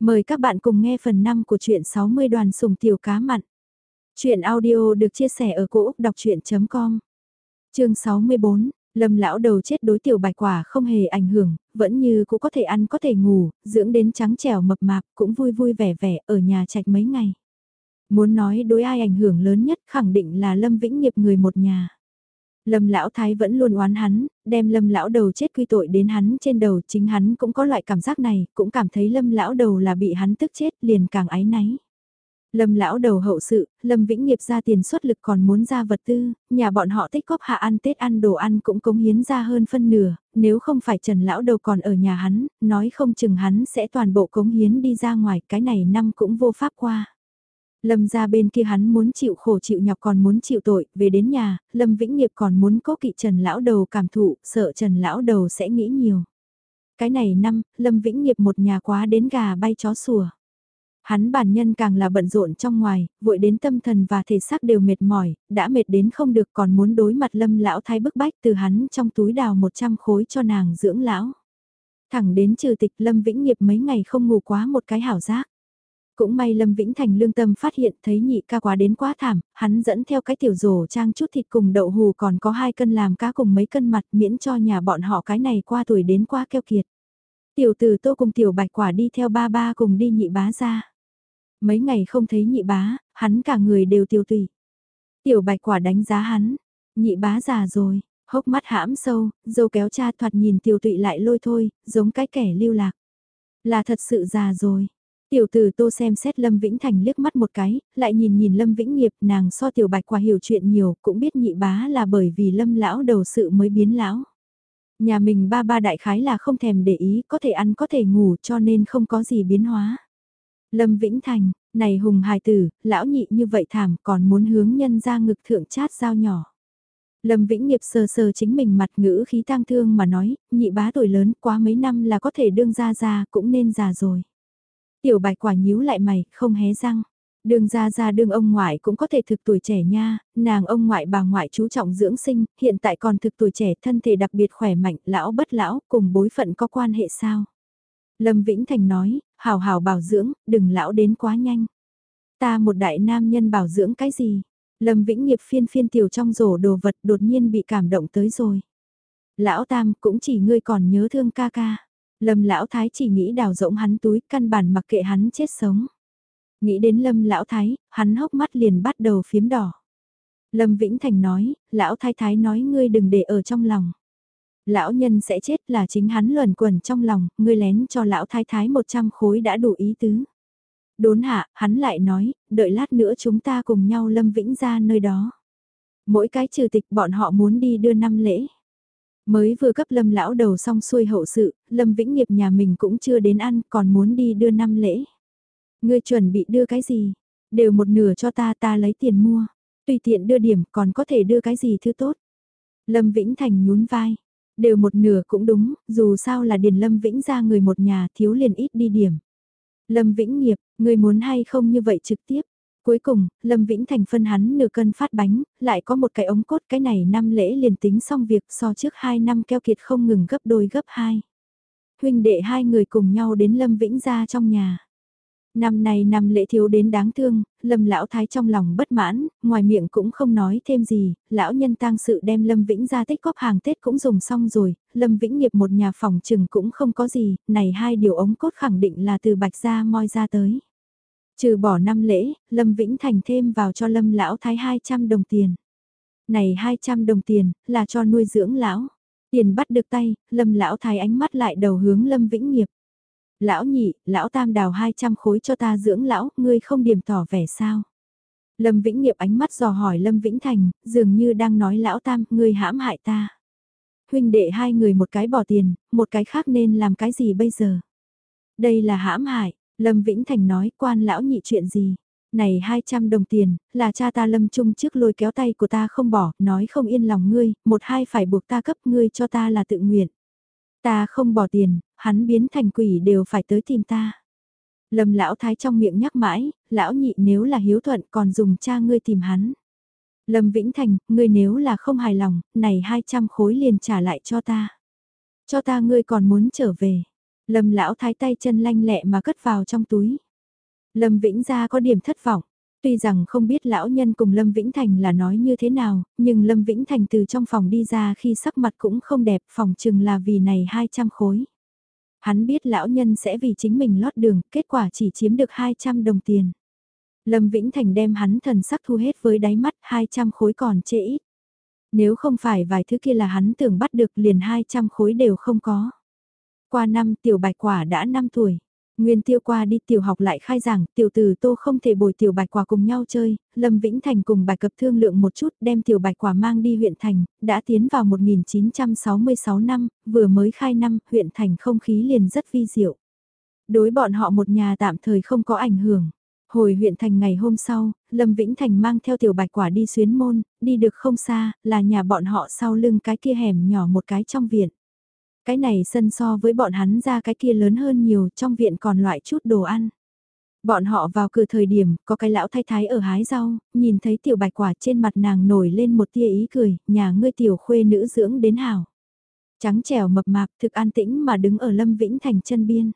Mời các bạn cùng nghe phần 5 của truyện 60 đoàn sùng tiểu cá mặn. Chuyện audio được chia sẻ ở cỗ đọc chuyện.com Chương 64, Lâm lão đầu chết đối tiểu bạch quả không hề ảnh hưởng, vẫn như cũng có thể ăn có thể ngủ, dưỡng đến trắng trẻo mập mạp, cũng vui vui vẻ vẻ ở nhà trạch mấy ngày. Muốn nói đối ai ảnh hưởng lớn nhất khẳng định là Lâm Vĩnh Nghiệp người một nhà. Lâm lão thái vẫn luôn oán hắn, đem lâm lão đầu chết quy tội đến hắn trên đầu, chính hắn cũng có loại cảm giác này, cũng cảm thấy lâm lão đầu là bị hắn tức chết, liền càng ái náy. Lâm lão đầu hậu sự, Lâm Vĩnh Nghiệp ra tiền xuất lực còn muốn ra vật tư, nhà bọn họ tích góp hạ ăn Tết ăn đồ ăn cũng cống hiến ra hơn phân nửa, nếu không phải Trần lão đầu còn ở nhà hắn, nói không chừng hắn sẽ toàn bộ cống hiến đi ra ngoài, cái này năm cũng vô pháp qua. Lâm ra bên kia hắn muốn chịu khổ chịu nhọc còn muốn chịu tội, về đến nhà, Lâm Vĩnh Nghiệp còn muốn cố kỵ Trần Lão Đầu cảm thụ, sợ Trần Lão Đầu sẽ nghĩ nhiều. Cái này năm, Lâm Vĩnh Nghiệp một nhà quá đến gà bay chó sủa. Hắn bản nhân càng là bận rộn trong ngoài, vội đến tâm thần và thể xác đều mệt mỏi, đã mệt đến không được còn muốn đối mặt Lâm Lão Thái bức bách từ hắn trong túi đào 100 khối cho nàng dưỡng lão. Thẳng đến trừ tịch Lâm Vĩnh Nghiệp mấy ngày không ngủ quá một cái hảo giác. Cũng may Lâm Vĩnh Thành lương tâm phát hiện thấy nhị ca quá đến quá thảm, hắn dẫn theo cái tiểu rổ trang chút thịt cùng đậu hù còn có hai cân làm cá cùng mấy cân mặt miễn cho nhà bọn họ cái này qua tuổi đến quá keo kiệt. Tiểu tử tô cùng tiểu bạch quả đi theo ba ba cùng đi nhị bá ra. Mấy ngày không thấy nhị bá, hắn cả người đều tiêu tùy. Tiểu bạch quả đánh giá hắn, nhị bá già rồi, hốc mắt hãm sâu, dâu kéo cha thoạt nhìn tiểu tụy lại lôi thôi, giống cái kẻ lưu lạc. Là thật sự già rồi, Tiểu tử tô xem xét Lâm Vĩnh Thành liếc mắt một cái, lại nhìn nhìn Lâm Vĩnh Nghiệp nàng so tiểu bạch quả hiểu chuyện nhiều cũng biết nhị bá là bởi vì Lâm lão đầu sự mới biến lão. Nhà mình ba ba đại khái là không thèm để ý có thể ăn có thể ngủ cho nên không có gì biến hóa. Lâm Vĩnh Thành, này hùng hài tử, lão nhị như vậy thảm còn muốn hướng nhân ra ngực thượng chát dao nhỏ. Lâm Vĩnh Nghiệp sờ sờ chính mình mặt ngữ khí tang thương mà nói, nhị bá tuổi lớn quá mấy năm là có thể đương ra ra cũng nên già rồi. Tiểu bạch quả nhíu lại mày, không hé răng. Đường ra ra đường ông ngoại cũng có thể thực tuổi trẻ nha, nàng ông ngoại bà ngoại chú trọng dưỡng sinh, hiện tại còn thực tuổi trẻ thân thể đặc biệt khỏe mạnh, lão bất lão, cùng bối phận có quan hệ sao? Lâm Vĩnh Thành nói, hào hào bảo dưỡng, đừng lão đến quá nhanh. Ta một đại nam nhân bảo dưỡng cái gì? Lâm Vĩnh nghiệp phiên phiên tiểu trong rổ đồ vật đột nhiên bị cảm động tới rồi. Lão Tam cũng chỉ ngươi còn nhớ thương ca ca. Lâm lão thái chỉ nghĩ đào rỗng hắn túi, căn bản mặc kệ hắn chết sống. Nghĩ đến Lâm lão thái, hắn hốc mắt liền bắt đầu phiếm đỏ. Lâm Vĩnh Thành nói, lão thái thái nói ngươi đừng để ở trong lòng. Lão nhân sẽ chết là chính hắn luẩn quẩn trong lòng, ngươi lén cho lão thái thái 100 khối đã đủ ý tứ. Đốn hạ, hắn lại nói, đợi lát nữa chúng ta cùng nhau Lâm Vĩnh ra nơi đó. Mỗi cái trừ tịch bọn họ muốn đi đưa năm lễ. Mới vừa cấp lâm lão đầu xong xuôi hậu sự, lâm vĩnh nghiệp nhà mình cũng chưa đến ăn còn muốn đi đưa năm lễ. Ngươi chuẩn bị đưa cái gì? Đều một nửa cho ta ta lấy tiền mua. Tùy tiện đưa điểm còn có thể đưa cái gì thứ tốt. Lâm Vĩnh Thành nhún vai. Đều một nửa cũng đúng, dù sao là Điền Lâm Vĩnh ra người một nhà thiếu liền ít đi điểm. Lâm Vĩnh nghiệp, người muốn hay không như vậy trực tiếp. Cuối cùng, Lâm Vĩnh Thành phân hắn nửa cân phát bánh, lại có một cái ống cốt cái này năm lễ liền tính xong việc so trước hai năm keo kiệt không ngừng gấp đôi gấp hai. Huynh đệ hai người cùng nhau đến Lâm Vĩnh ra trong nhà. Năm này năm lễ thiếu đến đáng thương, Lâm lão thái trong lòng bất mãn, ngoài miệng cũng không nói thêm gì, lão nhân tang sự đem Lâm Vĩnh ra tích góp hàng Tết cũng dùng xong rồi, Lâm Vĩnh nghiệp một nhà phòng trừng cũng không có gì, này hai điều ống cốt khẳng định là từ bạch gia moi ra tới. Trừ bỏ năm lễ, Lâm Vĩnh Thành thêm vào cho Lâm Lão Thái 200 đồng tiền. Này 200 đồng tiền, là cho nuôi dưỡng lão. Tiền bắt được tay, Lâm Lão Thái ánh mắt lại đầu hướng Lâm Vĩnh Nghiệp. Lão nhị, Lão Tam đào 200 khối cho ta dưỡng lão, ngươi không điểm tỏ vẻ sao. Lâm Vĩnh Nghiệp ánh mắt dò hỏi Lâm Vĩnh Thành, dường như đang nói Lão Tam, ngươi hãm hại ta. Huynh đệ hai người một cái bỏ tiền, một cái khác nên làm cái gì bây giờ? Đây là hãm hại, Lâm Vĩnh Thành nói quan lão nhị chuyện gì. Này 200 đồng tiền, là cha ta lâm trung trước lôi kéo tay của ta không bỏ, nói không yên lòng ngươi, một hai phải buộc ta cấp ngươi cho ta là tự nguyện. Ta không bỏ tiền, hắn biến thành quỷ đều phải tới tìm ta. Lâm lão thái trong miệng nhắc mãi, lão nhị nếu là hiếu thuận còn dùng cha ngươi tìm hắn. Lâm Vĩnh Thành, ngươi nếu là không hài lòng, này 200 khối liền trả lại cho ta. Cho ta ngươi còn muốn trở về. Lâm lão thái tay chân lanh lẹ mà cất vào trong túi. Lâm Vĩnh gia có điểm thất vọng. Tuy rằng không biết lão nhân cùng Lâm Vĩnh Thành là nói như thế nào, nhưng Lâm Vĩnh Thành từ trong phòng đi ra khi sắc mặt cũng không đẹp, phòng chừng là vì này 200 khối. Hắn biết lão nhân sẽ vì chính mình lót đường, kết quả chỉ chiếm được 200 đồng tiền. Lâm Vĩnh Thành đem hắn thần sắc thu hết với đáy mắt 200 khối còn trễ ít. Nếu không phải vài thứ kia là hắn tưởng bắt được liền 200 khối đều không có. Qua năm tiểu bạch quả đã 5 tuổi. Nguyên tiêu qua đi tiểu học lại khai giảng, tiểu tử tô không thể bồi tiểu bạch quả cùng nhau chơi, Lâm Vĩnh Thành cùng bài cập thương lượng một chút đem tiểu bạch quả mang đi huyện thành, đã tiến vào 1966 năm, vừa mới khai năm, huyện thành không khí liền rất vi diệu. Đối bọn họ một nhà tạm thời không có ảnh hưởng. Hồi huyện thành ngày hôm sau, Lâm Vĩnh Thành mang theo tiểu bạch quả đi xuyến môn, đi được không xa, là nhà bọn họ sau lưng cái kia hẻm nhỏ một cái trong viện. Cái này sân so với bọn hắn ra cái kia lớn hơn nhiều trong viện còn loại chút đồ ăn. Bọn họ vào cửa thời điểm, có cái lão thái thái ở hái rau, nhìn thấy tiểu bạch quả trên mặt nàng nổi lên một tia ý cười, nhà ngươi tiểu khuê nữ dưỡng đến hảo. Trắng trẻo mập mạp thực an tĩnh mà đứng ở Lâm Vĩnh Thành chân biên.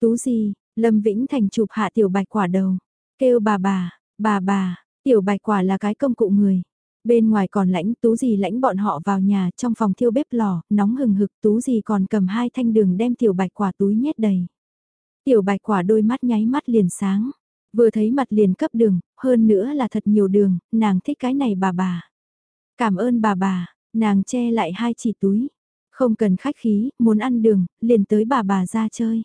Tú gì, Lâm Vĩnh Thành chụp hạ tiểu bạch quả đầu, kêu bà bà, bà bà, tiểu bạch quả là cái công cụ người. Bên ngoài còn lãnh tú gì lãnh bọn họ vào nhà trong phòng thiêu bếp lò, nóng hừng hực tú gì còn cầm hai thanh đường đem tiểu bạch quả túi nhét đầy. Tiểu bạch quả đôi mắt nháy mắt liền sáng, vừa thấy mặt liền cấp đường, hơn nữa là thật nhiều đường, nàng thích cái này bà bà. Cảm ơn bà bà, nàng che lại hai chỉ túi, không cần khách khí, muốn ăn đường, liền tới bà bà ra chơi.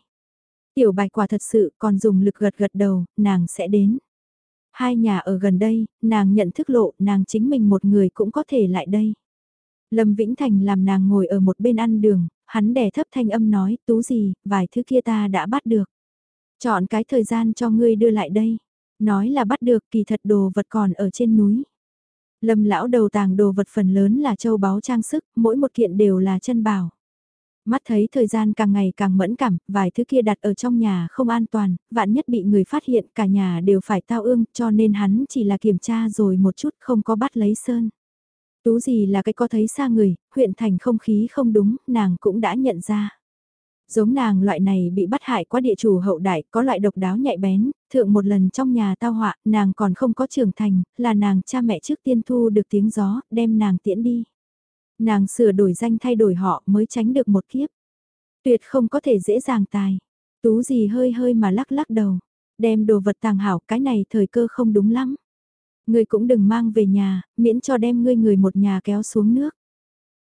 Tiểu bạch quả thật sự còn dùng lực gật gật đầu, nàng sẽ đến. Hai nhà ở gần đây, nàng nhận thức lộ, nàng chính mình một người cũng có thể lại đây. Lâm Vĩnh Thành làm nàng ngồi ở một bên ăn đường, hắn đè thấp thanh âm nói, tú gì, vài thứ kia ta đã bắt được. Chọn cái thời gian cho ngươi đưa lại đây. Nói là bắt được kỳ thật đồ vật còn ở trên núi. Lâm lão đầu tàng đồ vật phần lớn là châu báu trang sức, mỗi một kiện đều là chân bảo. Mắt thấy thời gian càng ngày càng mẫn cảm, vài thứ kia đặt ở trong nhà không an toàn, vạn nhất bị người phát hiện cả nhà đều phải tao ương cho nên hắn chỉ là kiểm tra rồi một chút không có bắt lấy sơn. Tú gì là cái có thấy xa người, huyện thành không khí không đúng, nàng cũng đã nhận ra. Giống nàng loại này bị bắt hại qua địa chủ hậu đại, có loại độc đáo nhạy bén, thượng một lần trong nhà tao họa, nàng còn không có trưởng thành, là nàng cha mẹ trước tiên thu được tiếng gió, đem nàng tiễn đi. Nàng sửa đổi danh thay đổi họ mới tránh được một kiếp. Tuyệt không có thể dễ dàng tài. Tú gì hơi hơi mà lắc lắc đầu. Đem đồ vật tàng hảo cái này thời cơ không đúng lắm. Ngươi cũng đừng mang về nhà, miễn cho đem ngươi người một nhà kéo xuống nước.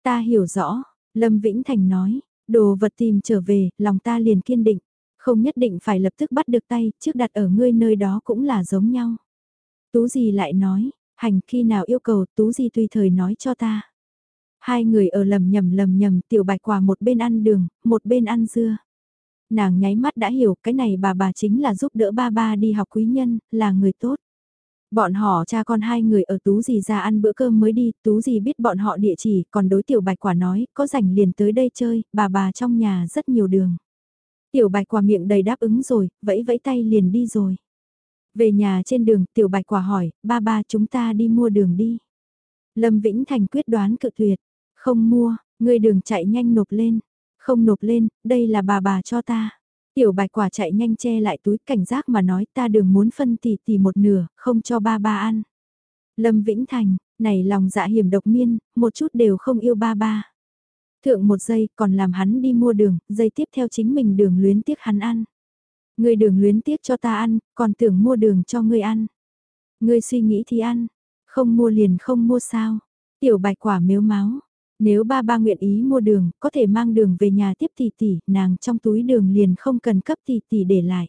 Ta hiểu rõ, Lâm Vĩnh Thành nói, đồ vật tìm trở về, lòng ta liền kiên định. Không nhất định phải lập tức bắt được tay, trước đặt ở ngươi nơi đó cũng là giống nhau. Tú gì lại nói, hành khi nào yêu cầu tú gì tùy thời nói cho ta. Hai người ở lầm nhầm lầm nhầm tiểu bạch quả một bên ăn đường, một bên ăn dưa. Nàng nháy mắt đã hiểu cái này bà bà chính là giúp đỡ ba ba đi học quý nhân, là người tốt. Bọn họ cha con hai người ở Tú gì ra ăn bữa cơm mới đi, Tú gì biết bọn họ địa chỉ, còn đối tiểu bạch quả nói, có rảnh liền tới đây chơi, bà bà trong nhà rất nhiều đường. Tiểu bạch quả miệng đầy đáp ứng rồi, vẫy vẫy tay liền đi rồi. Về nhà trên đường, tiểu bạch quả hỏi, ba ba chúng ta đi mua đường đi. Lâm Vĩnh Thành quyết đoán cự tuyệt, không mua, ngươi đường chạy nhanh nộp lên. Không nộp lên, đây là bà bà cho ta. Tiểu bạch quả chạy nhanh che lại túi cảnh giác mà nói ta đường muốn phân tỷ tỷ một nửa, không cho ba ba ăn. Lâm Vĩnh Thành, này lòng dạ hiểm độc miên, một chút đều không yêu ba ba. Thượng một giây còn làm hắn đi mua đường, giây tiếp theo chính mình đường luyến tiếc hắn ăn. Người đường luyến tiếc cho ta ăn, còn tưởng mua đường cho ngươi ăn. Ngươi suy nghĩ thì ăn, không mua liền không mua sao. Tiểu bạch quả miếu máu, nếu ba ba nguyện ý mua đường, có thể mang đường về nhà tiếp tỷ tỷ, nàng trong túi đường liền không cần cấp tỷ tỷ để lại.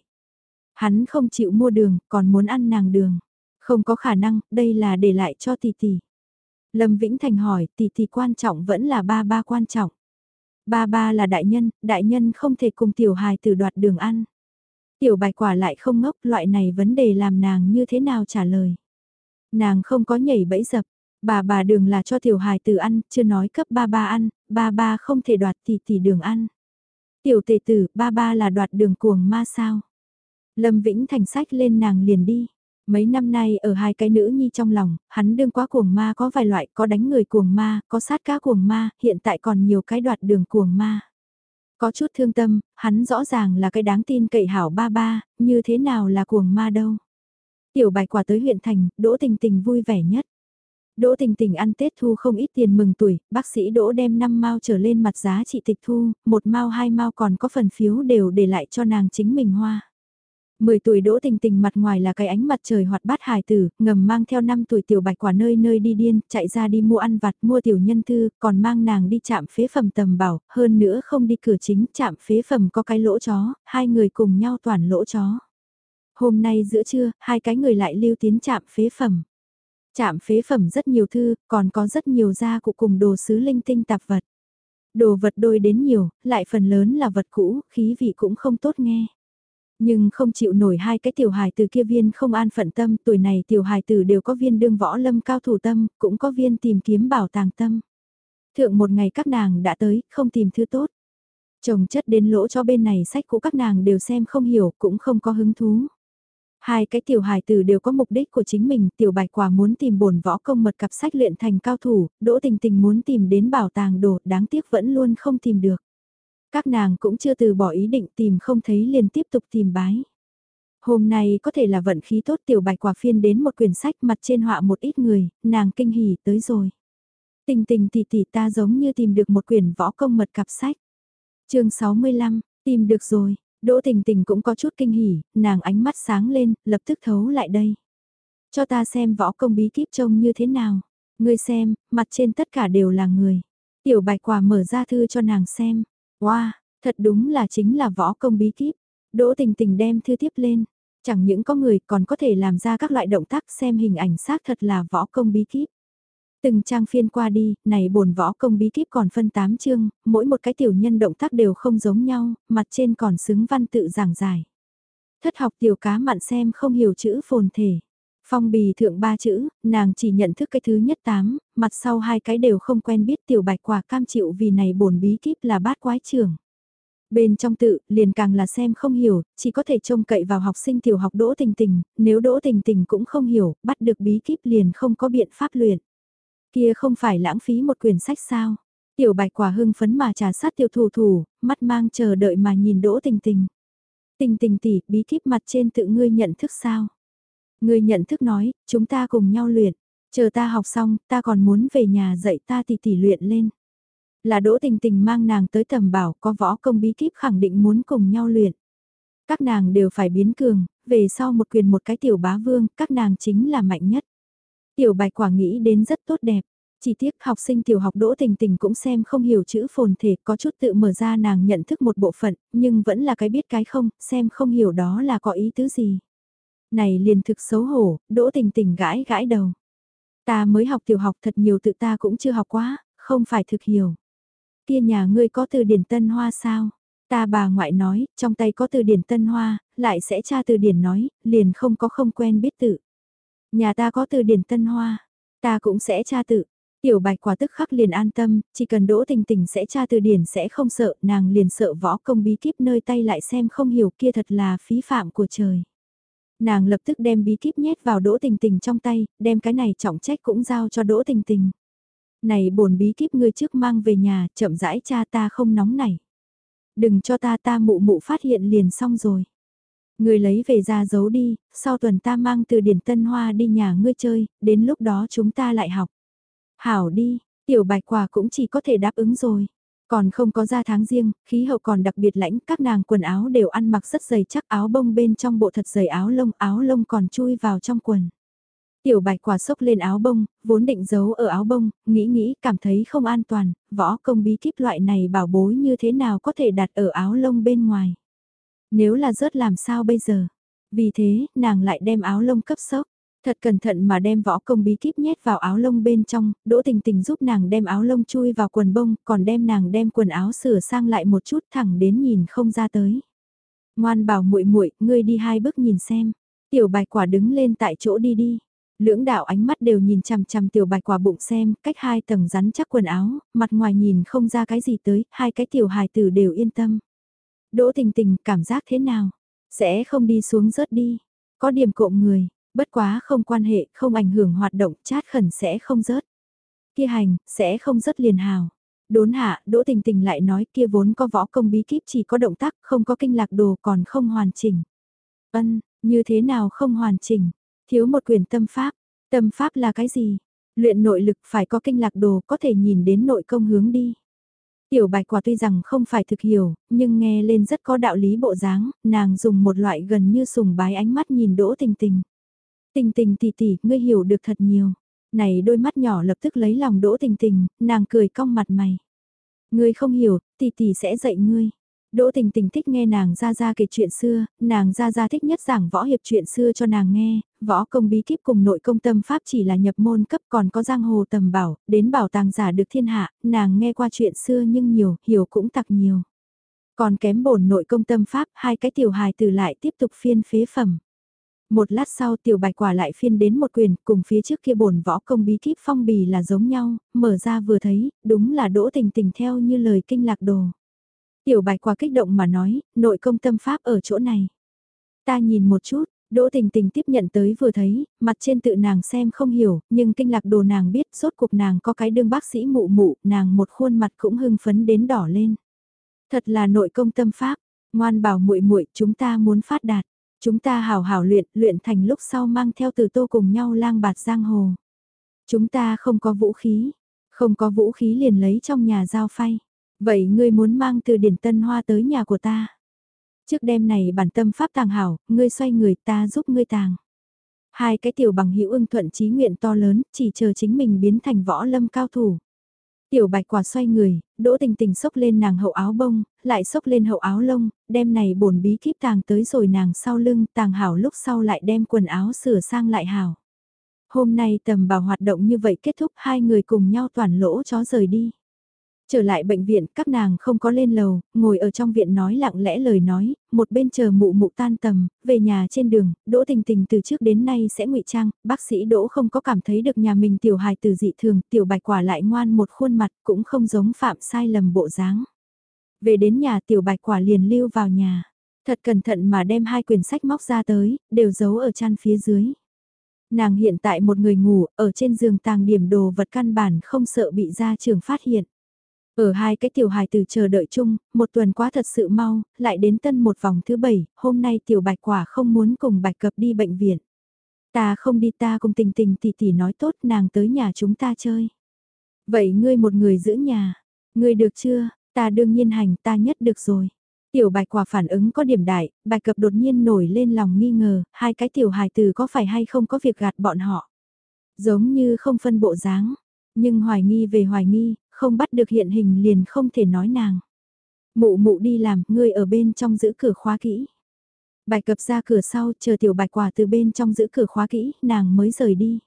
Hắn không chịu mua đường, còn muốn ăn nàng đường. Không có khả năng, đây là để lại cho tỷ tỷ. Lâm Vĩnh Thành hỏi, tỷ tỷ quan trọng vẫn là ba ba quan trọng. Ba ba là đại nhân, đại nhân không thể cùng tiểu hài tử đoạt đường ăn. Tiểu bạch quả lại không ngốc, loại này vấn đề làm nàng như thế nào trả lời. Nàng không có nhảy bẫy dập, Bà bà đường là cho tiểu hài tử ăn, chưa nói cấp ba ba ăn, ba ba không thể đoạt tỷ tỷ đường ăn. Tiểu tề tử, ba ba là đoạt đường cuồng ma sao? Lâm Vĩnh Thành sách lên nàng liền đi. Mấy năm nay ở hai cái nữ nhi trong lòng, hắn đương quá cuồng ma có vài loại, có đánh người cuồng ma, có sát cá cuồng ma, hiện tại còn nhiều cái đoạt đường cuồng ma. Có chút thương tâm, hắn rõ ràng là cái đáng tin cậy hảo ba ba, như thế nào là cuồng ma đâu. Tiểu bạch quả tới huyện thành, Đỗ Tình Tình vui vẻ nhất. Đỗ Tình Tình ăn Tết thu không ít tiền mừng tuổi, bác sĩ Đỗ đem 5 mao trở lên mặt giá trị tịch thu, một mao hai mao còn có phần phiếu đều để lại cho nàng chính mình hoa. 10 tuổi Đỗ Tình Tình mặt ngoài là cái ánh mặt trời hoạt bát hài tử, ngầm mang theo 5 tuổi tiểu bạch quả nơi nơi đi điên, chạy ra đi mua ăn vặt, mua tiểu nhân thư, còn mang nàng đi chạm phế phẩm tầm bảo, hơn nữa không đi cửa chính, chạm phế phẩm có cái lỗ chó, hai người cùng nhau toàn lỗ chó. Hôm nay giữa trưa, hai cái người lại lưu tiến chạm phế phẩm. Chạm phế phẩm rất nhiều thư, còn có rất nhiều gia cụ cùng đồ sứ linh tinh tạp vật. Đồ vật đôi đến nhiều, lại phần lớn là vật cũ, khí vị cũng không tốt nghe. Nhưng không chịu nổi hai cái tiểu hài từ kia viên không an phận tâm, tuổi này tiểu hài tử đều có viên đương võ lâm cao thủ tâm, cũng có viên tìm kiếm bảo tàng tâm. Thượng một ngày các nàng đã tới, không tìm thứ tốt. Chồng chất đến lỗ cho bên này sách cũ các nàng đều xem không hiểu, cũng không có hứng thú. Hai cái tiểu hài tử đều có mục đích của chính mình, tiểu bạch quả muốn tìm bổn võ công mật cặp sách luyện thành cao thủ, đỗ tình tình muốn tìm đến bảo tàng đồ, đáng tiếc vẫn luôn không tìm được. Các nàng cũng chưa từ bỏ ý định tìm không thấy liền tiếp tục tìm bái. Hôm nay có thể là vận khí tốt tiểu bạch quả phiên đến một quyển sách mặt trên họa một ít người, nàng kinh hỉ tới rồi. Tình tình tỷ tỷ ta giống như tìm được một quyển võ công mật cặp sách. chương 65, tìm được rồi, Đỗ tình tình cũng có chút kinh hỉ, nàng ánh mắt sáng lên, lập tức thấu lại đây. Cho ta xem võ công bí kíp trông như thế nào. Ngươi xem, mặt trên tất cả đều là người. Tiểu bạch quả mở ra thư cho nàng xem. Wow, thật đúng là chính là võ công bí kíp. Đỗ tình tình đem thư tiếp lên. Chẳng những có người còn có thể làm ra các loại động tác xem hình ảnh xác thật là võ công bí kíp. Từng trang phiên qua đi, này bổn võ công bí kíp còn phân 8 chương, mỗi một cái tiểu nhân động tác đều không giống nhau, mặt trên còn xứng văn tự giảng giải. Thất học tiểu cá mặn xem không hiểu chữ phồn thể. Phong bì thượng ba chữ, nàng chỉ nhận thức cái thứ nhất tám, mặt sau hai cái đều không quen biết tiểu bạch quả cam chịu vì này bổn bí kíp là bát quái trưởng. Bên trong tự, liền càng là xem không hiểu, chỉ có thể trông cậy vào học sinh tiểu học đỗ tình tình, nếu đỗ tình tình cũng không hiểu, bắt được bí kíp liền không có biện pháp luyện. Kia không phải lãng phí một quyển sách sao? Tiểu bạch quả hưng phấn mà trà sát tiểu thủ thủ, mắt mang chờ đợi mà nhìn đỗ tình tình. Tình tình tỷ, bí kíp mặt trên tự ngươi nhận thức sao? Ngươi nhận thức nói, chúng ta cùng nhau luyện. Chờ ta học xong, ta còn muốn về nhà dạy ta tỷ tỷ luyện lên. Là đỗ tình tình mang nàng tới tầm bảo có võ công bí kíp khẳng định muốn cùng nhau luyện. Các nàng đều phải biến cường, về sau một quyền một cái tiểu bá vương, các nàng chính là mạnh nhất. Tiểu bạch quả nghĩ đến rất tốt đẹp. Chỉ tiếc học sinh tiểu học đỗ tình tình cũng xem không hiểu chữ phồn thể có chút tự mở ra nàng nhận thức một bộ phận, nhưng vẫn là cái biết cái không, xem không hiểu đó là có ý tứ gì. Này liền thực xấu hổ, đỗ tình tình gãi gãi đầu. Ta mới học tiểu học thật nhiều tự ta cũng chưa học quá, không phải thực hiểu. Kia nhà ngươi có từ điển tân hoa sao? Ta bà ngoại nói, trong tay có từ điển tân hoa, lại sẽ tra từ điển nói, liền không có không quen biết tự. Nhà ta có từ điển tân hoa, ta cũng sẽ tra tự. Tiểu bạch quả tức khắc liền an tâm, chỉ cần đỗ tình tình sẽ tra từ điển sẽ không sợ, nàng liền sợ võ công bí kíp nơi tay lại xem không hiểu kia thật là phí phạm của trời. Nàng lập tức đem bí kíp nhét vào đỗ tình tình trong tay, đem cái này trọng trách cũng giao cho đỗ tình tình. Này bổn bí kíp ngươi trước mang về nhà, chậm rãi cha ta không nóng này. Đừng cho ta ta mụ mụ phát hiện liền xong rồi người lấy về ra giấu đi, sau tuần ta mang từ điển tân hoa đi nhà ngươi chơi, đến lúc đó chúng ta lại học. Hảo đi, tiểu bạch quả cũng chỉ có thể đáp ứng rồi. Còn không có ra tháng riêng, khí hậu còn đặc biệt lãnh, các nàng quần áo đều ăn mặc rất dày chắc áo bông bên trong bộ thật dày áo lông, áo lông còn chui vào trong quần. Tiểu bạch quả sốc lên áo bông, vốn định giấu ở áo bông, nghĩ nghĩ cảm thấy không an toàn, võ công bí kíp loại này bảo bối như thế nào có thể đặt ở áo lông bên ngoài. Nếu là rớt làm sao bây giờ? Vì thế, nàng lại đem áo lông cấp sốc. Thật cẩn thận mà đem võ công bí kíp nhét vào áo lông bên trong, đỗ tình tình giúp nàng đem áo lông chui vào quần bông, còn đem nàng đem quần áo sửa sang lại một chút thẳng đến nhìn không ra tới. Ngoan bảo muội muội ngươi đi hai bước nhìn xem. Tiểu bạch quả đứng lên tại chỗ đi đi. Lưỡng đạo ánh mắt đều nhìn chằm chằm tiểu bạch quả bụng xem, cách hai tầng rắn chắc quần áo, mặt ngoài nhìn không ra cái gì tới, hai cái tiểu hài tử đều yên tâm. Đỗ tình tình cảm giác thế nào? Sẽ không đi xuống rớt đi. Có điểm cộm người, bất quá không quan hệ, không ảnh hưởng hoạt động, chát khẩn sẽ không rớt. Kia hành, sẽ không rớt liền hào. Đốn hạ, Đỗ Tình Tình lại nói kia vốn có võ công bí kíp chỉ có động tác, không có kinh lạc đồ còn không hoàn chỉnh. Ân, như thế nào không hoàn chỉnh? Thiếu một quyền tâm pháp. Tâm pháp là cái gì? Luyện nội lực phải có kinh lạc đồ có thể nhìn đến nội công hướng đi. Tiểu bạch quả tuy rằng không phải thực hiểu, nhưng nghe lên rất có đạo lý bộ dáng, nàng dùng một loại gần như sùng bái ánh mắt nhìn đỗ tình tình. Tình tình tỷ tỷ, ngươi hiểu được thật nhiều. Này đôi mắt nhỏ lập tức lấy lòng đỗ tình tình, nàng cười cong mặt mày. Ngươi không hiểu, tỷ tỷ sẽ dạy ngươi. Đỗ tình tình thích nghe nàng ra ra kể chuyện xưa, nàng ra ra thích nhất giảng võ hiệp chuyện xưa cho nàng nghe, võ công bí kíp cùng nội công tâm pháp chỉ là nhập môn cấp còn có giang hồ tầm bảo, đến bảo tàng giả được thiên hạ, nàng nghe qua chuyện xưa nhưng nhiều, hiểu cũng tặc nhiều. Còn kém bổn nội công tâm pháp, hai cái tiểu hài từ lại tiếp tục phiên phế phẩm. Một lát sau tiểu bạch quả lại phiên đến một quyền, cùng phía trước kia bổn võ công bí kíp phong bì là giống nhau, mở ra vừa thấy, đúng là đỗ tình tình theo như lời kinh lạc đồ. Tiểu bạch quả kích động mà nói, nội công tâm pháp ở chỗ này. Ta nhìn một chút, Đỗ tình tình tiếp nhận tới vừa thấy, mặt trên tự nàng xem không hiểu, nhưng kinh lạc đồ nàng biết, sốt cuộc nàng có cái đương bác sĩ mụ mụ, nàng một khuôn mặt cũng hưng phấn đến đỏ lên. Thật là nội công tâm pháp, ngoan bảo muội muội chúng ta muốn phát đạt, chúng ta hào hào luyện, luyện thành lúc sau mang theo từ tô cùng nhau lang bạt giang hồ. Chúng ta không có vũ khí, không có vũ khí liền lấy trong nhà giao phay. Vậy ngươi muốn mang từ điển tân hoa tới nhà của ta. Trước đêm này bản tâm pháp tàng hảo, ngươi xoay người ta giúp ngươi tàng. Hai cái tiểu bằng hữu ưng thuận trí nguyện to lớn, chỉ chờ chính mình biến thành võ lâm cao thủ. Tiểu bạch quả xoay người, đỗ tình tình xốc lên nàng hậu áo bông, lại xốc lên hậu áo lông, đem này bổn bí kíp tàng tới rồi nàng sau lưng, tàng hảo lúc sau lại đem quần áo sửa sang lại hảo. Hôm nay tầm bảo hoạt động như vậy kết thúc hai người cùng nhau toàn lỗ chó rời đi. Trở lại bệnh viện, các nàng không có lên lầu, ngồi ở trong viện nói lặng lẽ lời nói, một bên chờ mụ mụ tan tầm, về nhà trên đường, Đỗ Tình Tình từ trước đến nay sẽ ngụy trang, bác sĩ Đỗ không có cảm thấy được nhà mình tiểu hài từ dị thường, tiểu bạch quả lại ngoan một khuôn mặt cũng không giống phạm sai lầm bộ dáng. Về đến nhà tiểu bạch quả liền lưu vào nhà, thật cẩn thận mà đem hai quyển sách móc ra tới, đều giấu ở chăn phía dưới. Nàng hiện tại một người ngủ, ở trên giường tàng điểm đồ vật căn bản không sợ bị gia trưởng phát hiện. Ở hai cái tiểu hài từ chờ đợi chung, một tuần quá thật sự mau, lại đến tân một vòng thứ bảy, hôm nay tiểu bạch quả không muốn cùng bạch cập đi bệnh viện. Ta không đi ta cùng tình tình tỷ tỷ nói tốt nàng tới nhà chúng ta chơi. Vậy ngươi một người giữ nhà, ngươi được chưa, ta đương nhiên hành ta nhất được rồi. Tiểu bạch quả phản ứng có điểm đại, bạch cập đột nhiên nổi lên lòng nghi ngờ, hai cái tiểu hài từ có phải hay không có việc gạt bọn họ. Giống như không phân bộ dáng, nhưng hoài nghi về hoài nghi, không bắt được hiện hình liền không thể nói nàng. Mụ mụ đi làm, ngươi ở bên trong giữ cửa khóa kỹ. bạch cập ra cửa sau, chờ tiểu bạch quả từ bên trong giữ cửa khóa kỹ, nàng mới rời đi.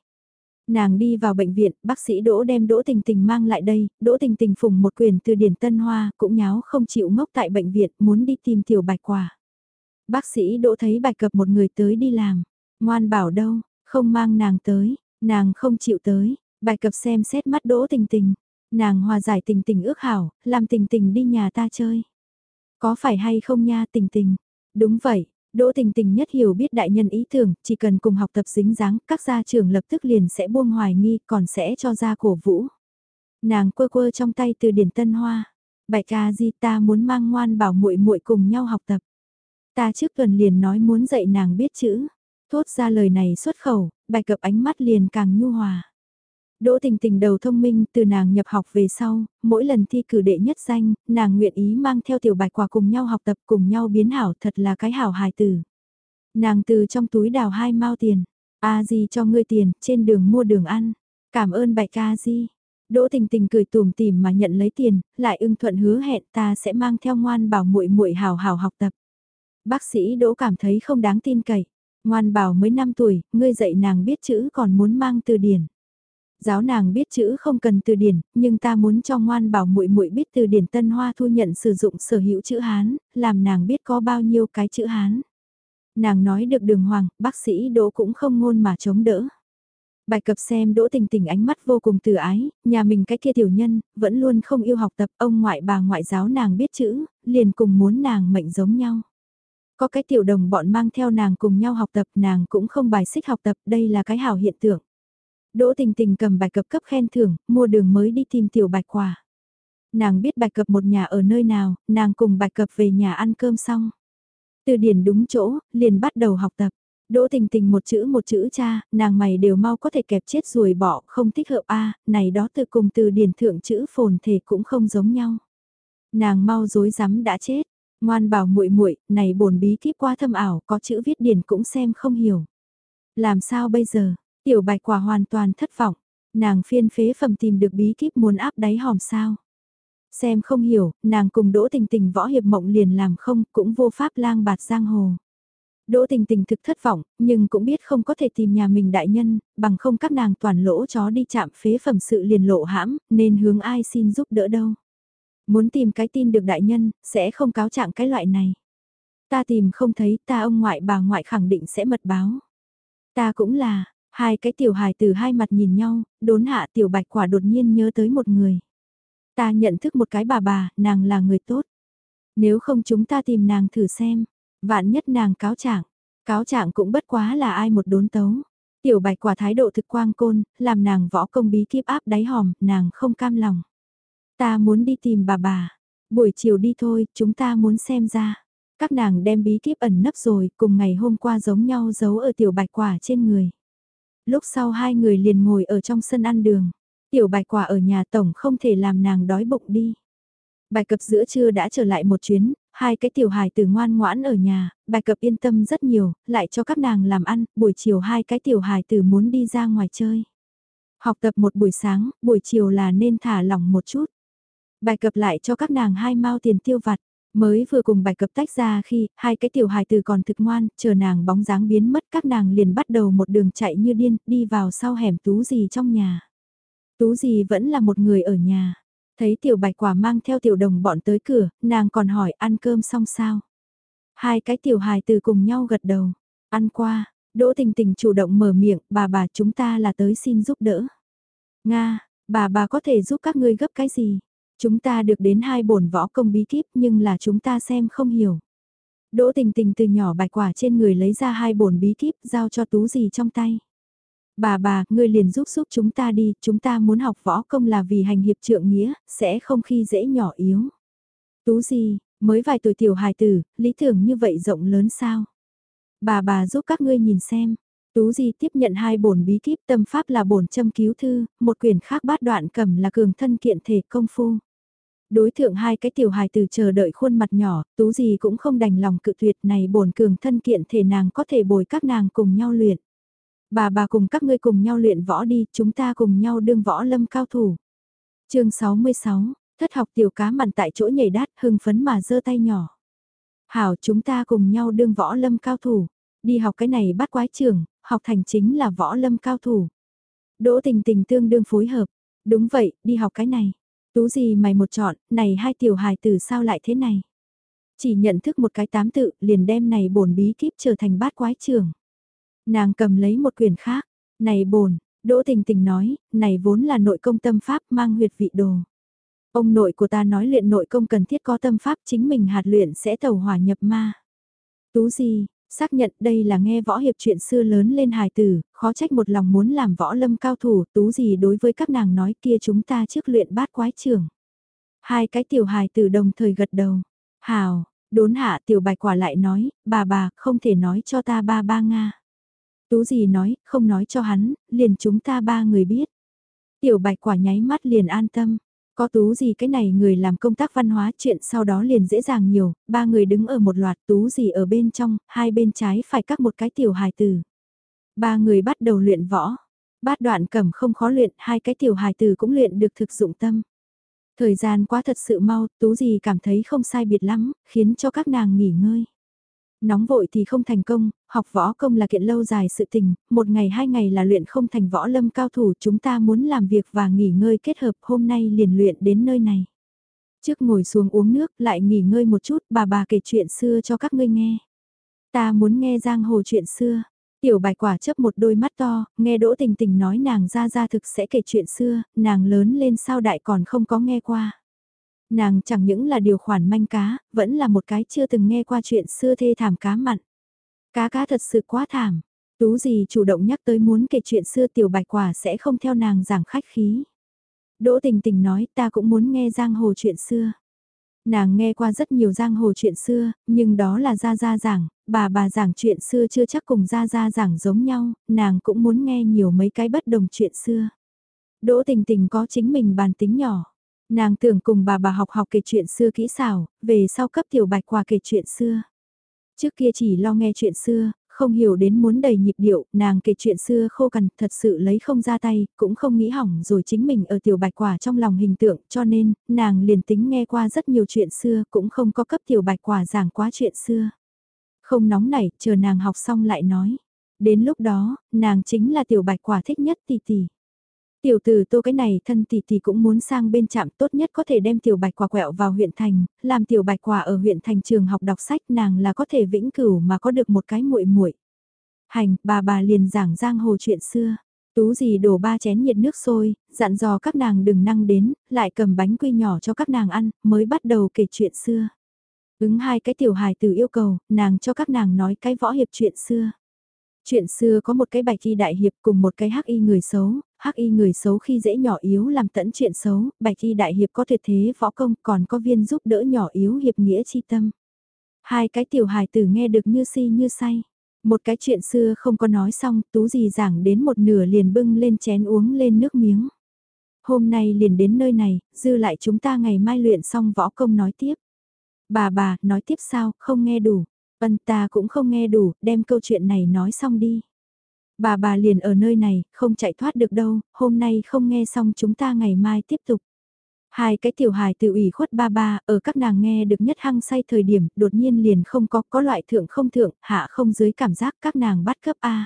Nàng đi vào bệnh viện, bác sĩ Đỗ đem Đỗ Tình Tình mang lại đây, Đỗ Tình Tình phùng một quyền từ điển Tân Hoa, cũng nháo không chịu ngốc tại bệnh viện, muốn đi tìm tiểu bạch quả. Bác sĩ Đỗ thấy bạch cập một người tới đi làm, ngoan bảo đâu, không mang nàng tới, nàng không chịu tới, bạch cập xem xét mắt Đỗ Tình Tình, Nàng hòa giải tình tình ước hảo, làm tình tình đi nhà ta chơi. Có phải hay không nha tình tình? Đúng vậy, Đỗ tình tình nhất hiểu biết đại nhân ý tưởng, chỉ cần cùng học tập dính dáng, các gia trưởng lập tức liền sẽ buông hoài nghi, còn sẽ cho ra cổ vũ. Nàng quơ quơ trong tay từ điển tân hoa. Bạch ca di ta muốn mang ngoan bảo muội muội cùng nhau học tập. Ta trước tuần liền nói muốn dạy nàng biết chữ. Thốt ra lời này xuất khẩu, bạch cập ánh mắt liền càng nhu hòa. Đỗ tình tình đầu thông minh từ nàng nhập học về sau, mỗi lần thi cử đệ nhất danh, nàng nguyện ý mang theo tiểu bạch quả cùng nhau học tập cùng nhau biến hảo thật là cái hảo hài tử. Nàng từ trong túi đào hai mao tiền, a di cho ngươi tiền, trên đường mua đường ăn, cảm ơn bạch ca di. Đỗ tình tình cười tùm tìm mà nhận lấy tiền, lại ưng thuận hứa hẹn ta sẽ mang theo ngoan bảo muội muội hảo hảo học tập. Bác sĩ Đỗ cảm thấy không đáng tin cậy. Ngoan bảo mới 5 tuổi, ngươi dạy nàng biết chữ còn muốn mang từ điển. Giáo nàng biết chữ không cần từ điển, nhưng ta muốn cho ngoan bảo muội muội biết từ điển Tân Hoa thu nhận sử dụng sở hữu chữ Hán, làm nàng biết có bao nhiêu cái chữ Hán. Nàng nói được đường hoàng, bác sĩ Đỗ cũng không ngôn mà chống đỡ. Bài cập xem Đỗ Tình Tình ánh mắt vô cùng từ ái, nhà mình cái kia tiểu nhân, vẫn luôn không yêu học tập, ông ngoại bà ngoại giáo nàng biết chữ, liền cùng muốn nàng mệnh giống nhau. Có cái tiểu đồng bọn mang theo nàng cùng nhau học tập, nàng cũng không bài xích học tập, đây là cái hảo hiện tượng. Đỗ tình tình cầm bài cập cấp khen thưởng, mua đường mới đi tìm tiểu bạch quả. Nàng biết bạch cập một nhà ở nơi nào, nàng cùng bạch cập về nhà ăn cơm xong. Từ điển đúng chỗ, liền bắt đầu học tập. Đỗ tình tình một chữ một chữ cha, nàng mày đều mau có thể kẹp chết ruồi bỏ, không thích hợp a này đó từ cùng từ điển thượng chữ phồn thể cũng không giống nhau. Nàng mau dối rắm đã chết, ngoan bảo muội muội này bổn bí kíp qua thâm ảo, có chữ viết điển cũng xem không hiểu. Làm sao bây giờ, tiểu bạch quả hoàn toàn thất vọng, nàng phiên phế phẩm tìm được bí kíp muốn áp đáy hòm sao. Xem không hiểu, nàng cùng đỗ tình tình võ hiệp mộng liền làm không, cũng vô pháp lang bạt giang hồ. Đỗ tình tình thực thất vọng, nhưng cũng biết không có thể tìm nhà mình đại nhân, bằng không các nàng toàn lỗ chó đi chạm phế phẩm sự liền lộ hãm, nên hướng ai xin giúp đỡ đâu. Muốn tìm cái tin được đại nhân, sẽ không cáo trạng cái loại này. Ta tìm không thấy, ta ông ngoại bà ngoại khẳng định sẽ mật báo. Ta cũng là, hai cái tiểu hài từ hai mặt nhìn nhau, đốn hạ tiểu bạch quả đột nhiên nhớ tới một người. Ta nhận thức một cái bà bà, nàng là người tốt. Nếu không chúng ta tìm nàng thử xem, vạn nhất nàng cáo trạng, cáo trạng cũng bất quá là ai một đốn tấu. Tiểu bạch quả thái độ thực quang côn, làm nàng võ công bí kíp áp đáy hòm, nàng không cam lòng. Ta muốn đi tìm bà bà, buổi chiều đi thôi, chúng ta muốn xem ra. Các nàng đem bí kíp ẩn nấp rồi, cùng ngày hôm qua giống nhau giấu ở tiểu bạch quả trên người. Lúc sau hai người liền ngồi ở trong sân ăn đường. Tiểu bạch quả ở nhà tổng không thể làm nàng đói bụng đi. Bài cập giữa trưa đã trở lại một chuyến, hai cái tiểu hài tử ngoan ngoãn ở nhà, bài cập yên tâm rất nhiều, lại cho các nàng làm ăn, buổi chiều hai cái tiểu hài tử muốn đi ra ngoài chơi. Học tập một buổi sáng, buổi chiều là nên thả lỏng một chút. Bài cập lại cho các nàng hai mao tiền tiêu vặt. Mới vừa cùng bài cập tách ra khi hai cái tiểu hài từ còn thực ngoan, chờ nàng bóng dáng biến mất các nàng liền bắt đầu một đường chạy như điên, đi vào sau hẻm tú gì trong nhà. Tú gì vẫn là một người ở nhà. Thấy tiểu bạch quả mang theo tiểu đồng bọn tới cửa, nàng còn hỏi ăn cơm xong sao. Hai cái tiểu hài từ cùng nhau gật đầu. Ăn qua, Đỗ Tình Tình chủ động mở miệng, bà bà chúng ta là tới xin giúp đỡ. Nga, bà bà có thể giúp các ngươi gấp cái gì? Chúng ta được đến hai bổn võ công bí kíp nhưng là chúng ta xem không hiểu. Đỗ Tình Tình từ nhỏ bạch quả trên người lấy ra hai bổn bí kíp giao cho Tú gì trong tay. Bà bà, ngươi liền giúp giúp chúng ta đi, chúng ta muốn học võ công là vì hành hiệp trượng nghĩa, sẽ không khi dễ nhỏ yếu. Tú gì, mới vài tuổi tiểu hài tử, lý tưởng như vậy rộng lớn sao? Bà bà giúp các ngươi nhìn xem. Tú Di tiếp nhận hai bổn bí kíp tâm pháp là bổn châm cứu thư, một quyển khác bát đoạn cầm là cường thân kiện thể công phu. Đối thượng hai cái tiểu hài từ chờ đợi khuôn mặt nhỏ, Tú gì cũng không đành lòng cự tuyệt này bổn cường thân kiện thể nàng có thể bồi các nàng cùng nhau luyện. Bà bà cùng các ngươi cùng nhau luyện võ đi, chúng ta cùng nhau đương võ lâm cao thủ. chương 66, thất học tiểu cá mặn tại chỗ nhảy đát hưng phấn mà giơ tay nhỏ. Hảo chúng ta cùng nhau đương võ lâm cao thủ, đi học cái này bắt quái trường, học thành chính là võ lâm cao thủ. Đỗ tình tình tương đương phối hợp, đúng vậy, đi học cái này. Tú gì mày một chọn, này hai tiểu hài tử sao lại thế này? Chỉ nhận thức một cái tám tự, liền đem này bổn bí kíp trở thành bát quái trường. Nàng cầm lấy một quyển khác, này bổn Đỗ Tình Tình nói, này vốn là nội công tâm pháp mang huyệt vị đồ. Ông nội của ta nói luyện nội công cần thiết có tâm pháp chính mình hạt luyện sẽ tẩu hỏa nhập ma. Tú gì, xác nhận đây là nghe võ hiệp chuyện xưa lớn lên hài tử, khó trách một lòng muốn làm võ lâm cao thủ, tú gì đối với các nàng nói kia chúng ta trước luyện bát quái trưởng. Hai cái tiểu hài tử đồng thời gật đầu. Hào, đốn hạ tiểu bạch quả lại nói, bà bà không thể nói cho ta ba ba Nga. Tú gì nói, không nói cho hắn, liền chúng ta ba người biết. Tiểu bạch quả nháy mắt liền an tâm. Có tú gì cái này người làm công tác văn hóa chuyện sau đó liền dễ dàng nhiều, ba người đứng ở một loạt tú gì ở bên trong, hai bên trái phải cắt một cái tiểu hài tử. Ba người bắt đầu luyện võ. Bát đoạn cầm không khó luyện, hai cái tiểu hài tử cũng luyện được thực dụng tâm. Thời gian quá thật sự mau, tú gì cảm thấy không sai biệt lắm, khiến cho các nàng nghỉ ngơi. Nóng vội thì không thành công, học võ công là kiện lâu dài sự tình, một ngày hai ngày là luyện không thành võ lâm cao thủ chúng ta muốn làm việc và nghỉ ngơi kết hợp hôm nay liền luyện đến nơi này. Trước ngồi xuống uống nước lại nghỉ ngơi một chút bà bà kể chuyện xưa cho các ngươi nghe. Ta muốn nghe giang hồ chuyện xưa. Tiểu bài quả chấp một đôi mắt to, nghe đỗ tình tình nói nàng ra ra thực sẽ kể chuyện xưa, nàng lớn lên sao đại còn không có nghe qua. Nàng chẳng những là điều khoản manh cá, vẫn là một cái chưa từng nghe qua chuyện xưa thê thảm cá mặn. Cá cá thật sự quá thảm. Tú gì chủ động nhắc tới muốn kể chuyện xưa tiểu bạch quả sẽ không theo nàng giảng khách khí. Đỗ tình tình nói ta cũng muốn nghe giang hồ chuyện xưa. Nàng nghe qua rất nhiều giang hồ chuyện xưa, nhưng đó là Gia Gia giảng, bà bà giảng chuyện xưa chưa chắc cùng Gia Gia giảng giống nhau, nàng cũng muốn nghe nhiều mấy cái bất đồng chuyện xưa. Đỗ tình tình có chính mình bàn tính nhỏ. Nàng tưởng cùng bà bà học học kể chuyện xưa kỹ xảo, về sau cấp tiểu bạch quà kể chuyện xưa. Trước kia chỉ lo nghe chuyện xưa, không hiểu đến muốn đầy nhịp điệu, nàng kể chuyện xưa khô cằn, thật sự lấy không ra tay, cũng không nghĩ hỏng rồi chính mình ở tiểu bạch quả trong lòng hình tượng, cho nên, nàng liền tính nghe qua rất nhiều chuyện xưa, cũng không có cấp tiểu bạch quả giảng quá chuyện xưa. Không nóng nảy, chờ nàng học xong lại nói. Đến lúc đó, nàng chính là tiểu bạch quả thích nhất tỷ tỷ. Tiểu tử tô cái này thân tỷ tỷ cũng muốn sang bên trạm tốt nhất có thể đem tiểu bạch quả quẹo vào huyện thành, làm tiểu bạch quả ở huyện thành trường học đọc sách nàng là có thể vĩnh cửu mà có được một cái muội muội. Hành, bà bà liền giảng giang hồ chuyện xưa. Tú gì đổ ba chén nhiệt nước sôi, dặn dò các nàng đừng năng đến, lại cầm bánh quy nhỏ cho các nàng ăn, mới bắt đầu kể chuyện xưa. Ứng hai cái tiểu hài từ yêu cầu, nàng cho các nàng nói cái võ hiệp chuyện xưa. Chuyện xưa có một cái bạch y đại hiệp cùng một cái hắc y người xấu, hắc y người xấu khi dễ nhỏ yếu làm tẫn chuyện xấu, bạch y đại hiệp có tuyệt thế võ công còn có viên giúp đỡ nhỏ yếu hiệp nghĩa chi tâm. Hai cái tiểu hài tử nghe được như si như say. Một cái chuyện xưa không có nói xong, tú gì giảng đến một nửa liền bưng lên chén uống lên nước miếng. Hôm nay liền đến nơi này, dư lại chúng ta ngày mai luyện xong võ công nói tiếp. Bà bà, nói tiếp sao, không nghe đủ. Ân ta cũng không nghe đủ, đem câu chuyện này nói xong đi. Bà bà liền ở nơi này, không chạy thoát được đâu, hôm nay không nghe xong chúng ta ngày mai tiếp tục. Hai cái tiểu hài tự ủy khuất ba ba, ở các nàng nghe được nhất hăng say thời điểm, đột nhiên liền không có, có loại thượng không thượng, hạ không dưới cảm giác các nàng bắt cấp A.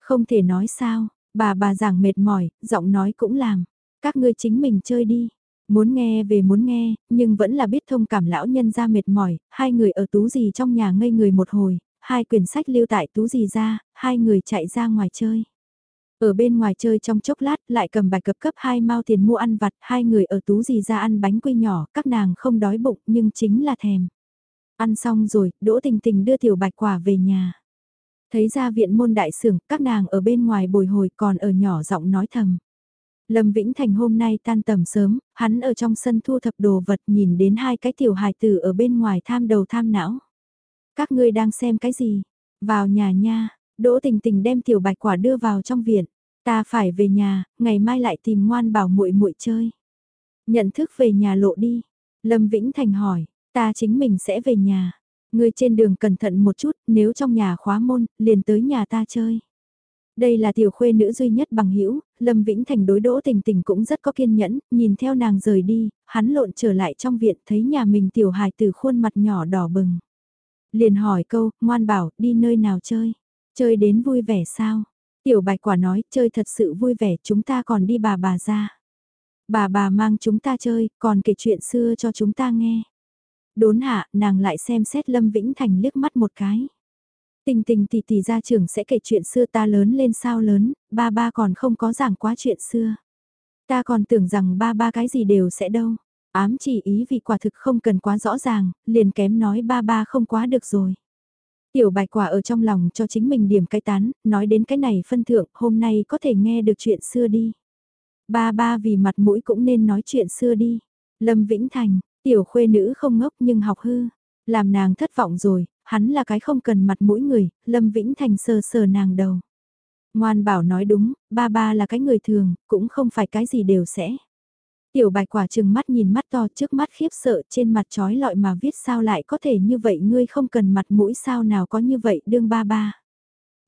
Không thể nói sao, bà bà giảng mệt mỏi, giọng nói cũng làm. Các ngươi chính mình chơi đi. Muốn nghe về muốn nghe, nhưng vẫn là biết thông cảm lão nhân ra mệt mỏi, hai người ở tú gì trong nhà ngây người một hồi, hai quyển sách lưu tại tú gì ra, hai người chạy ra ngoài chơi. Ở bên ngoài chơi trong chốc lát lại cầm bài cập cấp hai mau tiền mua ăn vặt, hai người ở tú gì ra ăn bánh quy nhỏ, các nàng không đói bụng nhưng chính là thèm. Ăn xong rồi, Đỗ Tình Tình đưa tiểu bạch quả về nhà. Thấy ra viện môn đại sưởng, các nàng ở bên ngoài bồi hồi còn ở nhỏ giọng nói thầm. Lâm Vĩnh Thành hôm nay tan tầm sớm, hắn ở trong sân thu thập đồ vật nhìn đến hai cái tiểu hài tử ở bên ngoài tham đầu tham não. Các ngươi đang xem cái gì? Vào nhà nha, Đỗ Tình Tình đem tiểu bạch quả đưa vào trong viện. Ta phải về nhà, ngày mai lại tìm ngoan bảo muội muội chơi. Nhận thức về nhà lộ đi. Lâm Vĩnh Thành hỏi, ta chính mình sẽ về nhà. Ngươi trên đường cẩn thận một chút, nếu trong nhà khóa môn, liền tới nhà ta chơi. Đây là tiểu khuê nữ duy nhất bằng hữu Lâm Vĩnh Thành đối đỗ tình tình cũng rất có kiên nhẫn, nhìn theo nàng rời đi, hắn lộn trở lại trong viện thấy nhà mình tiểu hài từ khuôn mặt nhỏ đỏ bừng. Liền hỏi câu, ngoan bảo, đi nơi nào chơi? Chơi đến vui vẻ sao? Tiểu bạch quả nói, chơi thật sự vui vẻ, chúng ta còn đi bà bà ra. Bà bà mang chúng ta chơi, còn kể chuyện xưa cho chúng ta nghe. Đốn hạ, nàng lại xem xét Lâm Vĩnh Thành liếc mắt một cái. Tình tình tỷ tỷ gia trưởng sẽ kể chuyện xưa ta lớn lên sao lớn, ba ba còn không có giảng quá chuyện xưa. Ta còn tưởng rằng ba ba cái gì đều sẽ đâu. Ám chỉ ý vì quả thực không cần quá rõ ràng, liền kém nói ba ba không quá được rồi. Tiểu bạch quả ở trong lòng cho chính mình điểm cái tán, nói đến cái này phân thượng, hôm nay có thể nghe được chuyện xưa đi. Ba ba vì mặt mũi cũng nên nói chuyện xưa đi. Lâm Vĩnh Thành, tiểu khuê nữ không ngốc nhưng học hư. Làm nàng thất vọng rồi, hắn là cái không cần mặt mũi người, Lâm Vĩnh Thành sờ sờ nàng đầu. Ngoan bảo nói đúng, ba ba là cái người thường, cũng không phải cái gì đều sẽ. Tiểu bạch quả trừng mắt nhìn mắt to trước mắt khiếp sợ trên mặt trói lọi mà viết sao lại có thể như vậy ngươi không cần mặt mũi sao nào có như vậy đương ba ba.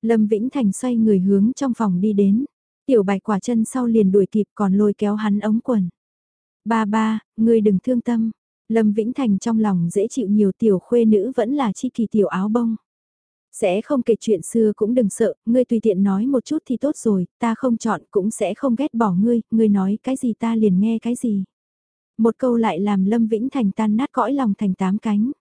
Lâm Vĩnh Thành xoay người hướng trong phòng đi đến. Tiểu bạch quả chân sau liền đuổi kịp còn lôi kéo hắn ống quần. Ba ba, ngươi đừng thương tâm. Lâm Vĩnh Thành trong lòng dễ chịu nhiều tiểu khuê nữ vẫn là chi kỳ tiểu áo bông. Sẽ không kể chuyện xưa cũng đừng sợ, ngươi tùy tiện nói một chút thì tốt rồi, ta không chọn cũng sẽ không ghét bỏ ngươi, ngươi nói cái gì ta liền nghe cái gì. Một câu lại làm Lâm Vĩnh Thành tan nát cõi lòng thành tám cánh.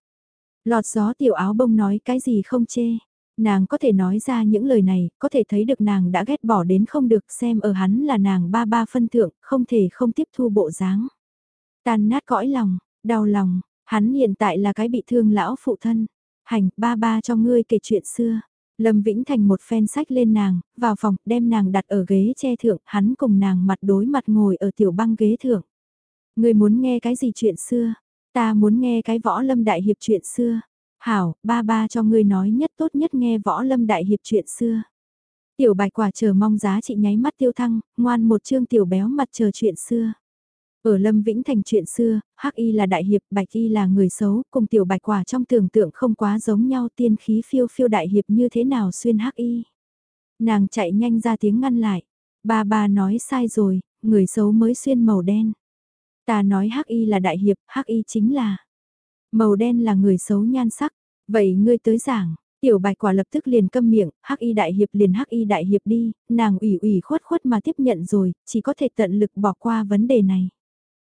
Lọt gió tiểu áo bông nói cái gì không chê. Nàng có thể nói ra những lời này, có thể thấy được nàng đã ghét bỏ đến không được xem ở hắn là nàng ba ba phân thượng, không thể không tiếp thu bộ dáng. Tan nát cõi lòng, đau lòng, hắn hiện tại là cái bị thương lão phụ thân. Hành, ba ba cho ngươi kể chuyện xưa. Lâm Vĩnh Thành một phen sách lên nàng, vào phòng, đem nàng đặt ở ghế che thượng, hắn cùng nàng mặt đối mặt ngồi ở tiểu băng ghế thượng. Người muốn nghe cái gì chuyện xưa? Ta muốn nghe cái võ lâm đại hiệp chuyện xưa. Hảo, ba ba cho ngươi nói nhất tốt nhất nghe võ lâm đại hiệp chuyện xưa. Tiểu bạch quả chờ mong giá trị nháy mắt tiêu thăng, ngoan một chương tiểu béo mặt chờ chuyện xưa. Ở Lâm Vĩnh Thành chuyện xưa, Hắc Y là đại hiệp, Bạch Y là người xấu, cùng tiểu bạch quả trong tưởng tượng không quá giống nhau tiên khí phiêu phiêu đại hiệp như thế nào xuyên Hắc Y. Nàng chạy nhanh ra tiếng ngăn lại. Ba ba nói sai rồi, người xấu mới xuyên màu đen. Ta nói Hắc Y là đại hiệp, Hắc Y chính là màu đen là người xấu nhan sắc. Vậy ngươi tới giảng, Tiểu bạch quả lập tức liền câm miệng, hắc y đại hiệp liền hắc y đại hiệp đi, nàng ủy ủy khuất khuất mà tiếp nhận rồi, chỉ có thể tận lực bỏ qua vấn đề này.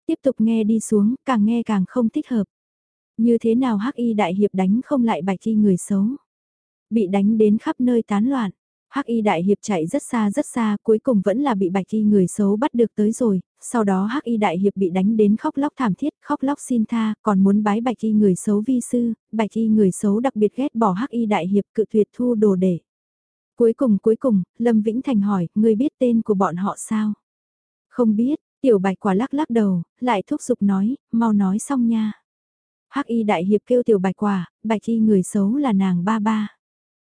Tiếp tục nghe đi xuống, càng nghe càng không thích hợp. Như thế nào hắc y đại hiệp đánh không lại bạch y người xấu. Bị đánh đến khắp nơi tán loạn. Hắc y đại hiệp chạy rất xa rất xa, cuối cùng vẫn là bị bạch y người xấu bắt được tới rồi, sau đó Hắc Y đại hiệp bị đánh đến khóc lóc thảm thiết, khóc lóc xin tha, còn muốn bái Bạch Y người xấu vi sư, Bạch Y người xấu đặc biệt ghét bỏ Hắc Y đại hiệp cự tuyệt thu đồ để. Cuối cùng cuối cùng, Lâm Vĩnh Thành hỏi, ngươi biết tên của bọn họ sao? Không biết, tiểu bạch quả lắc lắc đầu, lại thúc giục nói, mau nói xong nha. Hắc Y đại hiệp kêu tiểu bạch quả, Bạch Y người xấu là nàng ba ba.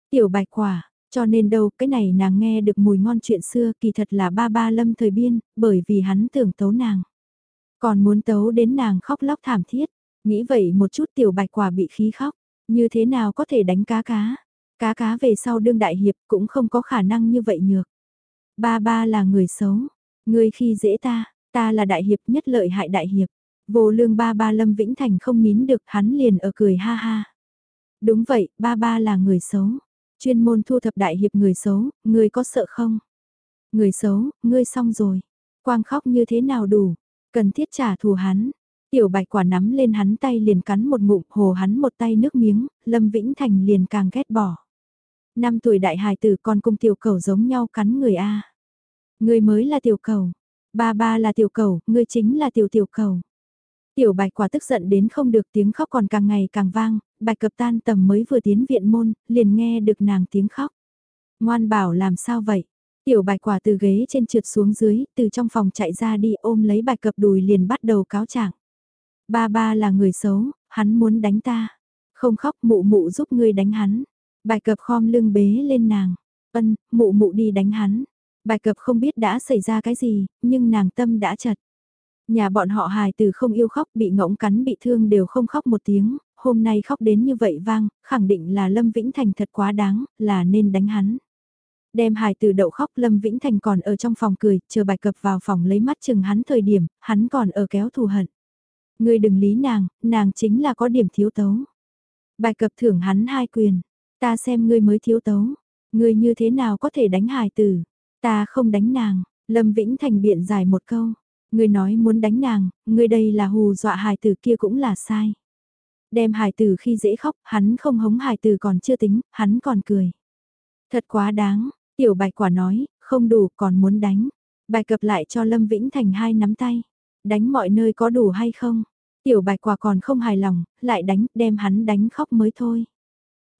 Tiểu bạch quả, cho nên đâu, cái này nàng nghe được mùi ngon chuyện xưa kỳ thật là ba ba lâm thời biên, bởi vì hắn tưởng tấu nàng. Còn muốn tấu đến nàng khóc lóc thảm thiết, nghĩ vậy một chút tiểu bạch quả bị khí khóc, như thế nào có thể đánh cá cá. Cá cá về sau đương đại hiệp cũng không có khả năng như vậy nhược. Ba ba là người xấu, người khi dễ ta, ta là đại hiệp nhất lợi hại đại hiệp. Vô lương ba ba Lâm Vĩnh Thành không nín được hắn liền ở cười ha ha. Đúng vậy, ba ba là người xấu. Chuyên môn thu thập đại hiệp người xấu, người có sợ không? Người xấu, ngươi xong rồi. Quang khóc như thế nào đủ? Cần thiết trả thù hắn. Tiểu bạch quả nắm lên hắn tay liền cắn một ngụm hồ hắn một tay nước miếng, Lâm Vĩnh Thành liền càng ghét bỏ. Năm tuổi đại hài tử còn cùng tiểu cầu giống nhau cắn người A. Người mới là tiểu cầu. Ba ba là tiểu cầu, ngươi chính là tiểu tiểu cầu. Tiểu bạch quả tức giận đến không được tiếng khóc còn càng ngày càng vang, bạch cập tan tầm mới vừa tiến viện môn, liền nghe được nàng tiếng khóc. Ngoan bảo làm sao vậy? Tiểu bạch quả từ ghế trên trượt xuống dưới, từ trong phòng chạy ra đi ôm lấy bạch cập đùi liền bắt đầu cáo trạng. Ba ba là người xấu, hắn muốn đánh ta. Không khóc mụ mụ giúp ngươi đánh hắn. Bạch cập khom lưng bế lên nàng. Ân, mụ mụ đi đánh hắn. Bạch cập không biết đã xảy ra cái gì, nhưng nàng tâm đã chật. Nhà bọn họ hài từ không yêu khóc bị ngỗng cắn bị thương đều không khóc một tiếng, hôm nay khóc đến như vậy vang, khẳng định là Lâm Vĩnh Thành thật quá đáng, là nên đánh hắn. Đem hài từ đậu khóc Lâm Vĩnh Thành còn ở trong phòng cười, chờ bài cập vào phòng lấy mắt chừng hắn thời điểm, hắn còn ở kéo thù hận. người đừng lý nàng, nàng chính là có điểm thiếu tấu. Bài cập thưởng hắn hai quyền, ta xem ngươi mới thiếu tấu, ngươi như thế nào có thể đánh hài tử, ta không đánh nàng, Lâm Vĩnh Thành biện giải một câu, ngươi nói muốn đánh nàng, ngươi đây là hù dọa hài tử kia cũng là sai. Đem hài tử khi dễ khóc, hắn không hống hài tử còn chưa tính, hắn còn cười. Thật quá đáng, tiểu bạch quả nói, không đủ còn muốn đánh. Bài cập lại cho Lâm Vĩnh Thành hai nắm tay. Đánh mọi nơi có đủ hay không? Tiểu bạch quả còn không hài lòng, lại đánh, đem hắn đánh khóc mới thôi.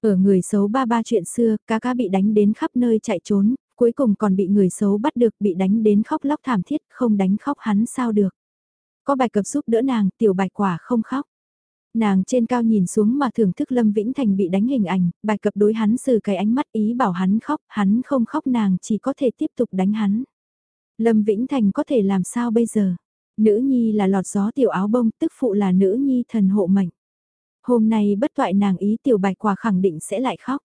Ở người xấu ba ba chuyện xưa, cá cá bị đánh đến khắp nơi chạy trốn, cuối cùng còn bị người xấu bắt được bị đánh đến khóc lóc thảm thiết, không đánh khóc hắn sao được. Có bạch cập giúp đỡ nàng, tiểu bạch quả không khóc. Nàng trên cao nhìn xuống mà thưởng thức Lâm Vĩnh Thành bị đánh hình ảnh, bài cập đối hắn sử cái ánh mắt ý bảo hắn khóc, hắn không khóc nàng chỉ có thể tiếp tục đánh hắn. Lâm Vĩnh Thành có thể làm sao bây giờ? Nữ nhi là lọt gió tiểu áo bông, tức phụ là nữ nhi thần hộ mệnh. Hôm nay bất toại nàng ý tiểu bạch quả khẳng định sẽ lại khóc.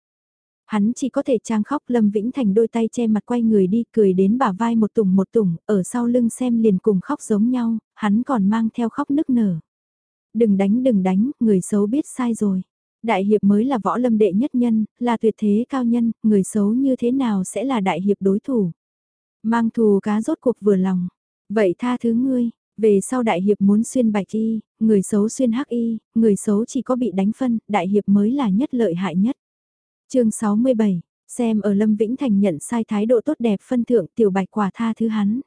Hắn chỉ có thể trang khóc Lâm Vĩnh Thành đôi tay che mặt quay người đi cười đến bả vai một tùng một tùng, ở sau lưng xem liền cùng khóc giống nhau, hắn còn mang theo khóc nức nở. Đừng đánh đừng đánh, người xấu biết sai rồi. Đại hiệp mới là võ lâm đệ nhất nhân, là tuyệt thế cao nhân, người xấu như thế nào sẽ là đại hiệp đối thủ. Mang thù cá rốt cuộc vừa lòng. Vậy tha thứ ngươi, về sau đại hiệp muốn xuyên bạch y, người xấu xuyên hắc y, người xấu chỉ có bị đánh phân, đại hiệp mới là nhất lợi hại nhất chương 67, xem ở Lâm Vĩnh Thành nhận sai thái độ tốt đẹp phân thượng tiểu bạch quả tha thứ hắn.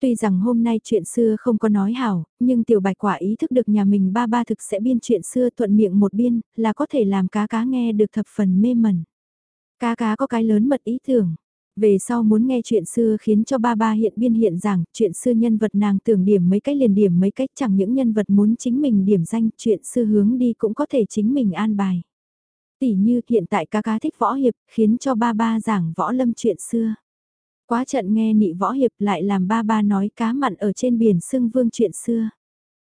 Tuy rằng hôm nay chuyện xưa không có nói hảo, nhưng tiểu bạch quả ý thức được nhà mình ba ba thực sẽ biên chuyện xưa thuận miệng một biên, là có thể làm cá cá nghe được thập phần mê mẩn. Cá cá có cái lớn mật ý tưởng. Về sau muốn nghe chuyện xưa khiến cho ba ba hiện biên hiện rằng chuyện xưa nhân vật nàng tưởng điểm mấy cái liền điểm mấy cách chẳng những nhân vật muốn chính mình điểm danh, chuyện xưa hướng đi cũng có thể chính mình an bài. Tỷ như hiện tại ca ca thích võ hiệp, khiến cho ba ba giảng võ lâm chuyện xưa. Quá trận nghe nị võ hiệp lại làm ba ba nói cá mặn ở trên biển sưng vương chuyện xưa.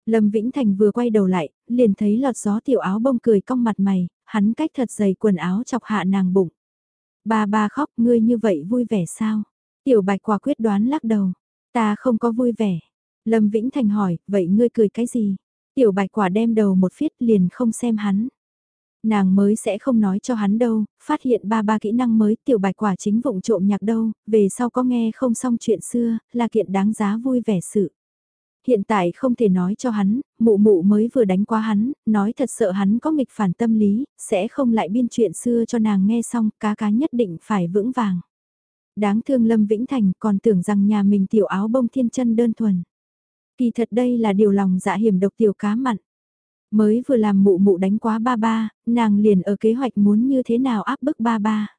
Lâm Vĩnh Thành vừa quay đầu lại, liền thấy lọt gió tiểu áo bông cười cong mặt mày, hắn cách thật dày quần áo chọc hạ nàng bụng. Ba ba khóc ngươi như vậy vui vẻ sao? Tiểu bạch quả quyết đoán lắc đầu. Ta không có vui vẻ. Lâm Vĩnh Thành hỏi, vậy ngươi cười cái gì? Tiểu bạch quả đem đầu một phiết liền không xem hắn. Nàng mới sẽ không nói cho hắn đâu, phát hiện ba ba kỹ năng mới tiểu bạch quả chính vụng trộm nhạc đâu, về sau có nghe không xong chuyện xưa, là kiện đáng giá vui vẻ sự. Hiện tại không thể nói cho hắn, mụ mụ mới vừa đánh qua hắn, nói thật sợ hắn có nghịch phản tâm lý, sẽ không lại biên chuyện xưa cho nàng nghe xong, cá cá nhất định phải vững vàng. Đáng thương Lâm Vĩnh Thành còn tưởng rằng nhà mình tiểu áo bông thiên chân đơn thuần. Kỳ thật đây là điều lòng dạ hiểm độc tiểu cá mặn. Mới vừa làm mụ mụ đánh quá ba ba, nàng liền ở kế hoạch muốn như thế nào áp bức ba ba.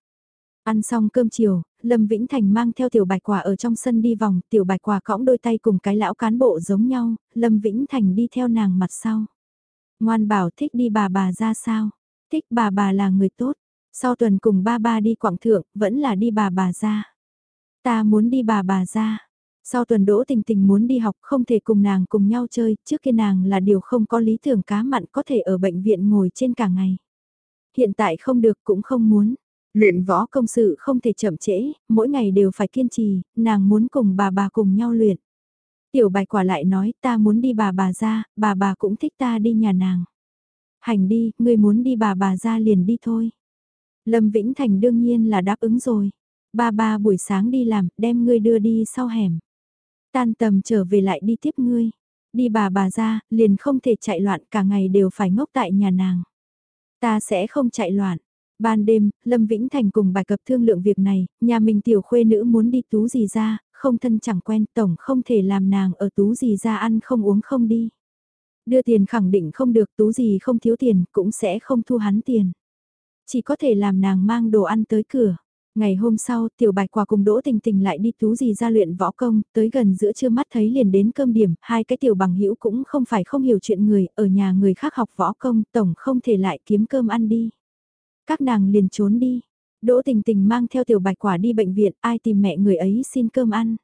Ăn xong cơm chiều, Lâm Vĩnh Thành mang theo tiểu bạch quả ở trong sân đi vòng, tiểu bạch quả cõng đôi tay cùng cái lão cán bộ giống nhau, Lâm Vĩnh Thành đi theo nàng mặt sau. Ngoan bảo thích đi bà bà ra sao? Thích bà bà là người tốt. Sau tuần cùng ba ba đi quảng thượng, vẫn là đi bà bà ra. Ta muốn đi bà bà ra. Sau tuần đỗ tình tình muốn đi học không thể cùng nàng cùng nhau chơi, trước kia nàng là điều không có lý tưởng cá mặn có thể ở bệnh viện ngồi trên cả ngày. Hiện tại không được cũng không muốn. Luyện võ công sự không thể chậm trễ, mỗi ngày đều phải kiên trì, nàng muốn cùng bà bà cùng nhau luyện. Tiểu bạch quả lại nói ta muốn đi bà bà ra, bà bà cũng thích ta đi nhà nàng. Hành đi, ngươi muốn đi bà bà ra liền đi thôi. Lâm Vĩnh Thành đương nhiên là đáp ứng rồi. Ba ba buổi sáng đi làm, đem ngươi đưa đi sau hẻm. Tan tầm trở về lại đi tiếp ngươi. Đi bà bà ra, liền không thể chạy loạn cả ngày đều phải ngốc tại nhà nàng. Ta sẽ không chạy loạn. Ban đêm, Lâm Vĩnh Thành cùng bài cập thương lượng việc này, nhà mình tiểu khuê nữ muốn đi tú gì ra, không thân chẳng quen tổng không thể làm nàng ở tú gì ra ăn không uống không đi. Đưa tiền khẳng định không được tú gì không thiếu tiền cũng sẽ không thu hắn tiền. Chỉ có thể làm nàng mang đồ ăn tới cửa. Ngày hôm sau, tiểu bạch quả cùng đỗ tình tình lại đi tú gì ra luyện võ công, tới gần giữa trưa mắt thấy liền đến cơm điểm, hai cái tiểu bằng hữu cũng không phải không hiểu chuyện người, ở nhà người khác học võ công, tổng không thể lại kiếm cơm ăn đi. Các nàng liền trốn đi. Đỗ tình tình mang theo tiểu bạch quả đi bệnh viện, ai tìm mẹ người ấy xin cơm ăn.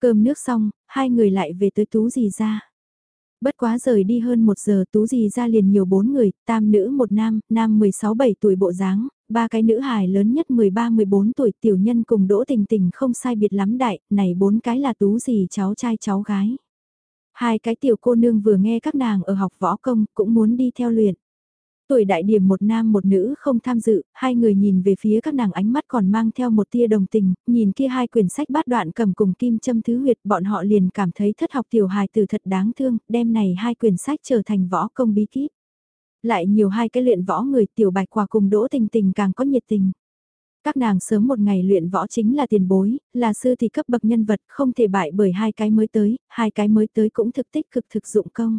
Cơm nước xong, hai người lại về tới tú gì ra. Bất quá rời đi hơn một giờ tú gì ra liền nhiều bốn người, tam nữ một nam, nam 16-7 tuổi bộ dáng, ba cái nữ hài lớn nhất 13-14 tuổi tiểu nhân cùng đỗ tình tình không sai biệt lắm đại, này bốn cái là tú gì cháu trai cháu gái. Hai cái tiểu cô nương vừa nghe các nàng ở học võ công cũng muốn đi theo luyện. Tuổi đại điểm một nam một nữ không tham dự, hai người nhìn về phía các nàng ánh mắt còn mang theo một tia đồng tình, nhìn kia hai quyển sách bát đoạn cầm cùng kim châm thứ huyệt bọn họ liền cảm thấy thất học tiểu hài từ thật đáng thương, đem này hai quyển sách trở thành võ công bí kíp. Lại nhiều hai cái luyện võ người tiểu bạch quả cùng đỗ tình tình càng có nhiệt tình. Các nàng sớm một ngày luyện võ chính là tiền bối, là sư thì cấp bậc nhân vật không thể bại bởi hai cái mới tới, hai cái mới tới cũng thực tích cực thực dụng công.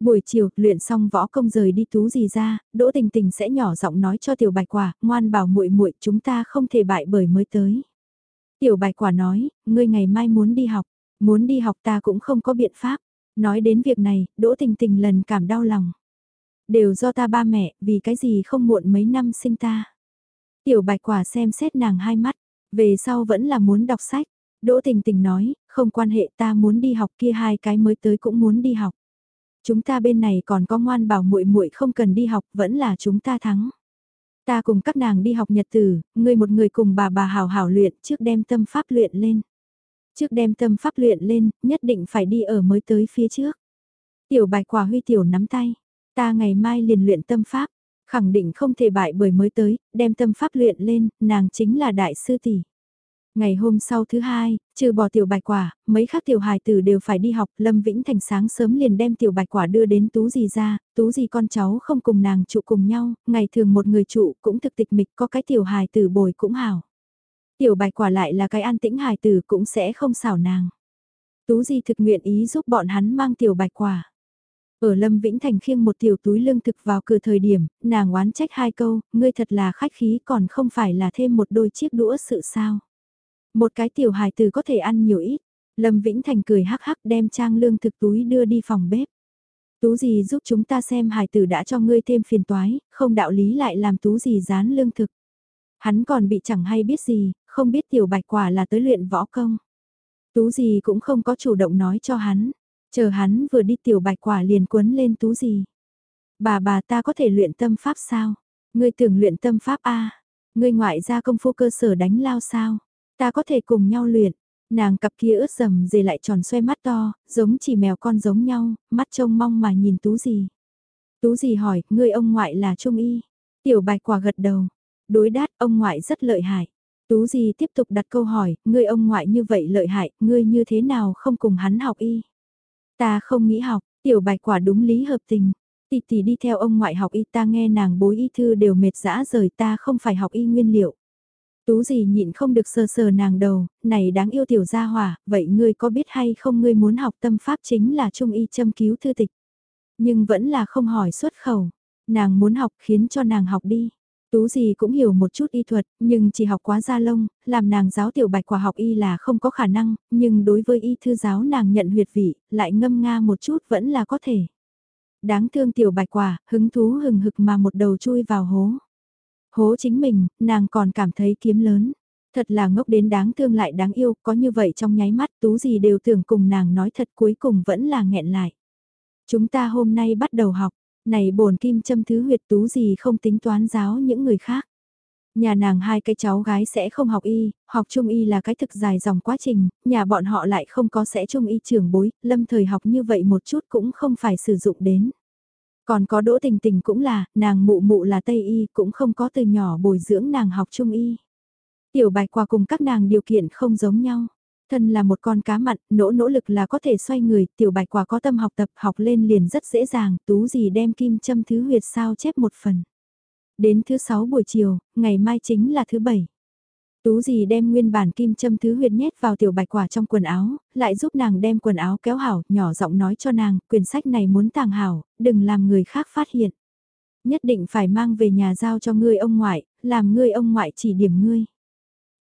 Buổi chiều, luyện xong võ công rời đi tú gì ra, Đỗ Tình Tình sẽ nhỏ giọng nói cho Tiểu Bạch Quả, ngoan bảo muội muội, chúng ta không thể bại bởi mới tới. Tiểu Bạch Quả nói, ngươi ngày mai muốn đi học, muốn đi học ta cũng không có biện pháp. Nói đến việc này, Đỗ Tình Tình lần cảm đau lòng. Đều do ta ba mẹ, vì cái gì không muộn mấy năm sinh ta. Tiểu Bạch Quả xem xét nàng hai mắt, về sau vẫn là muốn đọc sách. Đỗ Tình Tình nói, không quan hệ ta muốn đi học kia hai cái mới tới cũng muốn đi học. Chúng ta bên này còn có ngoan bảo muội muội không cần đi học, vẫn là chúng ta thắng. Ta cùng các nàng đi học nhật tử, người một người cùng bà bà hào hảo luyện trước đem tâm pháp luyện lên. Trước đem tâm pháp luyện lên, nhất định phải đi ở mới tới phía trước. Tiểu bạch quả huy tiểu nắm tay, ta ngày mai liền luyện tâm pháp, khẳng định không thể bại bởi mới tới, đem tâm pháp luyện lên, nàng chính là đại sư tỷ. Ngày hôm sau thứ hai, trừ bỏ tiểu bạch quả, mấy khác tiểu hài tử đều phải đi học, Lâm Vĩnh Thành sáng sớm liền đem tiểu bạch quả đưa đến tú gì ra, tú gì con cháu không cùng nàng trụ cùng nhau, ngày thường một người trụ cũng thực tịch mịch có cái tiểu hài tử bồi cũng hảo. Tiểu bạch quả lại là cái an tĩnh hài tử cũng sẽ không xảo nàng. Tú gì thực nguyện ý giúp bọn hắn mang tiểu bạch quả. Ở Lâm Vĩnh Thành khiêng một tiểu túi lương thực vào cửa thời điểm, nàng oán trách hai câu, ngươi thật là khách khí còn không phải là thêm một đôi chiếc đũa sự sao. Một cái tiểu hài tử có thể ăn nhiều ít, Lâm Vĩnh Thành cười hắc hắc đem trang lương thực túi đưa đi phòng bếp. Tú gì giúp chúng ta xem hài tử đã cho ngươi thêm phiền toái, không đạo lý lại làm tú gì dán lương thực. Hắn còn bị chẳng hay biết gì, không biết tiểu bạch quả là tới luyện võ công. Tú gì cũng không có chủ động nói cho hắn. Chờ hắn vừa đi tiểu bạch quả liền quấn lên tú gì. Bà bà ta có thể luyện tâm pháp sao? Ngươi tưởng luyện tâm pháp a Ngươi ngoại ra công phu cơ sở đánh lao sao? Ta có thể cùng nhau luyện. Nàng cặp kia ướt dầm dề lại tròn xoe mắt to, giống chỉ mèo con giống nhau, mắt trông mong mà nhìn tú gì. Tú gì hỏi, người ông ngoại là trung y. Tiểu bạch quả gật đầu. Đối đáp ông ngoại rất lợi hại. Tú gì tiếp tục đặt câu hỏi, người ông ngoại như vậy lợi hại, ngươi như thế nào không cùng hắn học y? Ta không nghĩ học, tiểu bạch quả đúng lý hợp tình. Tỷ tỷ đi theo ông ngoại học y ta nghe nàng bối y thư đều mệt dã rời ta không phải học y nguyên liệu. Tú gì nhịn không được sờ sờ nàng đầu, này đáng yêu tiểu gia hỏa, vậy ngươi có biết hay không ngươi muốn học tâm pháp chính là trung y châm cứu thư tịch. Nhưng vẫn là không hỏi xuất khẩu, nàng muốn học khiến cho nàng học đi. Tú gì cũng hiểu một chút y thuật, nhưng chỉ học quá gia lông, làm nàng giáo tiểu bạch quả học y là không có khả năng, nhưng đối với y thư giáo nàng nhận huyệt vị, lại ngâm nga một chút vẫn là có thể. Đáng thương tiểu bạch quả, hứng thú hừng hực mà một đầu chui vào hố. Hố chính mình, nàng còn cảm thấy kiếm lớn. Thật là ngốc đến đáng thương lại đáng yêu, có như vậy trong nháy mắt tú gì đều tưởng cùng nàng nói thật cuối cùng vẫn là nghẹn lại. Chúng ta hôm nay bắt đầu học, này bổn kim châm thứ huyệt tú gì không tính toán giáo những người khác. Nhà nàng hai cái cháu gái sẽ không học y, học trung y là cái thực dài dòng quá trình, nhà bọn họ lại không có sẽ trung y trưởng bối, lâm thời học như vậy một chút cũng không phải sử dụng đến. Còn có đỗ tình tình cũng là, nàng mụ mụ là Tây Y cũng không có từ nhỏ bồi dưỡng nàng học Trung Y. Tiểu bạch quả cùng các nàng điều kiện không giống nhau. Thân là một con cá mặn, nỗ nỗ lực là có thể xoay người, tiểu bạch quả có tâm học tập học lên liền rất dễ dàng, tú gì đem kim châm thứ huyệt sao chép một phần. Đến thứ sáu buổi chiều, ngày mai chính là thứ bảy. Tú gì đem nguyên bản kim châm thứ huyệt nhét vào tiểu bạch quả trong quần áo, lại giúp nàng đem quần áo kéo hảo, nhỏ giọng nói cho nàng, quyển sách này muốn tàng hảo, đừng làm người khác phát hiện. Nhất định phải mang về nhà giao cho ngươi ông ngoại, làm ngươi ông ngoại chỉ điểm ngươi.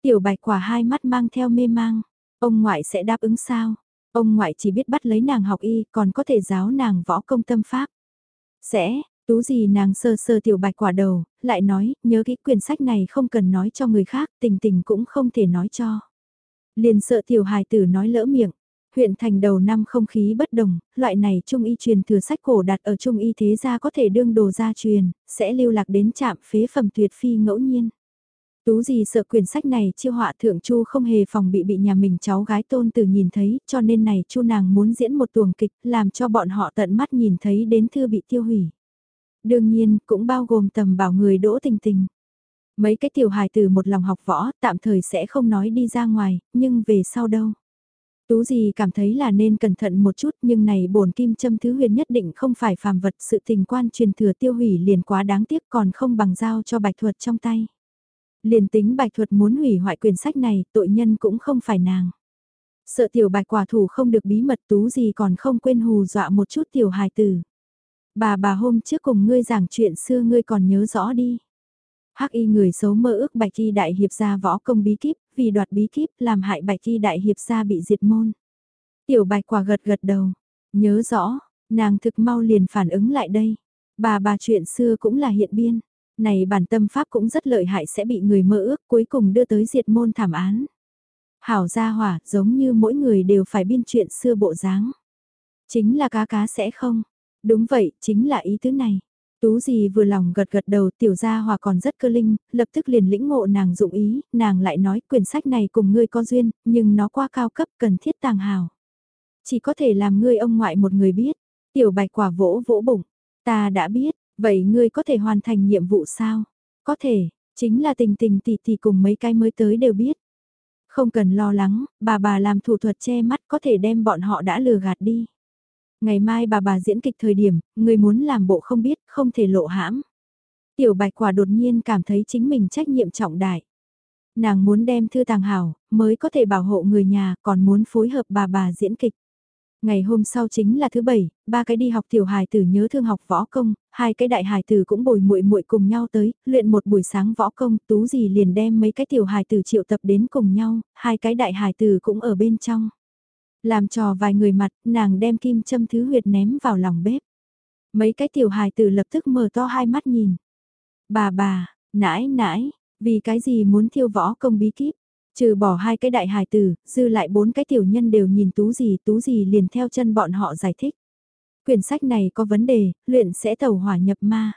Tiểu bạch quả hai mắt mang theo mê mang, ông ngoại sẽ đáp ứng sao? Ông ngoại chỉ biết bắt lấy nàng học y, còn có thể giáo nàng võ công tâm pháp. Sẽ, Tú gì nàng sơ sơ tiểu bạch quả đầu, lại nói, nhớ kỹ quyển sách này không cần nói cho người khác, tình tình cũng không thể nói cho. Liền sợ tiểu hài tử nói lỡ miệng. Huyện thành đầu năm không khí bất đồng, loại này trung y truyền thừa sách cổ đặt ở trung y thế gia có thể đương đồ gia truyền, sẽ lưu lạc đến trạm phế phẩm tuyệt phi ngẫu nhiên. Tú gì sợ quyển sách này chiêu họa thượng chu không hề phòng bị bị nhà mình cháu gái tôn từ nhìn thấy, cho nên này chu nàng muốn diễn một tuồng kịch, làm cho bọn họ tận mắt nhìn thấy đến thư bị tiêu hủy. Đương nhiên, cũng bao gồm tầm bảo người đỗ tình tình. Mấy cái tiểu hài từ một lòng học võ, tạm thời sẽ không nói đi ra ngoài, nhưng về sau đâu. Tú gì cảm thấy là nên cẩn thận một chút nhưng này bổn kim châm thứ huyền nhất định không phải phàm vật sự tình quan truyền thừa tiêu hủy liền quá đáng tiếc còn không bằng giao cho bạch thuật trong tay. Liền tính bạch thuật muốn hủy hoại quyển sách này tội nhân cũng không phải nàng. Sợ tiểu bạch quả thủ không được bí mật tú gì còn không quên hù dọa một chút tiểu hài tử. Bà bà hôm trước cùng ngươi giảng chuyện xưa ngươi còn nhớ rõ đi. Hắc y người xấu mơ ước bạch y đại hiệp gia võ công bí kíp, vì đoạt bí kíp làm hại bạch y đại hiệp gia bị diệt môn. Tiểu bạch quả gật gật đầu, nhớ rõ, nàng thực mau liền phản ứng lại đây. Bà bà chuyện xưa cũng là hiện biên. Này bản tâm pháp cũng rất lợi hại sẽ bị người mơ ước cuối cùng đưa tới diệt môn thảm án. Hảo gia hỏa giống như mỗi người đều phải biên chuyện xưa bộ dáng. Chính là cá cá sẽ không, Đúng vậy, chính là ý tứ này. Tú gì vừa lòng gật gật đầu tiểu gia hòa còn rất cơ linh, lập tức liền lĩnh ngộ nàng dụng ý, nàng lại nói quyển sách này cùng ngươi có duyên, nhưng nó qua cao cấp cần thiết tàng hào. Chỉ có thể làm ngươi ông ngoại một người biết, tiểu bạch quả vỗ vỗ bụng, ta đã biết, vậy ngươi có thể hoàn thành nhiệm vụ sao? Có thể, chính là tình tình tỷ tỷ cùng mấy cái mới tới đều biết. Không cần lo lắng, bà bà làm thủ thuật che mắt có thể đem bọn họ đã lừa gạt đi. Ngày mai bà bà diễn kịch thời điểm, người muốn làm bộ không biết, không thể lộ hãm. Tiểu bạch quả đột nhiên cảm thấy chính mình trách nhiệm trọng đại. Nàng muốn đem thư tàng hảo, mới có thể bảo hộ người nhà, còn muốn phối hợp bà bà diễn kịch. Ngày hôm sau chính là thứ bảy, ba cái đi học tiểu hài tử nhớ thương học võ công, hai cái đại hài tử cũng bồi muội muội cùng nhau tới, luyện một buổi sáng võ công, tú gì liền đem mấy cái tiểu hài tử triệu tập đến cùng nhau, hai cái đại hài tử cũng ở bên trong. Làm trò vài người mặt, nàng đem kim châm thứ huyệt ném vào lòng bếp. Mấy cái tiểu hài tử lập tức mở to hai mắt nhìn. Bà bà, nãi nãi, vì cái gì muốn thiêu võ công bí kíp? Trừ bỏ hai cái đại hài tử, dư lại bốn cái tiểu nhân đều nhìn tú gì, tú gì liền theo chân bọn họ giải thích. Quyển sách này có vấn đề, luyện sẽ tẩu hỏa nhập ma.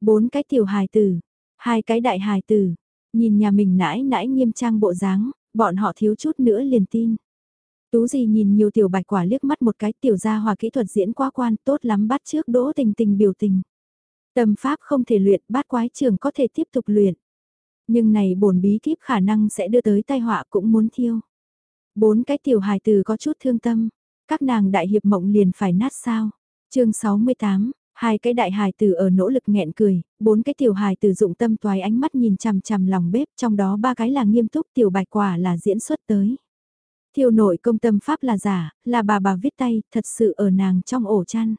Bốn cái tiểu hài tử, hai cái đại hài tử, nhìn nhà mình nãi nãi nghiêm trang bộ dáng, bọn họ thiếu chút nữa liền tin. Tú gì nhìn nhiều tiểu bạch quả liếc mắt một cái tiểu gia hòa kỹ thuật diễn quá quan tốt lắm bắt trước đỗ tình tình biểu tình. Tầm pháp không thể luyện bát quái trường có thể tiếp tục luyện. Nhưng này bổn bí kíp khả năng sẽ đưa tới tai họa cũng muốn thiêu. Bốn cái tiểu hài từ có chút thương tâm, các nàng đại hiệp mộng liền phải nát sao. chương 68, hai cái đại hài tử ở nỗ lực nghẹn cười, bốn cái tiểu hài tử dụng tâm toái ánh mắt nhìn chằm chằm lòng bếp, trong đó ba cái là nghiêm túc tiểu bạch quả là diễn xuất tới. Thiêu nội công tâm pháp là giả, là bà bà viết tay, thật sự ở nàng trong ổ chăn.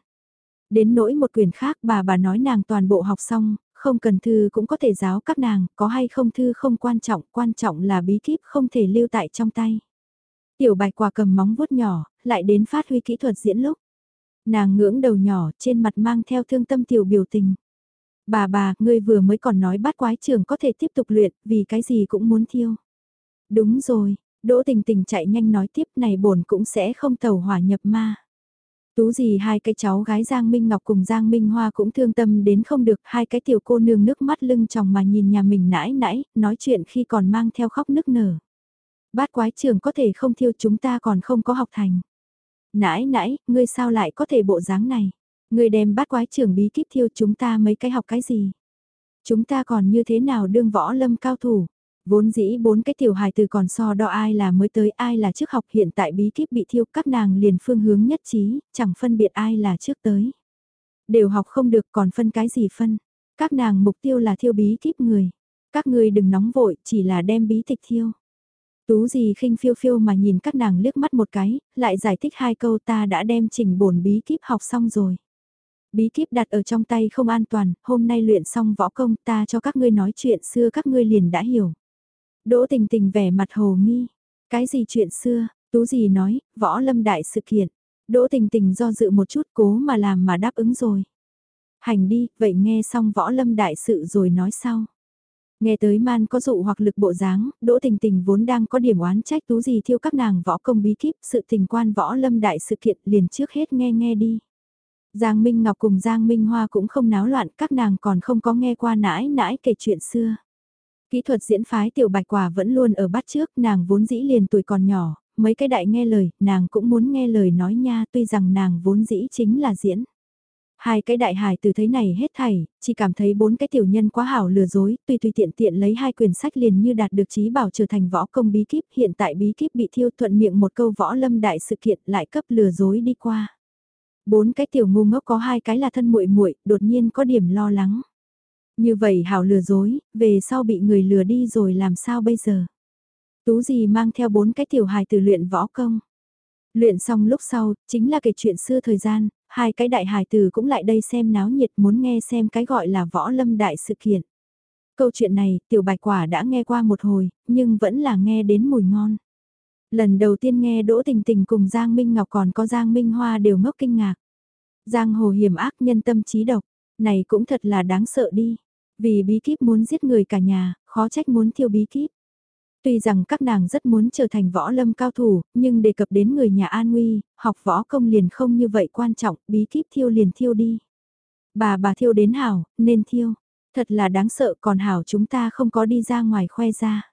Đến nỗi một quyền khác bà bà nói nàng toàn bộ học xong, không cần thư cũng có thể giáo các nàng, có hay không thư không quan trọng, quan trọng là bí kíp không thể lưu tại trong tay. Tiểu bạch quả cầm móng vuốt nhỏ, lại đến phát huy kỹ thuật diễn lúc. Nàng ngưỡng đầu nhỏ, trên mặt mang theo thương tâm tiểu biểu tình. Bà bà, ngươi vừa mới còn nói bắt quái trường có thể tiếp tục luyện, vì cái gì cũng muốn thiêu. Đúng rồi, Đỗ tình tình chạy nhanh nói tiếp này bổn cũng sẽ không tàu hỏa nhập ma. Tú gì hai cái cháu gái Giang Minh Ngọc cùng Giang Minh Hoa cũng thương tâm đến không được hai cái tiểu cô nương nước mắt lưng tròng mà nhìn nhà mình nãi nãi, nói chuyện khi còn mang theo khóc nức nở. Bát quái trường có thể không thiêu chúng ta còn không có học thành. Nãi nãi, ngươi sao lại có thể bộ dáng này? Ngươi đem bát quái trường bí kíp thiêu chúng ta mấy cái học cái gì? Chúng ta còn như thế nào đương võ lâm cao thủ? Vốn dĩ bốn cái tiểu hài từ còn so đo ai là mới tới ai là trước học hiện tại bí kíp bị thiêu các nàng liền phương hướng nhất trí, chẳng phân biệt ai là trước tới. Đều học không được còn phân cái gì phân. Các nàng mục tiêu là thiêu bí kíp người. Các người đừng nóng vội chỉ là đem bí tịch thiêu. Tú gì khinh phiêu phiêu mà nhìn các nàng liếc mắt một cái, lại giải thích hai câu ta đã đem trình bổn bí kíp học xong rồi. Bí kíp đặt ở trong tay không an toàn, hôm nay luyện xong võ công ta cho các ngươi nói chuyện xưa các ngươi liền đã hiểu. Đỗ tình tình vẻ mặt hồ nghi. Cái gì chuyện xưa, tú gì nói, võ lâm đại sự kiện. Đỗ tình tình do dự một chút cố mà làm mà đáp ứng rồi. Hành đi, vậy nghe xong võ lâm đại sự rồi nói sau. Nghe tới man có dụ hoặc lực bộ dáng, đỗ tình tình vốn đang có điểm oán trách tú gì thiêu các nàng võ công bí kíp, sự tình quan võ lâm đại sự kiện liền trước hết nghe nghe đi. Giang Minh Ngọc cùng Giang Minh Hoa cũng không náo loạn, các nàng còn không có nghe qua nãi nãi kể chuyện xưa. Kỹ thuật diễn phái tiểu bạch quả vẫn luôn ở bắt trước, nàng vốn dĩ liền tuổi còn nhỏ, mấy cái đại nghe lời, nàng cũng muốn nghe lời nói nha tuy rằng nàng vốn dĩ chính là diễn. Hai cái đại hài từ thấy này hết thảy, chỉ cảm thấy bốn cái tiểu nhân quá hảo lừa dối, tuy tùy tiện tiện lấy hai quyển sách liền như đạt được trí bảo trở thành võ công bí kíp, hiện tại bí kíp bị thiêu thuận miệng một câu võ lâm đại sự kiện lại cấp lừa dối đi qua. Bốn cái tiểu ngu ngốc có hai cái là thân muội muội, đột nhiên có điểm lo lắng. Như vậy hảo lừa dối, về sau bị người lừa đi rồi làm sao bây giờ? Tú gì mang theo bốn cái tiểu hài từ luyện võ công. Luyện xong lúc sau, chính là kể chuyện xưa thời gian, hai cái đại hài từ cũng lại đây xem náo nhiệt muốn nghe xem cái gọi là võ lâm đại sự kiện. Câu chuyện này, tiểu bạch quả đã nghe qua một hồi, nhưng vẫn là nghe đến mùi ngon. Lần đầu tiên nghe Đỗ Tình Tình cùng Giang Minh Ngọc còn có Giang Minh Hoa đều ngốc kinh ngạc. Giang hồ hiểm ác nhân tâm trí độc, này cũng thật là đáng sợ đi. Vì bí kíp muốn giết người cả nhà, khó trách muốn thiêu bí kíp. Tuy rằng các nàng rất muốn trở thành võ lâm cao thủ, nhưng đề cập đến người nhà an nguy, học võ công liền không như vậy quan trọng, bí kíp thiêu liền thiêu đi. Bà bà thiêu đến hảo, nên thiêu. Thật là đáng sợ còn hảo chúng ta không có đi ra ngoài khoe ra.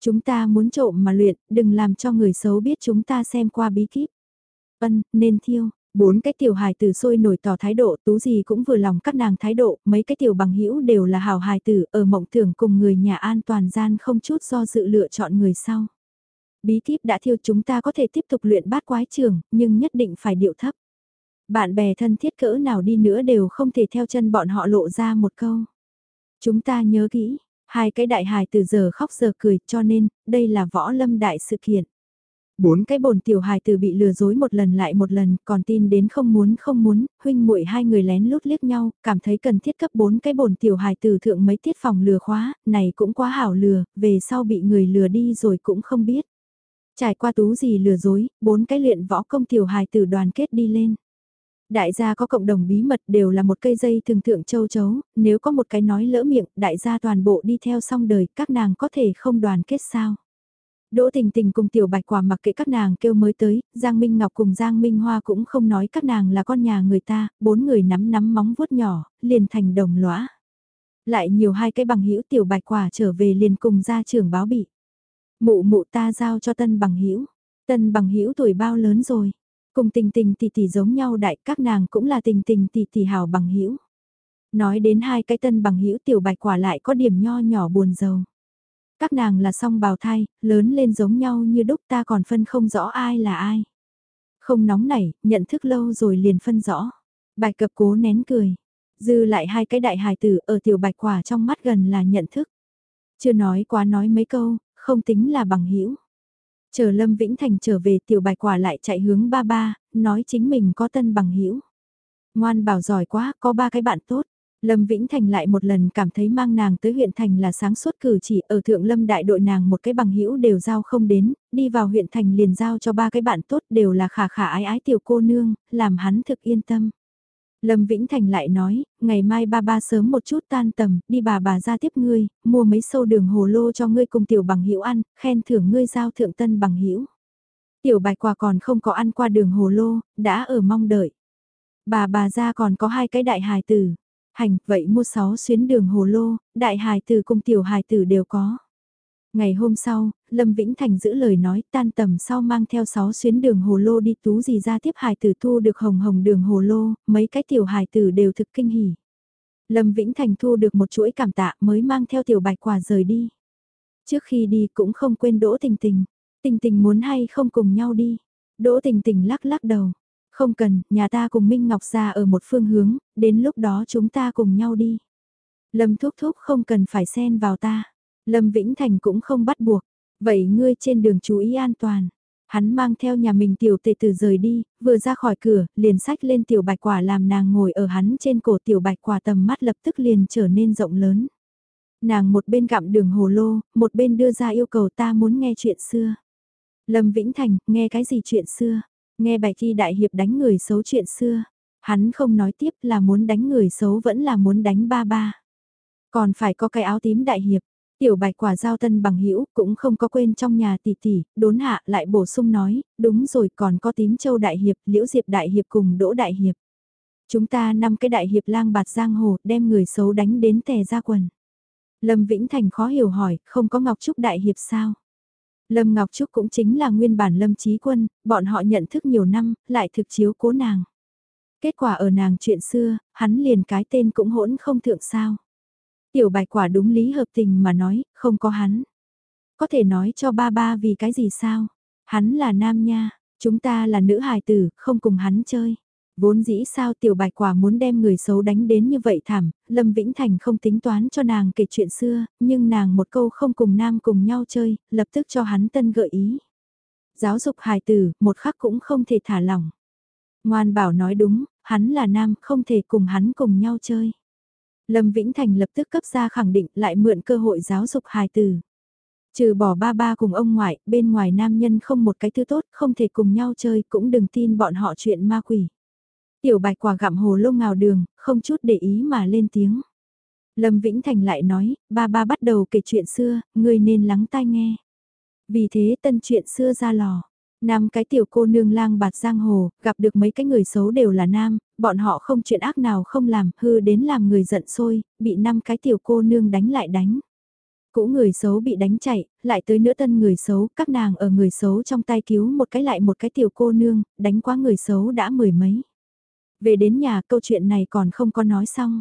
Chúng ta muốn trộm mà luyện, đừng làm cho người xấu biết chúng ta xem qua bí kíp. Ân, nên thiêu. Bốn cái tiểu hài tử sôi nổi tỏ thái độ, tú gì cũng vừa lòng các nàng thái độ, mấy cái tiểu bằng hữu đều là hào hài tử, ở mộng tưởng cùng người nhà an toàn gian không chút do dự lựa chọn người sau. Bí kíp đã thiêu chúng ta có thể tiếp tục luyện bát quái trường, nhưng nhất định phải điệu thấp. Bạn bè thân thiết cỡ nào đi nữa đều không thể theo chân bọn họ lộ ra một câu. Chúng ta nhớ kỹ, hai cái đại hài từ giờ khóc giờ cười cho nên, đây là võ lâm đại sự kiện. Bốn cái bồn tiểu hài tử bị lừa dối một lần lại một lần, còn tin đến không muốn không muốn, huynh muội hai người lén lút liếc nhau, cảm thấy cần thiết cấp bốn cái bồn tiểu hài tử thượng mấy tiết phòng lừa khóa, này cũng quá hảo lừa, về sau bị người lừa đi rồi cũng không biết. Trải qua tú gì lừa dối, bốn cái luyện võ công tiểu hài tử đoàn kết đi lên. Đại gia có cộng đồng bí mật đều là một cây dây thường thượng châu chấu, nếu có một cái nói lỡ miệng, đại gia toàn bộ đi theo xong đời, các nàng có thể không đoàn kết sao. Đỗ Tình Tình cùng Tiểu Bạch Quả mặc kệ các nàng kêu mới tới, Giang Minh Ngọc cùng Giang Minh Hoa cũng không nói các nàng là con nhà người ta, bốn người nắm nắm móng vuốt nhỏ, liền thành đồng lõa. Lại nhiều hai cái bằng hữu Tiểu Bạch Quả trở về liền cùng gia trưởng báo bị. Mụ mụ ta giao cho tân bằng hữu Tân bằng hữu tuổi bao lớn rồi. Cùng tình tình tỷ tỷ giống nhau đại các nàng cũng là tình tình tỷ tỷ hảo bằng hữu Nói đến hai cái tân bằng hữu Tiểu Bạch Quả lại có điểm nho nhỏ buồn giàu các nàng là song bào thai, lớn lên giống nhau như đúc ta còn phân không rõ ai là ai. Không nóng nảy, nhận thức lâu rồi liền phân rõ. Bạch cập cố nén cười. Dư lại hai cái đại hài tử ở tiểu bạch quả trong mắt gần là nhận thức. Chưa nói quá nói mấy câu, không tính là bằng hữu Chờ Lâm Vĩnh Thành trở về tiểu bạch quả lại chạy hướng ba ba, nói chính mình có tân bằng hữu Ngoan bảo giỏi quá, có ba cái bạn tốt. Lâm Vĩnh Thành lại một lần cảm thấy mang nàng tới huyện thành là sáng suốt cử chỉ ở thượng lâm đại đội nàng một cái bằng hữu đều giao không đến, đi vào huyện thành liền giao cho ba cái bạn tốt đều là khả khả ái ái tiểu cô nương, làm hắn thực yên tâm. Lâm Vĩnh Thành lại nói, ngày mai ba ba sớm một chút tan tầm, đi bà bà ra tiếp ngươi, mua mấy sâu đường hồ lô cho ngươi cùng tiểu bằng hữu ăn, khen thưởng ngươi giao thượng tân bằng hữu. Tiểu bạch quả còn không có ăn qua đường hồ lô, đã ở mong đợi. Bà bà ra còn có hai cái đại hài tử, Hành, vậy mua 6 xuyến đường hồ lô, đại hài tử cùng tiểu hài tử đều có. Ngày hôm sau, Lâm Vĩnh Thành giữ lời nói tan tầm sau mang theo 6 xuyến đường hồ lô đi tú gì ra tiếp hài tử thu được hồng hồng đường hồ lô, mấy cái tiểu hài tử đều thực kinh hỉ. Lâm Vĩnh Thành thu được một chuỗi cảm tạ mới mang theo tiểu bạch quả rời đi. Trước khi đi cũng không quên đỗ tình tình, tình tình muốn hay không cùng nhau đi. Đỗ tình tình lắc lắc đầu, không cần, nhà ta cùng Minh Ngọc ra ở một phương hướng, đến lúc đó chúng ta cùng nhau đi. Lâm Thúc Thúc không cần phải xen vào ta. Lâm Vĩnh Thành cũng không bắt buộc. Vậy ngươi trên đường chú ý an toàn. Hắn mang theo nhà mình tiểu tệ tử rời đi, vừa ra khỏi cửa, liền sách lên tiểu bạch quả làm nàng ngồi ở hắn trên cổ tiểu bạch quả tầm mắt lập tức liền trở nên rộng lớn. Nàng một bên gặm đường hồ lô, một bên đưa ra yêu cầu ta muốn nghe chuyện xưa. Lâm Vĩnh Thành, nghe cái gì chuyện xưa? Nghe bài thi đại hiệp đánh người xấu chuyện xưa, hắn không nói tiếp là muốn đánh người xấu vẫn là muốn đánh ba ba. Còn phải có cái áo tím đại hiệp, tiểu bạch quả giao tân bằng hữu cũng không có quên trong nhà tỷ tỷ, đốn hạ lại bổ sung nói, đúng rồi còn có tím châu đại hiệp, liễu diệp đại hiệp cùng đỗ đại hiệp. Chúng ta năm cái đại hiệp lang bạt giang hồ đem người xấu đánh đến tè ra quần. Lâm Vĩnh Thành khó hiểu hỏi, không có Ngọc Trúc đại hiệp sao? Lâm Ngọc Trúc cũng chính là nguyên bản Lâm Trí Quân, bọn họ nhận thức nhiều năm, lại thực chiếu cố nàng. Kết quả ở nàng chuyện xưa, hắn liền cái tên cũng hỗn không thượng sao. Tiểu bài quả đúng lý hợp tình mà nói, không có hắn. Có thể nói cho ba ba vì cái gì sao? Hắn là nam nha, chúng ta là nữ hài tử, không cùng hắn chơi. Vốn dĩ sao tiểu bạch quả muốn đem người xấu đánh đến như vậy thảm, Lâm Vĩnh Thành không tính toán cho nàng kể chuyện xưa, nhưng nàng một câu không cùng nam cùng nhau chơi, lập tức cho hắn tân gợi ý. Giáo dục hài tử, một khắc cũng không thể thả lỏng. Ngoan bảo nói đúng, hắn là nam, không thể cùng hắn cùng nhau chơi. Lâm Vĩnh Thành lập tức cấp ra khẳng định lại mượn cơ hội giáo dục hài tử. Trừ bỏ ba ba cùng ông ngoại, bên ngoài nam nhân không một cái thứ tốt, không thể cùng nhau chơi, cũng đừng tin bọn họ chuyện ma quỷ. Tiểu bạch quả gặm hồ lô ngào đường, không chút để ý mà lên tiếng. Lâm Vĩnh Thành lại nói, ba ba bắt đầu kể chuyện xưa, ngươi nên lắng tai nghe. Vì thế tân chuyện xưa ra lò. Nam cái tiểu cô nương lang bạt giang hồ, gặp được mấy cái người xấu đều là nam, bọn họ không chuyện ác nào không làm, hư đến làm người giận sôi bị năm cái tiểu cô nương đánh lại đánh. Cũ người xấu bị đánh chạy, lại tới nữa tân người xấu, các nàng ở người xấu trong tay cứu một cái lại một cái tiểu cô nương, đánh quá người xấu đã mười mấy. Về đến nhà câu chuyện này còn không có nói xong.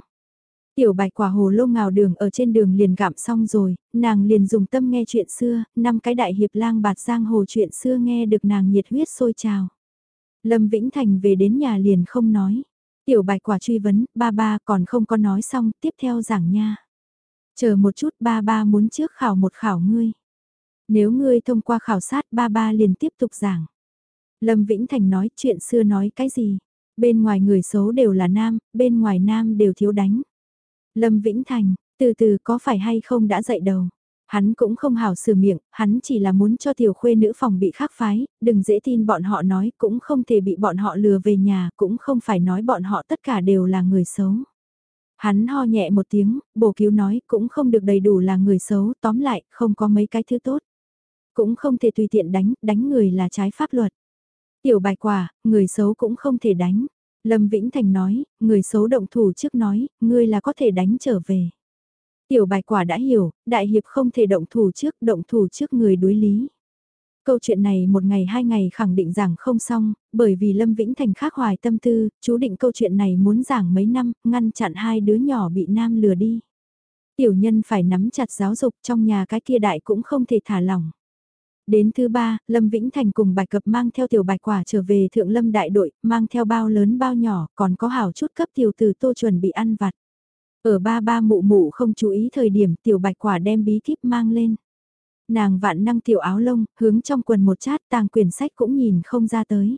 Tiểu bạch quả hồ lô ngào đường ở trên đường liền gặm xong rồi, nàng liền dùng tâm nghe chuyện xưa, năm cái đại hiệp lang bạt giang hồ chuyện xưa nghe được nàng nhiệt huyết sôi trào. Lâm Vĩnh Thành về đến nhà liền không nói. Tiểu bạch quả truy vấn, ba ba còn không có nói xong, tiếp theo giảng nha. Chờ một chút ba ba muốn trước khảo một khảo ngươi. Nếu ngươi thông qua khảo sát ba ba liền tiếp tục giảng. Lâm Vĩnh Thành nói chuyện xưa nói cái gì? Bên ngoài người xấu đều là nam, bên ngoài nam đều thiếu đánh. Lâm Vĩnh Thành, từ từ có phải hay không đã dậy đầu. Hắn cũng không hào sửa miệng, hắn chỉ là muốn cho tiểu khuê nữ phòng bị khắc phái, đừng dễ tin bọn họ nói, cũng không thể bị bọn họ lừa về nhà, cũng không phải nói bọn họ tất cả đều là người xấu. Hắn ho nhẹ một tiếng, bổ cứu nói cũng không được đầy đủ là người xấu, tóm lại, không có mấy cái thứ tốt. Cũng không thể tùy tiện đánh, đánh người là trái pháp luật. Tiểu bài quả, người xấu cũng không thể đánh. Lâm Vĩnh Thành nói, người xấu động thủ trước nói, ngươi là có thể đánh trở về. Tiểu bài quả đã hiểu, đại hiệp không thể động thủ trước, động thủ trước người đối lý. Câu chuyện này một ngày hai ngày khẳng định rằng không xong, bởi vì Lâm Vĩnh Thành khác hoài tâm tư, chú định câu chuyện này muốn giảng mấy năm, ngăn chặn hai đứa nhỏ bị nam lừa đi. Tiểu nhân phải nắm chặt giáo dục trong nhà cái kia đại cũng không thể thả lỏng. Đến thứ ba, Lâm Vĩnh Thành cùng bài cập mang theo tiểu bạch quả trở về thượng lâm đại đội, mang theo bao lớn bao nhỏ, còn có hảo chút cấp tiểu từ tô chuẩn bị ăn vặt. Ở ba ba mụ mụ không chú ý thời điểm tiểu bạch quả đem bí kíp mang lên. Nàng vạn năng tiểu áo lông, hướng trong quần một chát tàng quyển sách cũng nhìn không ra tới.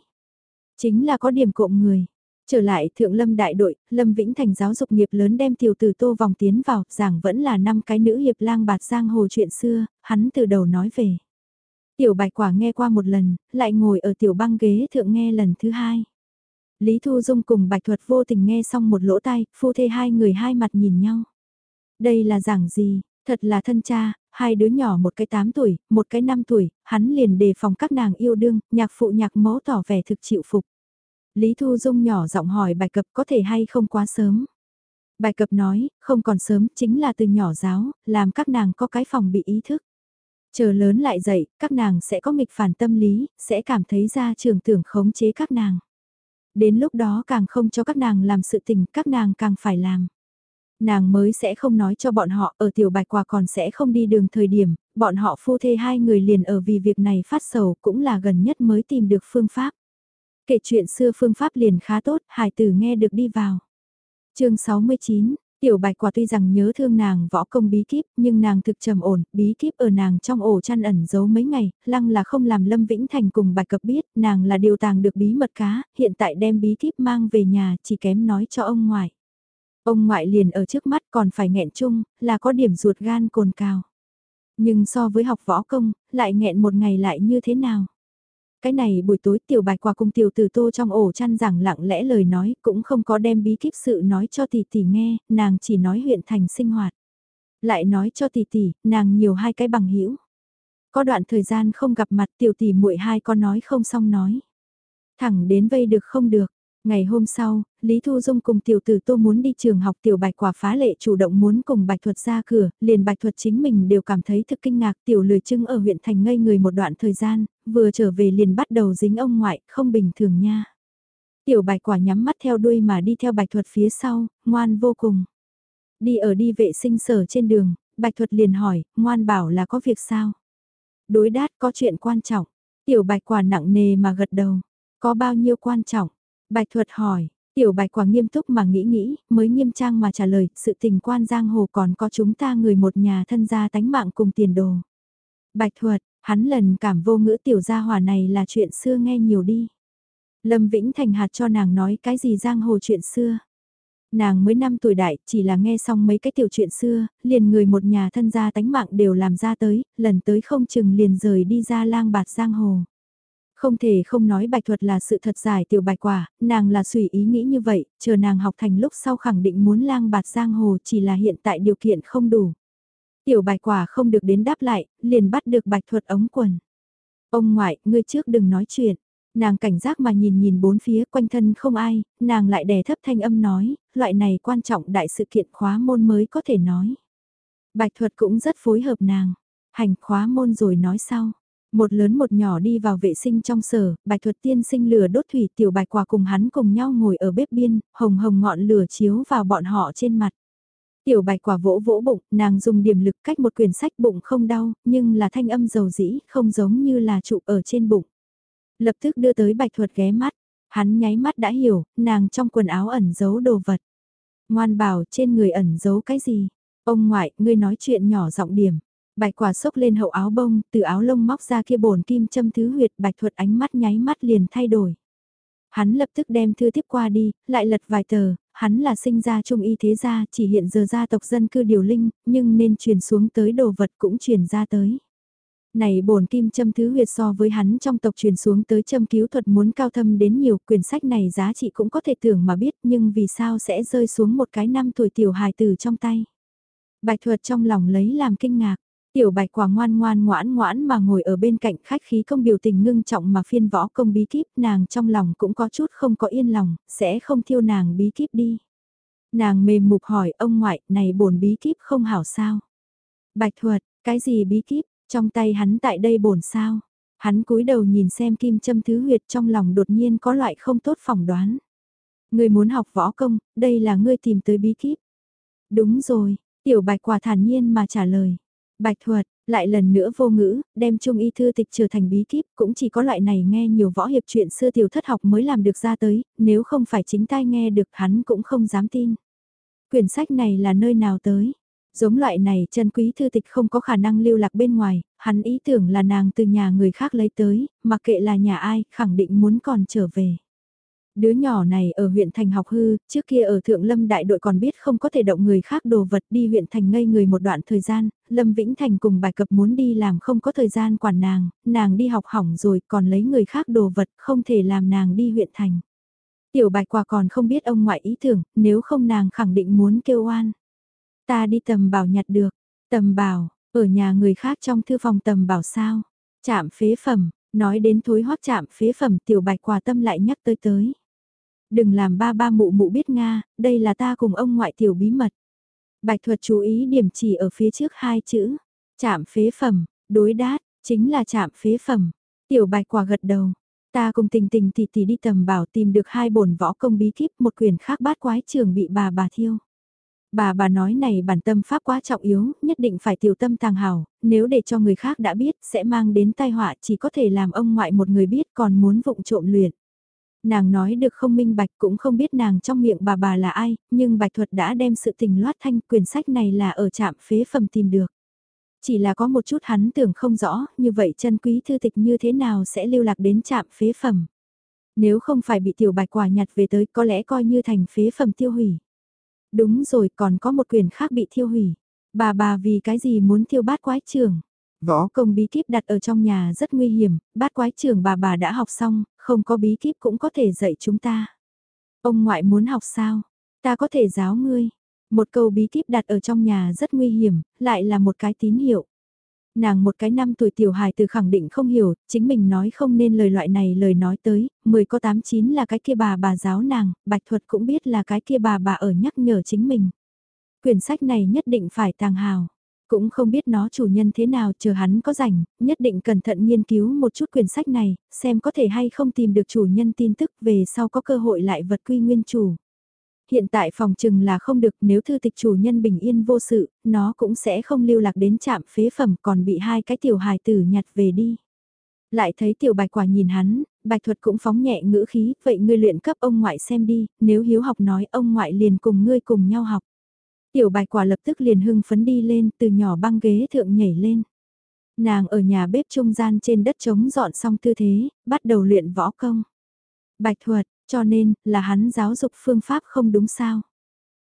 Chính là có điểm cộng người. Trở lại thượng lâm đại đội, lâm vĩnh thành giáo dục nghiệp lớn đem tiểu tử tô vòng tiến vào, giảng vẫn là năm cái nữ hiệp lang bạt giang hồ chuyện xưa, hắn từ đầu nói về. Tiểu bạch quả nghe qua một lần, lại ngồi ở tiểu băng ghế thượng nghe lần thứ hai. Lý Thu Dung cùng bạch thuật vô tình nghe xong một lỗ tai, phu thê hai người hai mặt nhìn nhau. Đây là giảng gì, thật là thân cha, hai đứa nhỏ một cái 8 tuổi, một cái 5 tuổi, hắn liền đề phòng các nàng yêu đương, nhạc phụ nhạc mẫu tỏ vẻ thực chịu phục. Lý Thu Dung nhỏ giọng hỏi bài cập có thể hay không quá sớm. Bài cập nói, không còn sớm, chính là từ nhỏ giáo, làm các nàng có cái phòng bị ý thức. Chờ lớn lại dậy, các nàng sẽ có nghịch phản tâm lý, sẽ cảm thấy ra trường tưởng khống chế các nàng. Đến lúc đó càng không cho các nàng làm sự tình, các nàng càng phải làm. Nàng mới sẽ không nói cho bọn họ ở tiểu bạch quả còn sẽ không đi đường thời điểm, bọn họ phu thê hai người liền ở vì việc này phát sầu cũng là gần nhất mới tìm được phương pháp. Kể chuyện xưa phương pháp liền khá tốt, hải tử nghe được đi vào. chương 69, Tiểu bạch quả tuy rằng nhớ thương nàng võ công bí kíp, nhưng nàng thực trầm ổn, bí kíp ở nàng trong ổ chăn ẩn giấu mấy ngày, lăng là không làm Lâm Vĩnh Thành cùng bạch cập biết, nàng là điều tàng được bí mật cá, hiện tại đem bí kíp mang về nhà, chỉ kém nói cho ông ngoại. Ông ngoại liền ở trước mắt còn phải nghẹn chung, là có điểm ruột gan cồn cao. Nhưng so với học võ công, lại nghẹn một ngày lại như thế nào? Cái này buổi tối tiểu bạch quả cùng tiểu từ tô trong ổ chăn rằng lặng lẽ lời nói cũng không có đem bí kíp sự nói cho tỷ tỷ nghe, nàng chỉ nói huyện thành sinh hoạt. Lại nói cho tỷ tỷ, nàng nhiều hai cái bằng hữu Có đoạn thời gian không gặp mặt tiểu tỷ muội hai con nói không xong nói. Thẳng đến vây được không được, Ngày hôm sau, Lý Thu Dung cùng tiểu tử tô muốn đi trường học tiểu bạch quả phá lệ chủ động muốn cùng bạch thuật ra cửa, liền bạch thuật chính mình đều cảm thấy thực kinh ngạc tiểu lười trưng ở huyện thành ngây người một đoạn thời gian, vừa trở về liền bắt đầu dính ông ngoại, không bình thường nha. Tiểu bạch quả nhắm mắt theo đuôi mà đi theo bạch thuật phía sau, ngoan vô cùng. Đi ở đi vệ sinh sở trên đường, bạch thuật liền hỏi, ngoan bảo là có việc sao? Đối đát có chuyện quan trọng, tiểu bạch quả nặng nề mà gật đầu, có bao nhiêu quan trọng? Bạch thuật hỏi, tiểu bạch quả nghiêm túc mà nghĩ nghĩ, mới nghiêm trang mà trả lời, sự tình quan giang hồ còn có chúng ta người một nhà thân gia tánh mạng cùng tiền đồ. Bạch thuật, hắn lần cảm vô ngữ tiểu gia hòa này là chuyện xưa nghe nhiều đi. Lâm Vĩnh Thành hạt cho nàng nói cái gì giang hồ chuyện xưa. Nàng mới năm tuổi đại, chỉ là nghe xong mấy cái tiểu chuyện xưa, liền người một nhà thân gia tánh mạng đều làm ra tới, lần tới không chừng liền rời đi ra lang bạt giang hồ. Không thể không nói bạch thuật là sự thật giải tiểu bạch quả, nàng là suy ý nghĩ như vậy, chờ nàng học thành lúc sau khẳng định muốn lang bạt giang hồ chỉ là hiện tại điều kiện không đủ. Tiểu bạch quả không được đến đáp lại, liền bắt được bạch thuật ống quần. Ông ngoại, ngươi trước đừng nói chuyện. Nàng cảnh giác mà nhìn nhìn bốn phía quanh thân không ai, nàng lại đè thấp thanh âm nói, loại này quan trọng đại sự kiện khóa môn mới có thể nói. Bạch thuật cũng rất phối hợp nàng, hành khóa môn rồi nói sau. Một lớn một nhỏ đi vào vệ sinh trong sở, bạch thuật tiên sinh lửa đốt thủy tiểu bạch quả cùng hắn cùng nhau ngồi ở bếp biên, hồng hồng ngọn lửa chiếu vào bọn họ trên mặt. Tiểu bạch quả vỗ vỗ bụng, nàng dùng điểm lực cách một quyển sách bụng không đau, nhưng là thanh âm dầu dĩ, không giống như là trụ ở trên bụng. Lập tức đưa tới bạch thuật ghé mắt, hắn nháy mắt đã hiểu, nàng trong quần áo ẩn giấu đồ vật. Ngoan bảo trên người ẩn giấu cái gì? Ông ngoại, ngươi nói chuyện nhỏ giọng điểm. Bạch quả sốc lên hậu áo bông, từ áo lông móc ra kia bổn kim châm thứ huyệt bạch thuật ánh mắt nháy mắt liền thay đổi. Hắn lập tức đem thư tiếp qua đi, lại lật vài tờ, hắn là sinh ra trung y thế gia, chỉ hiện giờ gia tộc dân cư điều linh, nhưng nên truyền xuống tới đồ vật cũng truyền ra tới. Này bổn kim châm thứ huyệt so với hắn trong tộc truyền xuống tới châm cứu thuật muốn cao thâm đến nhiều quyển sách này giá trị cũng có thể tưởng mà biết nhưng vì sao sẽ rơi xuống một cái năm tuổi tiểu hài tử trong tay. Bạch thuật trong lòng lấy làm kinh ngạc. Tiểu bạch quả ngoan ngoan ngoãn ngoãn mà ngồi ở bên cạnh khách khí công biểu tình ngưng trọng mà phiên võ công bí kíp nàng trong lòng cũng có chút không có yên lòng, sẽ không thiêu nàng bí kíp đi. Nàng mềm mục hỏi ông ngoại này bổn bí kíp không hảo sao. Bạch thuật, cái gì bí kíp, trong tay hắn tại đây bổn sao. Hắn cúi đầu nhìn xem kim châm thứ huyệt trong lòng đột nhiên có loại không tốt phỏng đoán. Người muốn học võ công, đây là ngươi tìm tới bí kíp. Đúng rồi, tiểu bạch quả thản nhiên mà trả lời. Bạch thuật, lại lần nữa vô ngữ, đem trung y thư tịch trở thành bí kíp, cũng chỉ có loại này nghe nhiều võ hiệp chuyện xưa tiểu thất học mới làm được ra tới, nếu không phải chính tai nghe được hắn cũng không dám tin. Quyển sách này là nơi nào tới? Giống loại này chân quý thư tịch không có khả năng lưu lạc bên ngoài, hắn ý tưởng là nàng từ nhà người khác lấy tới, mặc kệ là nhà ai, khẳng định muốn còn trở về. Đứa nhỏ này ở huyện thành học hư, trước kia ở Thượng Lâm đại đội còn biết không có thể động người khác đồ vật đi huyện thành ngây người một đoạn thời gian, Lâm Vĩnh Thành cùng bài cập muốn đi làm không có thời gian quản nàng, nàng đi học hỏng rồi còn lấy người khác đồ vật không thể làm nàng đi huyện thành. Tiểu bạch quả còn không biết ông ngoại ý tưởng, nếu không nàng khẳng định muốn kêu oan. Ta đi tầm bảo nhặt được, tầm bảo, ở nhà người khác trong thư phòng tầm bảo sao, chạm phế phẩm, nói đến thối hoác chạm phế phẩm tiểu bạch quả tâm lại nhắc tới tới. Đừng làm ba ba mụ mụ biết Nga, đây là ta cùng ông ngoại tiểu bí mật. Bạch thuật chú ý điểm chỉ ở phía trước hai chữ, chạm phế phẩm, đối đát, chính là chạm phế phẩm. Tiểu bạch quả gật đầu, ta cùng tình tình tỷ tỷ đi tầm bảo tìm được hai bổn võ công bí kíp một quyền khác bát quái trường bị bà bà thiêu. Bà bà nói này bản tâm pháp quá trọng yếu, nhất định phải tiểu tâm tàng hảo, nếu để cho người khác đã biết sẽ mang đến tai họa chỉ có thể làm ông ngoại một người biết còn muốn vụng trộm luyện. Nàng nói được không minh bạch cũng không biết nàng trong miệng bà bà là ai, nhưng bạch thuật đã đem sự tình loát thanh quyển sách này là ở trạm phế phẩm tìm được. Chỉ là có một chút hắn tưởng không rõ, như vậy chân quý thư tịch như thế nào sẽ lưu lạc đến trạm phế phẩm. Nếu không phải bị tiểu bạch quả nhặt về tới có lẽ coi như thành phế phẩm tiêu hủy. Đúng rồi còn có một quyền khác bị thiêu hủy. Bà bà vì cái gì muốn thiêu bát quái trường? Võ công bí kíp đặt ở trong nhà rất nguy hiểm, bát quái trường bà bà đã học xong, không có bí kíp cũng có thể dạy chúng ta. Ông ngoại muốn học sao? Ta có thể giáo ngươi. Một câu bí kíp đặt ở trong nhà rất nguy hiểm, lại là một cái tín hiệu. Nàng một cái năm tuổi tiểu hài từ khẳng định không hiểu, chính mình nói không nên lời loại này lời nói tới, 10 có 8 9 là cái kia bà bà giáo nàng, bạch thuật cũng biết là cái kia bà bà ở nhắc nhở chính mình. Quyển sách này nhất định phải tàng hào. Cũng không biết nó chủ nhân thế nào chờ hắn có rảnh, nhất định cẩn thận nghiên cứu một chút quyển sách này, xem có thể hay không tìm được chủ nhân tin tức về sau có cơ hội lại vật quy nguyên chủ. Hiện tại phòng trừng là không được nếu thư tịch chủ nhân bình yên vô sự, nó cũng sẽ không lưu lạc đến trạm phế phẩm còn bị hai cái tiểu hài tử nhặt về đi. Lại thấy tiểu bạch quả nhìn hắn, bạch thuật cũng phóng nhẹ ngữ khí, vậy ngươi luyện cấp ông ngoại xem đi, nếu hiếu học nói ông ngoại liền cùng ngươi cùng nhau học. Tiểu bạch quả lập tức liền hưng phấn đi lên từ nhỏ băng ghế thượng nhảy lên. Nàng ở nhà bếp trung gian trên đất trống dọn xong tư thế, bắt đầu luyện võ công. Bạch thuật, cho nên, là hắn giáo dục phương pháp không đúng sao.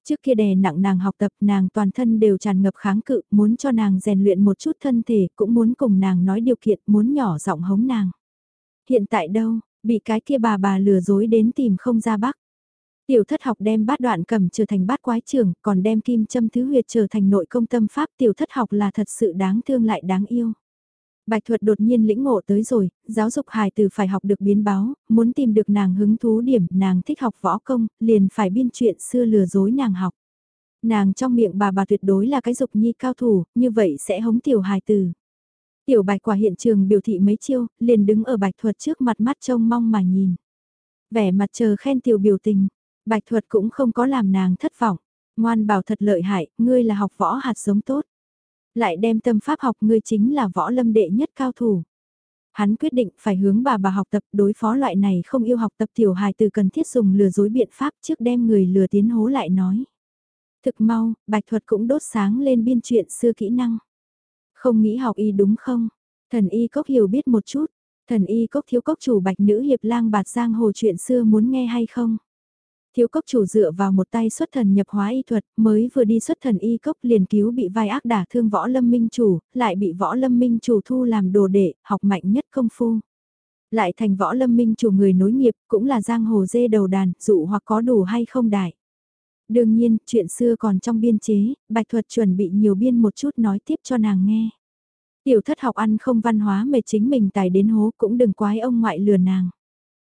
Trước kia đè nặng nàng học tập nàng toàn thân đều tràn ngập kháng cự, muốn cho nàng rèn luyện một chút thân thể, cũng muốn cùng nàng nói điều kiện, muốn nhỏ giọng hống nàng. Hiện tại đâu, bị cái kia bà bà lừa dối đến tìm không ra bắc. Tiểu thất học đem bát đoạn cầm trở thành bát quái trường, còn đem kim châm thứ huyệt trở thành nội công tâm pháp tiểu thất học là thật sự đáng thương lại đáng yêu. Bạch thuật đột nhiên lĩnh ngộ tới rồi, giáo dục hài từ phải học được biến báo, muốn tìm được nàng hứng thú điểm, nàng thích học võ công, liền phải biên chuyện xưa lừa dối nàng học. Nàng trong miệng bà bà tuyệt đối là cái dục nhi cao thủ, như vậy sẽ hống tiểu hài từ. Tiểu bạch quả hiện trường biểu thị mấy chiêu, liền đứng ở bạch thuật trước mặt mắt trông mong mà nhìn. Vẻ mặt chờ khen tiểu biểu tình, bạch thuật cũng không có làm nàng thất vọng. Ngoan bảo thật lợi hại, ngươi là học võ hạt giống tốt lại đem tâm pháp học ngươi chính là võ lâm đệ nhất cao thủ. Hắn quyết định phải hướng bà bà học tập đối phó loại này không yêu học tập tiểu hài từ cần thiết dùng lừa dối biện pháp trước đem người lừa tiến hố lại nói. Thực mau, bạch thuật cũng đốt sáng lên biên chuyện xưa kỹ năng. Không nghĩ học y đúng không? Thần y cốc hiểu biết một chút. Thần y cốc thiếu cốc chủ bạch nữ hiệp lang bạt giang hồ chuyện xưa muốn nghe hay không? Thiếu cốc chủ dựa vào một tay xuất thần nhập hóa y thuật, mới vừa đi xuất thần y cốc liền cứu bị vai ác đả thương võ lâm minh chủ, lại bị võ lâm minh chủ thu làm đồ đệ, học mạnh nhất công phu. Lại thành võ lâm minh chủ người nối nghiệp, cũng là giang hồ dê đầu đàn, dụ hoặc có đủ hay không đại. Đương nhiên, chuyện xưa còn trong biên chế, bạch thuật chuẩn bị nhiều biên một chút nói tiếp cho nàng nghe. Tiểu thất học ăn không văn hóa mệt chính mình tài đến hố cũng đừng quái ông ngoại lừa nàng.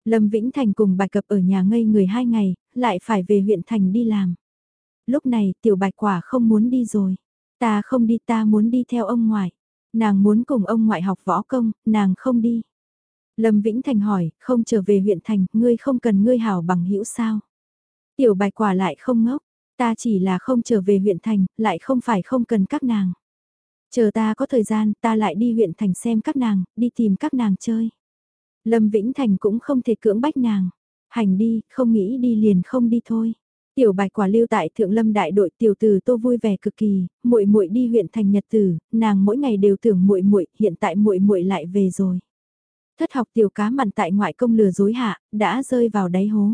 Lâm Vĩnh Thành cùng bạch cập ở nhà ngây người hai ngày, lại phải về huyện thành đi làm. Lúc này tiểu bạch quả không muốn đi rồi. Ta không đi ta muốn đi theo ông ngoại. Nàng muốn cùng ông ngoại học võ công, nàng không đi. Lâm Vĩnh Thành hỏi, không trở về huyện thành, ngươi không cần ngươi hảo bằng hữu sao? Tiểu bạch quả lại không ngốc, ta chỉ là không trở về huyện thành, lại không phải không cần các nàng. Chờ ta có thời gian, ta lại đi huyện thành xem các nàng, đi tìm các nàng chơi. Lâm Vĩnh Thành cũng không thể cưỡng bách nàng. Hành đi, không nghĩ đi liền không đi thôi. Tiểu Bạch Quả lưu tại Thượng Lâm đại đội tiểu tử Tô vui vẻ cực kỳ, muội muội đi huyện thành Nhật Tử, nàng mỗi ngày đều tưởng muội muội, hiện tại muội muội lại về rồi. Thất học tiểu cá mặn tại ngoại công lừa dối hạ, đã rơi vào đáy hố.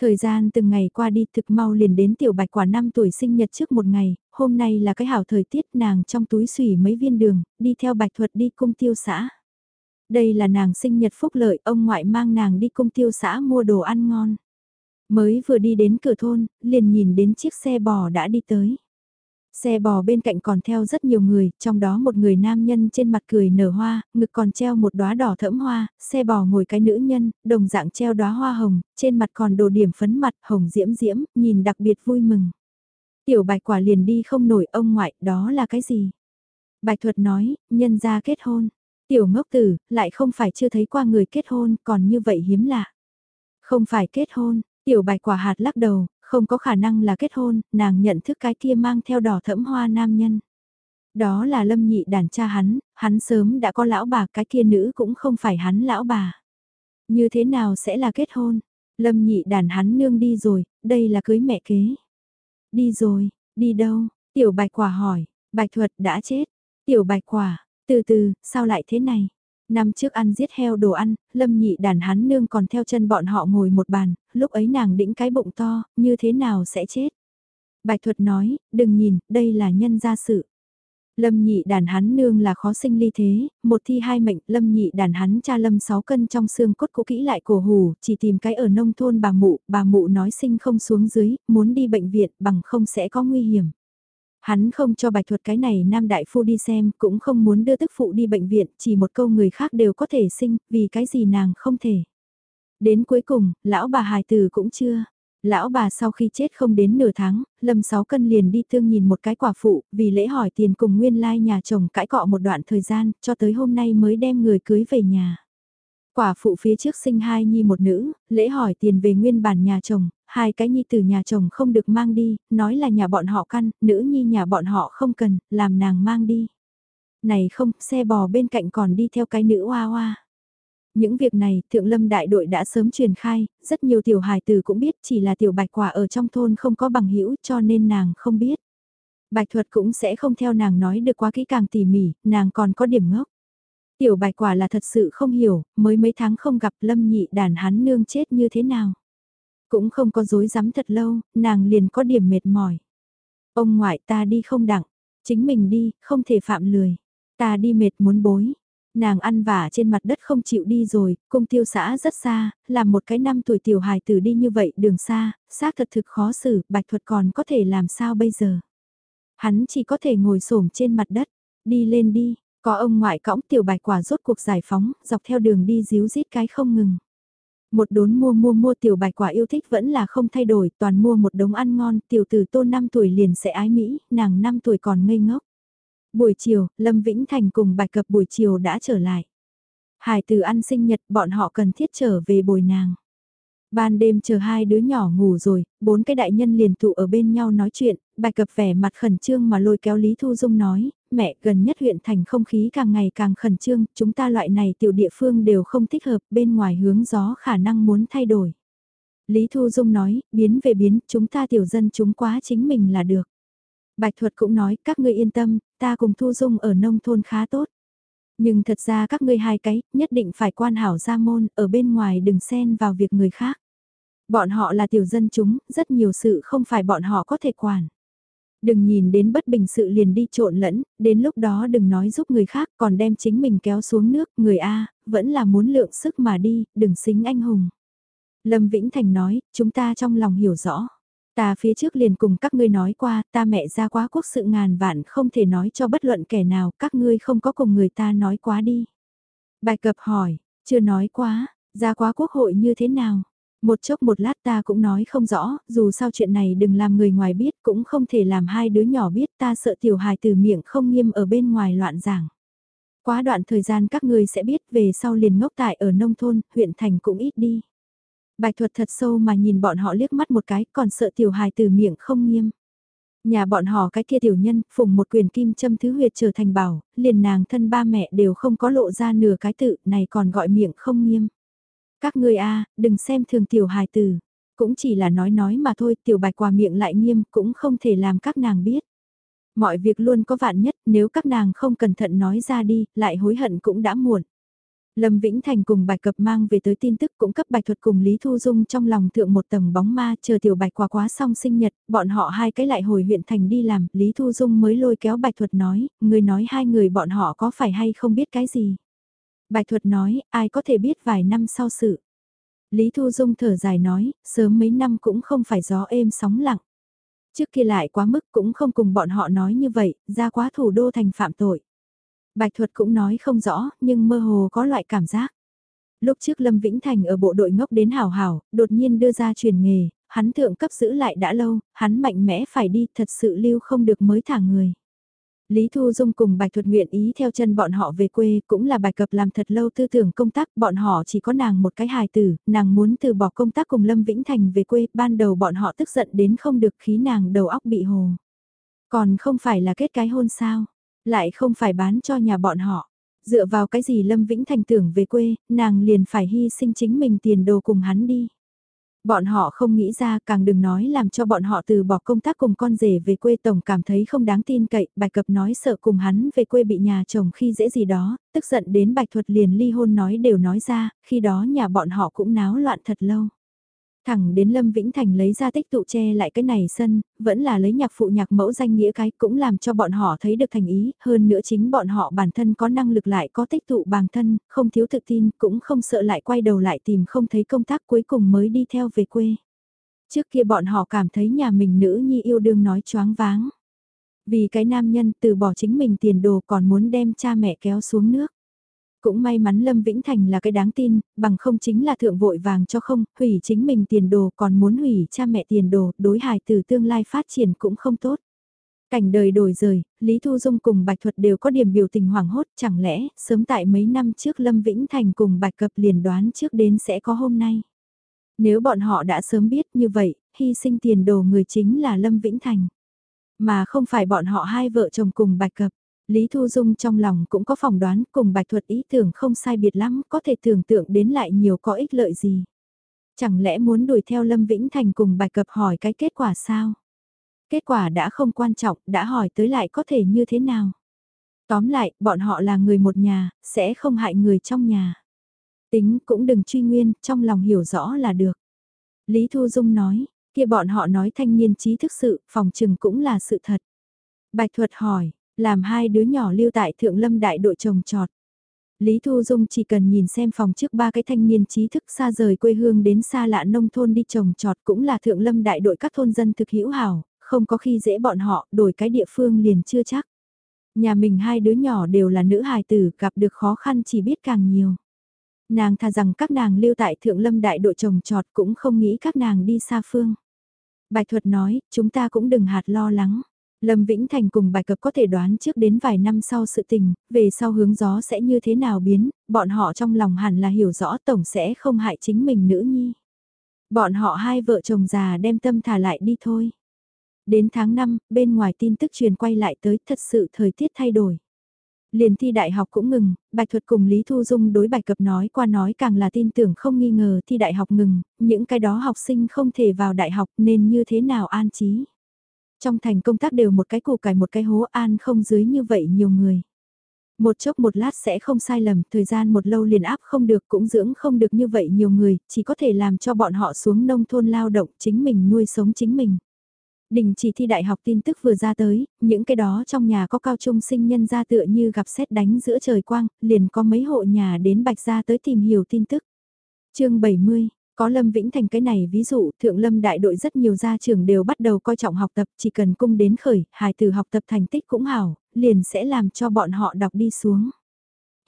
Thời gian từng ngày qua đi thực mau liền đến tiểu bạch quả năm tuổi sinh nhật trước một ngày, hôm nay là cái hảo thời tiết nàng trong túi xủy mấy viên đường, đi theo bạch thuật đi cung tiêu xã. Đây là nàng sinh nhật phúc lợi, ông ngoại mang nàng đi cung tiêu xã mua đồ ăn ngon. Mới vừa đi đến cửa thôn, liền nhìn đến chiếc xe bò đã đi tới. Xe bò bên cạnh còn theo rất nhiều người, trong đó một người nam nhân trên mặt cười nở hoa, ngực còn treo một đóa đỏ thẫm hoa, xe bò ngồi cái nữ nhân, đồng dạng treo đóa hoa hồng, trên mặt còn đồ điểm phấn mặt hồng diễm diễm, nhìn đặc biệt vui mừng. Tiểu bạch quả liền đi không nổi ông ngoại, đó là cái gì? Bạch thuật nói, nhân gia kết hôn. Tiểu ngốc tử, lại không phải chưa thấy qua người kết hôn, còn như vậy hiếm lạ. Không phải kết hôn, tiểu bạch quả hạt lắc đầu, không có khả năng là kết hôn, nàng nhận thức cái kia mang theo đỏ thẫm hoa nam nhân. Đó là lâm nhị đàn cha hắn, hắn sớm đã có lão bà, cái kia nữ cũng không phải hắn lão bà. Như thế nào sẽ là kết hôn? Lâm nhị đàn hắn nương đi rồi, đây là cưới mẹ kế. Đi rồi, đi đâu? Tiểu bạch quả hỏi, bạch thuật đã chết. Tiểu bạch quả, từ từ, sao lại thế này? Năm trước ăn giết heo đồ ăn, lâm nhị đàn hắn nương còn theo chân bọn họ ngồi một bàn, lúc ấy nàng đĩnh cái bụng to, như thế nào sẽ chết? Bạch thuật nói, đừng nhìn, đây là nhân gia sự. Lâm nhị đàn hắn nương là khó sinh ly thế, một thi hai mệnh, lâm nhị đàn hắn cha lâm 6 cân trong xương cốt cũ kỹ lại cổ hù, chỉ tìm cái ở nông thôn bà mụ, bà mụ nói sinh không xuống dưới, muốn đi bệnh viện bằng không sẽ có nguy hiểm. Hắn không cho bạch thuật cái này nam đại phu đi xem, cũng không muốn đưa tức phụ đi bệnh viện, chỉ một câu người khác đều có thể sinh, vì cái gì nàng không thể. Đến cuối cùng, lão bà hài tử cũng chưa. Lão bà sau khi chết không đến nửa tháng, lâm sáu cân liền đi thương nhìn một cái quả phụ, vì lễ hỏi tiền cùng nguyên lai nhà chồng cãi cọ một đoạn thời gian, cho tới hôm nay mới đem người cưới về nhà. Quả phụ phía trước sinh hai nhi một nữ, lễ hỏi tiền về nguyên bản nhà chồng, hai cái nhi từ nhà chồng không được mang đi, nói là nhà bọn họ căn, nữ nhi nhà bọn họ không cần, làm nàng mang đi. Này không, xe bò bên cạnh còn đi theo cái nữ hoa hoa. Những việc này, thượng lâm đại đội đã sớm truyền khai, rất nhiều tiểu hài tử cũng biết chỉ là tiểu bạch quả ở trong thôn không có bằng hữu cho nên nàng không biết. Bạch thuật cũng sẽ không theo nàng nói được quá kỹ càng tỉ mỉ, nàng còn có điểm ngốc. Tiểu bạch quả là thật sự không hiểu, mới mấy tháng không gặp lâm nhị đàn hắn nương chết như thế nào. Cũng không có dối rắm thật lâu, nàng liền có điểm mệt mỏi. Ông ngoại ta đi không đặng, chính mình đi, không thể phạm lười. Ta đi mệt muốn bối. Nàng ăn vả trên mặt đất không chịu đi rồi, cung tiêu xã rất xa, làm một cái năm tuổi tiểu hài tử đi như vậy đường xa, xác thật thực khó xử, bạch thuật còn có thể làm sao bây giờ. Hắn chỉ có thể ngồi xổm trên mặt đất, đi lên đi, có ông ngoại cõng tiểu bạch quả rốt cuộc giải phóng, dọc theo đường đi díu rít cái không ngừng. Một đốn mua mua mua tiểu bạch quả yêu thích vẫn là không thay đổi, toàn mua một đống ăn ngon, tiểu tử tôn 5 tuổi liền sẽ ái Mỹ, nàng 5 tuổi còn ngây ngốc. Buổi chiều, Lâm Vĩnh Thành cùng bạch cập buổi chiều đã trở lại. Hải từ ăn sinh nhật bọn họ cần thiết trở về bồi nàng. Ban đêm chờ hai đứa nhỏ ngủ rồi, bốn cái đại nhân liền tụ ở bên nhau nói chuyện, bạch cập vẻ mặt khẩn trương mà lôi kéo Lý Thu Dung nói, mẹ gần nhất huyện thành không khí càng ngày càng khẩn trương, chúng ta loại này tiểu địa phương đều không thích hợp, bên ngoài hướng gió khả năng muốn thay đổi. Lý Thu Dung nói, biến về biến, chúng ta tiểu dân chúng quá chính mình là được. Bạch Thuật cũng nói các ngươi yên tâm, ta cùng Thu Dung ở nông thôn khá tốt. Nhưng thật ra các ngươi hai cái, nhất định phải quan hảo gia môn, ở bên ngoài đừng xen vào việc người khác. Bọn họ là tiểu dân chúng, rất nhiều sự không phải bọn họ có thể quản. Đừng nhìn đến bất bình sự liền đi trộn lẫn, đến lúc đó đừng nói giúp người khác còn đem chính mình kéo xuống nước, người A, vẫn là muốn lượng sức mà đi, đừng xính anh hùng. Lâm Vĩnh Thành nói, chúng ta trong lòng hiểu rõ. Ta phía trước liền cùng các ngươi nói qua, ta mẹ ra quá quốc sự ngàn vạn không thể nói cho bất luận kẻ nào, các ngươi không có cùng người ta nói quá đi. Bài cập hỏi, chưa nói quá, ra quá quốc hội như thế nào? Một chốc một lát ta cũng nói không rõ, dù sao chuyện này đừng làm người ngoài biết, cũng không thể làm hai đứa nhỏ biết ta sợ tiểu hài từ miệng không nghiêm ở bên ngoài loạn giảng. Quá đoạn thời gian các ngươi sẽ biết về sau liền ngốc tại ở nông thôn, huyện thành cũng ít đi. Bạch thuật thật sâu mà nhìn bọn họ liếc mắt một cái còn sợ tiểu hài từ miệng không nghiêm. Nhà bọn họ cái kia tiểu nhân, phùng một quyền kim châm thứ huyệt trở thành bảo, liền nàng thân ba mẹ đều không có lộ ra nửa cái tự, này còn gọi miệng không nghiêm. Các ngươi a đừng xem thường tiểu hài tử cũng chỉ là nói nói mà thôi, tiểu bạch quà miệng lại nghiêm, cũng không thể làm các nàng biết. Mọi việc luôn có vạn nhất, nếu các nàng không cẩn thận nói ra đi, lại hối hận cũng đã muộn. Lâm Vĩnh Thành cùng Bạch Cập mang về tới tin tức cũng cấp Bạch Thuật cùng Lý Thu Dung trong lòng thượng một tầng bóng ma chờ tiểu Bạch quá quá xong sinh nhật, bọn họ hai cái lại hồi huyện thành đi làm, Lý Thu Dung mới lôi kéo Bạch Thuật nói, người nói hai người bọn họ có phải hay không biết cái gì. Bạch Thuật nói, ai có thể biết vài năm sau sự. Lý Thu Dung thở dài nói, sớm mấy năm cũng không phải gió êm sóng lặng. Trước kia lại quá mức cũng không cùng bọn họ nói như vậy, ra quá thủ đô thành phạm tội. Bạch thuật cũng nói không rõ, nhưng mơ hồ có loại cảm giác. Lúc trước Lâm Vĩnh Thành ở bộ đội ngốc đến hào hào, đột nhiên đưa ra truyền nghề, hắn thượng cấp giữ lại đã lâu, hắn mạnh mẽ phải đi, thật sự lưu không được mới thả người. Lý Thu Dung cùng Bạch Thuật nguyện ý theo chân bọn họ về quê cũng là bài cập làm thật lâu tư tưởng công tác, bọn họ chỉ có nàng một cái hài tử, nàng muốn từ bỏ công tác cùng Lâm Vĩnh Thành về quê, ban đầu bọn họ tức giận đến không được khí nàng đầu óc bị hồ. Còn không phải là kết cái hôn sao, lại không phải bán cho nhà bọn họ. Dựa vào cái gì Lâm Vĩnh Thành tưởng về quê, nàng liền phải hy sinh chính mình tiền đồ cùng hắn đi. Bọn họ không nghĩ ra càng đừng nói làm cho bọn họ từ bỏ công tác cùng con rể về quê tổng cảm thấy không đáng tin cậy, bạch cập nói sợ cùng hắn về quê bị nhà chồng khi dễ gì đó, tức giận đến bạch thuật liền ly hôn nói đều nói ra, khi đó nhà bọn họ cũng náo loạn thật lâu. Thẳng đến Lâm Vĩnh Thành lấy ra tích tụ che lại cái này sân, vẫn là lấy nhạc phụ nhạc mẫu danh nghĩa cái cũng làm cho bọn họ thấy được thành ý, hơn nữa chính bọn họ bản thân có năng lực lại có tích tụ bằng thân, không thiếu tự tin, cũng không sợ lại quay đầu lại tìm không thấy công tác cuối cùng mới đi theo về quê. Trước kia bọn họ cảm thấy nhà mình nữ nhi yêu đương nói choáng váng. Vì cái nam nhân từ bỏ chính mình tiền đồ còn muốn đem cha mẹ kéo xuống nước. Cũng may mắn Lâm Vĩnh Thành là cái đáng tin, bằng không chính là thượng vội vàng cho không, hủy chính mình tiền đồ còn muốn hủy cha mẹ tiền đồ, đối hài từ tương lai phát triển cũng không tốt. Cảnh đời đổi rời, Lý Thu Dung cùng Bạch Thuật đều có điểm biểu tình hoảng hốt, chẳng lẽ, sớm tại mấy năm trước Lâm Vĩnh Thành cùng Bạch Cập liền đoán trước đến sẽ có hôm nay. Nếu bọn họ đã sớm biết như vậy, hy sinh tiền đồ người chính là Lâm Vĩnh Thành. Mà không phải bọn họ hai vợ chồng cùng Bạch Cập. Lý Thu Dung trong lòng cũng có phỏng đoán cùng bạch thuật ý tưởng không sai biệt lắm, có thể tưởng tượng đến lại nhiều có ích lợi gì. Chẳng lẽ muốn đuổi theo Lâm Vĩnh Thành cùng bạch cập hỏi cái kết quả sao? Kết quả đã không quan trọng, đã hỏi tới lại có thể như thế nào? Tóm lại, bọn họ là người một nhà, sẽ không hại người trong nhà. Tính cũng đừng truy nguyên, trong lòng hiểu rõ là được. Lý Thu Dung nói, kia bọn họ nói thanh niên trí thức sự, phòng trừng cũng là sự thật. Bạch thuật hỏi, làm hai đứa nhỏ lưu tại thượng lâm đại đội trồng trọt. Lý Thu Dung chỉ cần nhìn xem phòng trước ba cái thanh niên trí thức xa rời quê hương đến xa lạ nông thôn đi trồng trọt cũng là thượng lâm đại đội các thôn dân thực hữu hảo, không có khi dễ bọn họ, đổi cái địa phương liền chưa chắc. Nhà mình hai đứa nhỏ đều là nữ hài tử, gặp được khó khăn chỉ biết càng nhiều. Nàng thà rằng các nàng lưu tại thượng lâm đại đội trồng trọt cũng không nghĩ các nàng đi xa phương. Bạch thuật nói, chúng ta cũng đừng hạt lo lắng. Lâm Vĩnh Thành cùng bài cập có thể đoán trước đến vài năm sau sự tình, về sau hướng gió sẽ như thế nào biến, bọn họ trong lòng hẳn là hiểu rõ tổng sẽ không hại chính mình nữ nhi. Bọn họ hai vợ chồng già đem tâm thả lại đi thôi. Đến tháng 5, bên ngoài tin tức truyền quay lại tới thật sự thời tiết thay đổi. Liền thi đại học cũng ngừng, Bạch Thuật cùng Lý Thu Dung đối bài cập nói qua nói càng là tin tưởng không nghi ngờ thi đại học ngừng, những cái đó học sinh không thể vào đại học nên như thế nào an trí. Trong thành công tác đều một cái củ cải một cái hố an không dưới như vậy nhiều người. Một chốc một lát sẽ không sai lầm, thời gian một lâu liền áp không được cũng dưỡng không được như vậy nhiều người, chỉ có thể làm cho bọn họ xuống nông thôn lao động chính mình nuôi sống chính mình. Đình chỉ thi đại học tin tức vừa ra tới, những cái đó trong nhà có cao trung sinh nhân ra tựa như gặp xét đánh giữa trời quang, liền có mấy hộ nhà đến Bạch ra tới tìm hiểu tin tức. chương 70 có Lâm Vĩnh Thành cái này ví dụ, Thượng Lâm đại đội rất nhiều gia trưởng đều bắt đầu coi trọng học tập, chỉ cần cung đến khởi, hài từ học tập thành tích cũng hảo, liền sẽ làm cho bọn họ đọc đi xuống.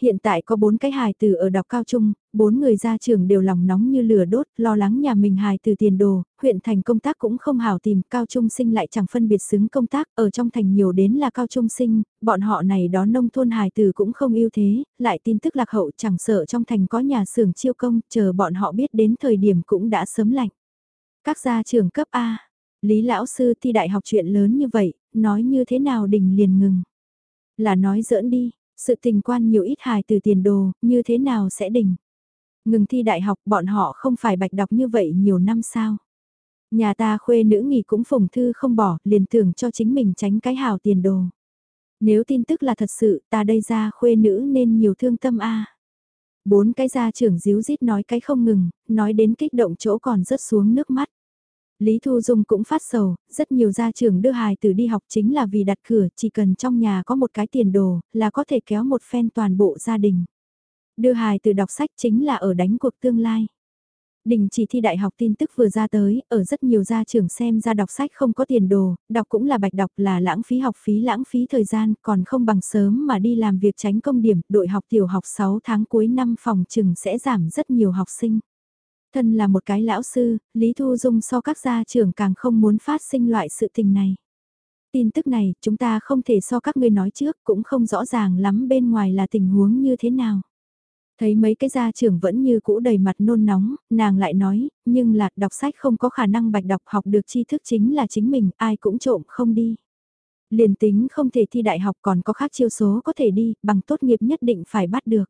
Hiện tại có bốn cái hài từ ở đọc cao trung, bốn người ra trường đều lòng nóng như lửa đốt, lo lắng nhà mình hài từ tiền đồ, huyện thành công tác cũng không hào tìm, cao trung sinh lại chẳng phân biệt xứng công tác, ở trong thành nhiều đến là cao trung sinh, bọn họ này đó nông thôn hài từ cũng không ưu thế, lại tin tức lạc hậu chẳng sợ trong thành có nhà xưởng chiêu công, chờ bọn họ biết đến thời điểm cũng đã sớm lạnh. Các gia trường cấp A, Lý Lão Sư thi đại học chuyện lớn như vậy, nói như thế nào đình liền ngừng. Là nói giỡn đi, sự tình quan nhiều ít hài từ tiền đồ, như thế nào sẽ đỉnh. Ngừng thi đại học bọn họ không phải bạch đọc như vậy nhiều năm sao. Nhà ta khuê nữ nghỉ cũng phùng thư không bỏ, liền tưởng cho chính mình tránh cái hào tiền đồ. Nếu tin tức là thật sự, ta đây ra khuê nữ nên nhiều thương tâm a. Bốn cái gia trưởng díu dít nói cái không ngừng, nói đến kích động chỗ còn rớt xuống nước mắt. Lý Thu Dung cũng phát sầu, rất nhiều gia trưởng đưa hài tử đi học chính là vì đặt cửa, chỉ cần trong nhà có một cái tiền đồ, là có thể kéo một phen toàn bộ gia đình. Đưa hài tử đọc sách chính là ở đánh cuộc tương lai. Đình chỉ thi đại học tin tức vừa ra tới, ở rất nhiều gia trưởng xem ra đọc sách không có tiền đồ, đọc cũng là bạch đọc là lãng phí học phí lãng phí thời gian, còn không bằng sớm mà đi làm việc tránh công điểm, đội học tiểu học 6 tháng cuối năm phòng trừng sẽ giảm rất nhiều học sinh. Thân là một cái lão sư, Lý Thu Dung so các gia trưởng càng không muốn phát sinh loại sự tình này. Tin tức này, chúng ta không thể so các ngươi nói trước, cũng không rõ ràng lắm bên ngoài là tình huống như thế nào. Thấy mấy cái gia trưởng vẫn như cũ đầy mặt nôn nóng, nàng lại nói, nhưng là đọc sách không có khả năng bạch đọc học được tri thức chính là chính mình, ai cũng trộm không đi. Liền tính không thể thi đại học còn có khác chiêu số có thể đi, bằng tốt nghiệp nhất định phải bắt được.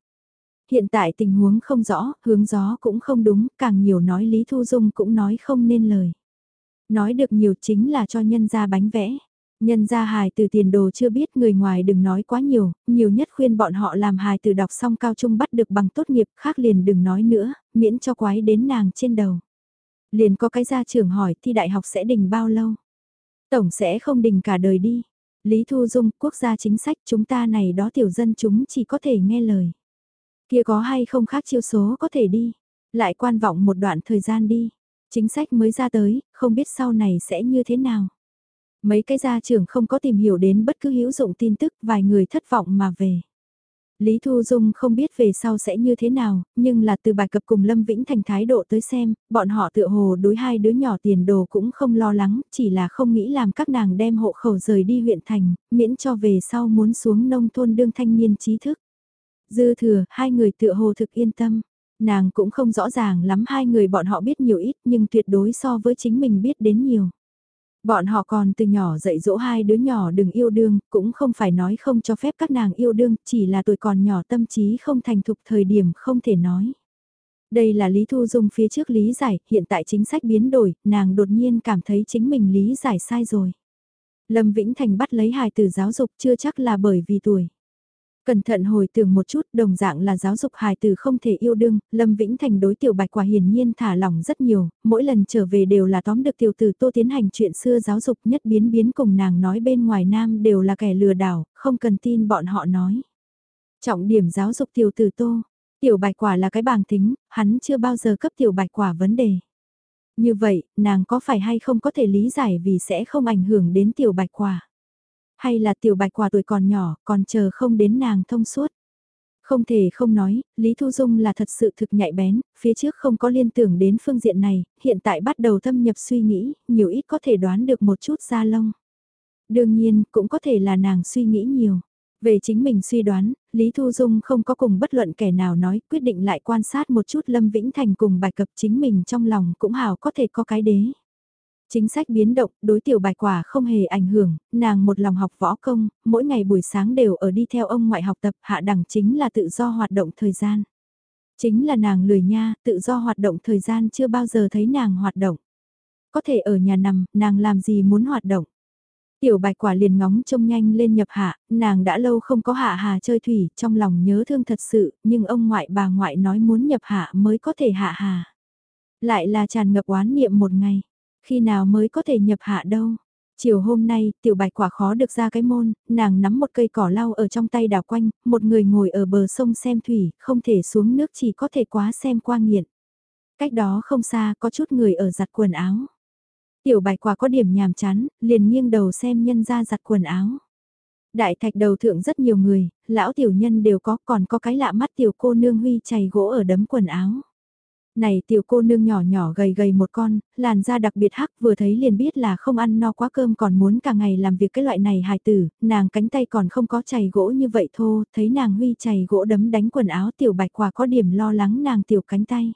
Hiện tại tình huống không rõ, hướng gió cũng không đúng, càng nhiều nói Lý Thu Dung cũng nói không nên lời. Nói được nhiều chính là cho nhân ra bánh vẽ. Nhân ra hài từ tiền đồ chưa biết người ngoài đừng nói quá nhiều, nhiều nhất khuyên bọn họ làm hài từ đọc xong cao trung bắt được bằng tốt nghiệp khác liền đừng nói nữa, miễn cho quái đến nàng trên đầu. Liền có cái gia trưởng hỏi thi đại học sẽ đình bao lâu? Tổng sẽ không đình cả đời đi. Lý Thu Dung, quốc gia chính sách chúng ta này đó tiểu dân chúng chỉ có thể nghe lời. Kia có hay không khác chiêu số có thể đi. Lại quan vọng một đoạn thời gian đi. Chính sách mới ra tới, không biết sau này sẽ như thế nào. Mấy cái gia trưởng không có tìm hiểu đến bất cứ hữu dụng tin tức, vài người thất vọng mà về. Lý Thu Dung không biết về sau sẽ như thế nào, nhưng là từ bài cập cùng Lâm Vĩnh Thành thái độ tới xem, bọn họ tựa hồ đối hai đứa nhỏ tiền đồ cũng không lo lắng, chỉ là không nghĩ làm các nàng đem hộ khẩu rời đi huyện thành, miễn cho về sau muốn xuống nông thôn đương thanh niên trí thức. Dư thừa, hai người tựa hồ thực yên tâm. Nàng cũng không rõ ràng lắm hai người bọn họ biết nhiều ít nhưng tuyệt đối so với chính mình biết đến nhiều. Bọn họ còn từ nhỏ dạy dỗ hai đứa nhỏ đừng yêu đương, cũng không phải nói không cho phép các nàng yêu đương, chỉ là tuổi còn nhỏ tâm trí không thành thục thời điểm không thể nói. Đây là Lý Thu Dung phía trước lý giải, hiện tại chính sách biến đổi, nàng đột nhiên cảm thấy chính mình lý giải sai rồi. Lâm Vĩnh Thành bắt lấy hài từ giáo dục chưa chắc là bởi vì tuổi. Cẩn thận hồi tưởng một chút, đồng dạng là giáo dục hài từ không thể yêu đương, Lâm Vĩnh Thành đối tiểu bạch quả hiển nhiên thả lỏng rất nhiều, mỗi lần trở về đều là tóm được tiểu tử tô tiến hành chuyện xưa giáo dục nhất biến biến cùng nàng nói bên ngoài nam đều là kẻ lừa đảo, không cần tin bọn họ nói. Trọng điểm giáo dục tiểu tử tô, tiểu bạch quả là cái bàng tính, hắn chưa bao giờ cấp tiểu bạch quả vấn đề. Như vậy, nàng có phải hay không có thể lý giải vì sẽ không ảnh hưởng đến tiểu bạch quả hay là tiểu bạch quả tuổi còn nhỏ, còn chờ không đến nàng thông suốt. Không thể không nói, Lý Thu Dung là thật sự thực nhạy bén, phía trước không có liên tưởng đến phương diện này, hiện tại bắt đầu thâm nhập suy nghĩ, nhiều ít có thể đoán được một chút ra lông. Đương nhiên, cũng có thể là nàng suy nghĩ nhiều. Về chính mình suy đoán, Lý Thu Dung không có cùng bất luận kẻ nào nói, quyết định lại quan sát một chút Lâm Vĩnh Thành cùng bài cập chính mình trong lòng cũng hào có thể có cái đế. Chính sách biến động, đối tiểu bạch quả không hề ảnh hưởng, nàng một lòng học võ công, mỗi ngày buổi sáng đều ở đi theo ông ngoại học tập, hạ đẳng chính là tự do hoạt động thời gian. Chính là nàng lười nha, tự do hoạt động thời gian chưa bao giờ thấy nàng hoạt động. Có thể ở nhà nằm, nàng làm gì muốn hoạt động. Tiểu bạch quả liền ngóng trông nhanh lên nhập hạ, nàng đã lâu không có hạ hà chơi thủy, trong lòng nhớ thương thật sự, nhưng ông ngoại bà ngoại nói muốn nhập hạ mới có thể hạ hà. Lại là tràn ngập oán niệm một ngày, khi nào mới có thể nhập hạ đâu. Chiều hôm nay, tiểu bạch quả khó được ra cái môn, nàng nắm một cây cỏ lau ở trong tay đảo quanh, một người ngồi ở bờ sông xem thủy, không thể xuống nước chỉ có thể quá xem qua nghiện. Cách đó không xa có chút người ở giặt quần áo. Tiểu bạch quả có điểm nhàm chán, liền nghiêng đầu xem nhân ra giặt quần áo. Đại thạch đầu thượng rất nhiều người, lão tiểu nhân đều có, còn có cái lạ mắt tiểu cô nương huy chày gỗ ở đấm quần áo. Này tiểu cô nương nhỏ nhỏ gầy gầy một con, làn da đặc biệt hắc vừa thấy liền biết là không ăn no quá cơm còn muốn cả ngày làm việc cái loại này hài tử, nàng cánh tay còn không có chày gỗ như vậy thô, thấy nàng huy chày gỗ đấm đánh quần áo tiểu bạch quả có điểm lo lắng nàng tiểu cánh tay.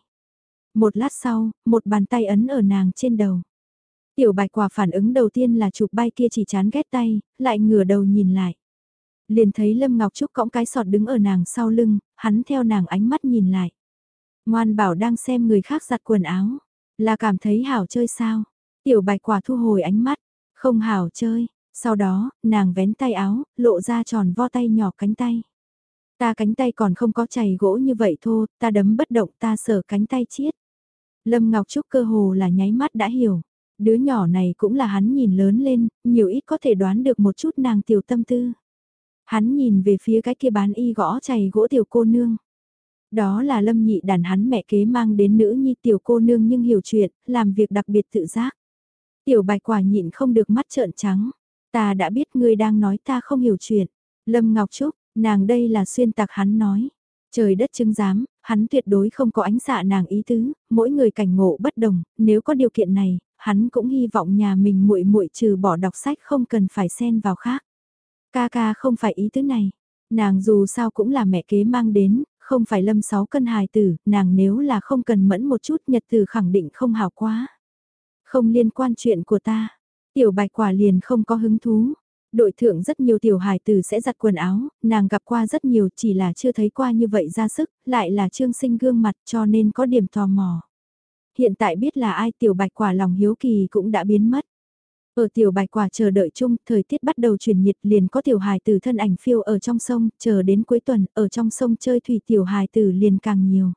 Một lát sau, một bàn tay ấn ở nàng trên đầu. Tiểu bạch quả phản ứng đầu tiên là chụp bay kia chỉ chán ghét tay, lại ngửa đầu nhìn lại. Liền thấy Lâm Ngọc Trúc cõng cái sọt đứng ở nàng sau lưng, hắn theo nàng ánh mắt nhìn lại. Ngoan bảo đang xem người khác giặt quần áo, là cảm thấy hảo chơi sao. Tiểu bạch quả thu hồi ánh mắt, không hảo chơi, sau đó, nàng vén tay áo, lộ ra tròn vo tay nhỏ cánh tay. Ta cánh tay còn không có chày gỗ như vậy thô, ta đấm bất động ta sở cánh tay chiết. Lâm Ngọc Trúc cơ hồ là nháy mắt đã hiểu. Đứa nhỏ này cũng là hắn nhìn lớn lên, nhiều ít có thể đoán được một chút nàng tiểu tâm tư. Hắn nhìn về phía cái kia bán y gõ chày gỗ tiểu cô nương. Đó là lâm nhị đàn hắn mẹ kế mang đến nữ nhi tiểu cô nương nhưng hiểu chuyện, làm việc đặc biệt tự giác. Tiểu bạch quả nhịn không được mắt trợn trắng. Ta đã biết ngươi đang nói ta không hiểu chuyện. Lâm Ngọc Trúc, nàng đây là xuyên tạc hắn nói. Trời đất chứng giám, hắn tuyệt đối không có ánh xạ nàng ý tứ, mỗi người cảnh ngộ bất đồng, nếu có điều kiện này, hắn cũng hy vọng nhà mình muội muội trừ bỏ đọc sách không cần phải xen vào khác. Ca ca không phải ý tứ này, nàng dù sao cũng là mẹ kế mang đến, không phải lâm sáu cân hài tử, nàng nếu là không cần mẫn một chút nhật tử khẳng định không hào quá. Không liên quan chuyện của ta, tiểu bạch quả liền không có hứng thú. Đội thượng rất nhiều tiểu hài tử sẽ giặt quần áo, nàng gặp qua rất nhiều chỉ là chưa thấy qua như vậy ra sức, lại là trương sinh gương mặt cho nên có điểm tò mò. Hiện tại biết là ai tiểu bạch quả lòng hiếu kỳ cũng đã biến mất. Ở tiểu bạch quả chờ đợi chung, thời tiết bắt đầu chuyển nhiệt liền có tiểu hài tử thân ảnh phiêu ở trong sông, chờ đến cuối tuần, ở trong sông chơi thủy tiểu hài tử liền càng nhiều.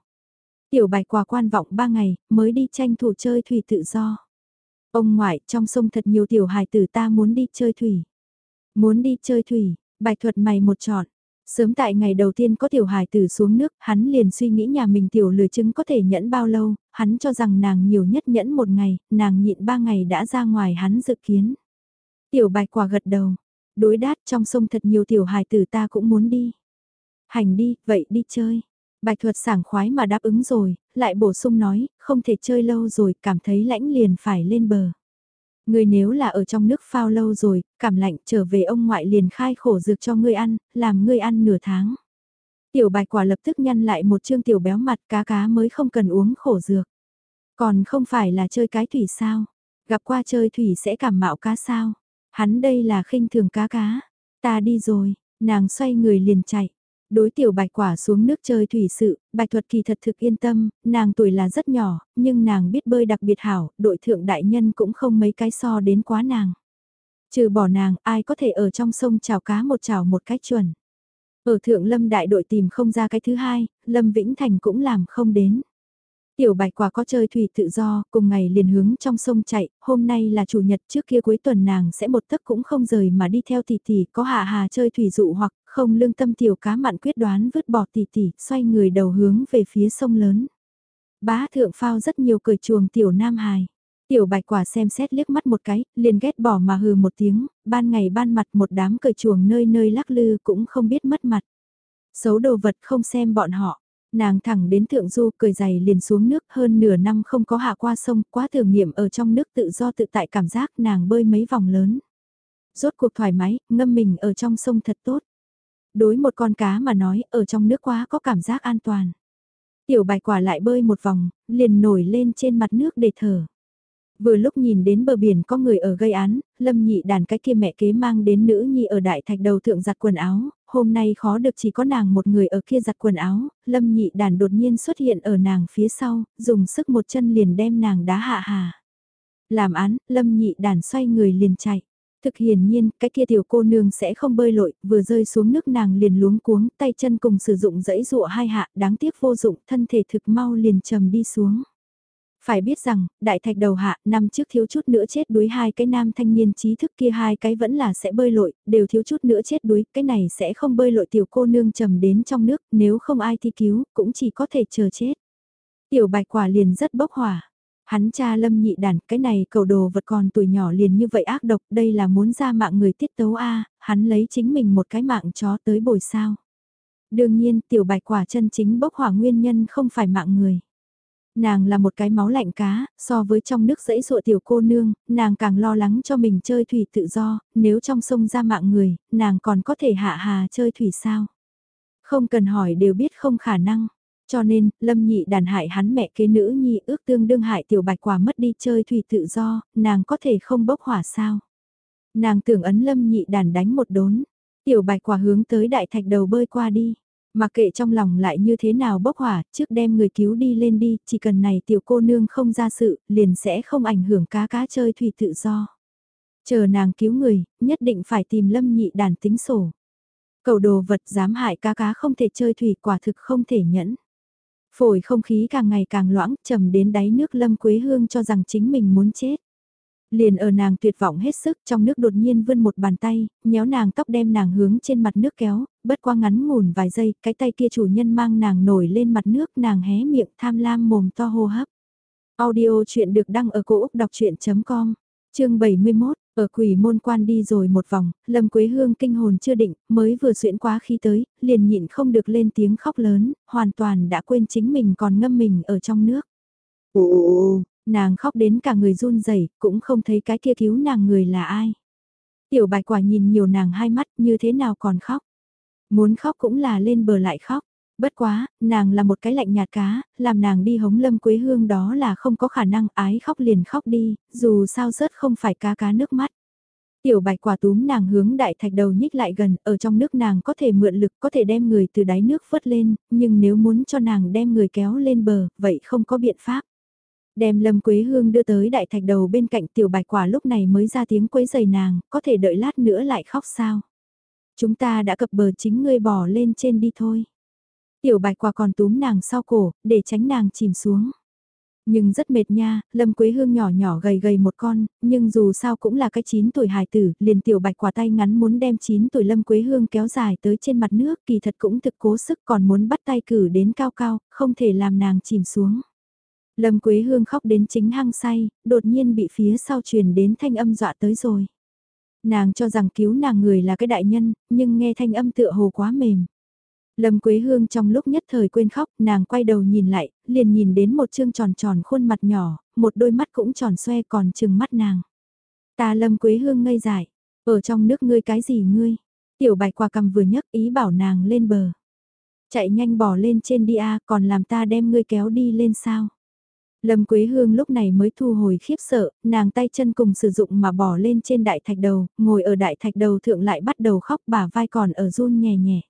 Tiểu bạch quả quan vọng ba ngày, mới đi tranh thủ chơi thủy tự do. Ông ngoại, trong sông thật nhiều tiểu hài tử ta muốn đi chơi thủy. Muốn đi chơi thủy, bài thuật mày một chọn. Sớm tại ngày đầu tiên có tiểu hài tử xuống nước, hắn liền suy nghĩ nhà mình tiểu lười chứng có thể nhẫn bao lâu, hắn cho rằng nàng nhiều nhất nhẫn một ngày, nàng nhịn ba ngày đã ra ngoài hắn dự kiến. Tiểu bạch quả gật đầu, đối đát trong sông thật nhiều tiểu hài tử ta cũng muốn đi. Hành đi, vậy đi chơi. Bạch thuật sảng khoái mà đáp ứng rồi, lại bổ sung nói, không thể chơi lâu rồi, cảm thấy lãnh liền phải lên bờ. Ngươi nếu là ở trong nước phao lâu rồi, cảm lạnh trở về ông ngoại liền khai khổ dược cho ngươi ăn, làm ngươi ăn nửa tháng. Tiểu bạch quả lập tức nhăn lại một chương tiểu béo mặt cá cá mới không cần uống khổ dược. Còn không phải là chơi cái thủy sao? Gặp qua chơi thủy sẽ cảm mạo cá sao? Hắn đây là khinh thường cá cá. Ta đi rồi, nàng xoay người liền chạy. Đối tiểu bạch quả xuống nước chơi thủy sự, bạch thuật kỳ thật thực yên tâm, nàng tuổi là rất nhỏ, nhưng nàng biết bơi đặc biệt hảo, đội thượng đại nhân cũng không mấy cái so đến quá nàng. Trừ bỏ nàng, ai có thể ở trong sông chào cá một chào một cách chuẩn. Ở thượng lâm đại đội tìm không ra cái thứ hai, lâm Vĩnh Thành cũng làm không đến. Tiểu bạch quả có chơi thủy tự do, cùng ngày liền hướng trong sông chạy, hôm nay là chủ nhật trước kia cuối tuần nàng sẽ một tấc cũng không rời mà đi theo tỷ tỷ có hạ hà chơi thủy dụ hoặc không lương tâm tiểu cá mặn quyết đoán vứt bỏ tỷ tỷ, xoay người đầu hướng về phía sông lớn. Bá thượng phao rất nhiều cười chuồng tiểu nam hài. Tiểu bạch quả xem xét liếc mắt một cái, liền ghét bỏ mà hừ một tiếng, ban ngày ban mặt một đám cười chuồng nơi nơi lắc lư cũng không biết mất mặt. Xấu đồ vật không xem bọn họ, nàng thẳng đến thượng du cười dày liền xuống nước hơn nửa năm không có hạ qua sông quá thử nghiệm ở trong nước tự do tự tại cảm giác nàng bơi mấy vòng lớn. Rốt cuộc thoải mái, ngâm mình ở trong sông thật tốt. Đối một con cá mà nói ở trong nước quá có cảm giác an toàn. Tiểu bạch quả lại bơi một vòng, liền nổi lên trên mặt nước để thở. Vừa lúc nhìn đến bờ biển có người ở gây án, lâm nhị đàn cái kia mẹ kế mang đến nữ nhi ở đại thạch đầu thượng giặt quần áo, hôm nay khó được chỉ có nàng một người ở kia giặt quần áo, lâm nhị đàn đột nhiên xuất hiện ở nàng phía sau, dùng sức một chân liền đem nàng đá hạ hà. Làm án, lâm nhị đàn xoay người liền chạy. Thực hiển nhiên, cái kia tiểu cô nương sẽ không bơi lội, vừa rơi xuống nước nàng liền luống cuống, tay chân cùng sử dụng dãy dụa hai hạ, đáng tiếc vô dụng, thân thể thực mau liền trầm đi xuống. Phải biết rằng, đại thạch đầu hạ, năm trước thiếu chút nữa chết đuối hai cái nam thanh niên trí thức kia hai cái vẫn là sẽ bơi lội, đều thiếu chút nữa chết đuối, cái này sẽ không bơi lội tiểu cô nương trầm đến trong nước, nếu không ai thi cứu, cũng chỉ có thể chờ chết. Tiểu bạch quả liền rất bốc hỏa. Hắn cha lâm nhị đàn, cái này cầu đồ vật còn tuổi nhỏ liền như vậy ác độc, đây là muốn ra mạng người tiết tấu A, hắn lấy chính mình một cái mạng chó tới bồi sao. Đương nhiên, tiểu bạch quả chân chính bốc hỏa nguyên nhân không phải mạng người. Nàng là một cái máu lạnh cá, so với trong nước dãy dụa tiểu cô nương, nàng càng lo lắng cho mình chơi thủy tự do, nếu trong sông ra mạng người, nàng còn có thể hạ hà chơi thủy sao. Không cần hỏi đều biết không khả năng. Cho nên, lâm nhị đàn hại hắn mẹ kế nữ nhi ước tương đương hại tiểu bạch quả mất đi chơi thủy tự do, nàng có thể không bốc hỏa sao. Nàng tưởng ấn lâm nhị đàn đánh một đốn, tiểu bạch quả hướng tới đại thạch đầu bơi qua đi. Mà kệ trong lòng lại như thế nào bốc hỏa, trước đem người cứu đi lên đi, chỉ cần này tiểu cô nương không ra sự, liền sẽ không ảnh hưởng cá cá chơi thủy tự do. Chờ nàng cứu người, nhất định phải tìm lâm nhị đàn tính sổ. Cầu đồ vật dám hại cá cá không thể chơi thủy quả thực không thể nhẫn. Phổi không khí càng ngày càng loãng, trầm đến đáy nước Lâm Quế Hương cho rằng chính mình muốn chết. Liền ở nàng tuyệt vọng hết sức trong nước đột nhiên vươn một bàn tay, nhéo nàng tóc đem nàng hướng trên mặt nước kéo, bất qua ngắn ngủn vài giây, cái tay kia chủ nhân mang nàng nổi lên mặt nước nàng hé miệng tham lam mồm to hô hấp. Audio chuyện được đăng ở cổ Úc đọc chuyện.com, chương 71, ở quỷ môn quan đi rồi một vòng, Lâm Quế Hương kinh hồn chưa định, mới vừa xuyễn quá khi tới, liền nhịn không được lên tiếng khóc lớn, hoàn toàn đã quên chính mình còn ngâm mình ở trong nước. Ồ, nàng khóc đến cả người run rẩy cũng không thấy cái kia cứu nàng người là ai. Tiểu bạch quả nhìn nhiều nàng hai mắt như thế nào còn khóc. Muốn khóc cũng là lên bờ lại khóc. Bất quá, nàng là một cái lạnh nhạt cá, làm nàng đi hống lâm quế hương đó là không có khả năng ái khóc liền khóc đi, dù sao rớt không phải cá cá nước mắt. Tiểu bạch quả túm nàng hướng đại thạch đầu nhích lại gần, ở trong nước nàng có thể mượn lực, có thể đem người từ đáy nước vớt lên, nhưng nếu muốn cho nàng đem người kéo lên bờ, vậy không có biện pháp. Đem lâm quế hương đưa tới đại thạch đầu bên cạnh tiểu bạch quả lúc này mới ra tiếng quấy giày nàng, có thể đợi lát nữa lại khóc sao. Chúng ta đã cập bờ chính ngươi bỏ lên trên đi thôi. Tiểu bạch quả còn túm nàng sau cổ, để tránh nàng chìm xuống. Nhưng rất mệt nha, Lâm Quế Hương nhỏ nhỏ gầy gầy một con, nhưng dù sao cũng là cái 9 tuổi hài tử, liền tiểu bạch quả tay ngắn muốn đem 9 tuổi Lâm Quế Hương kéo dài tới trên mặt nước, kỳ thật cũng thực cố sức còn muốn bắt tay cử đến cao cao, không thể làm nàng chìm xuống. Lâm Quế Hương khóc đến chính hăng say, đột nhiên bị phía sau truyền đến thanh âm dọa tới rồi. Nàng cho rằng cứu nàng người là cái đại nhân, nhưng nghe thanh âm tựa hồ quá mềm. Lâm Quế Hương trong lúc nhất thời quên khóc, nàng quay đầu nhìn lại, liền nhìn đến một chương tròn tròn khuôn mặt nhỏ, một đôi mắt cũng tròn xoe còn trừng mắt nàng. Ta Lâm Quế Hương ngây dại, ở trong nước ngươi cái gì ngươi? Tiểu bạch quả cầm vừa nhấc ý bảo nàng lên bờ. Chạy nhanh bỏ lên trên đi a còn làm ta đem ngươi kéo đi lên sao? Lâm Quế Hương lúc này mới thu hồi khiếp sợ, nàng tay chân cùng sử dụng mà bỏ lên trên đại thạch đầu, ngồi ở đại thạch đầu thượng lại bắt đầu khóc bả vai còn ở run nhẹ nhẹ.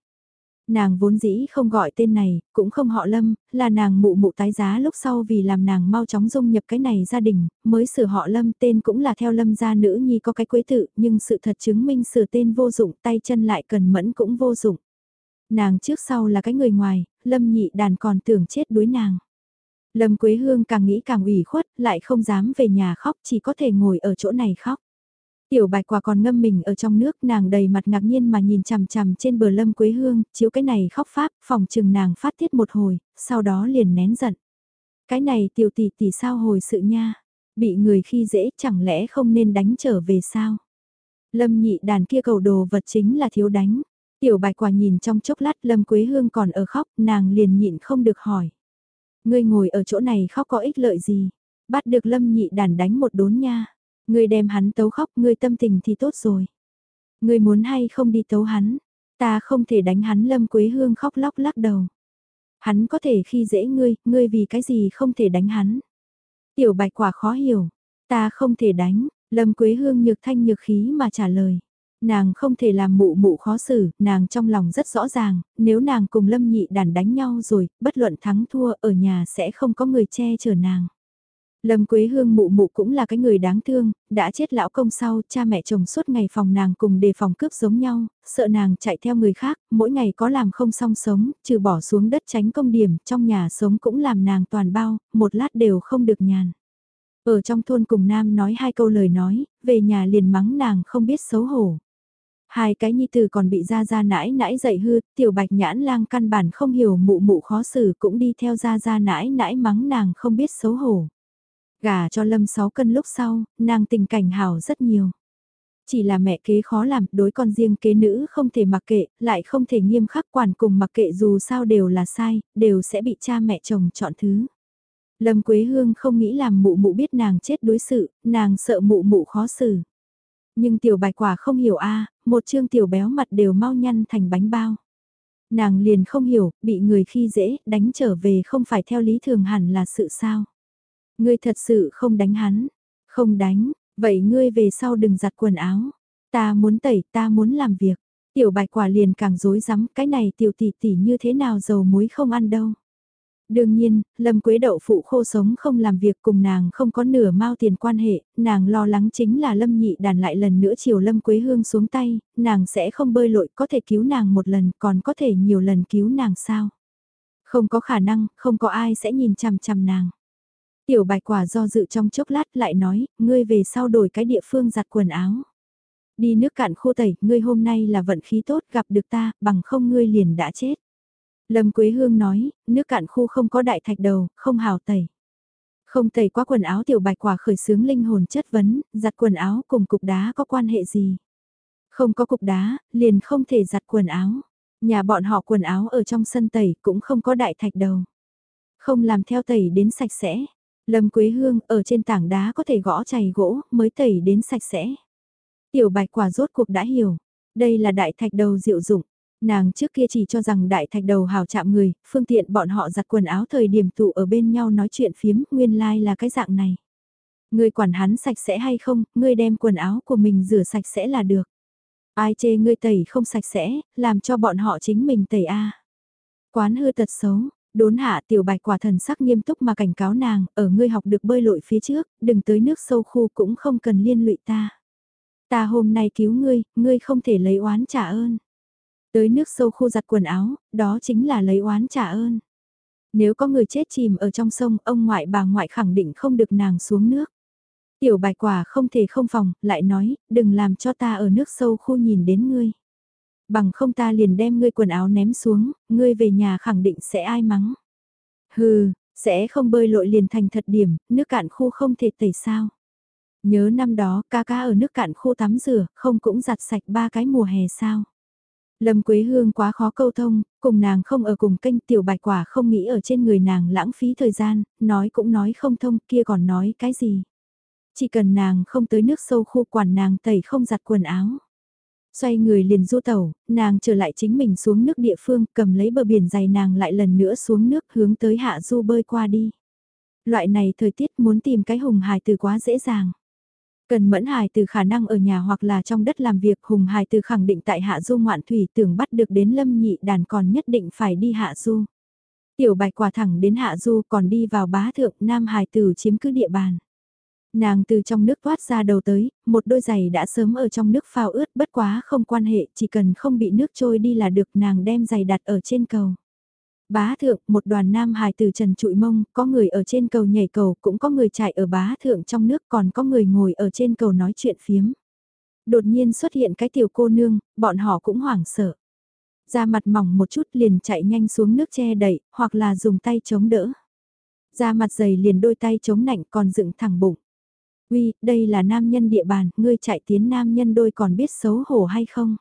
Nàng vốn dĩ không gọi tên này, cũng không họ Lâm, là nàng mụ mụ tái giá lúc sau vì làm nàng mau chóng dung nhập cái này gia đình, mới sửa họ Lâm tên cũng là theo Lâm gia nữ nhi có cái quế tự, nhưng sự thật chứng minh sửa tên vô dụng tay chân lại cần mẫn cũng vô dụng. Nàng trước sau là cái người ngoài, Lâm nhị đàn còn tưởng chết đuối nàng. Lâm Quế Hương càng nghĩ càng ủy khuất, lại không dám về nhà khóc, chỉ có thể ngồi ở chỗ này khóc. Tiểu bạch quả còn ngâm mình ở trong nước, nàng đầy mặt ngạc nhiên mà nhìn chằm chằm trên bờ Lâm Quế Hương, chiếu cái này khóc pháp, phòng trừng nàng phát tiết một hồi, sau đó liền nén giận. Cái này tiểu tỷ tỷ sao hồi sự nha, bị người khi dễ chẳng lẽ không nên đánh trở về sao? Lâm nhị đàn kia cầu đồ vật chính là thiếu đánh. Tiểu bạch quả nhìn trong chốc lát Lâm Quế Hương còn ở khóc, nàng liền nhịn không được hỏi. Ngươi ngồi ở chỗ này khóc có ích lợi gì? Bắt được lâm nhị đàn đánh một đốn nha. Ngươi đem hắn tấu khóc, ngươi tâm tình thì tốt rồi. Ngươi muốn hay không đi tấu hắn? Ta không thể đánh hắn lâm quế hương khóc lóc lắc đầu. Hắn có thể khi dễ ngươi, ngươi vì cái gì không thể đánh hắn? Tiểu bạch quả khó hiểu. Ta không thể đánh, lâm quế hương nhược thanh nhược khí mà trả lời. Nàng không thể làm mụ mụ khó xử, nàng trong lòng rất rõ ràng, nếu nàng cùng lâm nhị đàn đánh nhau rồi, bất luận thắng thua ở nhà sẽ không có người che chở nàng. Lâm Quế Hương mụ mụ cũng là cái người đáng thương, đã chết lão công sau, cha mẹ chồng suốt ngày phòng nàng cùng đề phòng cướp giống nhau, sợ nàng chạy theo người khác, mỗi ngày có làm không song sống, trừ bỏ xuống đất tránh công điểm, trong nhà sống cũng làm nàng toàn bao, một lát đều không được nhàn. Ở trong thôn cùng Nam nói hai câu lời nói, về nhà liền mắng nàng không biết xấu hổ. Hai cái nhi tử còn bị ra ra nãi nãi dậy hư, tiểu bạch nhãn lang căn bản không hiểu mụ mụ khó xử cũng đi theo ra ra nãi nãi mắng nàng không biết xấu hổ. Gà cho lâm 6 cân lúc sau, nàng tình cảnh hào rất nhiều. Chỉ là mẹ kế khó làm, đối con riêng kế nữ không thể mặc kệ, lại không thể nghiêm khắc quản cùng mặc kệ dù sao đều là sai, đều sẽ bị cha mẹ chồng chọn thứ. Lâm Quế Hương không nghĩ làm mụ mụ biết nàng chết đối sự, nàng sợ mụ mụ khó xử. Nhưng tiểu bạch quả không hiểu a một chương tiểu béo mặt đều mau nhăn thành bánh bao. Nàng liền không hiểu, bị người khi dễ, đánh trở về không phải theo lý thường hẳn là sự sao. Ngươi thật sự không đánh hắn, không đánh, vậy ngươi về sau đừng giặt quần áo. Ta muốn tẩy, ta muốn làm việc. Tiểu bạch quả liền càng dối rắm cái này tiểu tỷ tỷ như thế nào dầu muối không ăn đâu. Đương nhiên, Lâm Quế đậu phụ khô sống không làm việc cùng nàng không có nửa mao tiền quan hệ, nàng lo lắng chính là Lâm nhị đàn lại lần nữa chiều Lâm Quế Hương xuống tay, nàng sẽ không bơi lội có thể cứu nàng một lần còn có thể nhiều lần cứu nàng sao. Không có khả năng, không có ai sẽ nhìn chằm chằm nàng. Tiểu bạch quả do dự trong chốc lát lại nói, ngươi về sau đổi cái địa phương giặt quần áo. Đi nước cạn khô tẩy, ngươi hôm nay là vận khí tốt gặp được ta, bằng không ngươi liền đã chết. Lâm Quế Hương nói, nước cạn khu không có đại thạch đầu, không hào tẩy. Không tẩy qua quần áo tiểu bạch quả khởi sướng linh hồn chất vấn, giặt quần áo cùng cục đá có quan hệ gì? Không có cục đá, liền không thể giặt quần áo. Nhà bọn họ quần áo ở trong sân tẩy cũng không có đại thạch đầu. Không làm theo tẩy đến sạch sẽ. Lâm Quế Hương ở trên tảng đá có thể gõ chày gỗ mới tẩy đến sạch sẽ. Tiểu bạch quả rốt cuộc đã hiểu. Đây là đại thạch đầu diệu dụng. Nàng trước kia chỉ cho rằng đại thạch đầu hào chạm người, phương tiện bọn họ giặt quần áo thời điểm tụ ở bên nhau nói chuyện phiếm, nguyên lai like là cái dạng này. Ngươi quản hắn sạch sẽ hay không, ngươi đem quần áo của mình rửa sạch sẽ là được. Ai chê ngươi tẩy không sạch sẽ, làm cho bọn họ chính mình tẩy a. Quán hư tật xấu, đốn hạ tiểu bạch quả thần sắc nghiêm túc mà cảnh cáo nàng, ở ngươi học được bơi lội phía trước, đừng tới nước sâu khu cũng không cần liên lụy ta. Ta hôm nay cứu ngươi, ngươi không thể lấy oán trả ơn. Tới nước sâu khô giặt quần áo, đó chính là lấy oán trả ơn. Nếu có người chết chìm ở trong sông, ông ngoại bà ngoại khẳng định không được nàng xuống nước. Tiểu bạch quả không thể không phòng, lại nói, đừng làm cho ta ở nước sâu khu nhìn đến ngươi. Bằng không ta liền đem ngươi quần áo ném xuống, ngươi về nhà khẳng định sẽ ai mắng. Hừ, sẽ không bơi lội liền thành thật điểm, nước cạn khu không thể tẩy sao. Nhớ năm đó ca ca ở nước cạn khu tắm rửa, không cũng giặt sạch ba cái mùa hè sao. Lâm Quế Hương quá khó câu thông, cùng nàng không ở cùng kênh tiểu bạch quả không nghĩ ở trên người nàng lãng phí thời gian, nói cũng nói không thông kia còn nói cái gì. Chỉ cần nàng không tới nước sâu khu quản nàng tẩy không giặt quần áo. Xoay người liền du tàu, nàng trở lại chính mình xuống nước địa phương cầm lấy bờ biển dày nàng lại lần nữa xuống nước hướng tới hạ du bơi qua đi. Loại này thời tiết muốn tìm cái hùng hài từ quá dễ dàng. Cần mẫn hài từ khả năng ở nhà hoặc là trong đất làm việc hùng hài từ khẳng định tại hạ du ngoạn thủy tưởng bắt được đến lâm nhị đàn còn nhất định phải đi hạ du. Tiểu bạch quả thẳng đến hạ du còn đi vào bá thượng nam hài từ chiếm cứ địa bàn. Nàng từ trong nước thoát ra đầu tới, một đôi giày đã sớm ở trong nước phao ướt bất quá không quan hệ, chỉ cần không bị nước trôi đi là được nàng đem giày đặt ở trên cầu. Bá thượng, một đoàn nam hài từ trần trụi mông, có người ở trên cầu nhảy cầu, cũng có người chạy ở bá thượng trong nước, còn có người ngồi ở trên cầu nói chuyện phiếm. Đột nhiên xuất hiện cái tiểu cô nương, bọn họ cũng hoảng sợ. Da mặt mỏng một chút liền chạy nhanh xuống nước che đậy, hoặc là dùng tay chống đỡ. Da mặt dày liền đôi tay chống nạnh còn dựng thẳng bụng. Uy, đây là nam nhân địa bàn, ngươi chạy tiến nam nhân đôi còn biết xấu hổ hay không?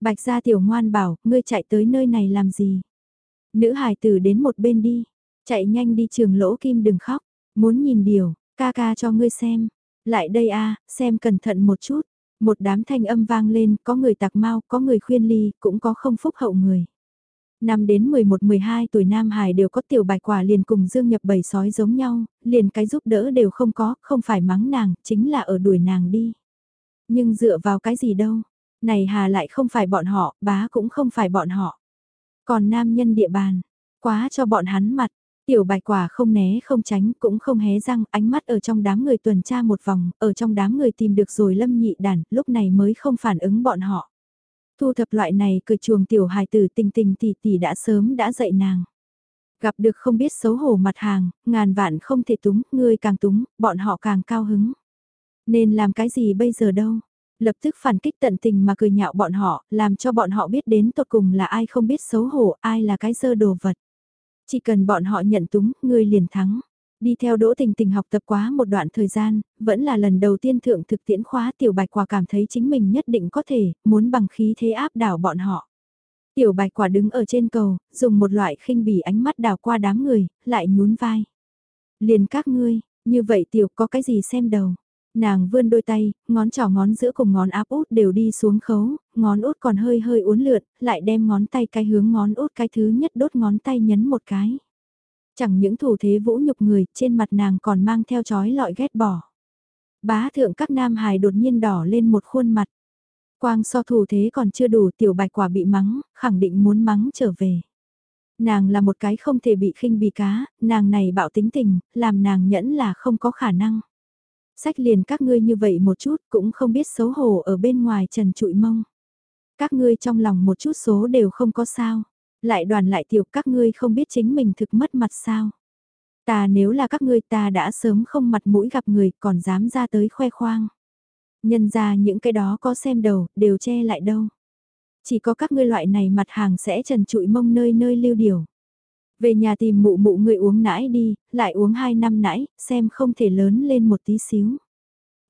Bạch gia tiểu ngoan bảo, ngươi chạy tới nơi này làm gì? Nữ hài tử đến một bên đi, chạy nhanh đi trường lỗ kim đừng khóc, muốn nhìn điều, ca ca cho ngươi xem. Lại đây a, xem cẩn thận một chút. Một đám thanh âm vang lên, có người tạc mau, có người khuyên ly, cũng có không phúc hậu người. Năm đến 11-12 tuổi Nam Hải đều có tiểu bài quả liền cùng dương nhập bầy sói giống nhau, liền cái giúp đỡ đều không có, không phải mắng nàng, chính là ở đuổi nàng đi. Nhưng dựa vào cái gì đâu, này hà lại không phải bọn họ, bá cũng không phải bọn họ. Còn nam nhân địa bàn, quá cho bọn hắn mặt, Tiểu bạch quả không né không tránh cũng không hé răng ánh mắt ở trong đám người tuần tra một vòng, ở trong đám người tìm được rồi lâm nhị đàn, lúc này mới không phản ứng bọn họ. Thu thập loại này cười chuồng tiểu hài tử tình tình tỷ tỷ đã sớm đã dạy nàng. Gặp được không biết xấu hổ mặt hàng, ngàn vạn không thể túng, ngươi càng túng, bọn họ càng cao hứng. Nên làm cái gì bây giờ đâu? Lập tức phản kích tận tình mà cười nhạo bọn họ, làm cho bọn họ biết đến tột cùng là ai không biết xấu hổ, ai là cái dơ đồ vật. Chỉ cần bọn họ nhận túng, ngươi liền thắng. Đi theo Đỗ Tình Tình học tập quá một đoạn thời gian, vẫn là lần đầu tiên thượng thực tiễn khóa Tiểu Bạch Quả cảm thấy chính mình nhất định có thể, muốn bằng khí thế áp đảo bọn họ. Tiểu Bạch Quả đứng ở trên cầu, dùng một loại khinh bỉ ánh mắt đảo qua đám người, lại nhún vai. Liền các ngươi, như vậy Tiểu có cái gì xem đầu. Nàng vươn đôi tay, ngón trỏ ngón giữa cùng ngón áp út đều đi xuống khấu, ngón út còn hơi hơi uốn lượn, lại đem ngón tay cái hướng ngón út cái thứ nhất đốt ngón tay nhấn một cái. Chẳng những thủ thế vũ nhục người, trên mặt nàng còn mang theo chói lọi ghét bỏ. Bá thượng các nam hài đột nhiên đỏ lên một khuôn mặt. Quang so thủ thế còn chưa đủ tiểu bạch quả bị mắng, khẳng định muốn mắng trở về. Nàng là một cái không thể bị khinh bì cá, nàng này bạo tính tình, làm nàng nhẫn là không có khả năng. Sách liền các ngươi như vậy một chút cũng không biết xấu hổ ở bên ngoài trần trụi mông. Các ngươi trong lòng một chút số đều không có sao. Lại đoàn lại tiểu các ngươi không biết chính mình thực mất mặt sao. Ta nếu là các ngươi ta đã sớm không mặt mũi gặp người còn dám ra tới khoe khoang. Nhân ra những cái đó có xem đầu, đều che lại đâu. Chỉ có các ngươi loại này mặt hàng sẽ trần trụi mông nơi nơi lưu điều. Về nhà tìm mụ mụ người uống nãi đi, lại uống 2 năm nãi, xem không thể lớn lên một tí xíu.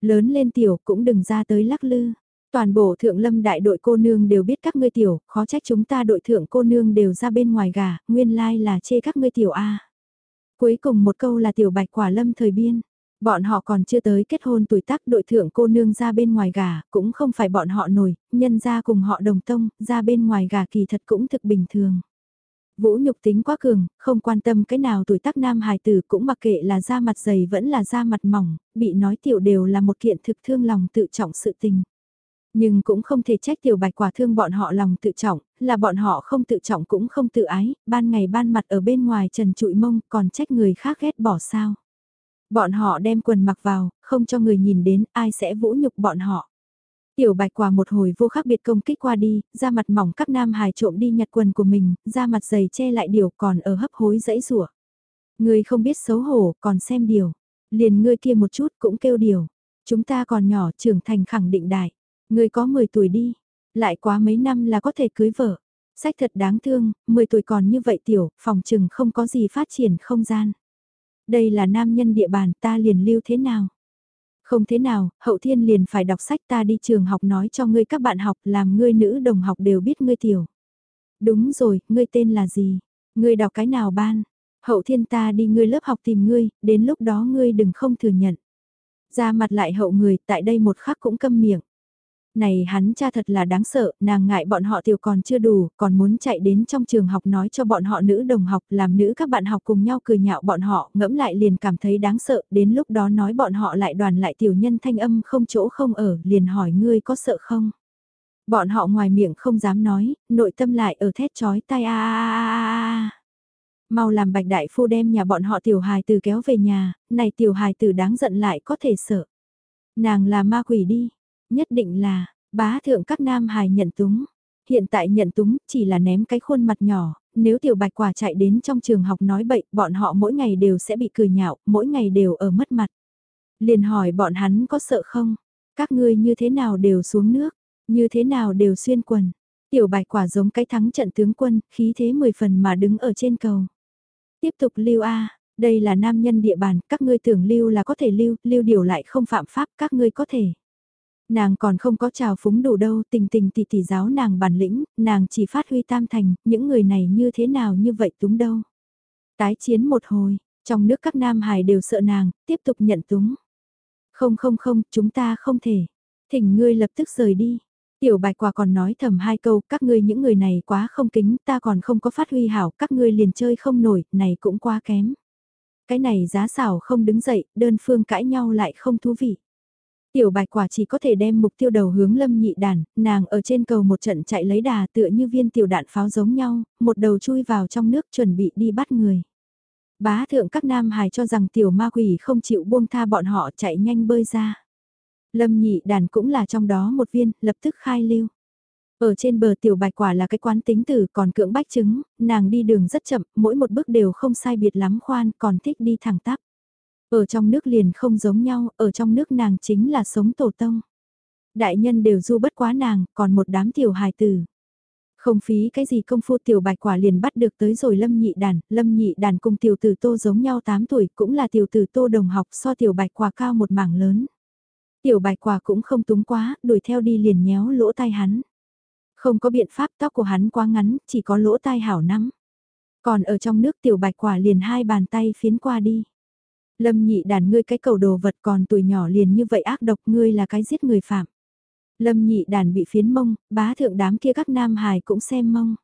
Lớn lên tiểu cũng đừng ra tới lắc lư. Toàn bộ thượng lâm đại đội cô nương đều biết các ngươi tiểu, khó trách chúng ta đội thượng cô nương đều ra bên ngoài gà, nguyên lai là chê các ngươi tiểu A. Cuối cùng một câu là tiểu bạch quả lâm thời biên. Bọn họ còn chưa tới kết hôn tuổi tác đội thượng cô nương ra bên ngoài gà, cũng không phải bọn họ nổi, nhân ra cùng họ đồng tông, ra bên ngoài gà kỳ thật cũng thực bình thường. Vũ nhục tính quá cường, không quan tâm cái nào tuổi tác nam hài tử cũng mặc kệ là da mặt dày vẫn là da mặt mỏng, bị nói tiểu đều là một kiện thực thương lòng tự trọng sự tình. Nhưng cũng không thể trách tiểu bạch quả thương bọn họ lòng tự trọng, là bọn họ không tự trọng cũng không tự ái, ban ngày ban mặt ở bên ngoài trần trụi mông còn trách người khác ghét bỏ sao. Bọn họ đem quần mặc vào, không cho người nhìn đến ai sẽ vũ nhục bọn họ. Tiểu bạch quả một hồi vô khác biệt công kích qua đi, da mặt mỏng các nam hài trộm đi nhặt quần của mình, da mặt dày che lại điều còn ở hấp hối dãy rủa Người không biết xấu hổ, còn xem điều. Liền ngươi kia một chút cũng kêu điều. Chúng ta còn nhỏ trưởng thành khẳng định đại. Người có 10 tuổi đi, lại quá mấy năm là có thể cưới vợ. Sách thật đáng thương, 10 tuổi còn như vậy tiểu, phòng trừng không có gì phát triển không gian. Đây là nam nhân địa bàn ta liền lưu thế nào? Không thế nào, hậu thiên liền phải đọc sách ta đi trường học nói cho ngươi các bạn học làm ngươi nữ đồng học đều biết ngươi tiểu. Đúng rồi, ngươi tên là gì? Ngươi đọc cái nào ban? Hậu thiên ta đi ngươi lớp học tìm ngươi, đến lúc đó ngươi đừng không thừa nhận. Ra mặt lại hậu người, tại đây một khắc cũng câm miệng này hắn cha thật là đáng sợ, nàng ngại bọn họ tiểu còn chưa đủ, còn muốn chạy đến trong trường học nói cho bọn họ nữ đồng học, làm nữ các bạn học cùng nhau cười nhạo bọn họ, ngẫm lại liền cảm thấy đáng sợ, đến lúc đó nói bọn họ lại đoàn lại tiểu nhân thanh âm không chỗ không ở, liền hỏi ngươi có sợ không? Bọn họ ngoài miệng không dám nói, nội tâm lại ở thét chói tai a a a a Mau làm bạch đại phu đem nhà bọn họ tiểu hài tử kéo về nhà, này tiểu hài tử đáng giận lại có thể sợ. Nàng là ma quỷ đi, nhất định là, bá thượng các nam hài nhận túng. Hiện tại nhận túng chỉ là ném cái khuôn mặt nhỏ, nếu tiểu bạch quả chạy đến trong trường học nói bậy, bọn họ mỗi ngày đều sẽ bị cười nhạo, mỗi ngày đều ở mất mặt. Liền hỏi bọn hắn có sợ không? Các ngươi như thế nào đều xuống nước, như thế nào đều xuyên quần. Tiểu bạch quả giống cái thắng trận tướng quân, khí thế mười phần mà đứng ở trên cầu. Tiếp tục lưu A, đây là nam nhân địa bàn, các ngươi tưởng lưu là có thể lưu, lưu điều lại không phạm pháp, các ngươi có thể. Nàng còn không có trào phúng đủ đâu, tình tình tỷ tỷ giáo nàng bản lĩnh, nàng chỉ phát huy tam thành, những người này như thế nào như vậy túng đâu. Tái chiến một hồi, trong nước các nam hài đều sợ nàng, tiếp tục nhận túng. Không không không, chúng ta không thể. Thỉnh ngươi lập tức rời đi. Tiểu bạch quả còn nói thầm hai câu, các ngươi những người này quá không kính, ta còn không có phát huy hảo, các ngươi liền chơi không nổi, này cũng quá kém. Cái này giá xảo không đứng dậy, đơn phương cãi nhau lại không thú vị. Tiểu bạch quả chỉ có thể đem mục tiêu đầu hướng lâm nhị đàn, nàng ở trên cầu một trận chạy lấy đà tựa như viên tiểu đạn pháo giống nhau, một đầu chui vào trong nước chuẩn bị đi bắt người. Bá thượng các nam hài cho rằng tiểu ma quỷ không chịu buông tha bọn họ chạy nhanh bơi ra. Lâm nhị đàn cũng là trong đó một viên, lập tức khai lưu. Ở trên bờ tiểu bạch quả là cái quán tính tử còn cưỡng bách chứng, nàng đi đường rất chậm, mỗi một bước đều không sai biệt lắm khoan, còn thích đi thẳng tắp. Ở trong nước liền không giống nhau, ở trong nước nàng chính là sống tổ tông. Đại nhân đều du bất quá nàng, còn một đám tiểu hài tử. Không phí cái gì công phu tiểu bạch quả liền bắt được tới rồi lâm nhị đàn, lâm nhị đàn cùng tiểu tử tô giống nhau 8 tuổi cũng là tiểu tử tô đồng học so tiểu bạch quả cao một mảng lớn. Tiểu bạch quả cũng không túng quá, đuổi theo đi liền nhéo lỗ tai hắn. Không có biện pháp tóc của hắn quá ngắn, chỉ có lỗ tai hảo nắm. Còn ở trong nước tiểu bạch quả liền hai bàn tay phiến qua đi. Lâm nhị đàn ngươi cái cầu đồ vật còn tuổi nhỏ liền như vậy ác độc ngươi là cái giết người phạm. Lâm nhị đàn bị phiến mông, bá thượng đám kia các nam hài cũng xem mông.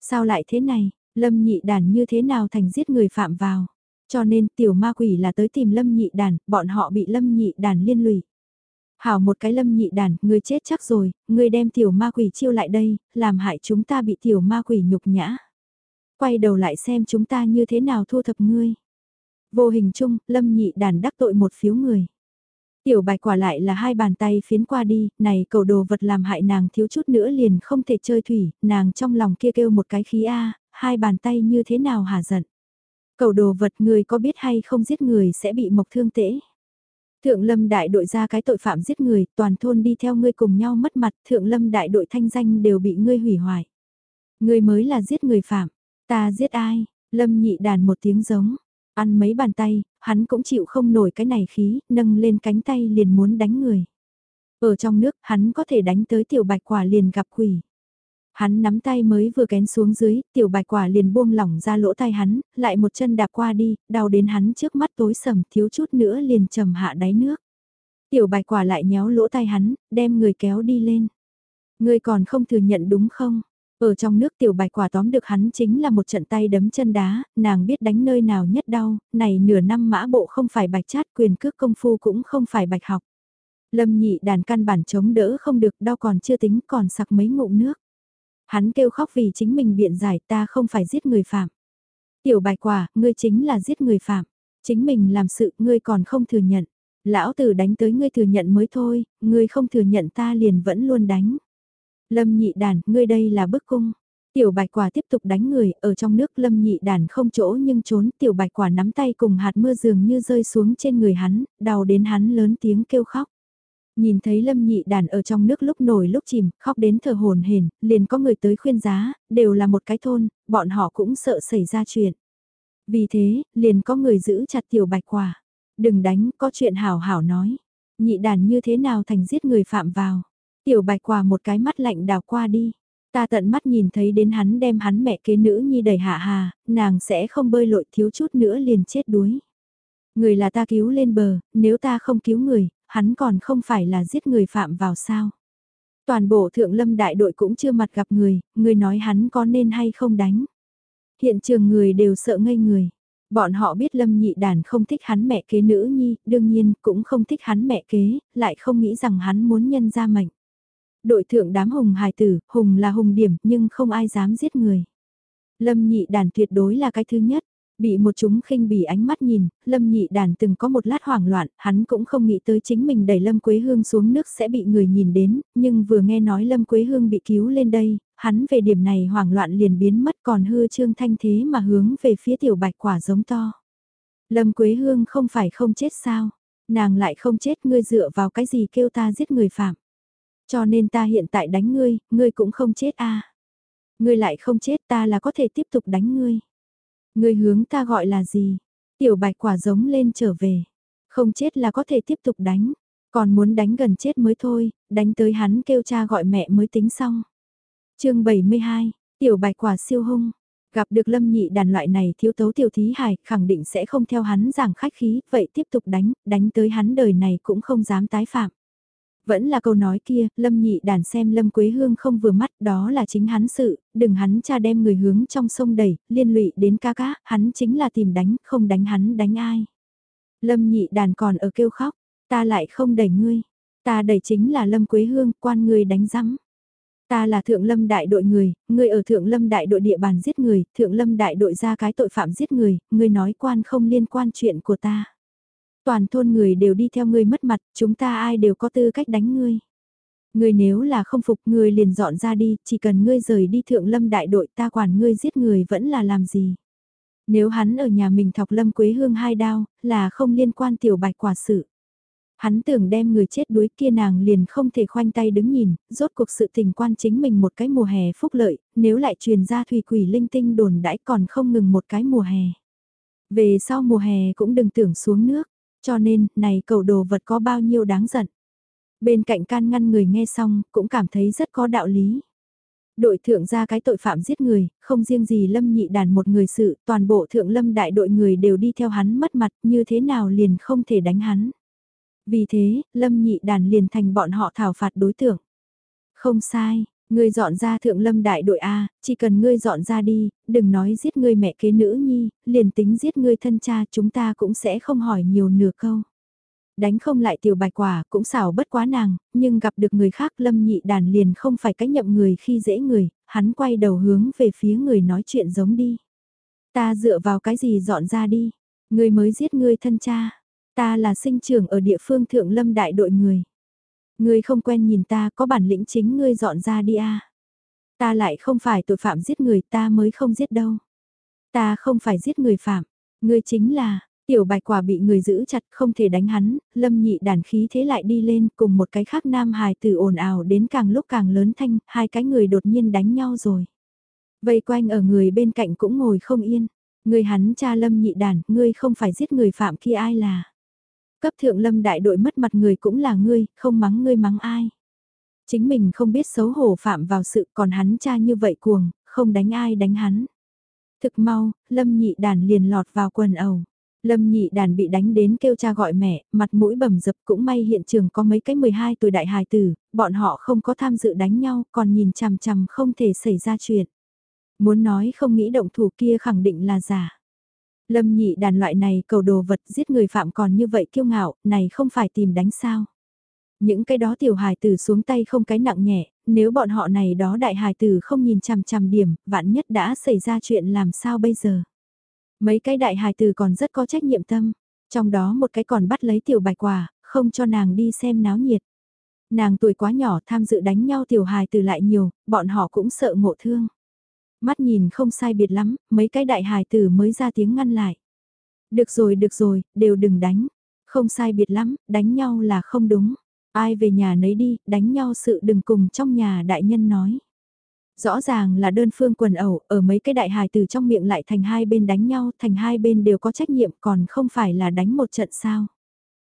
Sao lại thế này, lâm nhị đàn như thế nào thành giết người phạm vào. Cho nên tiểu ma quỷ là tới tìm lâm nhị đàn, bọn họ bị lâm nhị đàn liên lụy. Hảo một cái lâm nhị đàn, ngươi chết chắc rồi, ngươi đem tiểu ma quỷ chiêu lại đây, làm hại chúng ta bị tiểu ma quỷ nhục nhã. Quay đầu lại xem chúng ta như thế nào thu thập ngươi. Vô hình chung, lâm nhị đàn đắc tội một phiếu người. Tiểu bạch quả lại là hai bàn tay phiến qua đi, này cầu đồ vật làm hại nàng thiếu chút nữa liền không thể chơi thủy, nàng trong lòng kia kêu một cái khí A, hai bàn tay như thế nào hả giận. Cầu đồ vật người có biết hay không giết người sẽ bị mộc thương tễ. Thượng lâm đại đội ra cái tội phạm giết người, toàn thôn đi theo ngươi cùng nhau mất mặt, thượng lâm đại đội thanh danh đều bị ngươi hủy hoại. Ngươi mới là giết người phạm, ta giết ai, lâm nhị đàn một tiếng giống, ăn mấy bàn tay, hắn cũng chịu không nổi cái này khí, nâng lên cánh tay liền muốn đánh người. Ở trong nước, hắn có thể đánh tới tiểu bạch quả liền gặp quỷ. Hắn nắm tay mới vừa kén xuống dưới, tiểu bạch quả liền buông lỏng ra lỗ tai hắn, lại một chân đạp qua đi, đau đến hắn trước mắt tối sầm thiếu chút nữa liền trầm hạ đáy nước. Tiểu bạch quả lại nhéo lỗ tai hắn, đem người kéo đi lên. Người còn không thừa nhận đúng không? Ở trong nước tiểu bạch quả tóm được hắn chính là một trận tay đấm chân đá, nàng biết đánh nơi nào nhất đau, này nửa năm mã bộ không phải bạch chát quyền cước công phu cũng không phải bạch học. Lâm nhị đàn căn bản chống đỡ không được đau còn chưa tính còn sặc mấy ngụm nước. Hắn kêu khóc vì chính mình biện giải ta không phải giết người phạm. Tiểu bạch quả, ngươi chính là giết người phạm. Chính mình làm sự ngươi còn không thừa nhận. Lão tử đánh tới ngươi thừa nhận mới thôi, ngươi không thừa nhận ta liền vẫn luôn đánh. Lâm nhị đàn, ngươi đây là bức cung. Tiểu bạch quả tiếp tục đánh người, ở trong nước lâm nhị đàn không chỗ nhưng trốn, tiểu bạch quả nắm tay cùng hạt mưa dường như rơi xuống trên người hắn, đau đến hắn lớn tiếng kêu khóc. Nhìn thấy lâm nhị đàn ở trong nước lúc nổi lúc chìm, khóc đến thờ hồn hển, liền có người tới khuyên giá, đều là một cái thôn, bọn họ cũng sợ xảy ra chuyện. Vì thế, liền có người giữ chặt tiểu bạch quả. Đừng đánh, có chuyện hảo hảo nói. Nhị đàn như thế nào thành giết người phạm vào. Tiểu bạch quả một cái mắt lạnh đào qua đi. Ta tận mắt nhìn thấy đến hắn đem hắn mẹ kế nữ nhi đầy hạ hà, nàng sẽ không bơi lội thiếu chút nữa liền chết đuối. Người là ta cứu lên bờ, nếu ta không cứu người, hắn còn không phải là giết người phạm vào sao. Toàn bộ thượng lâm đại đội cũng chưa mặt gặp người, người nói hắn có nên hay không đánh. Hiện trường người đều sợ ngây người. Bọn họ biết lâm nhị đàn không thích hắn mẹ kế nữ nhi, đương nhiên cũng không thích hắn mẹ kế, lại không nghĩ rằng hắn muốn nhân ra mệnh. Đội thượng đám hùng hài tử, hùng là hùng điểm nhưng không ai dám giết người. Lâm nhị đàn tuyệt đối là cái thứ nhất. Bị một chúng khinh bỉ ánh mắt nhìn, Lâm nhị đàn từng có một lát hoảng loạn, hắn cũng không nghĩ tới chính mình đẩy Lâm Quế Hương xuống nước sẽ bị người nhìn đến, nhưng vừa nghe nói Lâm Quế Hương bị cứu lên đây, hắn về điểm này hoảng loạn liền biến mất còn hư trương thanh thế mà hướng về phía tiểu bạch quả giống to. Lâm Quế Hương không phải không chết sao, nàng lại không chết ngươi dựa vào cái gì kêu ta giết người phạm. Cho nên ta hiện tại đánh ngươi, ngươi cũng không chết a. À. Ngươi lại không chết ta là có thể tiếp tục đánh ngươi. Ngươi hướng ta gọi là gì? Tiểu bạch quả giống lên trở về. Không chết là có thể tiếp tục đánh. Còn muốn đánh gần chết mới thôi, đánh tới hắn kêu cha gọi mẹ mới tính xong. chương 72, tiểu bạch quả siêu hung. Gặp được lâm nhị đàn loại này thiếu tấu tiểu thí hài, khẳng định sẽ không theo hắn giảng khách khí, vậy tiếp tục đánh, đánh tới hắn đời này cũng không dám tái phạm. Vẫn là câu nói kia, Lâm nhị đàn xem Lâm Quế Hương không vừa mắt, đó là chính hắn sự, đừng hắn cha đem người hướng trong sông đẩy, liên lụy đến ca cá, hắn chính là tìm đánh, không đánh hắn đánh ai. Lâm nhị đàn còn ở kêu khóc, ta lại không đẩy ngươi, ta đẩy chính là Lâm Quế Hương, quan ngươi đánh rắm. Ta là thượng lâm đại đội người, ngươi ở thượng lâm đại đội địa bàn giết người, thượng lâm đại đội ra cái tội phạm giết người, ngươi nói quan không liên quan chuyện của ta. Toàn thôn người đều đi theo ngươi mất mặt, chúng ta ai đều có tư cách đánh ngươi. Ngươi nếu là không phục ngươi liền dọn ra đi, chỉ cần ngươi rời đi thượng lâm đại đội ta quản ngươi giết người vẫn là làm gì. Nếu hắn ở nhà mình thọc lâm quế hương hai đao, là không liên quan tiểu bạch quả sự. Hắn tưởng đem người chết đuối kia nàng liền không thể khoanh tay đứng nhìn, rốt cuộc sự tình quan chính mình một cái mùa hè phúc lợi, nếu lại truyền ra thủy quỷ linh tinh đồn đãi còn không ngừng một cái mùa hè. Về sau mùa hè cũng đừng tưởng xuống nước, cho nên, này cầu đồ vật có bao nhiêu đáng giận. Bên cạnh can ngăn người nghe xong, cũng cảm thấy rất có đạo lý. Đội thượng ra cái tội phạm giết người, không riêng gì lâm nhị đàn một người sự, toàn bộ thượng lâm đại đội người đều đi theo hắn mất mặt, như thế nào liền không thể đánh hắn. Vì thế, lâm nhị đàn liền thành bọn họ thảo phạt đối tượng. Không sai, ngươi dọn ra thượng lâm đại đội A, chỉ cần ngươi dọn ra đi, đừng nói giết ngươi mẹ kế nữ nhi, liền tính giết ngươi thân cha chúng ta cũng sẽ không hỏi nhiều nửa câu. Đánh không lại tiểu bạch quả cũng xảo bất quá nàng, nhưng gặp được người khác lâm nhị đàn liền không phải cách nhậm người khi dễ người, hắn quay đầu hướng về phía người nói chuyện giống đi. Ta dựa vào cái gì dọn ra đi, ngươi mới giết ngươi thân cha, ta là sinh trưởng ở địa phương thượng lâm đại đội người. Ngươi không quen nhìn ta có bản lĩnh chính ngươi dọn ra đi a. Ta lại không phải tội phạm giết người ta mới không giết đâu. Ta không phải giết người phạm, ngươi chính là, tiểu bạch quả bị người giữ chặt không thể đánh hắn, lâm nhị đàn khí thế lại đi lên cùng một cái khác nam hài từ ồn ào đến càng lúc càng lớn thanh, hai cái người đột nhiên đánh nhau rồi. Vây quanh ở người bên cạnh cũng ngồi không yên, người hắn cha lâm nhị đàn, ngươi không phải giết người phạm kia ai là. Cấp thượng lâm đại đội mất mặt người cũng là ngươi, không mắng ngươi mắng ai. Chính mình không biết xấu hổ phạm vào sự còn hắn cha như vậy cuồng, không đánh ai đánh hắn. Thực mau, lâm nhị đàn liền lọt vào quần ẩu Lâm nhị đàn bị đánh đến kêu cha gọi mẹ, mặt mũi bầm dập cũng may hiện trường có mấy cái 12 tuổi đại hài tử, bọn họ không có tham dự đánh nhau, còn nhìn chằm chằm không thể xảy ra chuyện. Muốn nói không nghĩ động thủ kia khẳng định là giả. Lâm nhị đàn loại này cầu đồ vật giết người phạm còn như vậy kiêu ngạo, này không phải tìm đánh sao. Những cái đó tiểu hài tử xuống tay không cái nặng nhẹ, nếu bọn họ này đó đại hài tử không nhìn chằm chằm điểm, vạn nhất đã xảy ra chuyện làm sao bây giờ. Mấy cái đại hài tử còn rất có trách nhiệm tâm, trong đó một cái còn bắt lấy tiểu bạch quả, không cho nàng đi xem náo nhiệt. Nàng tuổi quá nhỏ tham dự đánh nhau tiểu hài tử lại nhiều, bọn họ cũng sợ ngộ thương. Mắt nhìn không sai biệt lắm, mấy cái đại hài tử mới ra tiếng ngăn lại. Được rồi được rồi, đều đừng đánh. Không sai biệt lắm, đánh nhau là không đúng. Ai về nhà nấy đi, đánh nhau sự đừng cùng trong nhà đại nhân nói. Rõ ràng là đơn phương quần ẩu, ở mấy cái đại hài từ trong miệng lại thành hai bên đánh nhau, thành hai bên đều có trách nhiệm còn không phải là đánh một trận sao.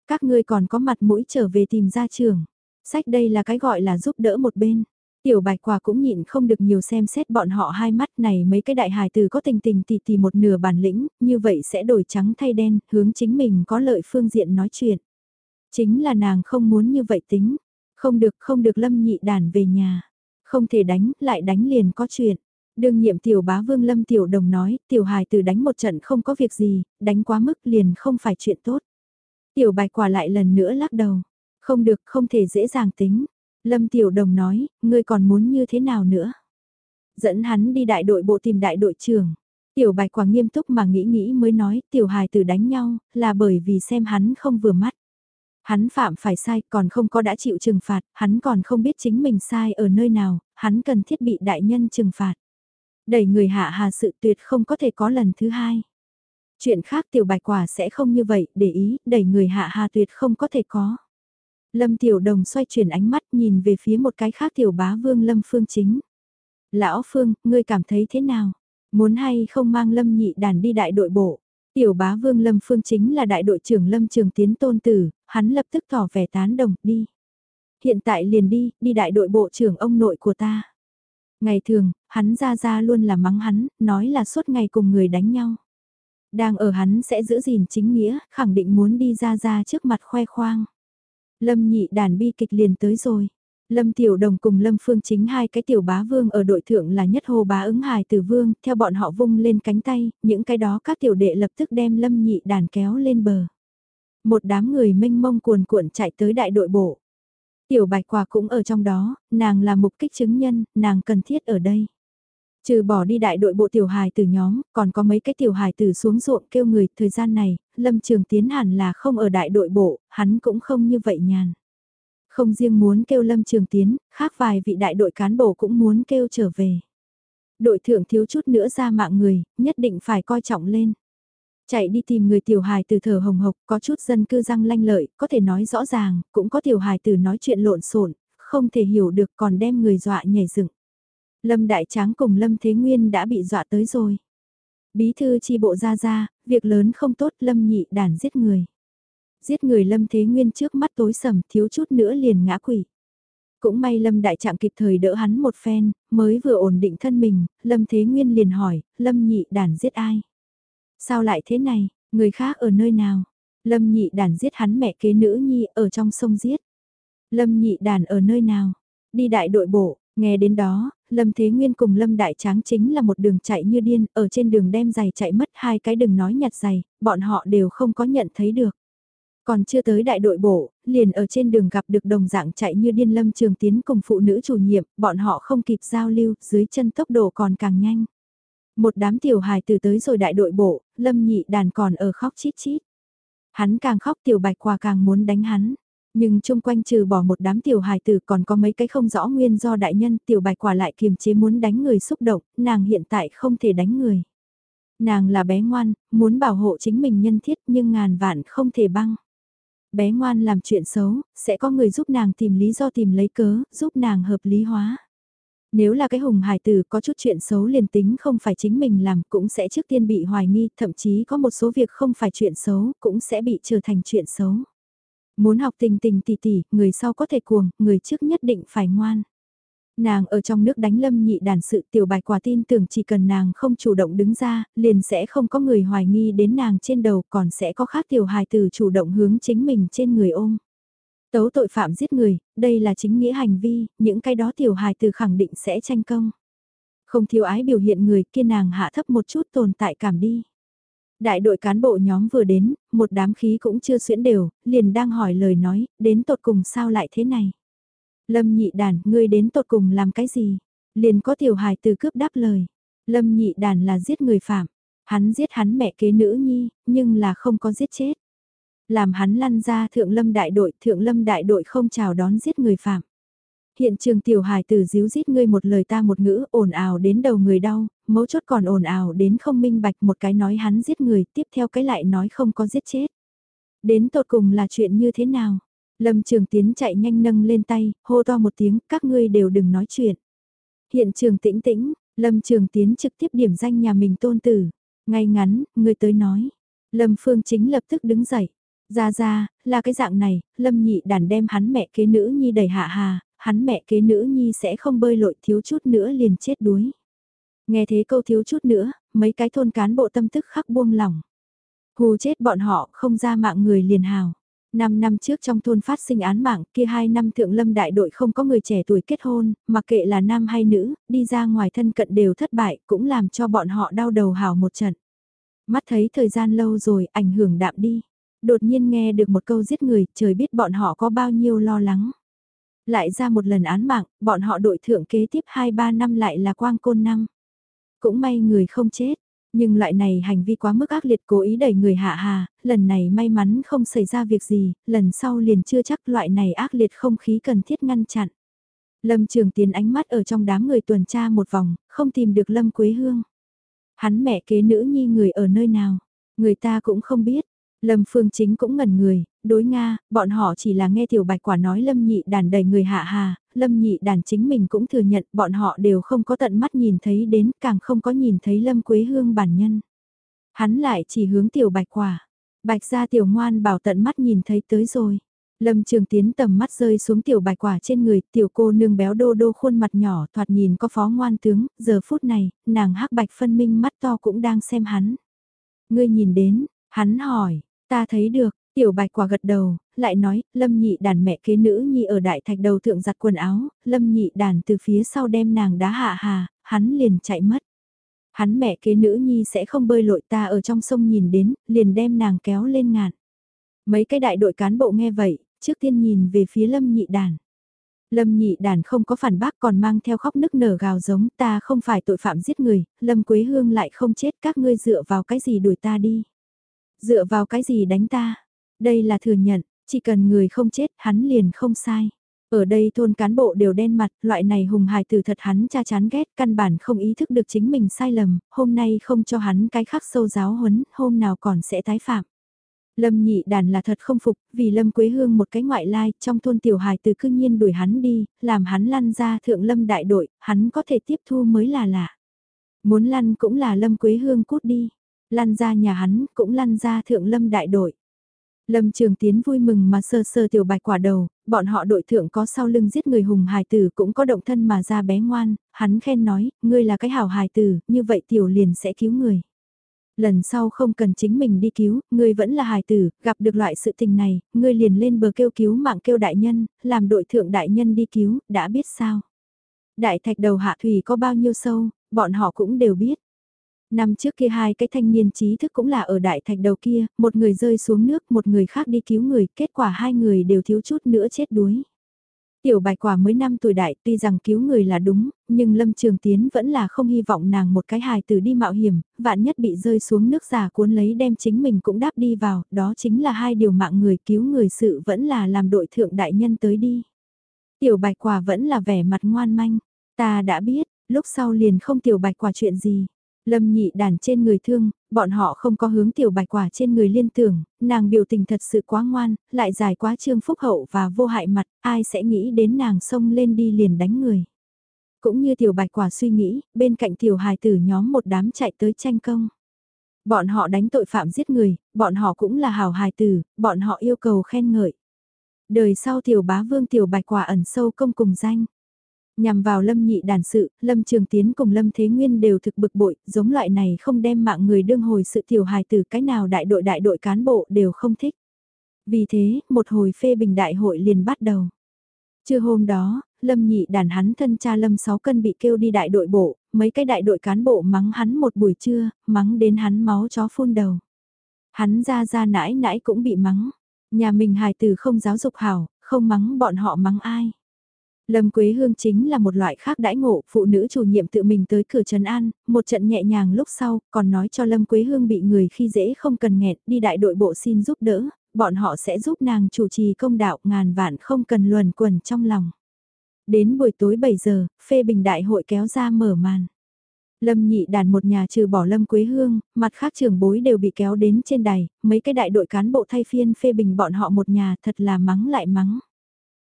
Các ngươi còn có mặt mũi trở về tìm ra trường. Sách đây là cái gọi là giúp đỡ một bên. Tiểu bạch quả cũng nhịn không được nhiều xem xét bọn họ hai mắt này mấy cái đại hài từ có tình tình tì tì một nửa bản lĩnh, như vậy sẽ đổi trắng thay đen, hướng chính mình có lợi phương diện nói chuyện. Chính là nàng không muốn như vậy tính, không được không được lâm nhị đàn về nhà, không thể đánh, lại đánh liền có chuyện. Đương nhiệm tiểu bá vương lâm tiểu đồng nói, tiểu hài từ đánh một trận không có việc gì, đánh quá mức liền không phải chuyện tốt. Tiểu bạch quả lại lần nữa lắc đầu, không được không thể dễ dàng tính, Lâm Tiểu Đồng nói, ngươi còn muốn như thế nào nữa? Dẫn hắn đi đại đội bộ tìm đại đội trưởng. Tiểu Bạch Quả nghiêm túc mà nghĩ nghĩ mới nói, tiểu hài tử đánh nhau, là bởi vì xem hắn không vừa mắt. Hắn phạm phải sai, còn không có đã chịu trừng phạt, hắn còn không biết chính mình sai ở nơi nào, hắn cần thiết bị đại nhân trừng phạt. Đẩy người hạ hà sự tuyệt không có thể có lần thứ hai. Chuyện khác tiểu bạch quả sẽ không như vậy, để ý, đẩy người hạ hà tuyệt không có thể có. Lâm Tiểu Đồng xoay chuyển ánh mắt nhìn về phía một cái khác Tiểu Bá Vương Lâm Phương Chính. Lão Phương, ngươi cảm thấy thế nào? Muốn hay không mang Lâm nhị đàn đi đại đội bộ? Tiểu Bá Vương Lâm Phương Chính là đại đội trưởng Lâm Trường Tiến Tôn Tử, hắn lập tức tỏ vẻ tán đồng, đi. Hiện tại liền đi, đi đại đội bộ trưởng ông nội của ta. Ngày thường, hắn ra ra luôn là mắng hắn, nói là suốt ngày cùng người đánh nhau. Đang ở hắn sẽ giữ gìn chính nghĩa, khẳng định muốn đi ra ra trước mặt khoe khoang. Lâm nhị đàn bi kịch liền tới rồi. Lâm Tiểu Đồng cùng Lâm Phương chính hai cái tiểu bá vương ở đội thượng là nhất hồ bá ứng hài tử vương, theo bọn họ vung lên cánh tay, những cái đó các tiểu đệ lập tức đem Lâm nhị đàn kéo lên bờ. Một đám người mênh mông cuồn cuộn chạy tới đại đội bộ. Tiểu bạch quả cũng ở trong đó, nàng là mục kích chứng nhân, nàng cần thiết ở đây. Trừ bỏ đi đại đội bộ tiểu hài từ nhóm, còn có mấy cái tiểu hài tử xuống ruộng kêu người, thời gian này, Lâm Trường Tiến hẳn là không ở đại đội bộ, hắn cũng không như vậy nhàn. Không riêng muốn kêu Lâm Trường Tiến, khác vài vị đại đội cán bộ cũng muốn kêu trở về. Đội thượng thiếu chút nữa ra mạng người, nhất định phải coi trọng lên. Chạy đi tìm người tiểu hài từ thở hồng hộc, có chút dân cư răng lanh lợi, có thể nói rõ ràng, cũng có tiểu hài từ nói chuyện lộn xộn không thể hiểu được còn đem người dọa nhảy dựng. Lâm Đại Tráng cùng Lâm Thế Nguyên đã bị dọa tới rồi. Bí thư chi bộ ra ra, việc lớn không tốt Lâm nhị đàn giết người. Giết người Lâm Thế Nguyên trước mắt tối sầm thiếu chút nữa liền ngã quỷ. Cũng may Lâm Đại Trạng kịp thời đỡ hắn một phen, mới vừa ổn định thân mình, Lâm Thế Nguyên liền hỏi, Lâm nhị đàn giết ai? Sao lại thế này, người khác ở nơi nào? Lâm nhị đàn giết hắn mẹ kế nữ nhi ở trong sông giết. Lâm nhị đàn ở nơi nào? Đi đại đội bộ, nghe đến đó, Lâm Thế Nguyên cùng Lâm Đại Tráng chính là một đường chạy như điên, ở trên đường đem giày chạy mất hai cái đừng nói nhặt giày, bọn họ đều không có nhận thấy được. Còn chưa tới đại đội bộ, liền ở trên đường gặp được đồng dạng chạy như điên Lâm Trường Tiến cùng phụ nữ chủ nhiệm, bọn họ không kịp giao lưu, dưới chân tốc độ còn càng nhanh. Một đám tiểu hài từ tới rồi đại đội bộ, Lâm nhị đàn còn ở khóc chít chít. Hắn càng khóc tiểu bạch quà càng muốn đánh hắn. Nhưng chung quanh trừ bỏ một đám tiểu hài tử còn có mấy cái không rõ nguyên do đại nhân tiểu bạch quả lại kiềm chế muốn đánh người xúc động, nàng hiện tại không thể đánh người. Nàng là bé ngoan, muốn bảo hộ chính mình nhân thiết nhưng ngàn vạn không thể băng. Bé ngoan làm chuyện xấu, sẽ có người giúp nàng tìm lý do tìm lấy cớ, giúp nàng hợp lý hóa. Nếu là cái hùng hải tử có chút chuyện xấu liền tính không phải chính mình làm cũng sẽ trước tiên bị hoài nghi, thậm chí có một số việc không phải chuyện xấu cũng sẽ bị trở thành chuyện xấu. Muốn học tình tình tỉ tỉ, người sau có thể cuồng, người trước nhất định phải ngoan. Nàng ở trong nước đánh lâm nhị đàn sự tiểu bạch quả tin tưởng chỉ cần nàng không chủ động đứng ra, liền sẽ không có người hoài nghi đến nàng trên đầu còn sẽ có khác tiểu hài tử chủ động hướng chính mình trên người ôm. Tấu tội phạm giết người, đây là chính nghĩa hành vi, những cái đó tiểu hài tử khẳng định sẽ tranh công. Không thiếu ái biểu hiện người kia nàng hạ thấp một chút tồn tại cảm đi. Đại đội cán bộ nhóm vừa đến, một đám khí cũng chưa xuyễn đều, liền đang hỏi lời nói, đến tột cùng sao lại thế này. Lâm nhị đàn, ngươi đến tột cùng làm cái gì? Liền có tiểu hài từ cướp đáp lời. Lâm nhị đàn là giết người phạm. Hắn giết hắn mẹ kế nữ nhi, nhưng là không có giết chết. Làm hắn lăn ra thượng lâm đại đội, thượng lâm đại đội không chào đón giết người phạm. Hiện trường tiểu hài tử díu dít ngươi một lời ta một ngữ ồn ào đến đầu người đau, mấu chốt còn ồn ào đến không minh bạch một cái nói hắn giết người, tiếp theo cái lại nói không có giết chết. Đến tột cùng là chuyện như thế nào? Lâm Trường Tiến chạy nhanh nâng lên tay, hô to một tiếng, các ngươi đều đừng nói chuyện. Hiện trường tĩnh tĩnh, Lâm Trường Tiến trực tiếp điểm danh nhà mình tôn tử. Ngay ngắn, người tới nói. Lâm Phương Chính lập tức đứng dậy. Ra ra, là cái dạng này, Lâm nhị đàn đem hắn mẹ kế nữ nhi đẩy hạ hà, hắn mẹ kế nữ nhi sẽ không bơi lội thiếu chút nữa liền chết đuối. Nghe thế câu thiếu chút nữa, mấy cái thôn cán bộ tâm tức khắc buông lỏng. Hù chết bọn họ không ra mạng người liền hào. Năm năm trước trong thôn phát sinh án mạng kia hai năm thượng lâm đại đội không có người trẻ tuổi kết hôn, mặc kệ là nam hay nữ, đi ra ngoài thân cận đều thất bại cũng làm cho bọn họ đau đầu hào một trận. Mắt thấy thời gian lâu rồi ảnh hưởng đạm đi. Đột nhiên nghe được một câu giết người, trời biết bọn họ có bao nhiêu lo lắng. Lại ra một lần án mạng, bọn họ đội thượng kế tiếp 2-3 năm lại là quang côn năm. Cũng may người không chết, nhưng loại này hành vi quá mức ác liệt cố ý đẩy người hạ hà, lần này may mắn không xảy ra việc gì, lần sau liền chưa chắc loại này ác liệt không khí cần thiết ngăn chặn. Lâm Trường Tiến ánh mắt ở trong đám người tuần tra một vòng, không tìm được Lâm Quế Hương. Hắn mẹ kế nữ nhi người ở nơi nào, người ta cũng không biết. Lâm Phương Chính cũng ngẩn người, đối Nga, bọn họ chỉ là nghe tiểu bạch quả nói Lâm nhị đàn đầy người hạ hà, Lâm nhị đàn chính mình cũng thừa nhận bọn họ đều không có tận mắt nhìn thấy đến, càng không có nhìn thấy Lâm Quế Hương bản nhân. Hắn lại chỉ hướng tiểu bạch quả, bạch ra tiểu ngoan bảo tận mắt nhìn thấy tới rồi. Lâm Trường Tiến tầm mắt rơi xuống tiểu bạch quả trên người, tiểu cô nương béo đô đô khuôn mặt nhỏ thoạt nhìn có phó ngoan tướng, giờ phút này, nàng hắc bạch phân minh mắt to cũng đang xem hắn. Ngươi nhìn đến, hắn hỏi, ta thấy được, Tiểu bạch quả gật đầu, lại nói, lâm nhị đàn mẹ kế nữ nhi ở đại thạch đầu thượng giặt quần áo, lâm nhị đàn từ phía sau đem nàng đá hạ hà, hắn liền chạy mất. Hắn mẹ kế nữ nhi sẽ không bơi lội ta ở trong sông nhìn đến, liền đem nàng kéo lên ngạn. Mấy cái đại đội cán bộ nghe vậy, trước tiên nhìn về phía lâm nhị đàn. Lâm nhị đàn không có phản bác còn mang theo khóc nức nở gào giống ta không phải tội phạm giết người, Lâm Quế Hương lại không chết các ngươi dựa vào cái gì đuổi ta đi. Dựa vào cái gì đánh ta. Đây là thừa nhận, chỉ cần người không chết hắn liền không sai. Ở đây thôn cán bộ đều đen mặt, loại này hùng hài từ thật hắn cha chán ghét, căn bản không ý thức được chính mình sai lầm, hôm nay không cho hắn cái khắc sâu giáo huấn, hôm nào còn sẽ tái phạm. Lâm nhị đàn là thật không phục, vì Lâm Quế Hương một cái ngoại lai trong thôn tiểu hài từ cư nhiên đuổi hắn đi, làm hắn lăn ra thượng Lâm đại đội, hắn có thể tiếp thu mới là lạ. Muốn lăn cũng là Lâm Quế Hương cút đi, lăn ra nhà hắn cũng lăn ra thượng Lâm đại đội. Lâm Trường Tiến vui mừng mà sơ sơ tiểu bạch quả đầu, bọn họ đội thượng có sau lưng giết người hùng hài tử cũng có động thân mà ra bé ngoan, hắn khen nói, ngươi là cái hảo hài tử, như vậy tiểu liền sẽ cứu người. Lần sau không cần chính mình đi cứu, ngươi vẫn là hài tử, gặp được loại sự tình này, ngươi liền lên bờ kêu cứu mạng kêu đại nhân, làm đội thượng đại nhân đi cứu, đã biết sao. Đại thạch đầu hạ thủy có bao nhiêu sâu, bọn họ cũng đều biết. Năm trước kia hai cái thanh niên trí thức cũng là ở đại thạch đầu kia, một người rơi xuống nước, một người khác đi cứu người, kết quả hai người đều thiếu chút nữa chết đuối. Tiểu bạch quả mới 5 tuổi đại tuy rằng cứu người là đúng, nhưng Lâm Trường Tiến vẫn là không hy vọng nàng một cái hài tử đi mạo hiểm, vạn nhất bị rơi xuống nước giả cuốn lấy đem chính mình cũng đáp đi vào, đó chính là hai điều mạng người cứu người sự vẫn là làm đội thượng đại nhân tới đi. Tiểu bạch quả vẫn là vẻ mặt ngoan manh, ta đã biết, lúc sau liền không tiểu bạch quả chuyện gì. Lâm nhị đàn trên người thương, bọn họ không có hướng tiểu bạch quả trên người liên tưởng, nàng biểu tình thật sự quá ngoan, lại dài quá trương phúc hậu và vô hại mặt, ai sẽ nghĩ đến nàng xông lên đi liền đánh người. Cũng như tiểu bạch quả suy nghĩ, bên cạnh tiểu hài tử nhóm một đám chạy tới tranh công. Bọn họ đánh tội phạm giết người, bọn họ cũng là hào hài tử, bọn họ yêu cầu khen ngợi. Đời sau tiểu bá vương tiểu bạch quả ẩn sâu công cùng danh. Nhằm vào lâm nhị đàn sự, lâm trường tiến cùng lâm thế nguyên đều thực bực bội, giống loại này không đem mạng người đương hồi sự tiểu hài từ cái nào đại đội đại đội cán bộ đều không thích. Vì thế, một hồi phê bình đại hội liền bắt đầu. Trưa hôm đó, lâm nhị đàn hắn thân cha lâm sáu cân bị kêu đi đại đội bộ, mấy cái đại đội cán bộ mắng hắn một buổi trưa, mắng đến hắn máu chó phun đầu. Hắn ra ra nãi nãi cũng bị mắng. Nhà mình hài tử không giáo dục hảo, không mắng bọn họ mắng ai. Lâm Quế Hương chính là một loại khác đãi ngộ, phụ nữ chủ nhiệm tự mình tới cửa Trần An, một trận nhẹ nhàng lúc sau, còn nói cho Lâm Quế Hương bị người khi dễ không cần nghẹt đi đại đội bộ xin giúp đỡ, bọn họ sẽ giúp nàng chủ trì công đạo ngàn vạn không cần luồn quần trong lòng. Đến buổi tối 7 giờ, phê bình đại hội kéo ra mở màn. Lâm nhị đàn một nhà trừ bỏ Lâm Quế Hương, mặt khác trường bối đều bị kéo đến trên đài, mấy cái đại đội cán bộ thay phiên phê bình bọn họ một nhà thật là mắng lại mắng.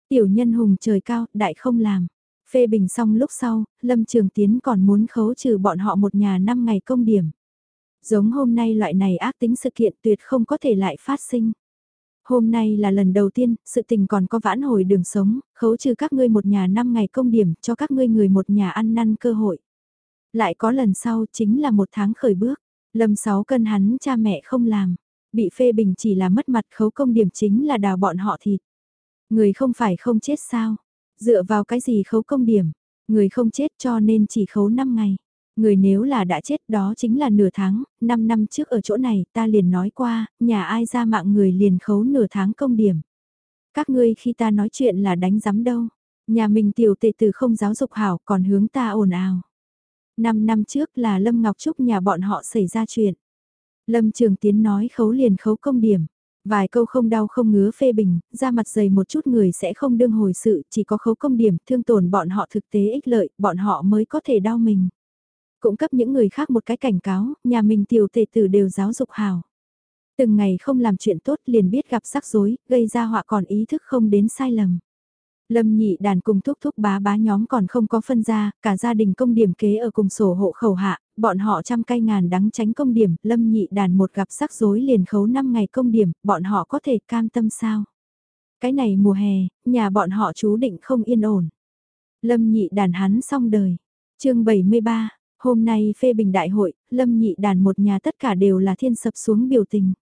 Tiểu nhân hùng trời cao, đại không làm. Phê bình xong lúc sau, Lâm Trường Tiến còn muốn khấu trừ bọn họ một nhà 5 ngày công điểm. Giống hôm nay loại này ác tính sự kiện tuyệt không có thể lại phát sinh. Hôm nay là lần đầu tiên, sự tình còn có vãn hồi đường sống, khấu trừ các ngươi một nhà 5 ngày công điểm cho các ngươi người một nhà ăn năn cơ hội. Lại có lần sau chính là một tháng khởi bước, lâm sáu cân hắn cha mẹ không làm, bị phê bình chỉ là mất mặt khấu công điểm chính là đào bọn họ thịt. Người không phải không chết sao? Dựa vào cái gì khấu công điểm? Người không chết cho nên chỉ khấu 5 ngày. Người nếu là đã chết đó chính là nửa tháng, 5 năm trước ở chỗ này ta liền nói qua, nhà ai ra mạng người liền khấu nửa tháng công điểm. Các ngươi khi ta nói chuyện là đánh giám đâu. Nhà mình tiểu tệ tử không giáo dục hảo còn hướng ta ồn ào. 5 năm trước là Lâm Ngọc Trúc nhà bọn họ xảy ra chuyện. Lâm Trường Tiến nói khấu liền khấu công điểm. Vài câu không đau không ngứa phê bình, ra mặt dày một chút người sẽ không đương hồi sự, chỉ có khấu công điểm, thương tổn bọn họ thực tế ích lợi, bọn họ mới có thể đau mình. Cũng cấp những người khác một cái cảnh cáo, nhà mình tiểu tề tử đều giáo dục hào. Từng ngày không làm chuyện tốt liền biết gặp rắc rối, gây ra họa còn ý thức không đến sai lầm. Lâm nhị đàn cùng thúc thúc bá bá nhóm còn không có phân ra, cả gia đình công điểm kế ở cùng sổ hộ khẩu hạ, bọn họ trăm cây ngàn đắng tránh công điểm, lâm nhị đàn một gặp rắc rối liền khấu 5 ngày công điểm, bọn họ có thể cam tâm sao? Cái này mùa hè, nhà bọn họ chú định không yên ổn. Lâm nhị đàn hắn xong đời. chương 73, hôm nay phê bình đại hội, lâm nhị đàn một nhà tất cả đều là thiên sập xuống biểu tình.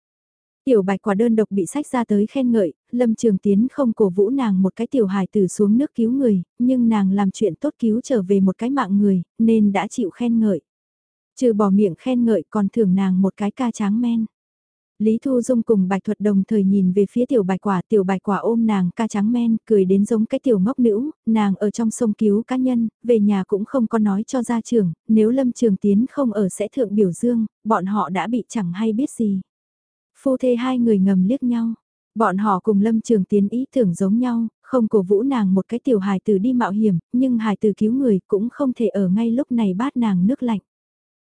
Tiểu bạch quả đơn độc bị sách ra tới khen ngợi, Lâm Trường Tiến không cổ vũ nàng một cái tiểu hài tử xuống nước cứu người, nhưng nàng làm chuyện tốt cứu trở về một cái mạng người, nên đã chịu khen ngợi. Trừ bỏ miệng khen ngợi còn thưởng nàng một cái ca tráng men. Lý Thu Dung cùng Bạch Thuật đồng thời nhìn về phía tiểu bạch quả, tiểu bạch quả ôm nàng ca trắng men, cười đến giống cái tiểu ngốc nữ, nàng ở trong sông cứu cá nhân, về nhà cũng không có nói cho gia trưởng, nếu Lâm Trường Tiến không ở sẽ thượng biểu dương, bọn họ đã bị chẳng hay biết gì. Phu thê hai người ngầm liếc nhau, bọn họ cùng Lâm Trường Tiến ý tưởng giống nhau, không cổ vũ nàng một cái tiểu hài tử đi mạo hiểm, nhưng hài tử cứu người cũng không thể ở ngay lúc này bát nàng nước lạnh.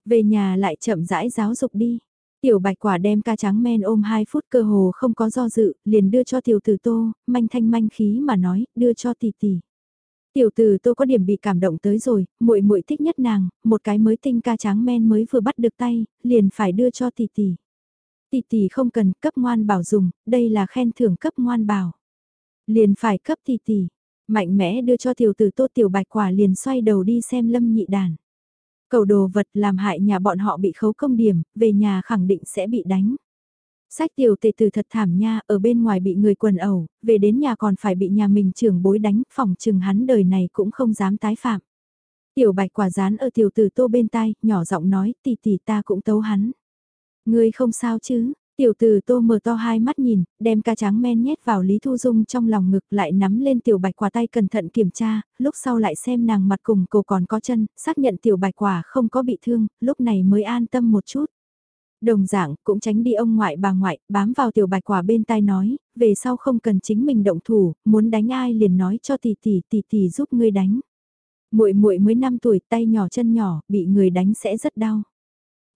Về nhà lại chậm rãi giáo dục đi. Tiểu bạch quả đem ca trắng men ôm 2 phút cơ hồ không có do dự, liền đưa cho tiểu tử tô, manh thanh manh khí mà nói, đưa cho tỷ tỷ. Tiểu tử tô có điểm bị cảm động tới rồi, muội muội thích nhất nàng, một cái mới tinh ca trắng men mới vừa bắt được tay, liền phải đưa cho tỷ tỷ. Tỷ tỷ không cần cấp ngoan bảo dùng, đây là khen thưởng cấp ngoan bảo. Liền phải cấp tỷ tỷ, mạnh mẽ đưa cho tiểu tử tô tiểu bạch quả liền xoay đầu đi xem lâm nhị đàn. Cầu đồ vật làm hại nhà bọn họ bị khấu công điểm, về nhà khẳng định sẽ bị đánh. Sách tiểu tề tử thật thảm nha, ở bên ngoài bị người quần ẩu, về đến nhà còn phải bị nhà mình trưởng bối đánh, phòng trừng hắn đời này cũng không dám tái phạm. Tiểu bạch quả rán ở tiểu tử tô bên tai, nhỏ giọng nói, tỷ tỷ ta cũng tấu hắn. Ngươi không sao chứ, Tiểu tử tô mở to hai mắt nhìn, đem ca trắng men nhét vào Lý Thu Dung trong lòng ngực lại nắm lên tiểu bạch quả tay cẩn thận kiểm tra, lúc sau lại xem nàng mặt cùng cổ còn có chân, xác nhận tiểu bạch quả không có bị thương, lúc này mới an tâm một chút. Đồng dạng cũng tránh đi ông ngoại bà ngoại, bám vào tiểu bạch quả bên tai nói, về sau không cần chính mình động thủ, muốn đánh ai liền nói cho tỷ tỷ tỷ tỷ giúp ngươi đánh. Muội muội mới 5 tuổi, tay nhỏ chân nhỏ, bị người đánh sẽ rất đau.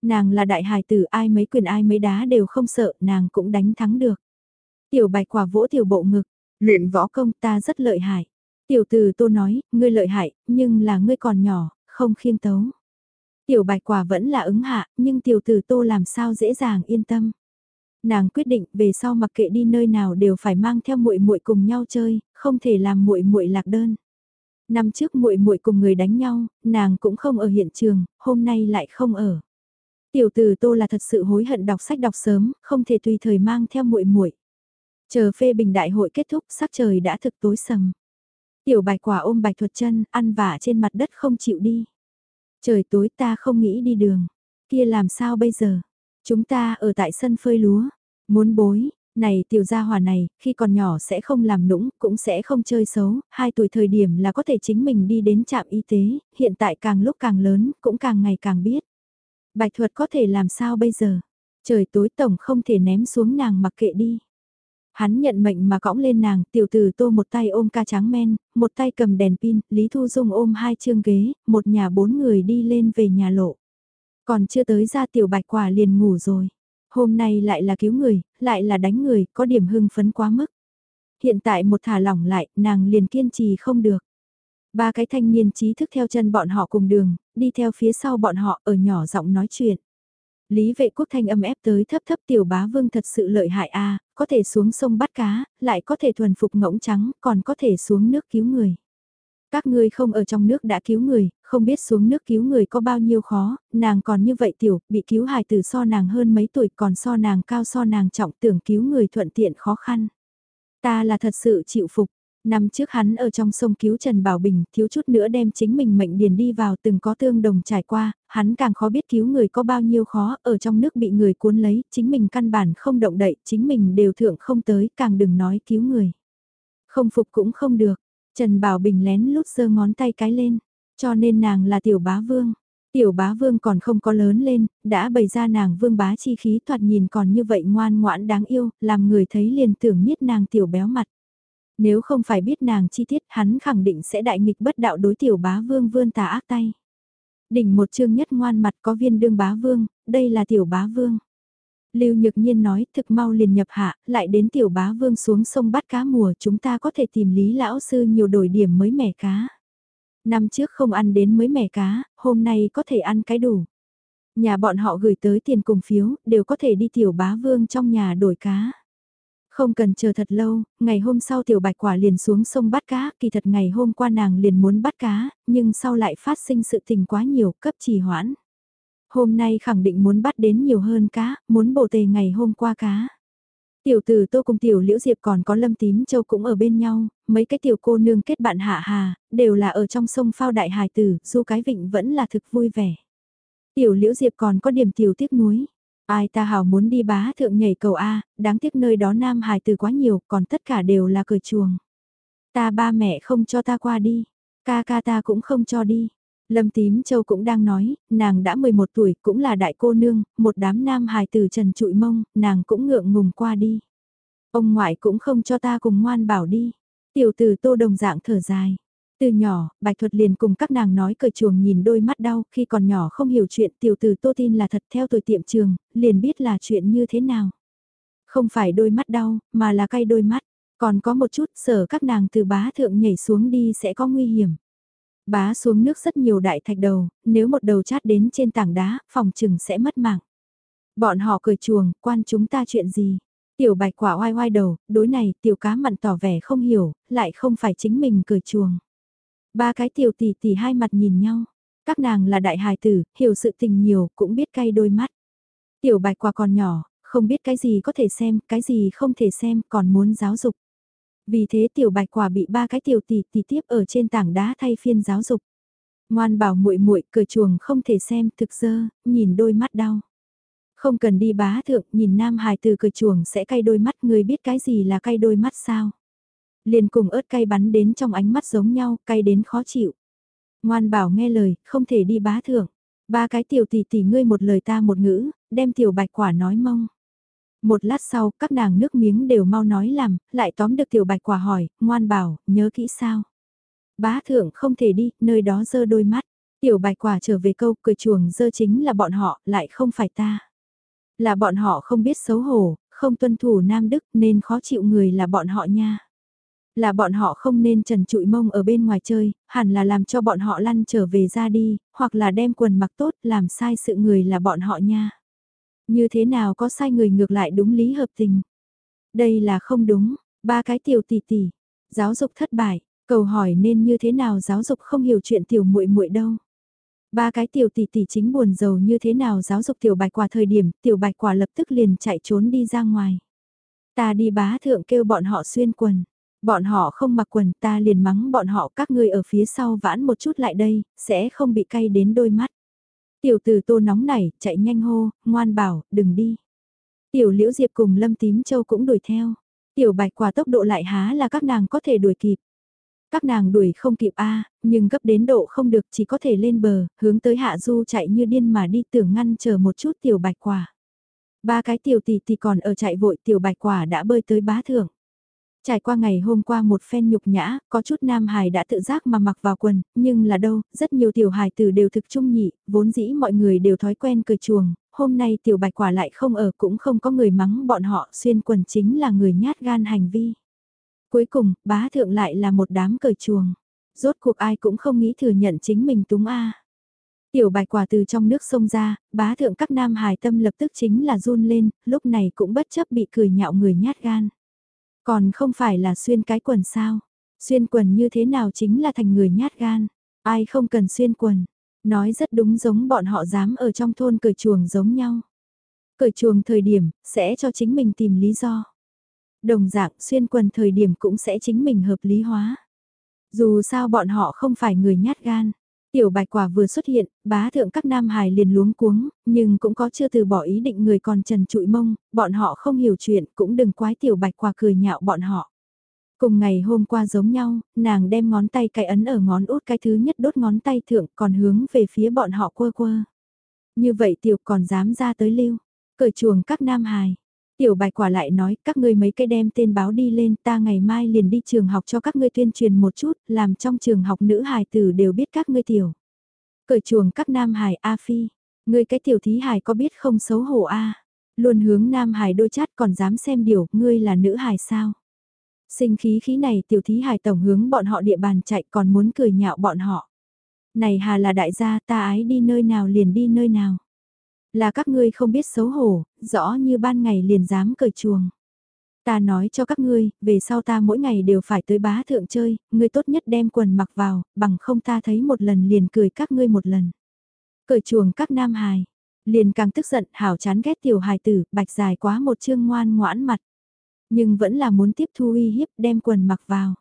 Nàng là đại hài tử ai mấy quyền ai mấy đá đều không sợ, nàng cũng đánh thắng được. Tiểu bạch quả vỗ tiểu bộ ngực, luyện võ công ta rất lợi hại. Tiểu tử tô nói, ngươi lợi hại, nhưng là ngươi còn nhỏ, không khiên tấu. Tiểu bạch quả vẫn là ứng hạ, nhưng tiểu tử tô làm sao dễ dàng yên tâm. Nàng quyết định về sau mặc kệ đi nơi nào đều phải mang theo muội muội cùng nhau chơi, không thể làm muội muội lạc đơn. Năm trước muội muội cùng người đánh nhau, nàng cũng không ở hiện trường, hôm nay lại không ở. Tiểu tử Tô là thật sự hối hận đọc sách đọc sớm, không thể tùy thời mang theo muội muội. Chờ phê bình đại hội kết thúc, sắc trời đã thực tối sầm. Tiểu bạch quả ôm bạch thuật chân, ăn vả trên mặt đất không chịu đi. Trời tối ta không nghĩ đi đường. Kia làm sao bây giờ? Chúng ta ở tại sân phơi lúa. Muốn bối, này tiểu gia hòa này, khi còn nhỏ sẽ không làm nũng, cũng sẽ không chơi xấu, hai tuổi thời điểm là có thể chính mình đi đến trạm y tế, hiện tại càng lúc càng lớn, cũng càng ngày càng biết. Bạch thuật có thể làm sao bây giờ? Trời tối tổng không thể ném xuống nàng mặc kệ đi. Hắn nhận mệnh mà cõng lên nàng, tiểu tử tô một tay ôm ca trắng men, một tay cầm đèn pin, Lý Thu Dung ôm hai chương ghế, một nhà bốn người đi lên về nhà lộ. Còn chưa tới ra tiểu bạch quả liền ngủ rồi. Hôm nay lại là cứu người, lại là đánh người, có điểm hưng phấn quá mức. Hiện tại một thả lỏng lại, nàng liền kiên trì không được. Ba cái thanh niên trí thức theo chân bọn họ cùng đường, đi theo phía sau bọn họ ở nhỏ giọng nói chuyện. Lý vệ quốc thanh âm ép tới thấp thấp tiểu bá vương thật sự lợi hại a có thể xuống sông bắt cá, lại có thể thuần phục ngỗng trắng, còn có thể xuống nước cứu người. Các ngươi không ở trong nước đã cứu người, không biết xuống nước cứu người có bao nhiêu khó, nàng còn như vậy tiểu, bị cứu hài tử so nàng hơn mấy tuổi còn so nàng cao so nàng trọng tưởng cứu người thuận tiện khó khăn. Ta là thật sự chịu phục, Năm trước hắn ở trong sông cứu Trần Bảo Bình, thiếu chút nữa đem chính mình mệnh điền đi vào từng có tương đồng trải qua, hắn càng khó biết cứu người có bao nhiêu khó, ở trong nước bị người cuốn lấy, chính mình căn bản không động đậy, chính mình đều thượng không tới, càng đừng nói cứu người. Không phục cũng không được, Trần Bảo Bình lén lút giơ ngón tay cái lên, cho nên nàng là tiểu bá vương. Tiểu bá vương còn không có lớn lên, đã bày ra nàng vương bá chi khí thoạt nhìn còn như vậy ngoan ngoãn đáng yêu, làm người thấy liền tưởng miết nàng tiểu béo mặt. Nếu không phải biết nàng chi tiết hắn khẳng định sẽ đại nghịch bất đạo đối tiểu bá vương vươn tà ác tay. Đỉnh một chương nhất ngoan mặt có viên đương bá vương, đây là tiểu bá vương. Lưu Nhược Nhiên nói thực mau liền nhập hạ, lại đến tiểu bá vương xuống sông bắt cá mùa chúng ta có thể tìm lý lão sư nhiều đổi điểm mới mẻ cá. Năm trước không ăn đến mới mẻ cá, hôm nay có thể ăn cái đủ. Nhà bọn họ gửi tới tiền cùng phiếu, đều có thể đi tiểu bá vương trong nhà đổi cá. Không cần chờ thật lâu, ngày hôm sau tiểu bạch quả liền xuống sông bắt cá, kỳ thật ngày hôm qua nàng liền muốn bắt cá, nhưng sau lại phát sinh sự tình quá nhiều, cấp trì hoãn. Hôm nay khẳng định muốn bắt đến nhiều hơn cá, muốn bổ tề ngày hôm qua cá. Tiểu tử tô cùng tiểu liễu diệp còn có lâm tím châu cũng ở bên nhau, mấy cái tiểu cô nương kết bạn hạ hà, đều là ở trong sông phao đại hài tử, du cái vịnh vẫn là thực vui vẻ. Tiểu liễu diệp còn có điểm tiểu tiếc nuối, Ai ta hào muốn đi bá thượng nhảy cầu A, đáng tiếc nơi đó nam hài từ quá nhiều, còn tất cả đều là cởi chuồng. Ta ba mẹ không cho ta qua đi, ca ca ta cũng không cho đi. Lâm Tím Châu cũng đang nói, nàng đã 11 tuổi, cũng là đại cô nương, một đám nam hài từ trần trụi mông, nàng cũng ngượng ngùng qua đi. Ông ngoại cũng không cho ta cùng ngoan bảo đi. Tiểu tử tô đồng dạng thở dài. Từ nhỏ, Bạch Thuật liền cùng các nàng nói cởi chuồng nhìn đôi mắt đau, khi còn nhỏ không hiểu chuyện tiểu tử tô tin là thật theo tuổi tiệm trường, liền biết là chuyện như thế nào. Không phải đôi mắt đau, mà là cay đôi mắt, còn có một chút sở các nàng từ bá thượng nhảy xuống đi sẽ có nguy hiểm. Bá xuống nước rất nhiều đại thạch đầu, nếu một đầu chát đến trên tảng đá, phòng trừng sẽ mất mạng. Bọn họ cười chuồng, quan chúng ta chuyện gì? Tiểu bạch quả oai oai đầu, đối này tiểu cá mặn tỏ vẻ không hiểu, lại không phải chính mình cười chuồng. Ba cái tiểu tỷ tỷ hai mặt nhìn nhau, các nàng là đại hài tử, hiểu sự tình nhiều, cũng biết cay đôi mắt. Tiểu bạch quả còn nhỏ, không biết cái gì có thể xem, cái gì không thể xem, còn muốn giáo dục. Vì thế tiểu bạch quả bị ba cái tiểu tỷ tỷ tiếp ở trên tảng đá thay phiên giáo dục. Ngoan bảo muội muội cửa chuồng không thể xem thực dơ, nhìn đôi mắt đau. Không cần đi bá thượng, nhìn nam hài từ cửa chuồng sẽ cay đôi mắt, người biết cái gì là cay đôi mắt sao? Liền cùng ớt cay bắn đến trong ánh mắt giống nhau, cay đến khó chịu. Ngoan bảo nghe lời, không thể đi bá thượng. Ba cái tiểu tỷ tỷ ngươi một lời ta một ngữ, đem tiểu bạch quả nói mong. Một lát sau, các nàng nước miếng đều mau nói làm, lại tóm được tiểu bạch quả hỏi, ngoan bảo, nhớ kỹ sao? Bá thượng không thể đi, nơi đó dơ đôi mắt. Tiểu bạch quả trở về câu cười chuồng dơ chính là bọn họ, lại không phải ta. Là bọn họ không biết xấu hổ, không tuân thủ Nam Đức nên khó chịu người là bọn họ nha. Là bọn họ không nên trần trụi mông ở bên ngoài chơi, hẳn là làm cho bọn họ lăn trở về ra đi, hoặc là đem quần mặc tốt làm sai sự người là bọn họ nha. Như thế nào có sai người ngược lại đúng lý hợp tình. Đây là không đúng, ba cái tiểu tỷ tỷ, giáo dục thất bại, cầu hỏi nên như thế nào giáo dục không hiểu chuyện tiểu muội muội đâu. Ba cái tiểu tỷ tỷ chính buồn giàu như thế nào giáo dục tiểu bạch quả thời điểm, tiểu bạch quả lập tức liền chạy trốn đi ra ngoài. Ta đi bá thượng kêu bọn họ xuyên quần. Bọn họ không mặc quần ta liền mắng bọn họ các ngươi ở phía sau vãn một chút lại đây, sẽ không bị cay đến đôi mắt. Tiểu tử tô nóng nảy, chạy nhanh hô, ngoan bảo, đừng đi. Tiểu liễu diệp cùng lâm tím châu cũng đuổi theo. Tiểu bạch quả tốc độ lại há là các nàng có thể đuổi kịp. Các nàng đuổi không kịp a nhưng gấp đến độ không được chỉ có thể lên bờ, hướng tới hạ du chạy như điên mà đi tưởng ngăn chờ một chút tiểu bạch quả. Ba cái tiểu tỷ tỷ còn ở chạy vội tiểu bạch quả đã bơi tới bá thượng. Trải qua ngày hôm qua một phen nhục nhã, có chút nam hài đã tự giác mà mặc vào quần, nhưng là đâu, rất nhiều tiểu hài tử đều thực trung nhị, vốn dĩ mọi người đều thói quen cười chuồng, hôm nay tiểu bạch quả lại không ở cũng không có người mắng bọn họ xuyên quần chính là người nhát gan hành vi. Cuối cùng, bá thượng lại là một đám cởi chuồng. Rốt cuộc ai cũng không nghĩ thừa nhận chính mình túng a. Tiểu bạch quả từ trong nước sông ra, bá thượng các nam hài tâm lập tức chính là run lên, lúc này cũng bất chấp bị cười nhạo người nhát gan. Còn không phải là xuyên cái quần sao? Xuyên quần như thế nào chính là thành người nhát gan. Ai không cần xuyên quần. Nói rất đúng giống bọn họ dám ở trong thôn cởi chuồng giống nhau. Cởi chuồng thời điểm, sẽ cho chính mình tìm lý do. Đồng dạng xuyên quần thời điểm cũng sẽ chính mình hợp lý hóa. Dù sao bọn họ không phải người nhát gan. Tiểu bạch quả vừa xuất hiện, bá thượng các nam hài liền luống cuống, nhưng cũng có chưa từ bỏ ý định người còn trần trụi mông, bọn họ không hiểu chuyện cũng đừng quái tiểu bạch quả cười nhạo bọn họ. Cùng ngày hôm qua giống nhau, nàng đem ngón tay cái ấn ở ngón út cái thứ nhất đốt ngón tay thượng còn hướng về phía bọn họ quơ quơ. Như vậy tiểu còn dám ra tới lưu, cởi chuồng các nam hài. Tiểu bạch quả lại nói các ngươi mấy cái đem tên báo đi lên ta ngày mai liền đi trường học cho các ngươi tuyên truyền một chút làm trong trường học nữ hài tử đều biết các ngươi tiểu. Cởi chuồng các nam hài A Phi, ngươi cái tiểu thí hài có biết không xấu hổ A, luôn hướng nam hài đôi chát còn dám xem điều, ngươi là nữ hài sao. Sinh khí khí này tiểu thí hài tổng hướng bọn họ địa bàn chạy còn muốn cười nhạo bọn họ. Này hà là đại gia ta ái đi nơi nào liền đi nơi nào. Là các ngươi không biết xấu hổ, rõ như ban ngày liền dám cởi chuồng. Ta nói cho các ngươi, về sau ta mỗi ngày đều phải tới bá thượng chơi, ngươi tốt nhất đem quần mặc vào, bằng không ta thấy một lần liền cười các ngươi một lần. Cởi chuồng các nam hài, liền càng tức giận hảo chán ghét tiểu hài tử, bạch dài quá một chương ngoan ngoãn mặt. Nhưng vẫn là muốn tiếp thu uy hiếp đem quần mặc vào.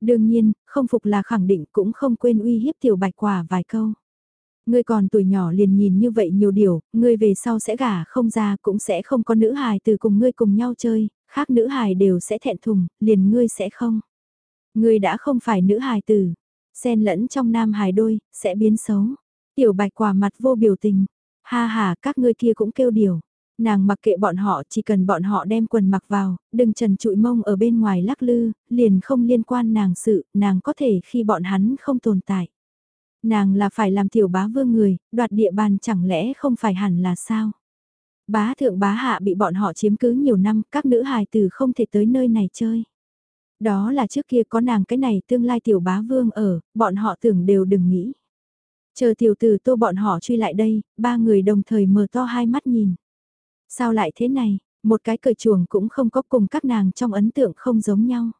Đương nhiên, không phục là khẳng định cũng không quên uy hiếp tiểu bạch quả vài câu. Ngươi còn tuổi nhỏ liền nhìn như vậy nhiều điều, ngươi về sau sẽ gả không ra cũng sẽ không có nữ hài từ cùng ngươi cùng nhau chơi, khác nữ hài đều sẽ thẹn thùng, liền ngươi sẽ không. Ngươi đã không phải nữ hài tử, xen lẫn trong nam hài đôi, sẽ biến xấu. Tiểu bạch quả mặt vô biểu tình, ha ha các ngươi kia cũng kêu điều. Nàng mặc kệ bọn họ chỉ cần bọn họ đem quần mặc vào, đừng trần trụi mông ở bên ngoài lắc lư, liền không liên quan nàng sự, nàng có thể khi bọn hắn không tồn tại. Nàng là phải làm tiểu bá vương người, đoạt địa bàn chẳng lẽ không phải hẳn là sao? Bá thượng bá hạ bị bọn họ chiếm cứ nhiều năm, các nữ hài tử không thể tới nơi này chơi. Đó là trước kia có nàng cái này tương lai tiểu bá vương ở, bọn họ tưởng đều đừng nghĩ. Chờ tiểu tử tô bọn họ truy lại đây, ba người đồng thời mở to hai mắt nhìn. Sao lại thế này, một cái cởi chuồng cũng không có cùng các nàng trong ấn tượng không giống nhau.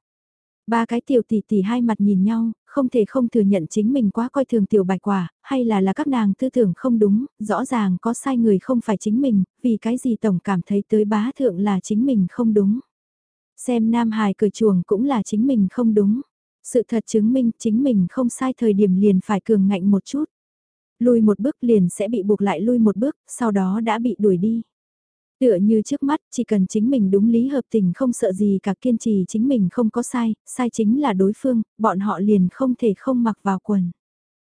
Ba cái tiểu tỷ tỷ hai mặt nhìn nhau, không thể không thừa nhận chính mình quá coi thường tiểu bạch quả, hay là là các nàng tư tưởng không đúng, rõ ràng có sai người không phải chính mình, vì cái gì tổng cảm thấy tới bá thượng là chính mình không đúng. Xem nam hài cười chuồng cũng là chính mình không đúng. Sự thật chứng minh chính mình không sai thời điểm liền phải cường ngạnh một chút. lùi một bước liền sẽ bị buộc lại lui một bước, sau đó đã bị đuổi đi. Tựa như trước mắt, chỉ cần chính mình đúng lý hợp tình không sợ gì cả kiên trì chính mình không có sai, sai chính là đối phương, bọn họ liền không thể không mặc vào quần.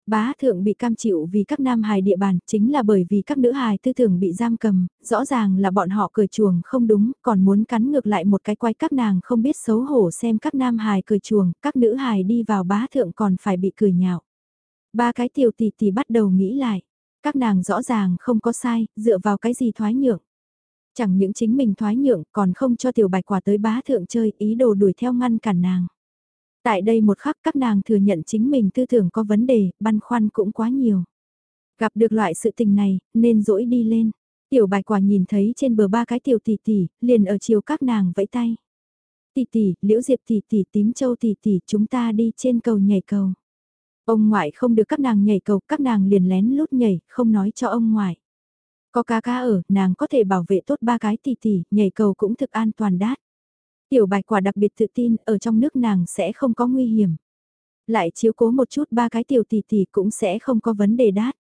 Bá thượng bị cam chịu vì các nam hài địa bàn chính là bởi vì các nữ hài tư tưởng bị giam cầm, rõ ràng là bọn họ cười chuồng không đúng, còn muốn cắn ngược lại một cái quay các nàng không biết xấu hổ xem các nam hài cười chuồng, các nữ hài đi vào bá thượng còn phải bị cười nhạo. Ba cái tiểu tỷ tỷ bắt đầu nghĩ lại, các nàng rõ ràng không có sai, dựa vào cái gì thoái nhượng. Chẳng những chính mình thoái nhượng còn không cho tiểu bạch quả tới bá thượng chơi ý đồ đuổi theo ngăn cản nàng. Tại đây một khắc các nàng thừa nhận chính mình tư tưởng có vấn đề, băn khoăn cũng quá nhiều. Gặp được loại sự tình này, nên dỗi đi lên. Tiểu bạch quả nhìn thấy trên bờ ba cái tiểu tỷ tỷ, liền ở chiều các nàng vẫy tay. Tỷ tỷ, liễu diệp tỷ tỷ, tím châu tỷ tỷ, chúng ta đi trên cầu nhảy cầu. Ông ngoại không được các nàng nhảy cầu, các nàng liền lén lút nhảy, không nói cho ông ngoại. Có cá ca ở, nàng có thể bảo vệ tốt ba cái tỷ tỷ, nhảy cầu cũng thực an toàn đát. Tiểu bạch quả đặc biệt tự tin, ở trong nước nàng sẽ không có nguy hiểm. Lại chiếu cố một chút ba cái tiểu tỷ tỷ cũng sẽ không có vấn đề đát.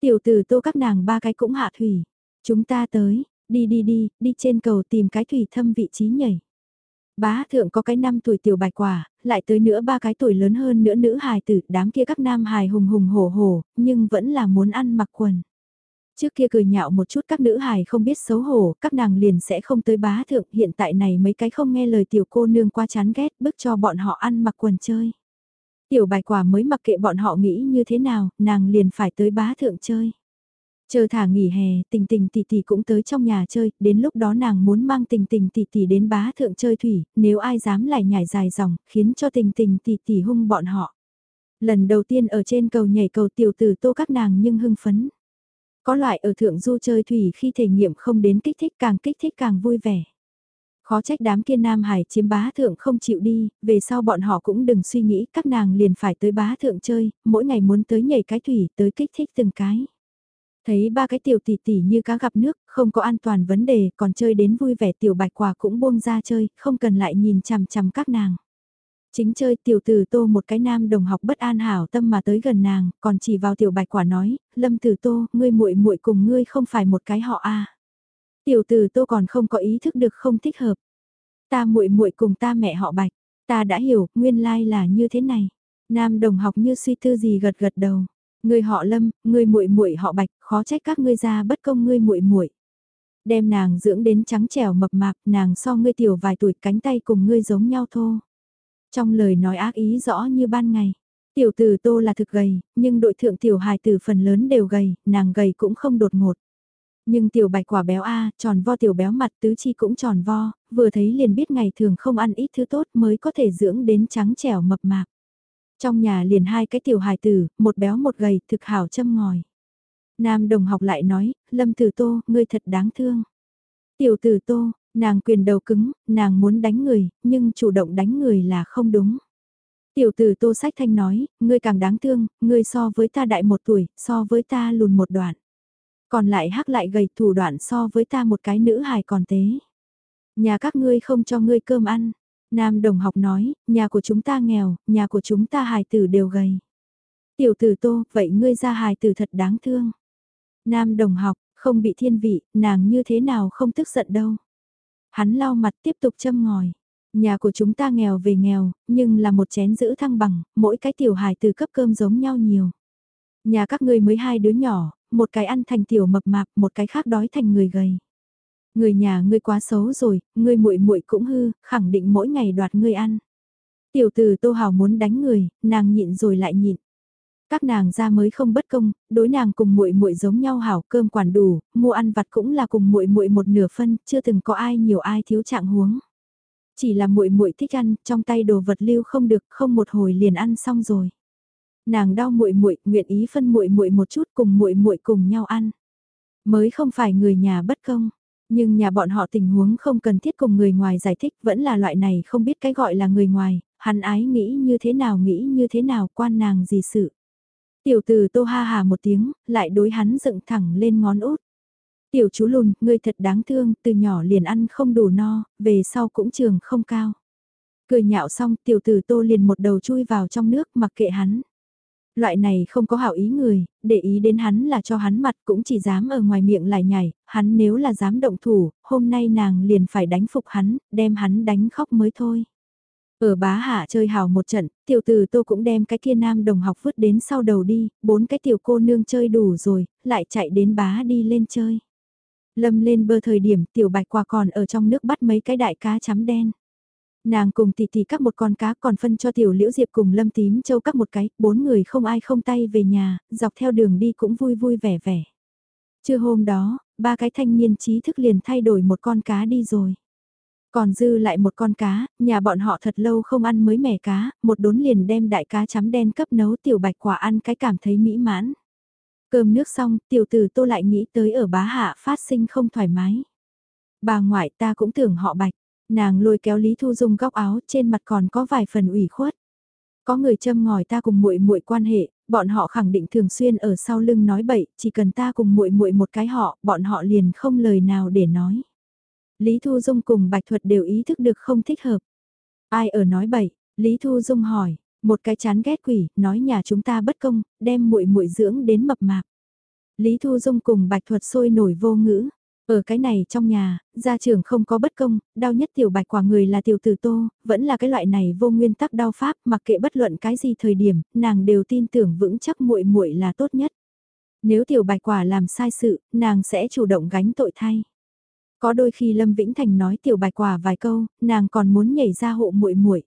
Tiểu tử tô các nàng ba cái cũng hạ thủy. Chúng ta tới, đi đi đi, đi trên cầu tìm cái thủy thâm vị trí nhảy. Bá thượng có cái năm tuổi tiểu bạch quả, lại tới nữa ba cái tuổi lớn hơn nữa nữ hài tử, đám kia các nam hài hùng hùng hổ hổ, nhưng vẫn là muốn ăn mặc quần. Trước kia cười nhạo một chút các nữ hài không biết xấu hổ, các nàng liền sẽ không tới bá thượng, hiện tại này mấy cái không nghe lời tiểu cô nương qua chán ghét, bức cho bọn họ ăn mặc quần chơi. Tiểu bài quả mới mặc kệ bọn họ nghĩ như thế nào, nàng liền phải tới bá thượng chơi. Chờ thả nghỉ hè, tình tình tỷ tỷ cũng tới trong nhà chơi, đến lúc đó nàng muốn mang tình tình tỷ tỷ đến bá thượng chơi thủy, nếu ai dám lại nhảy dài dòng, khiến cho tình tình tỷ tỷ hung bọn họ. Lần đầu tiên ở trên cầu nhảy cầu tiểu tử tô các nàng nhưng hưng phấn. Có loại ở thượng du chơi thủy khi thể nghiệm không đến kích thích càng kích thích càng vui vẻ. Khó trách đám kia Nam Hải chiếm bá thượng không chịu đi, về sau bọn họ cũng đừng suy nghĩ các nàng liền phải tới bá thượng chơi, mỗi ngày muốn tới nhảy cái thủy tới kích thích từng cái. Thấy ba cái tiểu tỷ tỷ như cá gặp nước, không có an toàn vấn đề, còn chơi đến vui vẻ tiểu bạch quả cũng buông ra chơi, không cần lại nhìn chằm chằm các nàng. Chính chơi tiểu tử tô một cái nam đồng học bất an hảo tâm mà tới gần nàng, còn chỉ vào tiểu bạch quả nói, lâm tử tô, ngươi muội muội cùng ngươi không phải một cái họ a Tiểu tử tô còn không có ý thức được không thích hợp. Ta muội muội cùng ta mẹ họ bạch, ta đã hiểu, nguyên lai là như thế này. Nam đồng học như suy tư gì gật gật đầu. Ngươi họ lâm, ngươi muội muội họ bạch, khó trách các ngươi ra bất công ngươi muội muội đem nàng dưỡng đến trắng trẻo mập mạp, nàng so ngươi tiểu vài tuổi cánh tay cùng ngươi giống nhau thô. Trong lời nói ác ý rõ như ban ngày. Tiểu tử tô là thực gầy, nhưng đội thượng tiểu hài tử phần lớn đều gầy, nàng gầy cũng không đột ngột. Nhưng tiểu bạch quả béo A, tròn vo tiểu béo mặt tứ chi cũng tròn vo, vừa thấy liền biết ngày thường không ăn ít thứ tốt mới có thể dưỡng đến trắng trẻo mập mạp. Trong nhà liền hai cái tiểu hài tử, một béo một gầy, thực hảo châm ngòi. Nam đồng học lại nói, lâm tử tô, ngươi thật đáng thương. Tiểu tử tô, Nàng quyền đầu cứng, nàng muốn đánh người, nhưng chủ động đánh người là không đúng. Tiểu tử Tô Sách Thanh nói, ngươi càng đáng thương, ngươi so với ta đại một tuổi, so với ta lùn một đoạn. Còn lại hắc lại gầy thủ đoạn so với ta một cái nữ hài còn tế. Nhà các ngươi không cho ngươi cơm ăn. Nam đồng học nói, nhà của chúng ta nghèo, nhà của chúng ta hài tử đều gầy. Tiểu tử tô, vậy ngươi ra hài tử thật đáng thương. Nam đồng học, không bị thiên vị, nàng như thế nào không tức giận đâu. Hắn lau mặt tiếp tục châm ngòi. Nhà của chúng ta nghèo về nghèo, nhưng là một chén giữ thăng bằng, mỗi cái tiểu hài từ cấp cơm giống nhau nhiều. Nhà các ngươi mới hai đứa nhỏ, một cái ăn thành tiểu mập mạp, một cái khác đói thành người gầy. Người nhà ngươi quá xấu rồi, ngươi muội muội cũng hư, khẳng định mỗi ngày đoạt ngươi ăn. Tiểu tử Tô Hào muốn đánh người, nàng nhịn rồi lại nhịn. Các nàng ra mới không bất công, đối nàng cùng muội muội giống nhau hảo, cơm quản đủ, mua ăn vặt cũng là cùng muội muội một nửa phân, chưa từng có ai nhiều ai thiếu trạng huống. Chỉ là muội muội thích ăn, trong tay đồ vật lưu không được, không một hồi liền ăn xong rồi. Nàng đau muội muội, nguyện ý phân muội muội một chút cùng muội muội cùng nhau ăn. Mới không phải người nhà bất công, nhưng nhà bọn họ tình huống không cần thiết cùng người ngoài giải thích, vẫn là loại này không biết cái gọi là người ngoài, hắn ái nghĩ như thế nào nghĩ như thế nào quan nàng gì sự. Tiểu từ tô ha hà một tiếng, lại đối hắn dựng thẳng lên ngón út. Tiểu chú lùn, ngươi thật đáng thương, từ nhỏ liền ăn không đủ no, về sau cũng trường không cao. Cười nhạo xong, tiểu tử tô liền một đầu chui vào trong nước mặc kệ hắn. Loại này không có hảo ý người, để ý đến hắn là cho hắn mặt cũng chỉ dám ở ngoài miệng lại nhảy, hắn nếu là dám động thủ, hôm nay nàng liền phải đánh phục hắn, đem hắn đánh khóc mới thôi. Ở bá hạ chơi hào một trận, tiểu tử tô cũng đem cái kia nam đồng học vứt đến sau đầu đi, bốn cái tiểu cô nương chơi đủ rồi, lại chạy đến bá đi lên chơi. Lâm lên bờ thời điểm tiểu bạch quả còn ở trong nước bắt mấy cái đại cá chấm đen. Nàng cùng tỷ tỷ các một con cá còn phân cho tiểu liễu diệp cùng lâm tím châu các một cái, bốn người không ai không tay về nhà, dọc theo đường đi cũng vui vui vẻ vẻ. Trưa hôm đó, ba cái thanh niên trí thức liền thay đổi một con cá đi rồi. Còn dư lại một con cá, nhà bọn họ thật lâu không ăn mới mẻ cá, một đốn liền đem đại cá chấm đen cấp nấu tiểu bạch quả ăn cái cảm thấy mỹ mãn. Cơm nước xong, tiểu tử tô lại nghĩ tới ở bá hạ phát sinh không thoải mái. Bà ngoại ta cũng tưởng họ bạch, nàng lôi kéo Lý Thu Dung góc áo trên mặt còn có vài phần ủy khuất. Có người châm ngòi ta cùng muội muội quan hệ, bọn họ khẳng định thường xuyên ở sau lưng nói bậy, chỉ cần ta cùng muội muội một cái họ, bọn họ liền không lời nào để nói. Lý Thu Dung cùng Bạch Thuật đều ý thức được không thích hợp. Ai ở nói bậy? Lý Thu Dung hỏi, một cái chán ghét quỷ, nói nhà chúng ta bất công, đem muội muội dưỡng đến mập mạp. Lý Thu Dung cùng Bạch Thuật sôi nổi vô ngữ. Ở cái này trong nhà, gia trưởng không có bất công, đau nhất tiểu bạch quả người là tiểu tử tô, vẫn là cái loại này vô nguyên tắc đau pháp, mặc kệ bất luận cái gì thời điểm, nàng đều tin tưởng vững chắc muội muội là tốt nhất. Nếu tiểu bạch quả làm sai sự, nàng sẽ chủ động gánh tội thay. Có đôi khi Lâm Vĩnh Thành nói tiểu bạch quả vài câu, nàng còn muốn nhảy ra hộ muội muội.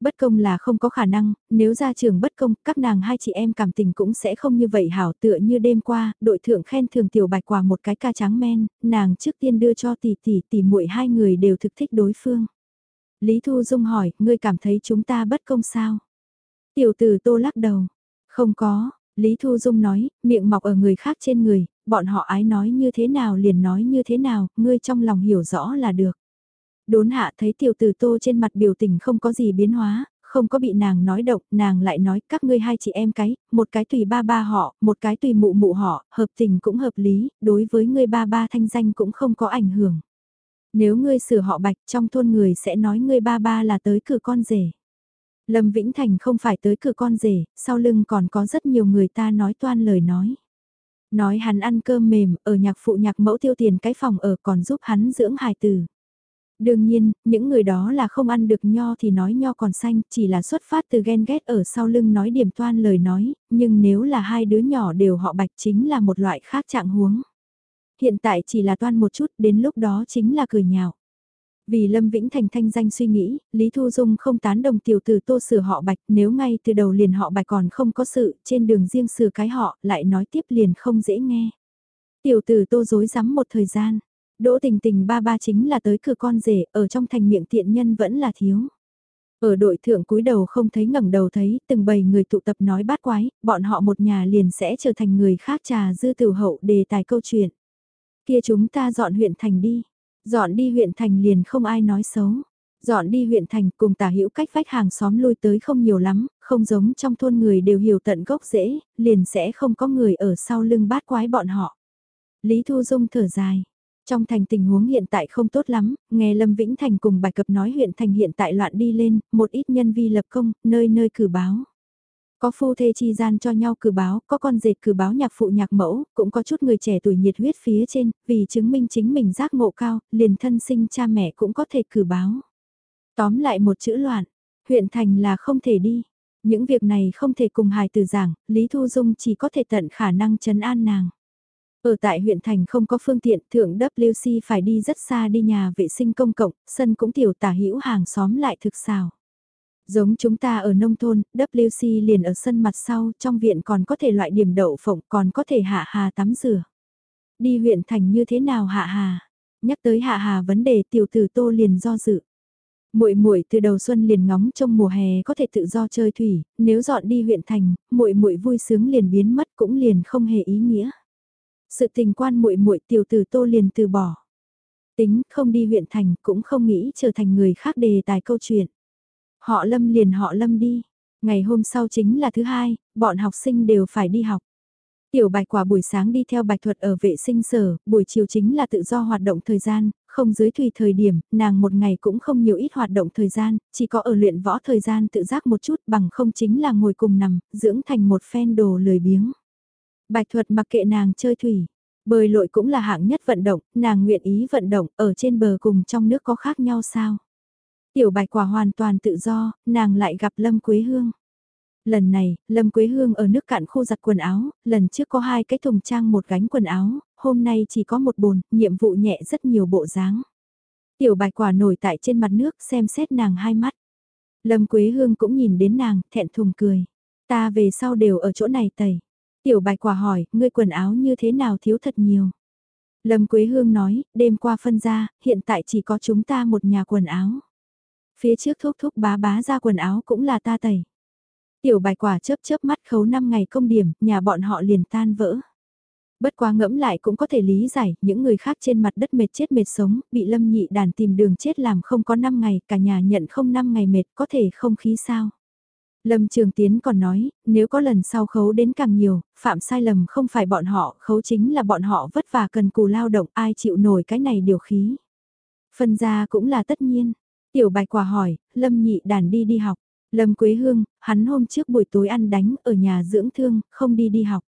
Bất công là không có khả năng, nếu ra trường bất công, các nàng hai chị em cảm tình cũng sẽ không như vậy hảo tựa như đêm qua, đội thượng khen thường tiểu bạch quả một cái ca trắng men, nàng trước tiên đưa cho tỷ tỷ tỷ muội hai người đều thực thích đối phương. Lý Thu Dung hỏi, ngươi cảm thấy chúng ta bất công sao? Tiểu tử tô lắc đầu, không có, Lý Thu Dung nói, miệng mọc ở người khác trên người, bọn họ ái nói như thế nào liền nói như thế nào, ngươi trong lòng hiểu rõ là được. Đốn hạ thấy tiểu tử tô trên mặt biểu tình không có gì biến hóa, không có bị nàng nói độc, nàng lại nói các ngươi hai chị em cái, một cái tùy ba ba họ, một cái tùy mụ mụ họ, hợp tình cũng hợp lý, đối với ngươi ba ba thanh danh cũng không có ảnh hưởng. Nếu ngươi sửa họ bạch trong thôn người sẽ nói ngươi ba ba là tới cửa con rể. Lâm Vĩnh Thành không phải tới cửa con rể, sau lưng còn có rất nhiều người ta nói toan lời nói. Nói hắn ăn cơm mềm, ở nhạc phụ nhạc mẫu tiêu tiền cái phòng ở còn giúp hắn dưỡng hài tử. Đương nhiên, những người đó là không ăn được nho thì nói nho còn xanh, chỉ là xuất phát từ ghen ghét ở sau lưng nói điểm toan lời nói, nhưng nếu là hai đứa nhỏ đều họ bạch chính là một loại khác trạng huống. Hiện tại chỉ là toan một chút, đến lúc đó chính là cười nhạo. Vì Lâm Vĩnh Thành thanh danh suy nghĩ, Lý Thu Dung không tán đồng tiểu tử tô sửa họ bạch nếu ngay từ đầu liền họ bạch còn không có sự, trên đường riêng sửa cái họ, lại nói tiếp liền không dễ nghe. Tiểu tử tô dối rắm một thời gian, Đỗ tình tình ba ba chính là tới cửa con rể, ở trong thành miệng tiện nhân vẫn là thiếu. Ở đội thượng cúi đầu không thấy ngẩng đầu thấy, từng bầy người tụ tập nói bát quái, bọn họ một nhà liền sẽ trở thành người khác trà dư tử hậu đề tài câu chuyện. Kia chúng ta dọn huyện thành đi, dọn đi huyện thành liền không ai nói xấu. Dọn đi huyện thành cùng tả hữu cách vách hàng xóm lui tới không nhiều lắm, không giống trong thôn người đều hiểu tận gốc rễ, liền sẽ không có người ở sau lưng bát quái bọn họ. Lý Thu Dung thở dài, trong thành tình huống hiện tại không tốt lắm, nghe Lâm Vĩnh Thành cùng bài cập nói huyện thành hiện tại loạn đi lên, một ít nhân vi lập công, nơi nơi cử báo. Có phu thê chi gian cho nhau cử báo, có con dệt cử báo nhạc phụ nhạc mẫu, cũng có chút người trẻ tuổi nhiệt huyết phía trên, vì chứng minh chính mình giác ngộ cao, liền thân sinh cha mẹ cũng có thể cử báo. Tóm lại một chữ loạn, huyện thành là không thể đi. Những việc này không thể cùng hài từ giảng, Lý Thu Dung chỉ có thể tận khả năng chấn an nàng. Ở tại huyện thành không có phương tiện, thượng WC phải đi rất xa đi nhà vệ sinh công cộng, sân cũng tiểu tả hữu hàng xóm lại thực xào. Giống chúng ta ở nông thôn, WC liền ở sân mặt sau, trong viện còn có thể loại điểm đậu phộng, còn có thể hạ hà tắm rửa. Đi huyện thành như thế nào hạ hà? Nhắc tới hạ hà vấn đề tiểu tử tô liền do dự. Muội muội từ đầu xuân liền ngóng trong mùa hè có thể tự do chơi thủy, nếu dọn đi huyện thành, muội muội vui sướng liền biến mất cũng liền không hề ý nghĩa. Sự tình quan muội muội tiểu tử Tô liền từ bỏ. Tính không đi huyện thành cũng không nghĩ trở thành người khác đề tài câu chuyện. Họ Lâm liền họ Lâm đi. Ngày hôm sau chính là thứ hai, bọn học sinh đều phải đi học. Tiểu bạch quả buổi sáng đi theo bạch thuật ở vệ sinh sở, buổi chiều chính là tự do hoạt động thời gian, không dưới tùy thời điểm, nàng một ngày cũng không nhiều ít hoạt động thời gian, chỉ có ở luyện võ thời gian tự giác một chút bằng không chính là ngồi cùng nằm, dưỡng thành một phen đồ lười biếng. Bạch thuật mặc kệ nàng chơi thủy, bơi lội cũng là hạng nhất vận động, nàng nguyện ý vận động, ở trên bờ cùng trong nước có khác nhau sao? Tiểu bạch quả hoàn toàn tự do, nàng lại gặp Lâm Quế Hương. Lần này, Lâm Quế Hương ở nước cạn khu giặt quần áo, lần trước có hai cái thùng trang một gánh quần áo, hôm nay chỉ có một bồn, nhiệm vụ nhẹ rất nhiều bộ dáng. Tiểu bạch quả nổi tại trên mặt nước xem xét nàng hai mắt. Lâm Quế Hương cũng nhìn đến nàng, thẹn thùng cười. Ta về sau đều ở chỗ này tẩy. Tiểu bạch quả hỏi, ngươi quần áo như thế nào thiếu thật nhiều. Lâm Quế Hương nói, đêm qua phân ra, hiện tại chỉ có chúng ta một nhà quần áo. Phía trước thúc thúc bá bá ra quần áo cũng là ta tẩy. Tiểu bài quả chớp chớp mắt khấu 5 ngày công điểm, nhà bọn họ liền tan vỡ. Bất quá ngẫm lại cũng có thể lý giải, những người khác trên mặt đất mệt chết mệt sống, bị lâm nhị đàn tìm đường chết làm không có 5 ngày, cả nhà nhận không 5 ngày mệt, có thể không khí sao. Lâm Trường Tiến còn nói, nếu có lần sau khấu đến càng nhiều, phạm sai lầm không phải bọn họ, khấu chính là bọn họ vất vả cần cù lao động, ai chịu nổi cái này điều khí. Phân ra cũng là tất nhiên. Tiểu bạch quả hỏi, Lâm nhị đàn đi đi học. Lâm Quế Hương, hắn hôm trước buổi tối ăn đánh ở nhà dưỡng thương, không đi đi học.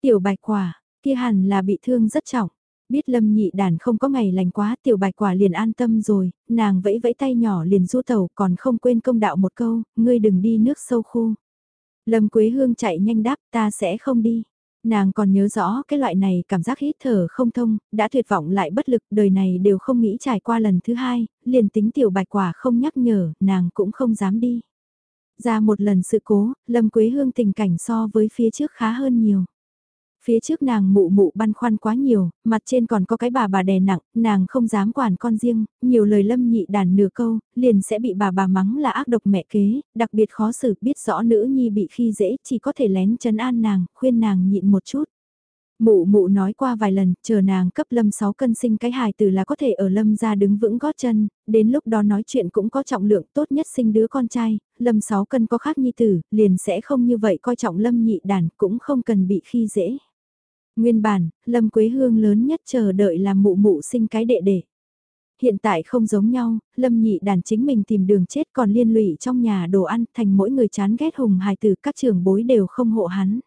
Tiểu bạch quả, kia hẳn là bị thương rất trọng. Biết lâm nhị đàn không có ngày lành quá tiểu bạch quả liền an tâm rồi, nàng vẫy vẫy tay nhỏ liền du tàu còn không quên công đạo một câu, ngươi đừng đi nước sâu khu. Lâm Quế Hương chạy nhanh đáp ta sẽ không đi. Nàng còn nhớ rõ cái loại này cảm giác hít thở không thông, đã tuyệt vọng lại bất lực, đời này đều không nghĩ trải qua lần thứ hai, liền tính tiểu bạch quả không nhắc nhở, nàng cũng không dám đi. Ra một lần sự cố, Lâm Quế Hương tình cảnh so với phía trước khá hơn nhiều. Phía trước nàng mụ mụ băn khoăn quá nhiều, mặt trên còn có cái bà bà đè nặng, nàng không dám quản con riêng, nhiều lời lâm nhị đàn nửa câu, liền sẽ bị bà bà mắng là ác độc mẹ kế, đặc biệt khó xử biết rõ nữ nhi bị khi dễ, chỉ có thể lén chấn an nàng, khuyên nàng nhịn một chút. Mụ mụ nói qua vài lần, chờ nàng cấp lâm 6 cân sinh cái hài tử là có thể ở lâm ra đứng vững gót chân, đến lúc đó nói chuyện cũng có trọng lượng tốt nhất sinh đứa con trai, lâm 6 cân có khác nhi tử, liền sẽ không như vậy coi trọng lâm nhị đàn cũng không cần bị khi dễ. Nguyên bản, Lâm Quế Hương lớn nhất chờ đợi là mụ mụ sinh cái đệ đệ. Hiện tại không giống nhau, Lâm nhị đàn chính mình tìm đường chết còn liên lụy trong nhà đồ ăn thành mỗi người chán ghét hùng hài tử các trường bối đều không hộ hắn.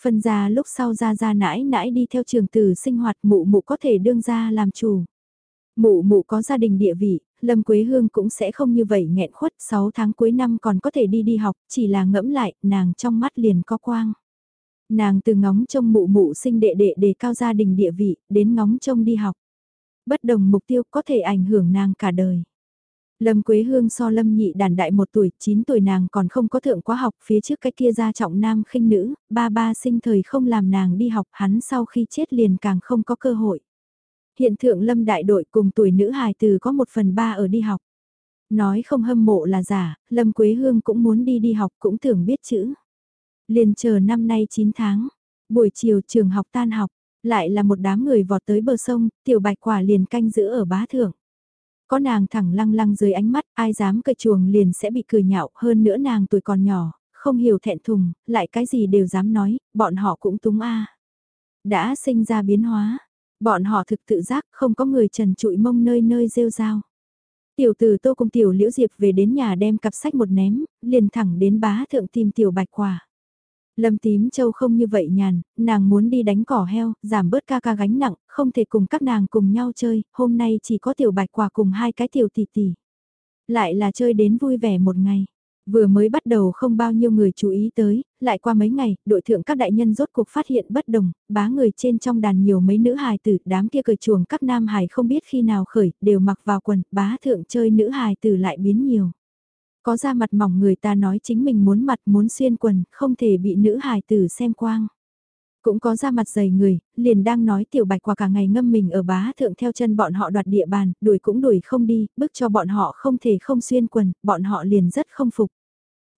Phân ra lúc sau ra ra nãi nãi đi theo trường tử sinh hoạt mụ mụ có thể đương ra làm chủ. Mụ mụ có gia đình địa vị, Lâm Quế Hương cũng sẽ không như vậy nghẹn khuất 6 tháng cuối năm còn có thể đi đi học, chỉ là ngẫm lại, nàng trong mắt liền có quang. Nàng từ ngóng trông mụ mụ sinh đệ đệ đề cao gia đình địa vị, đến ngóng trông đi học. Bất đồng mục tiêu có thể ảnh hưởng nàng cả đời. Lâm Quế Hương so Lâm nhị đàn đại một tuổi, 9 tuổi nàng còn không có thượng quá học, phía trước cái kia gia trọng nam khinh nữ, ba ba sinh thời không làm nàng đi học, hắn sau khi chết liền càng không có cơ hội. Hiện thượng Lâm đại đội cùng tuổi nữ hài từ có một phần ba ở đi học. Nói không hâm mộ là giả, Lâm Quế Hương cũng muốn đi đi học cũng tưởng biết chữ. Liền chờ năm nay 9 tháng, buổi chiều trường học tan học, lại là một đám người vọt tới bờ sông, tiểu bạch quả liền canh giữ ở bá thượng. Có nàng thẳng lăng lăng dưới ánh mắt, ai dám cậy chuồng liền sẽ bị cười nhạo, hơn nữa nàng tuổi còn nhỏ, không hiểu thẹn thùng, lại cái gì đều dám nói, bọn họ cũng túng a. Đã sinh ra biến hóa, bọn họ thực tự giác không có người trần trụi mông nơi nơi rêu rao. Tiểu tử tô cùng tiểu liễu diệp về đến nhà đem cặp sách một ném, liền thẳng đến bá thượng tìm tiểu bạch quả. Lâm tím châu không như vậy nhàn, nàng muốn đi đánh cỏ heo, giảm bớt ca ca gánh nặng, không thể cùng các nàng cùng nhau chơi, hôm nay chỉ có tiểu bạch quả cùng hai cái tiểu tỷ tỷ. Lại là chơi đến vui vẻ một ngày. Vừa mới bắt đầu không bao nhiêu người chú ý tới, lại qua mấy ngày, đội thượng các đại nhân rốt cuộc phát hiện bất đồng, bá người trên trong đàn nhiều mấy nữ hài tử, đám kia cười chuồng các nam hài không biết khi nào khởi, đều mặc vào quần, bá thượng chơi nữ hài tử lại biến nhiều. Có ra mặt mỏng người ta nói chính mình muốn mặt muốn xuyên quần, không thể bị nữ hài tử xem quang. Cũng có ra mặt dày người, liền đang nói tiểu bạch quả cả ngày ngâm mình ở bá thượng theo chân bọn họ đoạt địa bàn, đuổi cũng đuổi không đi, bức cho bọn họ không thể không xuyên quần, bọn họ liền rất không phục.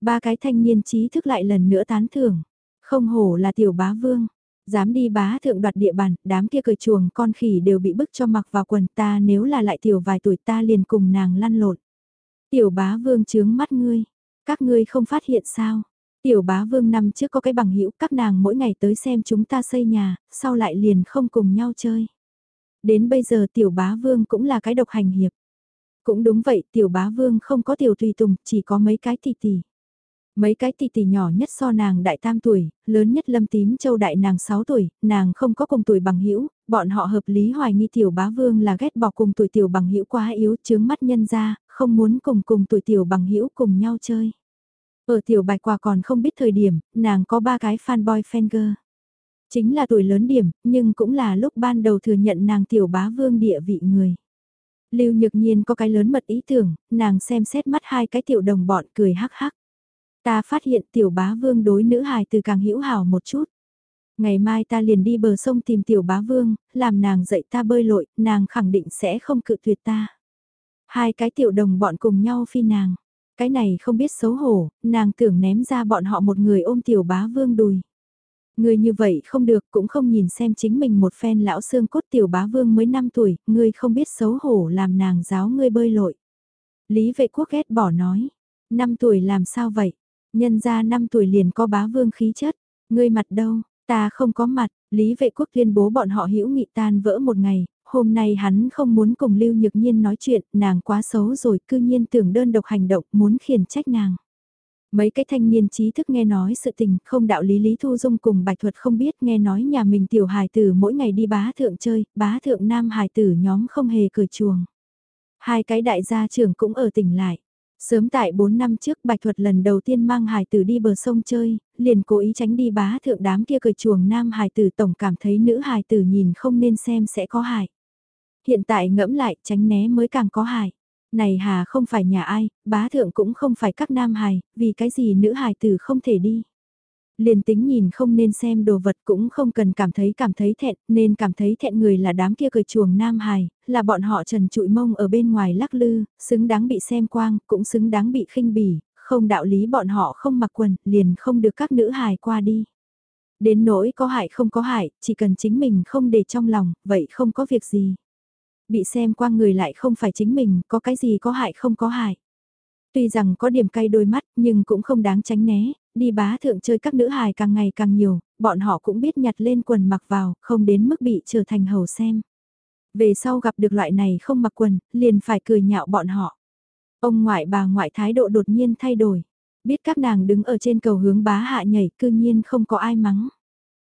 Ba cái thanh niên trí thức lại lần nữa tán thưởng, không hổ là tiểu bá vương. Dám đi bá thượng đoạt địa bàn, đám kia cười chuồng con khỉ đều bị bức cho mặc vào quần ta nếu là lại tiểu vài tuổi ta liền cùng nàng lăn lộn. Tiểu bá vương chướng mắt ngươi, các ngươi không phát hiện sao? Tiểu bá vương năm trước có cái bằng hữu các nàng mỗi ngày tới xem chúng ta xây nhà, sau lại liền không cùng nhau chơi. Đến bây giờ tiểu bá vương cũng là cái độc hành hiệp. Cũng đúng vậy tiểu bá vương không có tiểu tùy tùng, chỉ có mấy cái tỷ tỷ. Mấy cái tỷ tỷ nhỏ nhất so nàng đại tam tuổi, lớn nhất lâm tím châu đại nàng 6 tuổi, nàng không có cùng tuổi bằng hữu bọn họ hợp lý hoài nghi tiểu bá vương là ghét bỏ cùng tuổi tiểu bằng hữu quá yếu chướng mắt nhân ra, không muốn cùng cùng tuổi tiểu bằng hữu cùng nhau chơi. Ở tiểu bạch quả còn không biết thời điểm, nàng có ba cái fanboy fan girl. Chính là tuổi lớn điểm, nhưng cũng là lúc ban đầu thừa nhận nàng tiểu bá vương địa vị người. Lưu Nhược Nhiên có cái lớn mật ý tưởng, nàng xem xét mắt hai cái tiểu đồng bọn cười hắc hắc. Ta phát hiện tiểu bá vương đối nữ hài từ càng hữu hảo một chút. Ngày mai ta liền đi bờ sông tìm tiểu bá vương, làm nàng dạy ta bơi lội, nàng khẳng định sẽ không cự tuyệt ta. Hai cái tiểu đồng bọn cùng nhau phi nàng. Cái này không biết xấu hổ, nàng tưởng ném ra bọn họ một người ôm tiểu bá vương đùi. Người như vậy không được cũng không nhìn xem chính mình một phen lão xương cốt tiểu bá vương mới 5 tuổi, ngươi không biết xấu hổ làm nàng giáo ngươi bơi lội. Lý vệ quốc ghét bỏ nói, 5 tuổi làm sao vậy? Nhân ra 5 tuổi liền có bá vương khí chất, ngươi mặt đâu, ta không có mặt, Lý vệ quốc tuyên bố bọn họ hữu nghị tan vỡ một ngày, hôm nay hắn không muốn cùng Lưu Nhược Nhiên nói chuyện, nàng quá xấu rồi, cư nhiên tưởng đơn độc hành động, muốn khiển trách nàng. Mấy cái thanh niên trí thức nghe nói sự tình, không đạo lý Lý Thu Dung cùng Bạch Thuật không biết nghe nói nhà mình tiểu hài tử mỗi ngày đi bá thượng chơi, bá thượng nam hài tử nhóm không hề cười chuồng. Hai cái đại gia trưởng cũng ở tỉnh lại. Sớm tại 4 năm trước Bạch Thuật lần đầu tiên mang hài tử đi bờ sông chơi, liền cố ý tránh đi bá thượng đám kia cười chuồng nam hài tử tổng cảm thấy nữ hài tử nhìn không nên xem sẽ có hại. Hiện tại ngẫm lại tránh né mới càng có hại. Này hà không phải nhà ai, bá thượng cũng không phải các nam hài, vì cái gì nữ hài tử không thể đi. Liền tính nhìn không nên xem đồ vật cũng không cần cảm thấy cảm thấy thẹn, nên cảm thấy thẹn người là đám kia cười chuồng nam hài, là bọn họ trần trụi mông ở bên ngoài lắc lư, xứng đáng bị xem quang, cũng xứng đáng bị khinh bỉ, không đạo lý bọn họ không mặc quần, liền không được các nữ hài qua đi. Đến nỗi có hại không có hại, chỉ cần chính mình không để trong lòng, vậy không có việc gì. Bị xem qua người lại không phải chính mình, có cái gì có hại không có hại. Tuy rằng có điểm cay đôi mắt nhưng cũng không đáng tránh né, đi bá thượng chơi các nữ hài càng ngày càng nhiều, bọn họ cũng biết nhặt lên quần mặc vào, không đến mức bị trở thành hầu xem. Về sau gặp được loại này không mặc quần, liền phải cười nhạo bọn họ. Ông ngoại bà ngoại thái độ đột nhiên thay đổi. Biết các nàng đứng ở trên cầu hướng bá hạ nhảy cư nhiên không có ai mắng.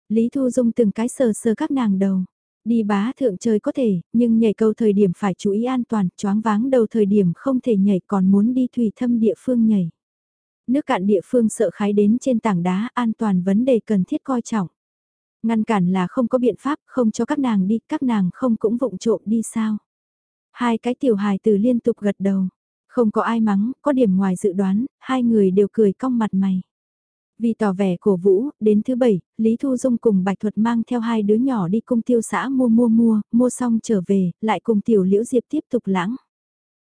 Lý Thu Dung từng cái sờ sờ các nàng đầu. Đi bá thượng chơi có thể, nhưng nhảy cầu thời điểm phải chú ý an toàn, choáng váng đầu thời điểm không thể nhảy còn muốn đi thủy thâm địa phương nhảy. Nước cạn địa phương sợ khái đến trên tảng đá an toàn vấn đề cần thiết coi trọng. Ngăn cản là không có biện pháp không cho các nàng đi, các nàng không cũng vụng trộm đi sao. Hai cái tiểu hài từ liên tục gật đầu. Không có ai mắng, có điểm ngoài dự đoán, hai người đều cười cong mặt mày. Vì tỏ vẻ cổ vũ, đến thứ bảy, Lý Thu Dung cùng Bạch Thuật mang theo hai đứa nhỏ đi cung tiêu xã mua mua mua, mua xong trở về, lại cùng tiểu liễu diệp tiếp tục lãng.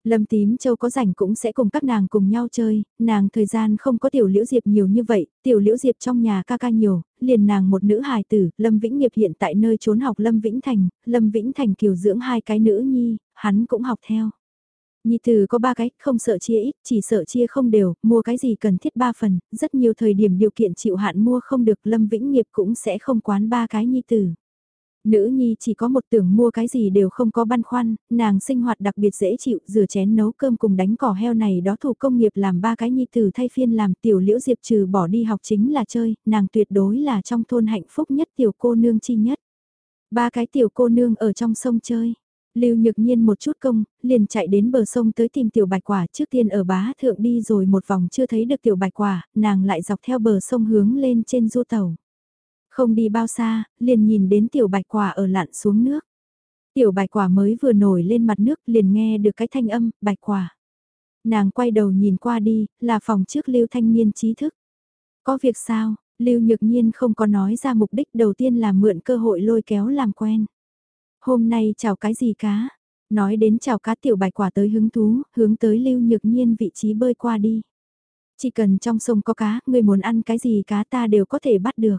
Lâm tím châu có rảnh cũng sẽ cùng các nàng cùng nhau chơi, nàng thời gian không có tiểu liễu diệp nhiều như vậy, tiểu liễu diệp trong nhà ca ca nhiều, liền nàng một nữ hài tử, Lâm Vĩnh Nghiệp hiện tại nơi trốn học Lâm Vĩnh Thành, Lâm Vĩnh Thành kiều dưỡng hai cái nữ nhi, hắn cũng học theo. Nhi tử có ba cái, không sợ chia ít, chỉ sợ chia không đều, mua cái gì cần thiết ba phần, rất nhiều thời điểm điều kiện chịu hạn mua không được Lâm Vĩnh Nghiệp cũng sẽ không quán ba cái nhi tử. Nữ nhi chỉ có một tưởng mua cái gì đều không có băn khoăn, nàng sinh hoạt đặc biệt dễ chịu, rửa chén nấu cơm cùng đánh cỏ heo này đó thủ công nghiệp làm ba cái nhi tử thay phiên làm tiểu liễu diệp trừ bỏ đi học chính là chơi, nàng tuyệt đối là trong thôn hạnh phúc nhất tiểu cô nương chi nhất. Ba cái tiểu cô nương ở trong sông chơi. Lưu Nhược Nhiên một chút công, liền chạy đến bờ sông tới tìm tiểu bạch quả trước tiên ở bá thượng đi rồi một vòng chưa thấy được tiểu bạch quả, nàng lại dọc theo bờ sông hướng lên trên du tàu. Không đi bao xa, liền nhìn đến tiểu bạch quả ở lặn xuống nước. Tiểu bạch quả mới vừa nổi lên mặt nước liền nghe được cái thanh âm, bạch quả. Nàng quay đầu nhìn qua đi, là phòng trước lưu thanh niên trí thức. Có việc sao, lưu nhược nhiên không có nói ra mục đích đầu tiên là mượn cơ hội lôi kéo làm quen. Hôm nay chào cái gì cá? Nói đến chào cá tiểu bạch quả tới hứng thú, hướng tới lưu nhược nhiên vị trí bơi qua đi. Chỉ cần trong sông có cá, người muốn ăn cái gì cá ta đều có thể bắt được.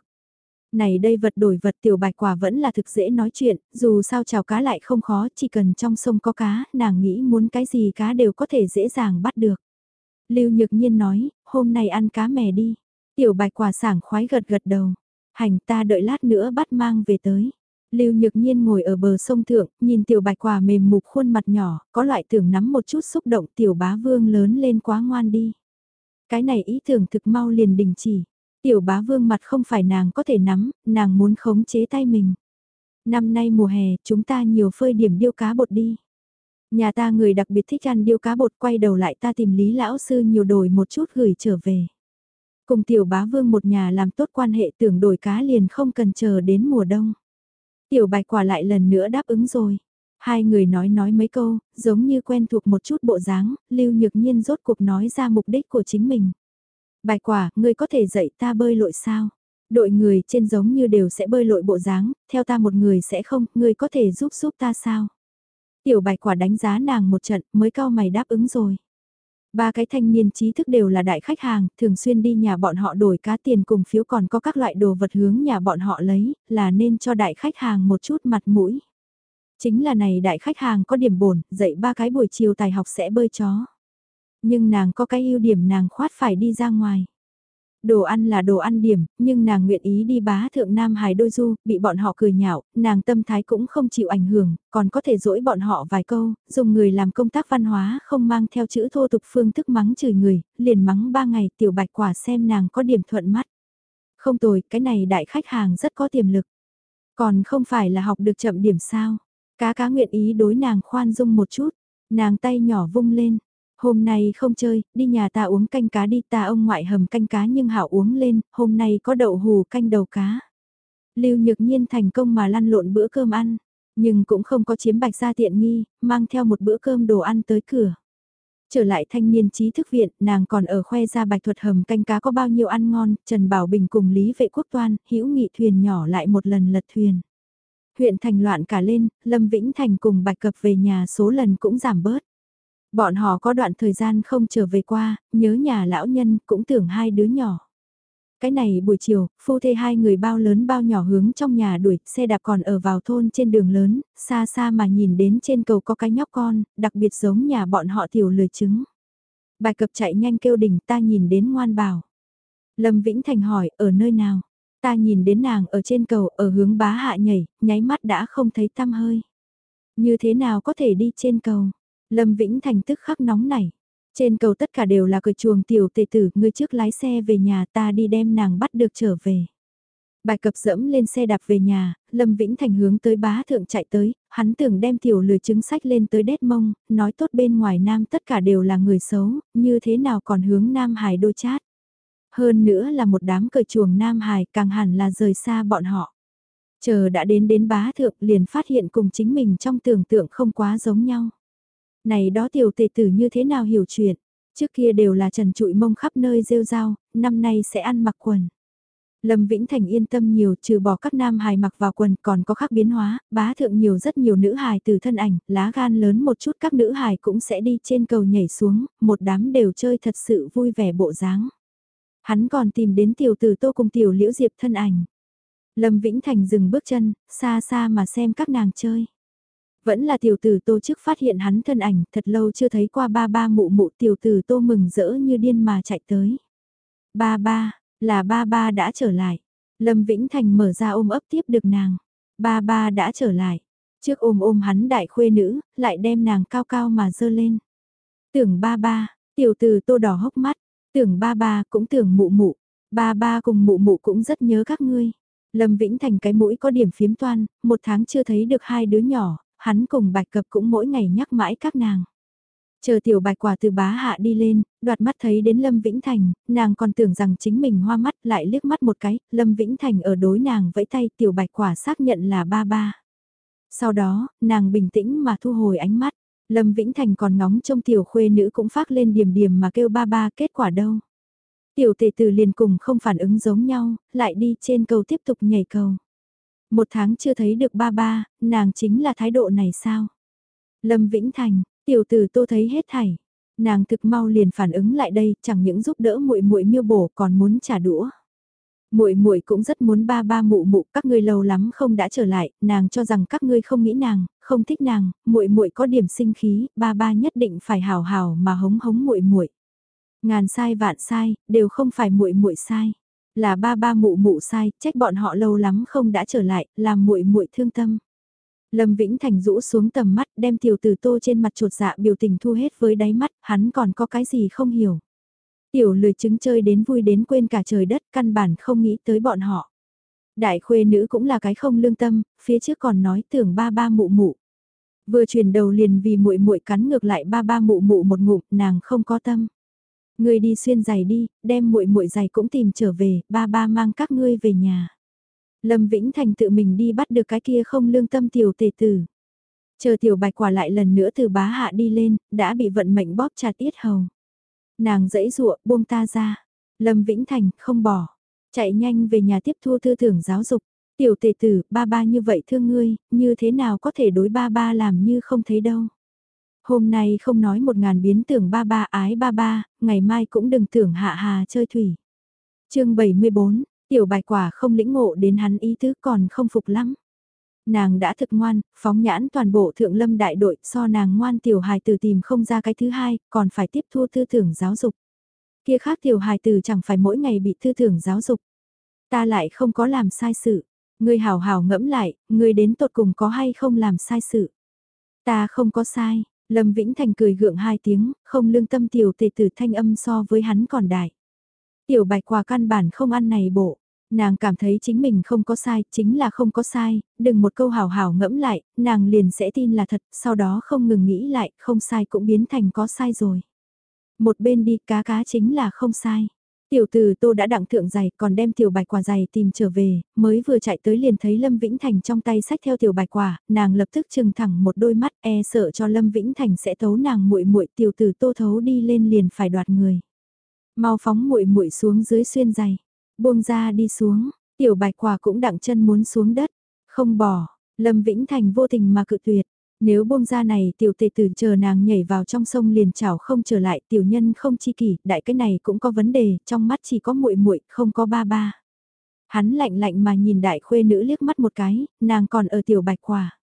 Này đây vật đổi vật tiểu bạch quả vẫn là thực dễ nói chuyện, dù sao chào cá lại không khó, chỉ cần trong sông có cá, nàng nghĩ muốn cái gì cá đều có thể dễ dàng bắt được. Lưu Nhược Nhiên nói, hôm nay ăn cá mè đi. Tiểu bạch quả sảng khoái gật gật đầu. Hành ta đợi lát nữa bắt mang về tới. Lưu Nhược Nhiên ngồi ở bờ sông thượng, nhìn tiểu bạch quả mềm mục khuôn mặt nhỏ, có loại tưởng nắm một chút xúc động tiểu bá vương lớn lên quá ngoan đi. Cái này ý tưởng thực mau liền đình chỉ. Tiểu bá vương mặt không phải nàng có thể nắm, nàng muốn khống chế tay mình. Năm nay mùa hè, chúng ta nhiều phơi điểm điêu cá bột đi. Nhà ta người đặc biệt thích ăn điêu cá bột quay đầu lại ta tìm Lý Lão Sư nhiều đổi một chút gửi trở về. Cùng tiểu bá vương một nhà làm tốt quan hệ tưởng đổi cá liền không cần chờ đến mùa đông. Tiểu bạch quả lại lần nữa đáp ứng rồi. Hai người nói nói mấy câu, giống như quen thuộc một chút bộ dáng, Lưu Nhược Nhiên rốt cuộc nói ra mục đích của chính mình bài quả, ngươi có thể dạy ta bơi lội sao? Đội người trên giống như đều sẽ bơi lội bộ dáng, theo ta một người sẽ không, ngươi có thể giúp giúp ta sao? Tiểu bạch quả đánh giá nàng một trận mới cao mày đáp ứng rồi. Ba cái thanh niên trí thức đều là đại khách hàng, thường xuyên đi nhà bọn họ đổi cá tiền cùng phiếu còn có các loại đồ vật hướng nhà bọn họ lấy, là nên cho đại khách hàng một chút mặt mũi. Chính là này đại khách hàng có điểm bổn, dạy ba cái buổi chiều tài học sẽ bơi chó. Nhưng nàng có cái ưu điểm nàng khoát phải đi ra ngoài. Đồ ăn là đồ ăn điểm, nhưng nàng nguyện ý đi bá thượng Nam Hải đôi du, bị bọn họ cười nhạo, nàng tâm thái cũng không chịu ảnh hưởng, còn có thể dỗi bọn họ vài câu, dùng người làm công tác văn hóa không mang theo chữ thô tục phương thức mắng chửi người, liền mắng ba ngày tiểu bạch quả xem nàng có điểm thuận mắt. Không tồi, cái này đại khách hàng rất có tiềm lực. Còn không phải là học được chậm điểm sao. Cá cá nguyện ý đối nàng khoan dung một chút, nàng tay nhỏ vung lên, Hôm nay không chơi, đi nhà ta uống canh cá đi ta ông ngoại hầm canh cá nhưng hảo uống lên, hôm nay có đậu hù canh đầu cá. Lưu Nhược Nhiên thành công mà lăn lộn bữa cơm ăn, nhưng cũng không có chiếm bạch ra tiện nghi, mang theo một bữa cơm đồ ăn tới cửa. Trở lại thanh niên trí thức viện, nàng còn ở khoe ra bạch thuật hầm canh cá có bao nhiêu ăn ngon, Trần Bảo Bình cùng Lý Vệ Quốc Toan, hữu nghị thuyền nhỏ lại một lần lật thuyền. Huyện thành loạn cả lên, Lâm Vĩnh Thành cùng bạch cập về nhà số lần cũng giảm bớt. Bọn họ có đoạn thời gian không trở về qua, nhớ nhà lão nhân cũng tưởng hai đứa nhỏ. Cái này buổi chiều, phu thê hai người bao lớn bao nhỏ hướng trong nhà đuổi, xe đạp còn ở vào thôn trên đường lớn, xa xa mà nhìn đến trên cầu có cái nhóc con, đặc biệt giống nhà bọn họ tiểu lười trứng. Bài cập chạy nhanh kêu đỉnh ta nhìn đến ngoan bảo. Lâm Vĩnh Thành hỏi, ở nơi nào? Ta nhìn đến nàng ở trên cầu, ở hướng bá hạ nhảy, nháy mắt đã không thấy tăm hơi. Như thế nào có thể đi trên cầu? Lâm Vĩnh Thành tức khắc nóng nảy. Trên cầu tất cả đều là cười chuồng tiểu tề tử, ngươi trước lái xe về nhà ta đi đem nàng bắt được trở về. Bài cập dẫm lên xe đạp về nhà, Lâm Vĩnh Thành hướng tới bá thượng chạy tới, hắn tưởng đem tiểu lười chứng sách lên tới đét mông, nói tốt bên ngoài nam tất cả đều là người xấu, như thế nào còn hướng nam hải đôi chát. Hơn nữa là một đám cởi chuồng nam hải càng hẳn là rời xa bọn họ. Chờ đã đến đến bá thượng liền phát hiện cùng chính mình trong tưởng tượng không quá giống nhau. Này đó tiểu tề tử như thế nào hiểu chuyện, trước kia đều là trần trụi mông khắp nơi rêu rao, năm nay sẽ ăn mặc quần. Lâm Vĩnh Thành yên tâm nhiều trừ bỏ các nam hài mặc vào quần còn có khác biến hóa, bá thượng nhiều rất nhiều nữ hài từ thân ảnh, lá gan lớn một chút các nữ hài cũng sẽ đi trên cầu nhảy xuống, một đám đều chơi thật sự vui vẻ bộ dáng. Hắn còn tìm đến tiểu tử tô cùng tiểu liễu diệp thân ảnh. Lâm Vĩnh Thành dừng bước chân, xa xa mà xem các nàng chơi. Vẫn là tiểu tử tô trước phát hiện hắn thân ảnh, thật lâu chưa thấy qua ba ba mụ mụ tiểu tử tô mừng rỡ như điên mà chạy tới. Ba ba, là ba ba đã trở lại. Lâm Vĩnh Thành mở ra ôm ấp tiếp được nàng. Ba ba đã trở lại. Trước ôm ôm hắn đại khuê nữ, lại đem nàng cao cao mà dơ lên. Tưởng ba ba, tiểu từ tô đỏ hốc mắt, tưởng ba ba cũng tưởng mụ mụ, ba ba cùng mụ mụ cũng rất nhớ các ngươi. Lâm Vĩnh Thành cái mũi có điểm phiếm toan, một tháng chưa thấy được hai đứa nhỏ, hắn cùng bạch cập cũng mỗi ngày nhắc mãi các nàng. Chờ tiểu bạch quả từ bá hạ đi lên, đoạt mắt thấy đến Lâm Vĩnh Thành, nàng còn tưởng rằng chính mình hoa mắt lại liếc mắt một cái, Lâm Vĩnh Thành ở đối nàng vẫy tay tiểu bạch quả xác nhận là ba ba. Sau đó, nàng bình tĩnh mà thu hồi ánh mắt, Lâm Vĩnh Thành còn ngóng trông tiểu khuê nữ cũng phát lên điểm điểm mà kêu ba ba kết quả đâu. Tiểu tề tử liền cùng không phản ứng giống nhau, lại đi trên cầu tiếp tục nhảy cầu. Một tháng chưa thấy được ba ba, nàng chính là thái độ này sao? Lâm Vĩnh Thành, tiểu tử tô thấy hết thảy. Nàng thực mau liền phản ứng lại đây, chẳng những giúp đỡ muội muội miêu bổ còn muốn trả đũa. Muội muội cũng rất muốn ba ba mụ mụ, các ngươi lâu lắm không đã trở lại, nàng cho rằng các ngươi không nghĩ nàng, không thích nàng, muội muội có điểm sinh khí, ba ba nhất định phải hào hào mà hống hống muội muội. Ngàn sai vạn sai, đều không phải muội muội sai. Là ba ba mụ mụ sai, trách bọn họ lâu lắm không đã trở lại, làm muội muội thương tâm. Lâm Vĩnh Thành rũ xuống tầm mắt, đem tiểu tử tô trên mặt trột dạ biểu tình thu hết với đáy mắt, hắn còn có cái gì không hiểu. Tiểu lười chứng chơi đến vui đến quên cả trời đất, căn bản không nghĩ tới bọn họ. Đại khuê nữ cũng là cái không lương tâm, phía trước còn nói tưởng ba ba mụ mụ. Vừa chuyển đầu liền vì muội muội cắn ngược lại ba ba mụ mụ một ngụm, nàng không có tâm. Ngươi đi xuyên giày đi, đem muội muội giày cũng tìm trở về, ba ba mang các ngươi về nhà. Lâm Vĩnh Thành tự mình đi bắt được cái kia không lương tâm tiểu tề tử. Chờ tiểu bạch quả lại lần nữa từ bá hạ đi lên, đã bị vận mệnh bóp chặt yết hầu. Nàng dẫy dụa, buông ta ra. Lâm Vĩnh Thành, không bỏ. Chạy nhanh về nhà tiếp thu thư thưởng giáo dục. Tiểu tề tử, ba ba như vậy thương ngươi, như thế nào có thể đối ba ba làm như không thấy đâu. Hôm nay không nói một ngàn biến tưởng ba ba ái ba ba, ngày mai cũng đừng tưởng hạ hà chơi thủy. chương 74, tiểu bài quả không lĩnh ngộ đến hắn ý tứ còn không phục lắm. Nàng đã thực ngoan, phóng nhãn toàn bộ thượng lâm đại đội so nàng ngoan tiểu hài tử tìm không ra cái thứ hai, còn phải tiếp thu tư tưởng giáo dục. Kia khác tiểu hài tử chẳng phải mỗi ngày bị tư tưởng giáo dục. Ta lại không có làm sai sự. Ngươi hào hào ngẫm lại, ngươi đến tột cùng có hay không làm sai sự. Ta không có sai, Lâm Vĩnh Thành cười gượng hai tiếng, không lương tâm tiểu tề tử thanh âm so với hắn còn đại. Tiểu bạch quả căn bản không ăn này bộ. Nàng cảm thấy chính mình không có sai, chính là không có sai, đừng một câu hào hào ngẫm lại, nàng liền sẽ tin là thật, sau đó không ngừng nghĩ lại, không sai cũng biến thành có sai rồi. Một bên đi cá cá chính là không sai. Tiểu từ tô đã đặng thượng giày còn đem tiểu bạch quả giày tìm trở về, mới vừa chạy tới liền thấy Lâm Vĩnh Thành trong tay sách theo tiểu bạch quả, nàng lập tức trừng thẳng một đôi mắt e sợ cho Lâm Vĩnh Thành sẽ thấu nàng muội muội tiểu từ tô thấu đi lên liền phải đoạt người. Mau phóng muội muội xuống dưới xuyên giày, buông ra đi xuống, tiểu bạch quả cũng đặng chân muốn xuống đất, không bỏ, Lâm Vĩnh Thành vô tình mà cự tuyệt, nếu buông ra này tiểu tề tử chờ nàng nhảy vào trong sông liền chảo không trở lại tiểu nhân không chi kỷ, đại cái này cũng có vấn đề, trong mắt chỉ có muội muội không có ba ba. Hắn lạnh lạnh mà nhìn đại khuê nữ liếc mắt một cái, nàng còn ở tiểu bạch quả.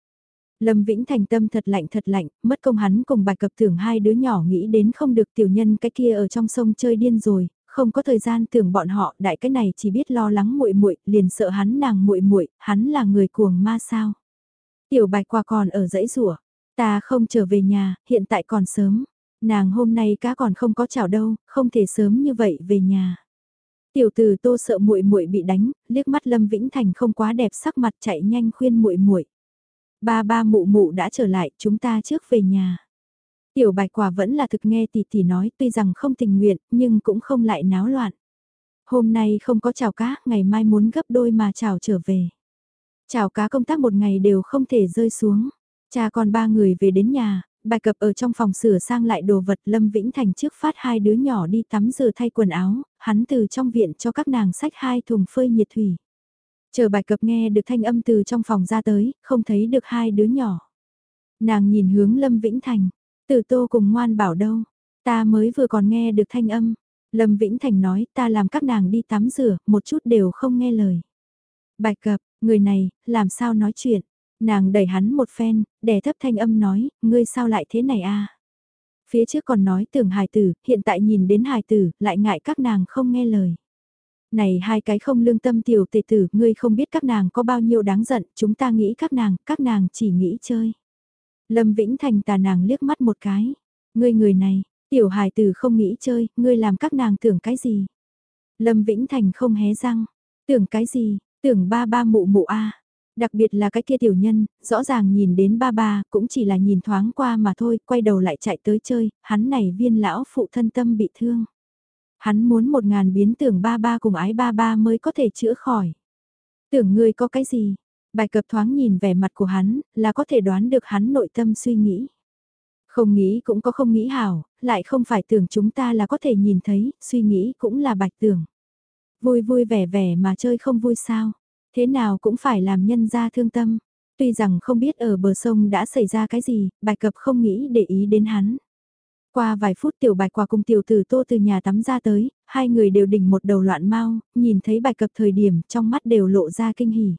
Lâm Vĩnh thành tâm thật lạnh thật lạnh, mất công hắn cùng bạch cập tưởng hai đứa nhỏ nghĩ đến không được tiểu nhân cái kia ở trong sông chơi điên rồi, không có thời gian tưởng bọn họ, đại cái này chỉ biết lo lắng muội muội, liền sợ hắn nàng muội muội, hắn là người cuồng ma sao? Tiểu bạch quả còn ở dãy rủa ta không trở về nhà, hiện tại còn sớm. Nàng hôm nay cá còn không có chảo đâu, không thể sớm như vậy về nhà. Tiểu tử tô sợ muội muội bị đánh, liếc mắt Lâm Vĩnh Thành không quá đẹp sắc mặt chạy nhanh khuyên muội muội. Ba ba mụ mụ đã trở lại, chúng ta trước về nhà. Tiểu bạch quả vẫn là thực nghe tỷ tỷ nói tuy rằng không tình nguyện, nhưng cũng không lại náo loạn. Hôm nay không có chào cá, ngày mai muốn gấp đôi mà chào trở về. Chào cá công tác một ngày đều không thể rơi xuống. Cha con ba người về đến nhà, bài cập ở trong phòng sửa sang lại đồ vật Lâm Vĩnh Thành trước phát hai đứa nhỏ đi tắm rửa thay quần áo, hắn từ trong viện cho các nàng sách hai thùng phơi nhiệt thủy. Chờ bài cập nghe được thanh âm từ trong phòng ra tới, không thấy được hai đứa nhỏ. Nàng nhìn hướng Lâm Vĩnh Thành, từ tô cùng ngoan bảo đâu, ta mới vừa còn nghe được thanh âm. Lâm Vĩnh Thành nói ta làm các nàng đi tắm rửa, một chút đều không nghe lời. Bạch cập, người này, làm sao nói chuyện? Nàng đẩy hắn một phen, đè thấp thanh âm nói, ngươi sao lại thế này a? Phía trước còn nói tưởng hài tử, hiện tại nhìn đến hài tử, lại ngại các nàng không nghe lời. Này hai cái không lương tâm tiểu tệ tử, ngươi không biết các nàng có bao nhiêu đáng giận, chúng ta nghĩ các nàng, các nàng chỉ nghĩ chơi. Lâm Vĩnh Thành tà nàng liếc mắt một cái. Ngươi người này, tiểu hài tử không nghĩ chơi, ngươi làm các nàng tưởng cái gì? Lâm Vĩnh Thành không hé răng. Tưởng cái gì? Tưởng ba ba mụ mụ a. Đặc biệt là cái kia tiểu nhân, rõ ràng nhìn đến ba ba, cũng chỉ là nhìn thoáng qua mà thôi, quay đầu lại chạy tới chơi, hắn này viên lão phụ thân tâm bị thương. Hắn muốn một ngàn biến tưởng ba ba cùng ái ba ba mới có thể chữa khỏi. Tưởng ngươi có cái gì? Bài cập thoáng nhìn vẻ mặt của hắn, là có thể đoán được hắn nội tâm suy nghĩ. Không nghĩ cũng có không nghĩ hảo, lại không phải tưởng chúng ta là có thể nhìn thấy, suy nghĩ cũng là bạch tưởng. Vui vui vẻ vẻ mà chơi không vui sao, thế nào cũng phải làm nhân ra thương tâm. Tuy rằng không biết ở bờ sông đã xảy ra cái gì, bạch cập không nghĩ để ý đến hắn. Qua vài phút tiểu bạch quả cùng tiểu tử tô từ nhà tắm ra tới, hai người đều đỉnh một đầu loạn mau, nhìn thấy bạch cập thời điểm trong mắt đều lộ ra kinh hỉ.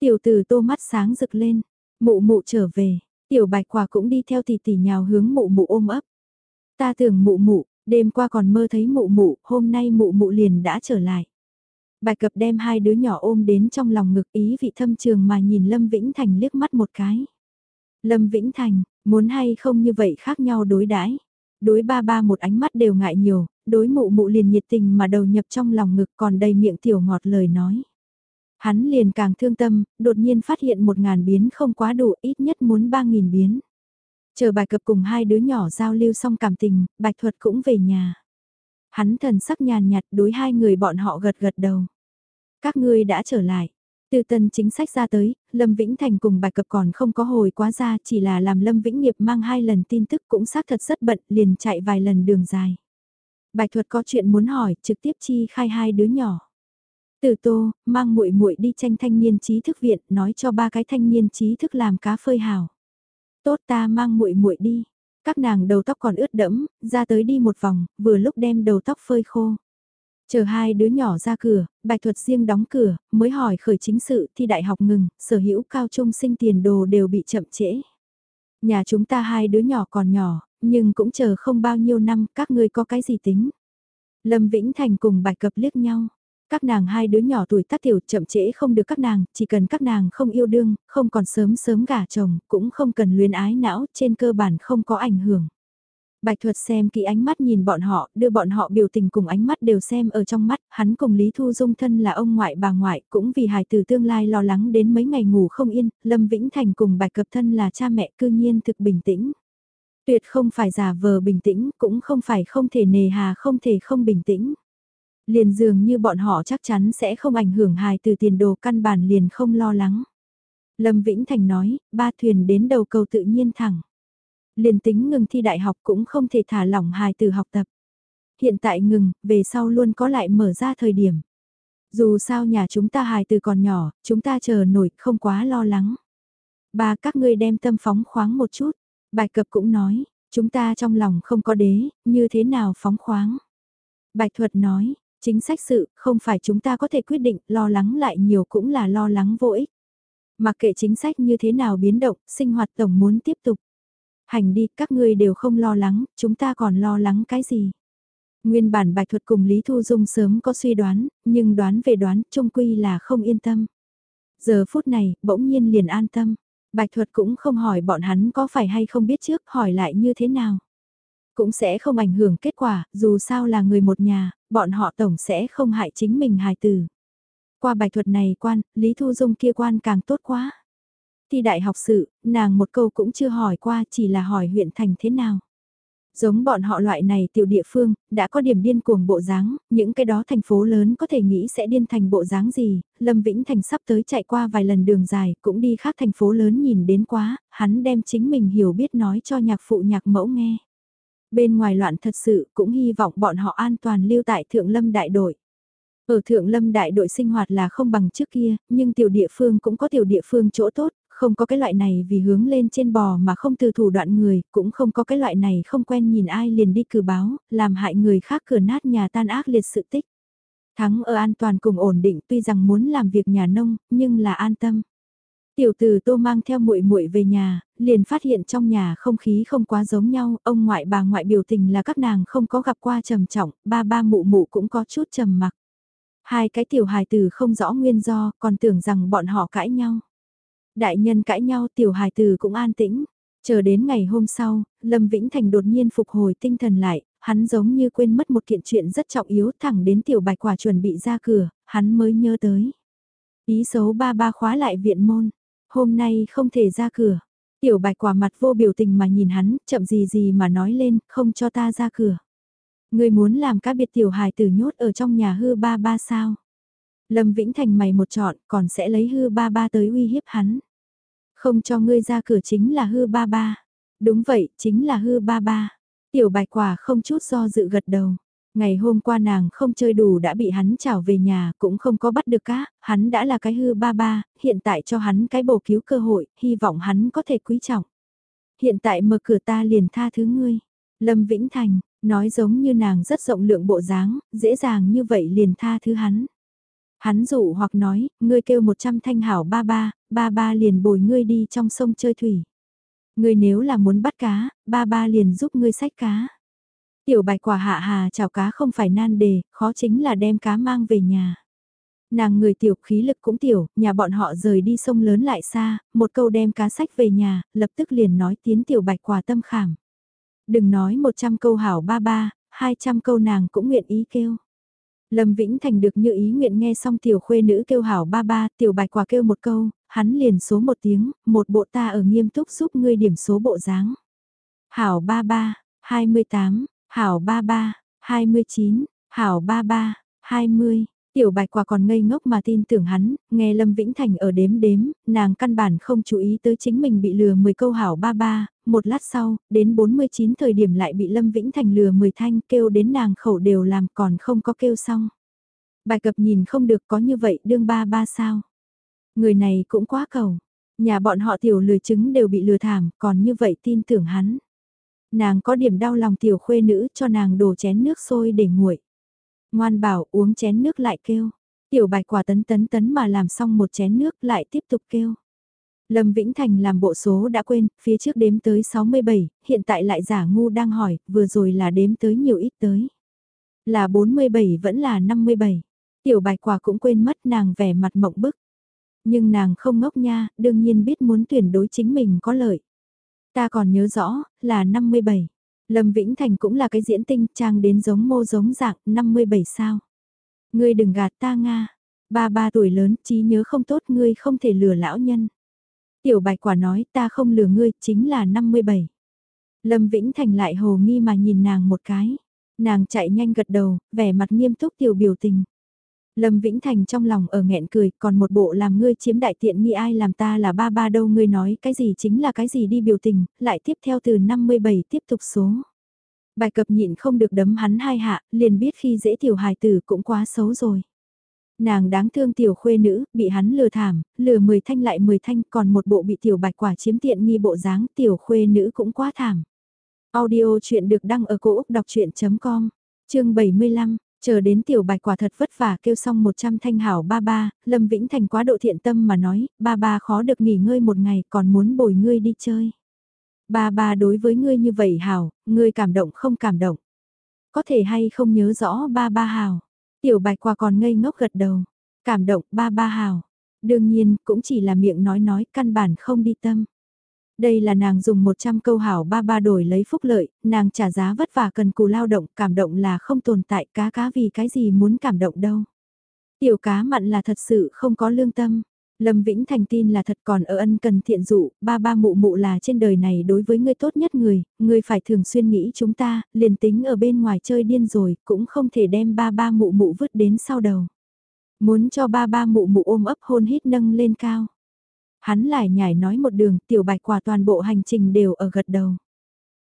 Tiểu tử tô mắt sáng rực lên, mụ mụ trở về, tiểu bạch quả cũng đi theo tỷ tỷ nhào hướng mụ mụ ôm ấp. Ta tưởng mụ mụ, đêm qua còn mơ thấy mụ mụ, hôm nay mụ mụ liền đã trở lại. Bạch cập đem hai đứa nhỏ ôm đến trong lòng ngực ý vị thâm trường mà nhìn Lâm Vĩnh Thành liếc mắt một cái. Lâm Vĩnh Thành, muốn hay không như vậy khác nhau đối đãi Đối ba ba một ánh mắt đều ngại nhiều, đối mụ mụ liền nhiệt tình mà đầu nhập trong lòng ngực còn đầy miệng tiểu ngọt lời nói. Hắn liền càng thương tâm, đột nhiên phát hiện một ngàn biến không quá đủ, ít nhất muốn ba nghìn biến. Chờ bài cập cùng hai đứa nhỏ giao lưu xong cảm tình, bạch thuật cũng về nhà. Hắn thần sắc nhàn nhạt đối hai người bọn họ gật gật đầu. Các ngươi đã trở lại. Từ tân chính sách ra tới, Lâm Vĩnh Thành cùng bài cập còn không có hồi quá ra chỉ là làm Lâm Vĩnh Nghiệp mang hai lần tin tức cũng xác thật rất bận liền chạy vài lần đường dài. Bạch thuật có chuyện muốn hỏi trực tiếp chi khai hai đứa nhỏ. Từ tô, mang muội muội đi tranh thanh niên trí thức viện nói cho ba cái thanh niên trí thức làm cá phơi hào. Tốt ta mang muội muội đi. Các nàng đầu tóc còn ướt đẫm, ra tới đi một vòng, vừa lúc đem đầu tóc phơi khô. Chờ hai đứa nhỏ ra cửa, bạch thuật riêng đóng cửa, mới hỏi khởi chính sự thi đại học ngừng, sở hữu cao trung sinh tiền đồ đều bị chậm trễ. Nhà chúng ta hai đứa nhỏ còn nhỏ, nhưng cũng chờ không bao nhiêu năm, các ngươi có cái gì tính. Lâm Vĩnh Thành cùng bạch cập liếc nhau. Các nàng hai đứa nhỏ tuổi tác tiểu chậm trễ không được các nàng, chỉ cần các nàng không yêu đương, không còn sớm sớm gả chồng, cũng không cần luyến ái não, trên cơ bản không có ảnh hưởng. Bạch thuật xem kỹ ánh mắt nhìn bọn họ, đưa bọn họ biểu tình cùng ánh mắt đều xem ở trong mắt, hắn cùng Lý Thu Dung thân là ông ngoại bà ngoại, cũng vì hài từ tương lai lo lắng đến mấy ngày ngủ không yên, Lâm Vĩnh Thành cùng bạch cập thân là cha mẹ cư nhiên thực bình tĩnh. Tuyệt không phải giả vờ bình tĩnh, cũng không phải không thể nề hà không thể không bình tĩnh. Liền dường như bọn họ chắc chắn sẽ không ảnh hưởng hài từ tiền đồ căn bản liền không lo lắng. Lâm Vĩnh Thành nói, ba thuyền đến đầu cầu tự nhiên thẳng liền tính ngừng thi đại học cũng không thể thả lỏng hài từ học tập. Hiện tại ngừng, về sau luôn có lại mở ra thời điểm. Dù sao nhà chúng ta hài từ còn nhỏ, chúng ta chờ nổi, không quá lo lắng. Ba các ngươi đem tâm phóng khoáng một chút. Bạch cập cũng nói, chúng ta trong lòng không có đế, như thế nào phóng khoáng. Bạch thuật nói, chính sách sự, không phải chúng ta có thể quyết định, lo lắng lại nhiều cũng là lo lắng vô ích. Mặc kệ chính sách như thế nào biến động, sinh hoạt tổng muốn tiếp tục. Hành đi, các ngươi đều không lo lắng, chúng ta còn lo lắng cái gì? Nguyên bản bạch thuật cùng Lý Thu Dung sớm có suy đoán, nhưng đoán về đoán, trung quy là không yên tâm. Giờ phút này, bỗng nhiên liền an tâm. Bạch thuật cũng không hỏi bọn hắn có phải hay không biết trước, hỏi lại như thế nào. Cũng sẽ không ảnh hưởng kết quả, dù sao là người một nhà, bọn họ tổng sẽ không hại chính mình hài tử. Qua bài thuật này quan, Lý Thu Dung kia quan càng tốt quá thi đại học sự, nàng một câu cũng chưa hỏi qua chỉ là hỏi huyện thành thế nào. Giống bọn họ loại này tiểu địa phương, đã có điểm điên cuồng bộ dáng, những cái đó thành phố lớn có thể nghĩ sẽ điên thành bộ dáng gì, Lâm Vĩnh Thành sắp tới chạy qua vài lần đường dài, cũng đi khác thành phố lớn nhìn đến quá, hắn đem chính mình hiểu biết nói cho nhạc phụ nhạc mẫu nghe. Bên ngoài loạn thật sự cũng hy vọng bọn họ an toàn lưu tại Thượng Lâm đại đội. Ở Thượng Lâm đại đội sinh hoạt là không bằng trước kia, nhưng tiểu địa phương cũng có tiểu địa phương chỗ tốt, không có cái loại này vì hướng lên trên bò mà không từ thủ đoạn người, cũng không có cái loại này không quen nhìn ai liền đi cử báo, làm hại người khác cửa nát nhà tan ác liệt sự tích. Thắng ở an toàn cùng ổn định tuy rằng muốn làm việc nhà nông, nhưng là an tâm. Tiểu tử Tô mang theo muội muội về nhà, liền phát hiện trong nhà không khí không quá giống nhau, ông ngoại bà ngoại biểu tình là các nàng không có gặp qua trầm trọng, ba ba mụ mụ cũng có chút trầm mặc. Hai cái tiểu hài tử không rõ nguyên do, còn tưởng rằng bọn họ cãi nhau. Đại nhân cãi nhau tiểu hài tử cũng an tĩnh. Chờ đến ngày hôm sau, Lâm Vĩnh Thành đột nhiên phục hồi tinh thần lại, hắn giống như quên mất một kiện chuyện rất trọng yếu thẳng đến tiểu bạch quả chuẩn bị ra cửa, hắn mới nhớ tới. Ý xấu ba ba khóa lại viện môn, hôm nay không thể ra cửa. Tiểu bạch quả mặt vô biểu tình mà nhìn hắn, chậm gì gì mà nói lên, không cho ta ra cửa. Người muốn làm các biệt tiểu hài tử nhốt ở trong nhà hư ba ba sao? Lâm Vĩnh Thành mày một chọn, còn sẽ lấy hư ba ba tới uy hiếp hắn. Không cho ngươi ra cửa chính là hư ba ba. Đúng vậy, chính là hư ba ba. Tiểu bạch quả không chút do dự gật đầu. Ngày hôm qua nàng không chơi đủ đã bị hắn trảo về nhà, cũng không có bắt được cá, hắn đã là cái hư ba ba, hiện tại cho hắn cái bổ cứu cơ hội, hy vọng hắn có thể quý trọng. Hiện tại mở cửa ta liền tha thứ ngươi. Lâm Vĩnh Thành, nói giống như nàng rất rộng lượng bộ dáng, dễ dàng như vậy liền tha thứ hắn. Hắn dụ hoặc nói, ngươi kêu một trăm thanh hảo ba ba, ba ba liền bồi ngươi đi trong sông chơi thủy. Ngươi nếu là muốn bắt cá, ba ba liền giúp ngươi sách cá. Tiểu bạch quả hạ hà chào cá không phải nan đề, khó chính là đem cá mang về nhà. Nàng người tiểu khí lực cũng tiểu, nhà bọn họ rời đi sông lớn lại xa, một câu đem cá sách về nhà, lập tức liền nói tiến tiểu bạch quả tâm khảm. Đừng nói một trăm câu hảo ba ba, hai trăm câu nàng cũng nguyện ý kêu. Lâm Vĩnh Thành được như ý nguyện nghe xong tiểu khuê nữ kêu hảo ba ba, tiểu bạch quả kêu một câu, hắn liền số một tiếng, một bộ ta ở nghiêm túc giúp ngươi điểm số bộ dáng. Hảo ba ba, 28, hảo ba ba, 29, hảo ba ba, 20. Tiểu bạch quả còn ngây ngốc mà tin tưởng hắn, nghe Lâm Vĩnh Thành ở đếm đếm, nàng căn bản không chú ý tới chính mình bị lừa 10 câu hảo ba ba, một lát sau, đến 49 thời điểm lại bị Lâm Vĩnh Thành lừa 10 thanh kêu đến nàng khẩu đều làm còn không có kêu xong. Bài cập nhìn không được có như vậy đương ba ba sao. Người này cũng quá cầu, nhà bọn họ tiểu lừa chứng đều bị lừa thảm còn như vậy tin tưởng hắn. Nàng có điểm đau lòng tiểu khuê nữ cho nàng đổ chén nước sôi để nguội. Ngoan bảo uống chén nước lại kêu. Tiểu bạch quả tấn tấn tấn mà làm xong một chén nước lại tiếp tục kêu. Lâm Vĩnh Thành làm bộ số đã quên, phía trước đếm tới 67, hiện tại lại giả ngu đang hỏi, vừa rồi là đếm tới nhiều ít tới. Là 47 vẫn là 57. Tiểu bạch quả cũng quên mất nàng vẻ mặt mộng bức. Nhưng nàng không ngốc nha, đương nhiên biết muốn tuyển đối chính mình có lợi. Ta còn nhớ rõ, là 57. Lâm Vĩnh Thành cũng là cái diễn tinh trang đến giống mô giống dạng 57 sao. Ngươi đừng gạt ta Nga. Ba ba tuổi lớn, trí nhớ không tốt ngươi không thể lừa lão nhân. Tiểu bạch quả nói ta không lừa ngươi, chính là 57. Lâm Vĩnh Thành lại hồ nghi mà nhìn nàng một cái. Nàng chạy nhanh gật đầu, vẻ mặt nghiêm túc tiểu biểu tình. Lâm Vĩnh Thành trong lòng ở nghẹn cười, còn một bộ làm ngươi chiếm đại tiện nghi ai làm ta là ba ba đâu ngươi nói cái gì chính là cái gì đi biểu tình, lại tiếp theo từ 57 tiếp tục số. Bài cập nhịn không được đấm hắn hai hạ, liền biết khi dễ tiểu hài tử cũng quá xấu rồi. Nàng đáng thương tiểu khuê nữ, bị hắn lừa thảm, lừa 10 thanh lại 10 thanh còn một bộ bị tiểu bạch quả chiếm tiện nghi bộ dáng tiểu khuê nữ cũng quá thảm. Audio chuyện được đăng ở cổ Úc đọc chuyện.com, chương 75, chờ đến tiểu bạch quả thật vất vả kêu xong 100 thanh hảo ba ba, Lâm Vĩnh Thành quá độ thiện tâm mà nói, ba ba khó được nghỉ ngơi một ngày còn muốn bồi ngươi đi chơi. Ba ba đối với ngươi như vậy hảo, ngươi cảm động không cảm động. Có thể hay không nhớ rõ ba ba hảo. Tiểu bạch quả còn ngây ngốc gật đầu. Cảm động ba ba hảo. Đương nhiên, cũng chỉ là miệng nói nói, căn bản không đi tâm. Đây là nàng dùng 100 câu hảo ba ba đổi lấy phúc lợi, nàng trả giá vất vả cần cù lao động, cảm động là không tồn tại cá cá vì cái gì muốn cảm động đâu. Tiểu cá mặn là thật sự không có lương tâm. Lâm Vĩnh Thành tin là thật còn ở ân cần thiện dụ, ba ba mụ mụ là trên đời này đối với ngươi tốt nhất người, ngươi phải thường xuyên nghĩ chúng ta, liền tính ở bên ngoài chơi điên rồi, cũng không thể đem ba ba mụ mụ vứt đến sau đầu. Muốn cho ba ba mụ mụ ôm ấp hôn hít nâng lên cao. Hắn lại nhảy nói một đường, tiểu bạch quả toàn bộ hành trình đều ở gật đầu.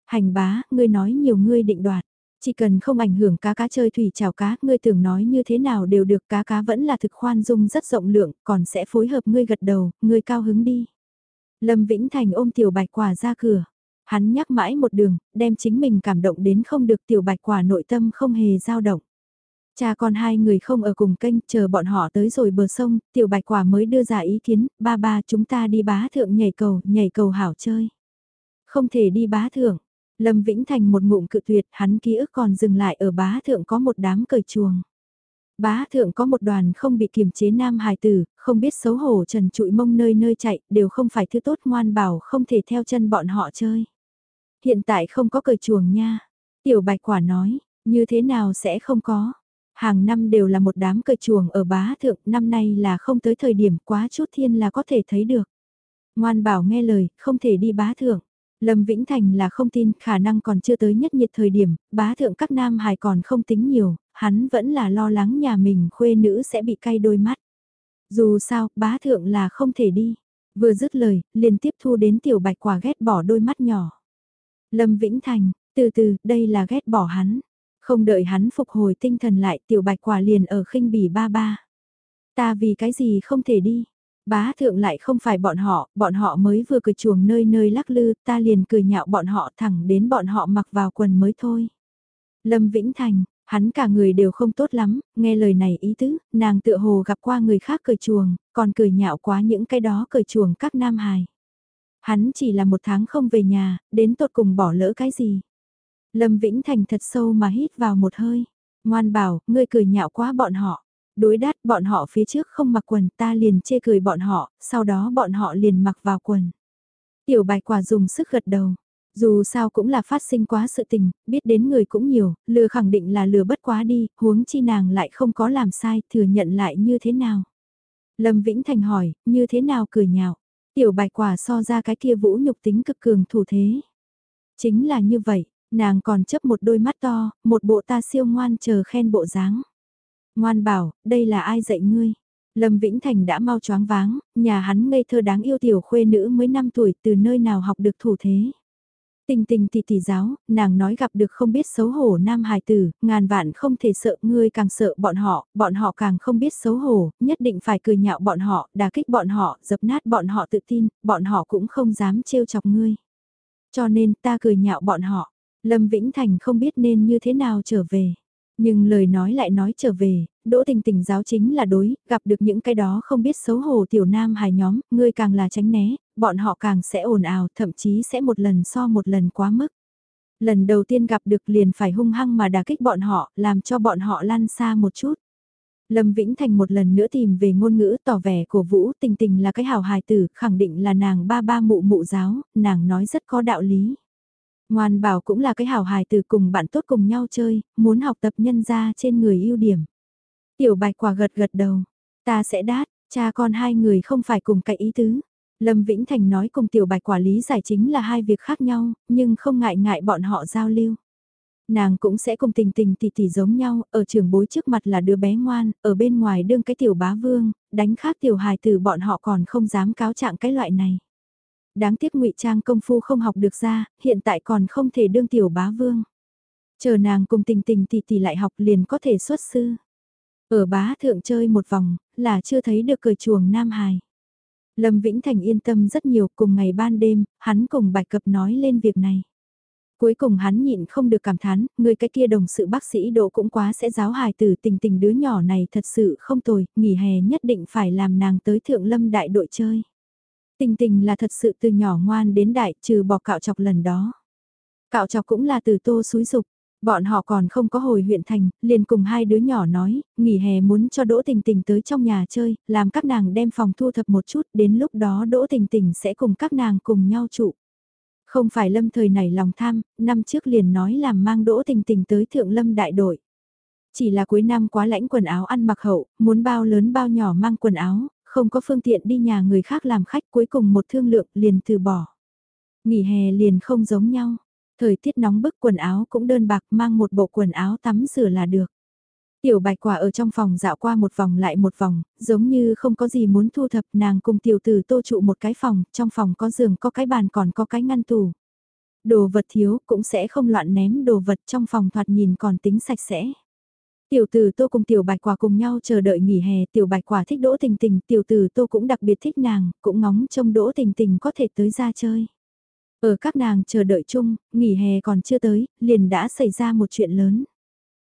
Hành bá, ngươi nói nhiều ngươi định đoạt. Chỉ cần không ảnh hưởng cá cá chơi thủy chào cá, ngươi tưởng nói như thế nào đều được cá cá vẫn là thực khoan dung rất rộng lượng, còn sẽ phối hợp ngươi gật đầu, ngươi cao hứng đi. Lâm Vĩnh Thành ôm tiểu bạch quả ra cửa. Hắn nhắc mãi một đường, đem chính mình cảm động đến không được tiểu bạch quả nội tâm không hề dao động. Cha con hai người không ở cùng kênh, chờ bọn họ tới rồi bờ sông, tiểu bạch quả mới đưa ra ý kiến, ba ba chúng ta đi bá thượng nhảy cầu, nhảy cầu hảo chơi. Không thể đi bá thượng, Lâm Vĩnh Thành một ngụm cự tuyệt, hắn ký ức còn dừng lại ở bá thượng có một đám cởi chuồng. Bá thượng có một đoàn không bị kiềm chế nam hài tử, không biết xấu hổ trần trụi mông nơi nơi chạy, đều không phải thứ tốt ngoan bảo không thể theo chân bọn họ chơi. Hiện tại không có cởi chuồng nha. Tiểu bạch quả nói, như thế nào sẽ không có. Hàng năm đều là một đám cởi chuồng ở bá thượng, năm nay là không tới thời điểm quá chút thiên là có thể thấy được. Ngoan bảo nghe lời, không thể đi bá thượng. Lâm Vĩnh Thành là không tin khả năng còn chưa tới nhất nhiệt thời điểm, bá thượng các nam hài còn không tính nhiều, hắn vẫn là lo lắng nhà mình khuê nữ sẽ bị cay đôi mắt. Dù sao, bá thượng là không thể đi. Vừa dứt lời, liền tiếp thu đến tiểu bạch quả ghét bỏ đôi mắt nhỏ. Lâm Vĩnh Thành, từ từ, đây là ghét bỏ hắn. Không đợi hắn phục hồi tinh thần lại tiểu bạch quả liền ở khinh bỉ ba ba. Ta vì cái gì không thể đi. Bá thượng lại không phải bọn họ, bọn họ mới vừa cười chuồng nơi nơi lắc lư, ta liền cười nhạo bọn họ thẳng đến bọn họ mặc vào quần mới thôi. Lâm Vĩnh Thành, hắn cả người đều không tốt lắm, nghe lời này ý tứ, nàng tựa hồ gặp qua người khác cười chuồng, còn cười nhạo quá những cái đó cười chuồng các nam hài. Hắn chỉ là một tháng không về nhà, đến tột cùng bỏ lỡ cái gì. Lâm Vĩnh Thành thật sâu mà hít vào một hơi. Ngoan bảo, ngươi cười nhạo quá bọn họ. Đối đát bọn họ phía trước không mặc quần ta liền chê cười bọn họ, sau đó bọn họ liền mặc vào quần. Tiểu bạch quả dùng sức gật đầu. Dù sao cũng là phát sinh quá sự tình, biết đến người cũng nhiều, lừa khẳng định là lừa bất quá đi, huống chi nàng lại không có làm sai, thừa nhận lại như thế nào. Lâm Vĩnh Thành hỏi, như thế nào cười nhạo. Tiểu bạch quả so ra cái kia vũ nhục tính cực cường thủ thế. Chính là như vậy, nàng còn chấp một đôi mắt to, một bộ ta siêu ngoan chờ khen bộ dáng. Ngoan bảo, đây là ai dạy ngươi? Lâm Vĩnh Thành đã mau choáng váng, nhà hắn ngây thơ đáng yêu tiểu khuê nữ mới 5 tuổi từ nơi nào học được thủ thế. Tình tình tỷ tỷ giáo, nàng nói gặp được không biết xấu hổ nam hài tử, ngàn vạn không thể sợ, ngươi càng sợ bọn họ, bọn họ càng không biết xấu hổ, nhất định phải cười nhạo bọn họ, đả kích bọn họ, dập nát bọn họ tự tin, bọn họ cũng không dám trêu chọc ngươi. Cho nên ta cười nhạo bọn họ, Lâm Vĩnh Thành không biết nên như thế nào trở về. Nhưng lời nói lại nói trở về, đỗ tình tình giáo chính là đối, gặp được những cái đó không biết xấu hổ tiểu nam hài nhóm, ngươi càng là tránh né, bọn họ càng sẽ ồn ào, thậm chí sẽ một lần so một lần quá mức. Lần đầu tiên gặp được liền phải hung hăng mà đả kích bọn họ, làm cho bọn họ lăn xa một chút. Lâm Vĩnh Thành một lần nữa tìm về ngôn ngữ tỏ vẻ của Vũ tình tình là cái hào hài tử, khẳng định là nàng ba ba mụ mụ giáo, nàng nói rất có đạo lý. Ngoan bảo cũng là cái hảo hài từ cùng bạn tốt cùng nhau chơi, muốn học tập nhân ra trên người ưu điểm. Tiểu bạch quả gật gật đầu, ta sẽ đát, cha con hai người không phải cùng cạnh ý tứ. Lâm Vĩnh Thành nói cùng tiểu bạch quả lý giải chính là hai việc khác nhau, nhưng không ngại ngại bọn họ giao lưu. Nàng cũng sẽ cùng tình tình tỷ tỷ giống nhau, ở trường bối trước mặt là đứa bé ngoan, ở bên ngoài đương cái tiểu bá vương, đánh khác tiểu hài từ bọn họ còn không dám cáo trạng cái loại này đáng tiếc ngụy trang công phu không học được ra, hiện tại còn không thể đương tiểu bá vương. Chờ nàng cùng tình tình tỷ tỷ lại học liền có thể xuất sư. Ở bá thượng chơi một vòng, là chưa thấy được cởi chuồng Nam Hải. Lâm Vĩnh Thành yên tâm rất nhiều cùng ngày ban đêm, hắn cùng bạch cập nói lên việc này. Cuối cùng hắn nhịn không được cảm thán, người cái kia đồng sự bác sĩ độ cũng quá sẽ giáo hài tử tình tình đứa nhỏ này thật sự không tồi, nghỉ hè nhất định phải làm nàng tới thượng lâm đại đội chơi. Tình tình là thật sự từ nhỏ ngoan đến đại trừ bỏ cạo chọc lần đó. Cạo chọc cũng là từ tô suối dục Bọn họ còn không có hồi huyện thành, liền cùng hai đứa nhỏ nói, nghỉ hè muốn cho Đỗ Tình Tình tới trong nhà chơi, làm các nàng đem phòng thu thập một chút, đến lúc đó Đỗ Tình Tình sẽ cùng các nàng cùng nhau trụ. Không phải lâm thời này lòng tham, năm trước liền nói làm mang Đỗ Tình Tình tới Thượng Lâm đại đội. Chỉ là cuối năm quá lãnh quần áo ăn mặc hậu, muốn bao lớn bao nhỏ mang quần áo, không có phương tiện đi nhà người khác làm khách cuối cùng một thương lượng liền từ bỏ. Nghỉ hè liền không giống nhau, thời tiết nóng bức quần áo cũng đơn bạc mang một bộ quần áo tắm rửa là được. Tiểu bạch quả ở trong phòng dạo qua một vòng lại một vòng, giống như không có gì muốn thu thập nàng cùng tiểu tử tô trụ một cái phòng, trong phòng có giường có cái bàn còn có cái ngăn tủ. Đồ vật thiếu cũng sẽ không loạn ném đồ vật trong phòng thoạt nhìn còn tính sạch sẽ. Tiểu tử tô cùng tiểu bạch quả cùng nhau chờ đợi nghỉ hè, tiểu bạch quả thích đỗ tình tình, tiểu tử tô cũng đặc biệt thích nàng, cũng ngóng trông đỗ tình tình có thể tới ra chơi. Ở các nàng chờ đợi chung, nghỉ hè còn chưa tới, liền đã xảy ra một chuyện lớn.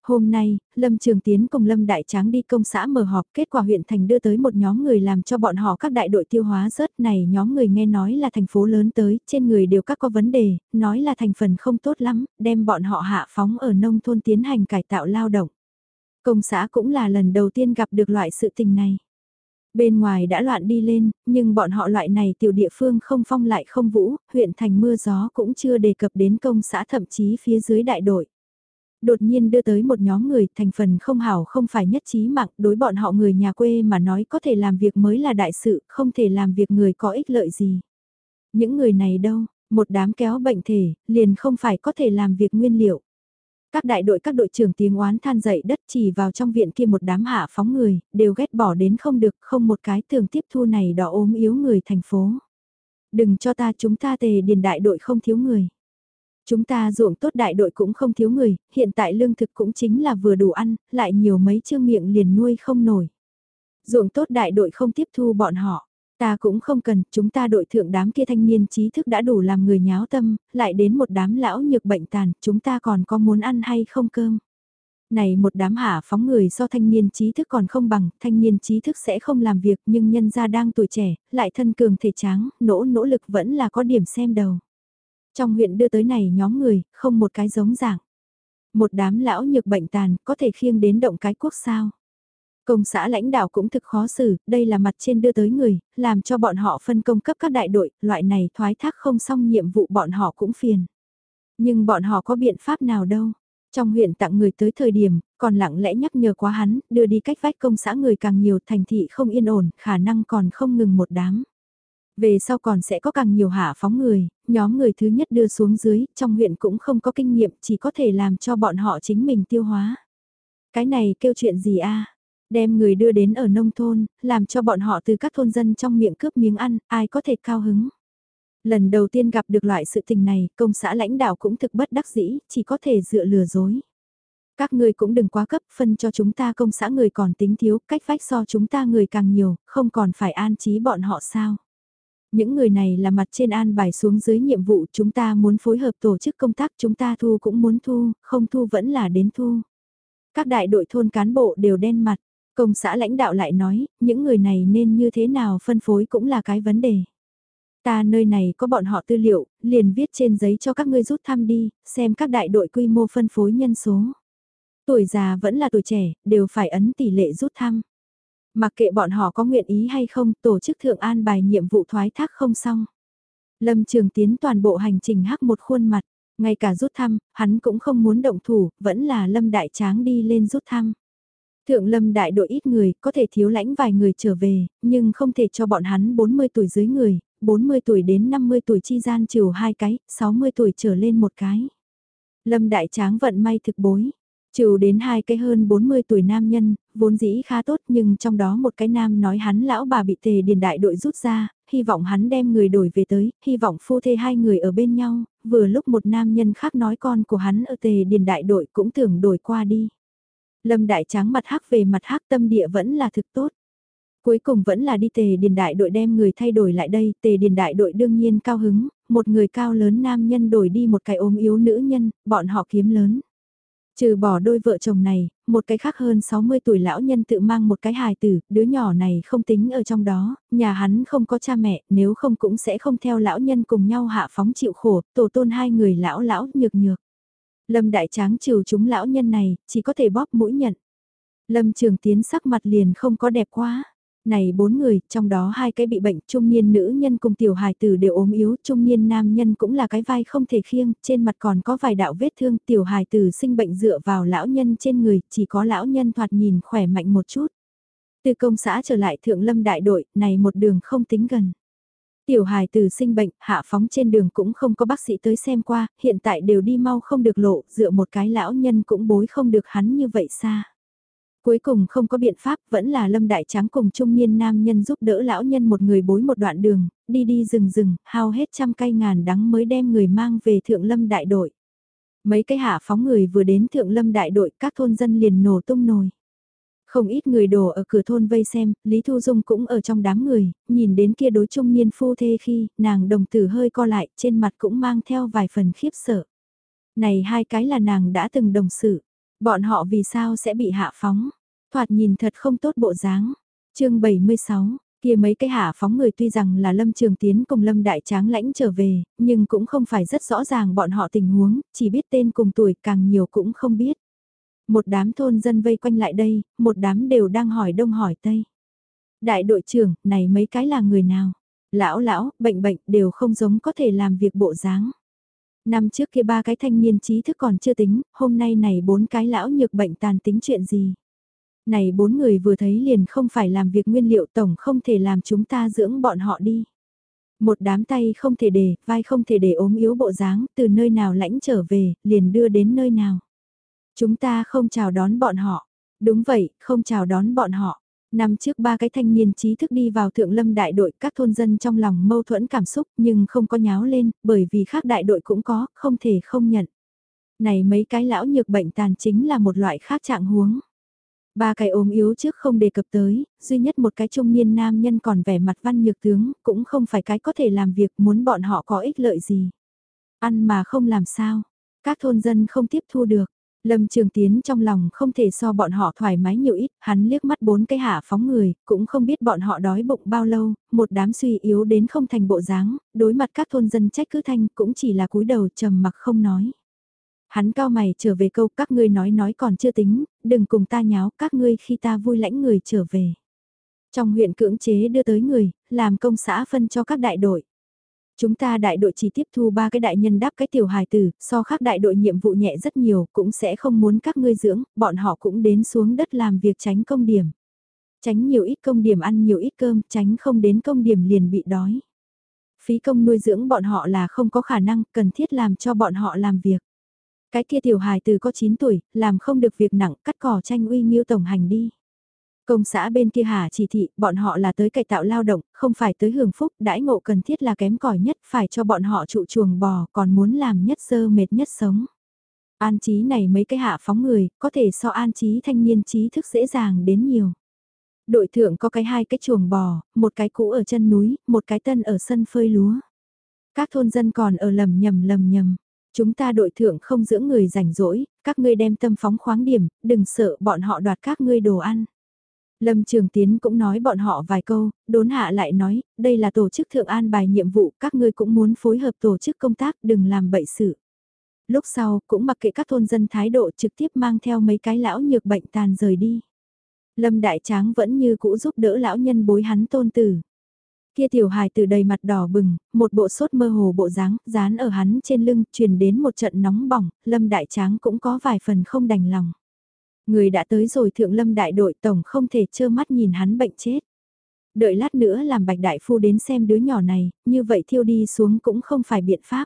Hôm nay, Lâm Trường Tiến cùng Lâm Đại Tráng đi công xã mở họp, kết quả huyện thành đưa tới một nhóm người làm cho bọn họ các đại đội tiêu hóa rớt này nhóm người nghe nói là thành phố lớn tới, trên người đều các có vấn đề, nói là thành phần không tốt lắm, đem bọn họ hạ phóng ở nông thôn tiến hành cải tạo lao động. Công xã cũng là lần đầu tiên gặp được loại sự tình này. Bên ngoài đã loạn đi lên, nhưng bọn họ loại này tiểu địa phương không phong lại không vũ, huyện thành mưa gió cũng chưa đề cập đến công xã thậm chí phía dưới đại đội. Đột nhiên đưa tới một nhóm người thành phần không hảo không phải nhất trí mạng đối bọn họ người nhà quê mà nói có thể làm việc mới là đại sự, không thể làm việc người có ích lợi gì. Những người này đâu, một đám kéo bệnh thể, liền không phải có thể làm việc nguyên liệu. Các đại đội các đội trưởng tiếng oán than dậy đất chỉ vào trong viện kia một đám hạ phóng người, đều ghét bỏ đến không được, không một cái tường tiếp thu này đỏ ốm yếu người thành phố. Đừng cho ta chúng ta tề điền đại đội không thiếu người. Chúng ta ruộng tốt đại đội cũng không thiếu người, hiện tại lương thực cũng chính là vừa đủ ăn, lại nhiều mấy chương miệng liền nuôi không nổi. Ruộng tốt đại đội không tiếp thu bọn họ. Ta cũng không cần, chúng ta đội thượng đám kia thanh niên trí thức đã đủ làm người nháo tâm, lại đến một đám lão nhược bệnh tàn, chúng ta còn có muốn ăn hay không cơm. Này một đám hạ phóng người so thanh niên trí thức còn không bằng, thanh niên trí thức sẽ không làm việc nhưng nhân gia đang tuổi trẻ, lại thân cường thể tráng, nỗ nỗ lực vẫn là có điểm xem đầu. Trong huyện đưa tới này nhóm người, không một cái giống dạng. Một đám lão nhược bệnh tàn, có thể khiêng đến động cái quốc sao. Công xã lãnh đạo cũng thực khó xử, đây là mặt trên đưa tới người, làm cho bọn họ phân công cấp các đại đội, loại này thoái thác không xong nhiệm vụ bọn họ cũng phiền. Nhưng bọn họ có biện pháp nào đâu. Trong huyện tặng người tới thời điểm, còn lặng lẽ nhắc nhở quá hắn, đưa đi cách vách công xã người càng nhiều thành thị không yên ổn, khả năng còn không ngừng một đám. Về sau còn sẽ có càng nhiều hạ phóng người, nhóm người thứ nhất đưa xuống dưới, trong huyện cũng không có kinh nghiệm, chỉ có thể làm cho bọn họ chính mình tiêu hóa. Cái này kêu chuyện gì a Đem người đưa đến ở nông thôn, làm cho bọn họ từ các thôn dân trong miệng cướp miếng ăn, ai có thể cao hứng. Lần đầu tiên gặp được loại sự tình này, công xã lãnh đạo cũng thực bất đắc dĩ, chỉ có thể dựa lừa dối. Các người cũng đừng quá cấp, phân cho chúng ta công xã người còn tính thiếu, cách vách so chúng ta người càng nhiều, không còn phải an trí bọn họ sao. Những người này là mặt trên an bài xuống dưới nhiệm vụ chúng ta muốn phối hợp tổ chức công tác chúng ta thu cũng muốn thu, không thu vẫn là đến thu. Các đại đội thôn cán bộ đều đen mặt, Công xã lãnh đạo lại nói, những người này nên như thế nào phân phối cũng là cái vấn đề. Ta nơi này có bọn họ tư liệu, liền viết trên giấy cho các ngươi rút thăm đi, xem các đại đội quy mô phân phối nhân số. Tuổi già vẫn là tuổi trẻ, đều phải ấn tỷ lệ rút thăm. Mặc kệ bọn họ có nguyện ý hay không, tổ chức thượng an bài nhiệm vụ thoái thác không xong. Lâm Trường Tiến toàn bộ hành trình hắc một khuôn mặt, ngay cả rút thăm, hắn cũng không muốn động thủ, vẫn là Lâm Đại Tráng đi lên rút thăm. Thượng lâm đại đội ít người, có thể thiếu lãnh vài người trở về, nhưng không thể cho bọn hắn 40 tuổi dưới người, 40 tuổi đến 50 tuổi chi gian trừ hai cái, 60 tuổi trở lên một cái. Lâm đại tráng vận may thực bối, trừ đến hai cái hơn 40 tuổi nam nhân, vốn dĩ khá tốt nhưng trong đó một cái nam nói hắn lão bà bị tề điền đại đội rút ra, hy vọng hắn đem người đổi về tới, hy vọng phu thê hai người ở bên nhau, vừa lúc một nam nhân khác nói con của hắn ở tề điền đại đội cũng tưởng đổi qua đi. Lâm Đại Tráng mặt hắc về mặt hắc tâm địa vẫn là thực tốt. Cuối cùng vẫn là đi tề điền đại đội đem người thay đổi lại đây, tề điền đại đội đương nhiên cao hứng, một người cao lớn nam nhân đổi đi một cái ốm yếu nữ nhân, bọn họ kiếm lớn. Trừ bỏ đôi vợ chồng này, một cái khác hơn 60 tuổi lão nhân tự mang một cái hài tử, đứa nhỏ này không tính ở trong đó, nhà hắn không có cha mẹ, nếu không cũng sẽ không theo lão nhân cùng nhau hạ phóng chịu khổ, tổ tôn hai người lão lão nhược nhược. Lâm Đại Tráng trừ chúng lão nhân này, chỉ có thể bóp mũi nhận. Lâm Trường Tiến sắc mặt liền không có đẹp quá. Này bốn người, trong đó hai cái bị bệnh, trung niên nữ nhân cùng tiểu hài tử đều ốm yếu, trung niên nam nhân cũng là cái vai không thể khiêng, trên mặt còn có vài đạo vết thương, tiểu hài tử sinh bệnh dựa vào lão nhân trên người, chỉ có lão nhân thoạt nhìn khỏe mạnh một chút. Từ công xã trở lại thượng lâm đại đội, này một đường không tính gần. Tiểu hài từ sinh bệnh, hạ phóng trên đường cũng không có bác sĩ tới xem qua, hiện tại đều đi mau không được lộ, dựa một cái lão nhân cũng bối không được hắn như vậy xa. Cuối cùng không có biện pháp, vẫn là lâm đại tráng cùng trung niên nam nhân giúp đỡ lão nhân một người bối một đoạn đường, đi đi rừng rừng, hao hết trăm cây ngàn đắng mới đem người mang về thượng lâm đại đội. Mấy cái hạ phóng người vừa đến thượng lâm đại đội, các thôn dân liền nổ tung nồi. Không ít người đổ ở cửa thôn vây xem, Lý Thu Dung cũng ở trong đám người, nhìn đến kia đối trung niên phu thê khi, nàng đồng tử hơi co lại, trên mặt cũng mang theo vài phần khiếp sợ. Này hai cái là nàng đã từng đồng sự, bọn họ vì sao sẽ bị hạ phóng, thoạt nhìn thật không tốt bộ dáng. chương 76, kia mấy cái hạ phóng người tuy rằng là Lâm Trường Tiến cùng Lâm Đại Tráng lãnh trở về, nhưng cũng không phải rất rõ ràng bọn họ tình huống, chỉ biết tên cùng tuổi càng nhiều cũng không biết. Một đám thôn dân vây quanh lại đây, một đám đều đang hỏi đông hỏi tây. Đại đội trưởng, này mấy cái là người nào? Lão lão, bệnh bệnh, đều không giống có thể làm việc bộ dáng. Năm trước kia ba cái thanh niên trí thức còn chưa tính, hôm nay này bốn cái lão nhược bệnh tàn tính chuyện gì? Này bốn người vừa thấy liền không phải làm việc nguyên liệu tổng không thể làm chúng ta dưỡng bọn họ đi. Một đám tay không thể để, vai không thể để ốm yếu bộ dáng, từ nơi nào lãnh trở về, liền đưa đến nơi nào. Chúng ta không chào đón bọn họ. Đúng vậy, không chào đón bọn họ. Năm trước ba cái thanh niên trí thức đi vào thượng lâm đại đội các thôn dân trong lòng mâu thuẫn cảm xúc nhưng không có nháo lên bởi vì khác đại đội cũng có, không thể không nhận. Này mấy cái lão nhược bệnh tàn chính là một loại khác trạng huống. Ba cái ốm yếu trước không đề cập tới, duy nhất một cái trung niên nam nhân còn vẻ mặt văn nhược tướng, cũng không phải cái có thể làm việc muốn bọn họ có ích lợi gì. Ăn mà không làm sao, các thôn dân không tiếp thu được. Lâm Trường Tiến trong lòng không thể so bọn họ thoải mái nhiều ít, hắn liếc mắt bốn cái hạ phóng người, cũng không biết bọn họ đói bụng bao lâu, một đám suy yếu đến không thành bộ dáng, đối mặt các thôn dân trách cứ thanh cũng chỉ là cúi đầu trầm mặc không nói. Hắn cao mày trở về câu các ngươi nói nói còn chưa tính, đừng cùng ta nháo các ngươi khi ta vui lãnh người trở về. Trong huyện cưỡng chế đưa tới người, làm công xã phân cho các đại đội. Chúng ta đại đội chỉ tiếp thu ba cái đại nhân đáp cái tiểu hài tử, so khác đại đội nhiệm vụ nhẹ rất nhiều, cũng sẽ không muốn các ngươi dưỡng, bọn họ cũng đến xuống đất làm việc tránh công điểm. Tránh nhiều ít công điểm ăn nhiều ít cơm, tránh không đến công điểm liền bị đói. Phí công nuôi dưỡng bọn họ là không có khả năng, cần thiết làm cho bọn họ làm việc. Cái kia tiểu hài từ có 9 tuổi, làm không được việc nặng, cắt cỏ tranh uy nghiêu tổng hành đi. Công xã bên kia hà chỉ thị, bọn họ là tới cải tạo lao động, không phải tới hưởng phúc, đãi ngộ cần thiết là kém cỏi nhất, phải cho bọn họ trụ chuồng bò, còn muốn làm nhất sơ mệt nhất sống. An trí này mấy cái hạ phóng người, có thể so an trí thanh niên trí thức dễ dàng đến nhiều. Đội thượng có cái hai cái chuồng bò, một cái cũ ở chân núi, một cái tân ở sân phơi lúa. Các thôn dân còn ở lầm nhầm lầm nhầm. Chúng ta đội thượng không dưỡng người rảnh rỗi, các ngươi đem tâm phóng khoáng điểm, đừng sợ bọn họ đoạt các ngươi đồ ăn. Lâm Trường Tiến cũng nói bọn họ vài câu, đốn hạ lại nói, đây là tổ chức thượng an bài nhiệm vụ, các ngươi cũng muốn phối hợp tổ chức công tác, đừng làm bậy sự. Lúc sau, cũng mặc kệ các thôn dân thái độ trực tiếp mang theo mấy cái lão nhược bệnh tàn rời đi. Lâm Đại Tráng vẫn như cũ giúp đỡ lão nhân bối hắn tôn tử. Kia tiểu hài từ đầy mặt đỏ bừng, một bộ sốt mơ hồ bộ dáng, dán ở hắn trên lưng, truyền đến một trận nóng bỏng, Lâm Đại Tráng cũng có vài phần không đành lòng. Người đã tới rồi thượng lâm đại đội tổng không thể trơ mắt nhìn hắn bệnh chết. Đợi lát nữa làm bạch đại phu đến xem đứa nhỏ này, như vậy thiêu đi xuống cũng không phải biện pháp.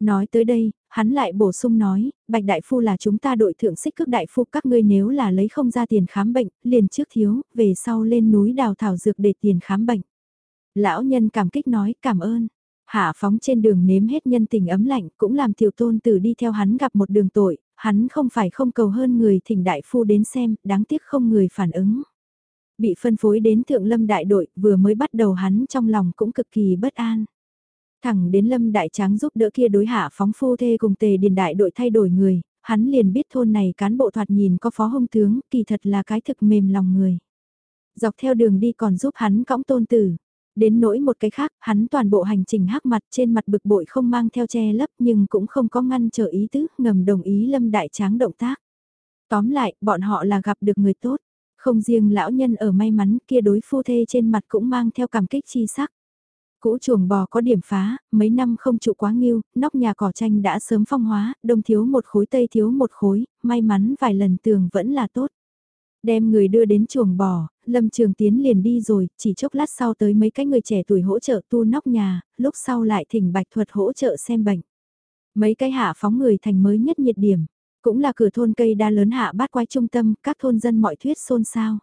Nói tới đây, hắn lại bổ sung nói, bạch đại phu là chúng ta đội thượng xích cước đại phu các ngươi nếu là lấy không ra tiền khám bệnh, liền trước thiếu, về sau lên núi đào thảo dược để tiền khám bệnh. Lão nhân cảm kích nói cảm ơn. Hạ phóng trên đường nếm hết nhân tình ấm lạnh cũng làm tiểu tôn tử đi theo hắn gặp một đường tội, hắn không phải không cầu hơn người thỉnh đại phu đến xem, đáng tiếc không người phản ứng. Bị phân phối đến thượng lâm đại đội, vừa mới bắt đầu hắn trong lòng cũng cực kỳ bất an. Thẳng đến lâm đại tráng giúp đỡ kia đối hạ phóng phu thê cùng tề điền đại đội thay đổi người, hắn liền biết thôn này cán bộ thoạt nhìn có phó hông tướng, kỳ thật là cái thực mềm lòng người. Dọc theo đường đi còn giúp hắn cõng tôn tử, Đến nỗi một cái khác, hắn toàn bộ hành trình hắc mặt trên mặt bực bội không mang theo che lấp nhưng cũng không có ngăn trở ý tứ, ngầm đồng ý lâm đại tráng động tác. Tóm lại, bọn họ là gặp được người tốt. Không riêng lão nhân ở may mắn kia đối phu thê trên mặt cũng mang theo cảm kích chi sắc. Cũ chuồng bò có điểm phá, mấy năm không trụ quá nghiêu, nóc nhà cỏ tranh đã sớm phong hóa, đông thiếu một khối tây thiếu một khối, may mắn vài lần tường vẫn là tốt. Đem người đưa đến chuồng bò, Lâm Trường Tiến liền đi rồi, chỉ chốc lát sau tới mấy cái người trẻ tuổi hỗ trợ tu nóc nhà, lúc sau lại thỉnh Bạch Thuật hỗ trợ xem bệnh. Mấy cái hạ phóng người thành mới nhất nhiệt điểm, cũng là cửa thôn cây đa lớn hạ bát quái trung tâm, các thôn dân mọi thuyết xôn xao.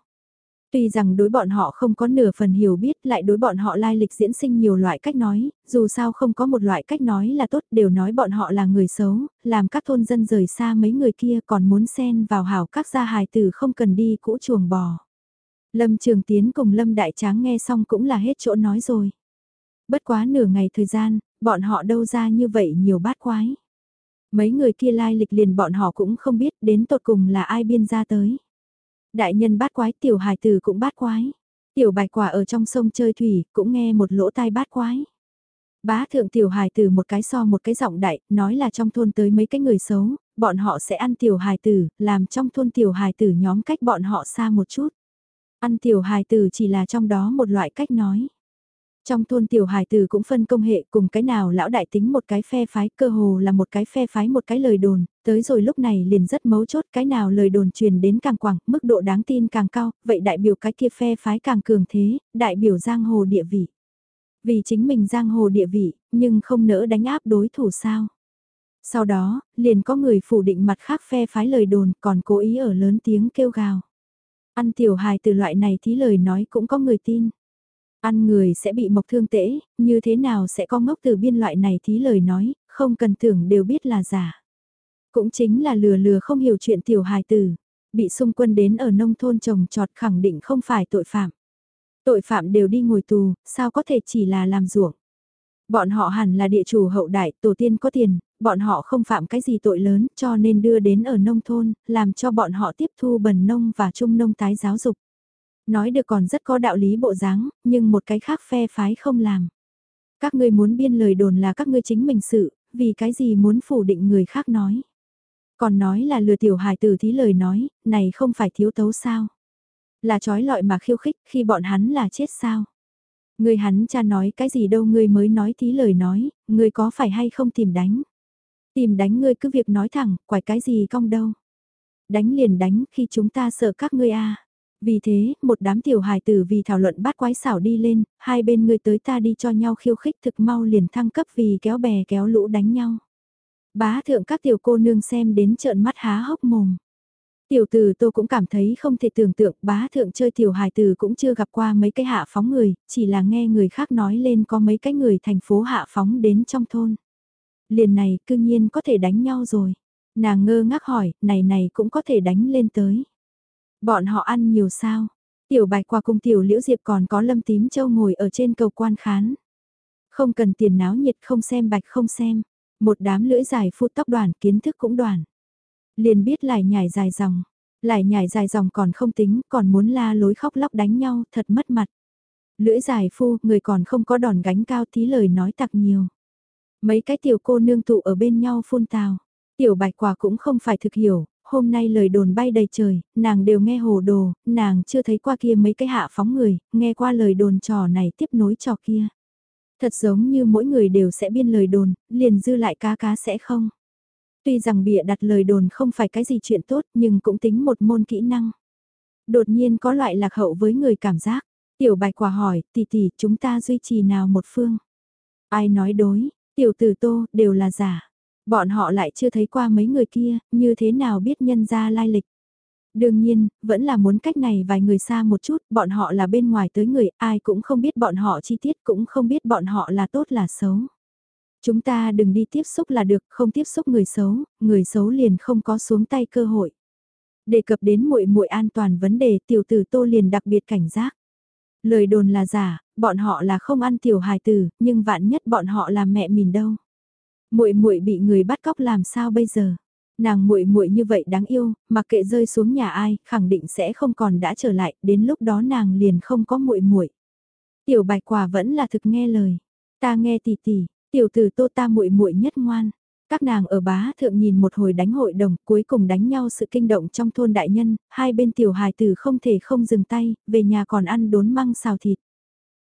Tuy rằng đối bọn họ không có nửa phần hiểu biết lại đối bọn họ lai lịch diễn sinh nhiều loại cách nói, dù sao không có một loại cách nói là tốt đều nói bọn họ là người xấu, làm các thôn dân rời xa mấy người kia còn muốn xen vào hảo các gia hài tử không cần đi cũ chuồng bò. Lâm Trường Tiến cùng Lâm Đại Tráng nghe xong cũng là hết chỗ nói rồi. Bất quá nửa ngày thời gian, bọn họ đâu ra như vậy nhiều bát quái. Mấy người kia lai lịch liền bọn họ cũng không biết đến tột cùng là ai biên ra tới. Đại nhân bát quái tiểu hài tử cũng bát quái. Tiểu bạch quả ở trong sông chơi thủy cũng nghe một lỗ tai bát quái. Bá thượng tiểu hài tử một cái so một cái giọng đại, nói là trong thôn tới mấy cái người xấu, bọn họ sẽ ăn tiểu hài tử, làm trong thôn tiểu hài tử nhóm cách bọn họ xa một chút. Ăn tiểu hài tử chỉ là trong đó một loại cách nói. Trong thôn tiểu hài tử cũng phân công hệ cùng cái nào lão đại tính một cái phe phái cơ hồ là một cái phe phái một cái lời đồn, tới rồi lúc này liền rất mấu chốt cái nào lời đồn truyền đến càng quảng, mức độ đáng tin càng cao, vậy đại biểu cái kia phe phái càng cường thế, đại biểu giang hồ địa vị. Vì chính mình giang hồ địa vị, nhưng không nỡ đánh áp đối thủ sao. Sau đó, liền có người phủ định mặt khác phe phái lời đồn còn cố ý ở lớn tiếng kêu gào. Ăn tiểu hài từ loại này thí lời nói cũng có người tin. Ăn người sẽ bị mộc thương tễ, như thế nào sẽ có ngốc từ biên loại này thí lời nói, không cần tưởng đều biết là giả. Cũng chính là lừa lừa không hiểu chuyện tiểu hài tử, bị xung quân đến ở nông thôn trồng trọt khẳng định không phải tội phạm. Tội phạm đều đi ngồi tù, sao có thể chỉ là làm ruộng. Bọn họ hẳn là địa chủ hậu đại, tổ tiên có tiền, bọn họ không phạm cái gì tội lớn cho nên đưa đến ở nông thôn, làm cho bọn họ tiếp thu bần nông và trung nông tái giáo dục. Nói được còn rất có đạo lý bộ dáng, nhưng một cái khác phe phái không làm. Các ngươi muốn biên lời đồn là các ngươi chính mình sự, vì cái gì muốn phủ định người khác nói. Còn nói là lừa tiểu hài tử thí lời nói, này không phải thiếu tấu sao. Là trói lọi mà khiêu khích khi bọn hắn là chết sao. Người hắn cha nói cái gì đâu ngươi mới nói thí lời nói, ngươi có phải hay không tìm đánh. Tìm đánh ngươi cứ việc nói thẳng, quải cái gì cong đâu. Đánh liền đánh khi chúng ta sợ các ngươi a vì thế, một đám tiểu hài tử vì thảo luận bát quái xảo đi lên, hai bên người tới ta đi cho nhau khiêu khích thực mau liền thăng cấp vì kéo bè kéo lũ đánh nhau. Bá thượng các tiểu cô nương xem đến trợn mắt há hốc mồm. Tiểu tử tô cũng cảm thấy không thể tưởng tượng bá thượng chơi tiểu hài tử cũng chưa gặp qua mấy cái hạ phóng người, chỉ là nghe người khác nói lên có mấy cái người thành phố hạ phóng đến trong thôn. Liền này cương nhiên có thể đánh nhau rồi. Nàng ngơ ngác hỏi, này này cũng có thể đánh lên tới. Bọn họ ăn nhiều sao? Tiểu bạch qua cùng tiểu liễu diệp còn có lâm tím châu ngồi ở trên cầu quan khán. Không cần tiền náo nhiệt không xem bạch không xem. Một đám lưỡi dài phu tóc đoàn kiến thức cũng đoàn. Liền biết lại nhảy dài dòng. Lại nhảy dài dòng còn không tính, còn muốn la lối khóc lóc đánh nhau, thật mất mặt. Lưỡi dài phu, người còn không có đòn gánh cao tí lời nói tặc nhiều. Mấy cái tiểu cô nương tụ ở bên nhau phun tào. Tiểu bạch quả cũng không phải thực hiểu, hôm nay lời đồn bay đầy trời, nàng đều nghe hồ đồ, nàng chưa thấy qua kia mấy cái hạ phóng người, nghe qua lời đồn trò này tiếp nối trò kia. Thật giống như mỗi người đều sẽ biên lời đồn, liền dư lại cá cá sẽ không. Tuy rằng bịa đặt lời đồn không phải cái gì chuyện tốt nhưng cũng tính một môn kỹ năng. Đột nhiên có loại lạc hậu với người cảm giác. Tiểu bạch quả hỏi, tỷ tỷ chúng ta duy trì nào một phương. Ai nói đối, tiểu tử tô, đều là giả. Bọn họ lại chưa thấy qua mấy người kia, như thế nào biết nhân ra lai lịch. Đương nhiên, vẫn là muốn cách này vài người xa một chút, bọn họ là bên ngoài tới người, ai cũng không biết bọn họ chi tiết, cũng không biết bọn họ là tốt là xấu. Chúng ta đừng đi tiếp xúc là được, không tiếp xúc người xấu, người xấu liền không có xuống tay cơ hội. Đề cập đến muội muội an toàn vấn đề, tiểu tử Tô liền đặc biệt cảnh giác. Lời đồn là giả, bọn họ là không ăn tiểu hài tử, nhưng vạn nhất bọn họ là mẹ mình đâu. Muội muội bị người bắt cóc làm sao bây giờ? Nàng muội muội như vậy đáng yêu, mặc kệ rơi xuống nhà ai, khẳng định sẽ không còn đã trở lại, đến lúc đó nàng liền không có muội muội. Tiểu Bạch Quả vẫn là thực nghe lời. Ta nghe tỷ tỷ, tiểu tử Tô ta muội muội nhất ngoan. Các nàng ở bá thượng nhìn một hồi đánh hội đồng, cuối cùng đánh nhau sự kinh động trong thôn đại nhân, hai bên tiểu hài tử không thể không dừng tay, về nhà còn ăn đốn măng xào thịt.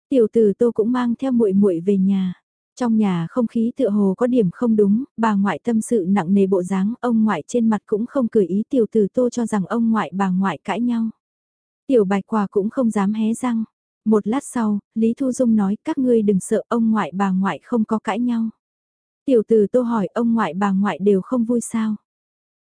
Tiểu tử Tô cũng mang theo muội muội về nhà. Trong nhà không khí tựa hồ có điểm không đúng, bà ngoại tâm sự nặng nề bộ dáng, ông ngoại trên mặt cũng không cười ý tiểu tử tô cho rằng ông ngoại bà ngoại cãi nhau. Tiểu bạch quả cũng không dám hé răng. Một lát sau, Lý Thu Dung nói các ngươi đừng sợ ông ngoại bà ngoại không có cãi nhau. Tiểu tử tô hỏi ông ngoại bà ngoại đều không vui sao.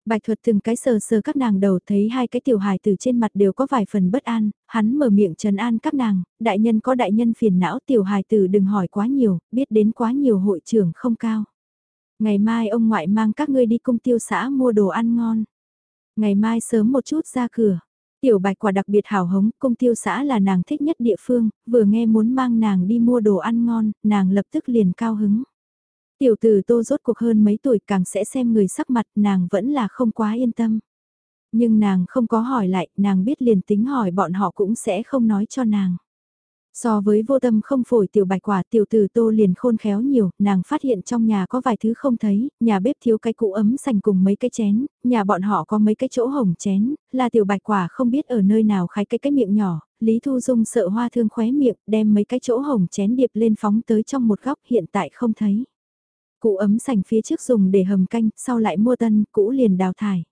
Bạch thuật từng cái sờ sờ các nàng đầu thấy hai cái tiểu hài từ trên mặt đều có vài phần bất an, hắn mở miệng trấn an các nàng, đại nhân có đại nhân phiền não tiểu hài tử đừng hỏi quá nhiều, biết đến quá nhiều hội trưởng không cao. Ngày mai ông ngoại mang các ngươi đi cung tiêu xã mua đồ ăn ngon. Ngày mai sớm một chút ra cửa. Tiểu bạch quả đặc biệt hào hống, cung tiêu xã là nàng thích nhất địa phương, vừa nghe muốn mang nàng đi mua đồ ăn ngon, nàng lập tức liền cao hứng. Tiểu tử tô rốt cuộc hơn mấy tuổi càng sẽ xem người sắc mặt nàng vẫn là không quá yên tâm. Nhưng nàng không có hỏi lại, nàng biết liền tính hỏi bọn họ cũng sẽ không nói cho nàng. So với vô tâm không phổi tiểu bạch quả tiểu tử tô liền khôn khéo nhiều, nàng phát hiện trong nhà có vài thứ không thấy, nhà bếp thiếu cái cũ ấm sành cùng mấy cái chén, nhà bọn họ có mấy cái chỗ hồng chén, là tiểu bạch quả không biết ở nơi nào khai cái cái miệng nhỏ, Lý Thu Dung sợ hoa thương khóe miệng, đem mấy cái chỗ hồng chén điệp lên phóng tới trong một góc hiện tại không thấy. Cụ ấm sành phía trước dùng để hầm canh, sau lại mua tân, cũ liền đào thải.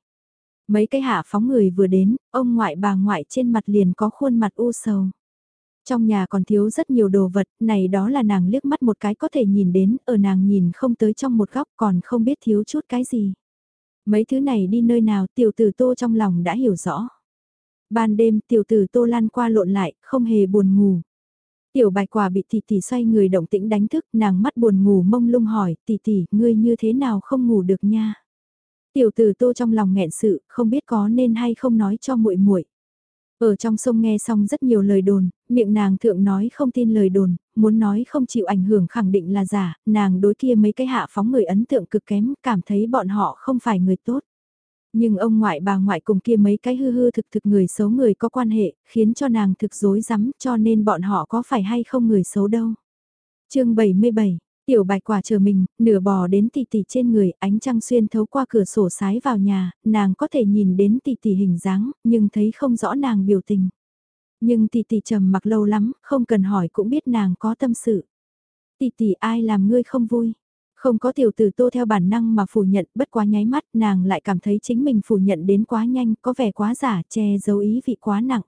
Mấy cái hạ phóng người vừa đến, ông ngoại bà ngoại trên mặt liền có khuôn mặt u sầu. Trong nhà còn thiếu rất nhiều đồ vật, này đó là nàng liếc mắt một cái có thể nhìn đến, ở nàng nhìn không tới trong một góc còn không biết thiếu chút cái gì. Mấy thứ này đi nơi nào tiểu tử tô trong lòng đã hiểu rõ. Ban đêm tiểu tử tô lan qua lộn lại, không hề buồn ngủ. Tiểu bạch quả bị tỷ tỷ xoay người động tĩnh đánh thức, nàng mắt buồn ngủ mông lung hỏi, tỷ tỷ, ngươi như thế nào không ngủ được nha. Tiểu tử tô trong lòng nghẹn sự, không biết có nên hay không nói cho muội muội. Ở trong sông nghe xong rất nhiều lời đồn, miệng nàng thượng nói không tin lời đồn, muốn nói không chịu ảnh hưởng khẳng định là giả, nàng đối kia mấy cái hạ phóng người ấn tượng cực kém, cảm thấy bọn họ không phải người tốt. Nhưng ông ngoại bà ngoại cùng kia mấy cái hư hư thực thực người xấu người có quan hệ, khiến cho nàng thực dối rắm cho nên bọn họ có phải hay không người xấu đâu. chương 77 Tiểu bạch quả chờ mình, nửa bò đến tỷ tỷ trên người, ánh trăng xuyên thấu qua cửa sổ sái vào nhà, nàng có thể nhìn đến tỷ tỷ hình dáng, nhưng thấy không rõ nàng biểu tình. Nhưng tỷ tỷ trầm mặc lâu lắm, không cần hỏi cũng biết nàng có tâm sự. Tỷ tỷ ai làm ngươi không vui? Không có tiểu tử tô theo bản năng mà phủ nhận bất quá nháy mắt nàng lại cảm thấy chính mình phủ nhận đến quá nhanh, có vẻ quá giả, che giấu ý vị quá nặng.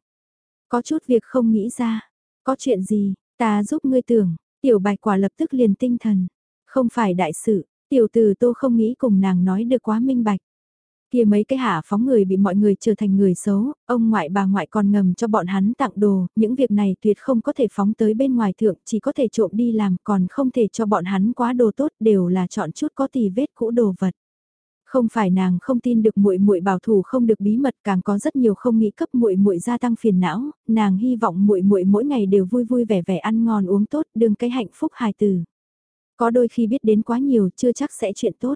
Có chút việc không nghĩ ra. Có chuyện gì, ta giúp ngươi tưởng, Tiểu bạch quả lập tức liền tinh thần. Không phải đại sự, tiểu tử tô không nghĩ cùng nàng nói được quá minh bạch. Kia mấy cái hạ phóng người bị mọi người trở thành người xấu, ông ngoại bà ngoại còn ngầm cho bọn hắn tặng đồ, những việc này tuyệt không có thể phóng tới bên ngoài thượng, chỉ có thể trộm đi làm còn không thể cho bọn hắn quá đồ tốt đều là chọn chút có tì vết cũ đồ vật. Không phải nàng không tin được muội muội bảo thủ không được bí mật, càng có rất nhiều không nghĩ cấp muội muội gia tăng phiền não, nàng hy vọng muội muội mỗi ngày đều vui vui vẻ vẻ ăn ngon uống tốt, đương cái hạnh phúc hài tử Có đôi khi biết đến quá nhiều, chưa chắc sẽ chuyện tốt.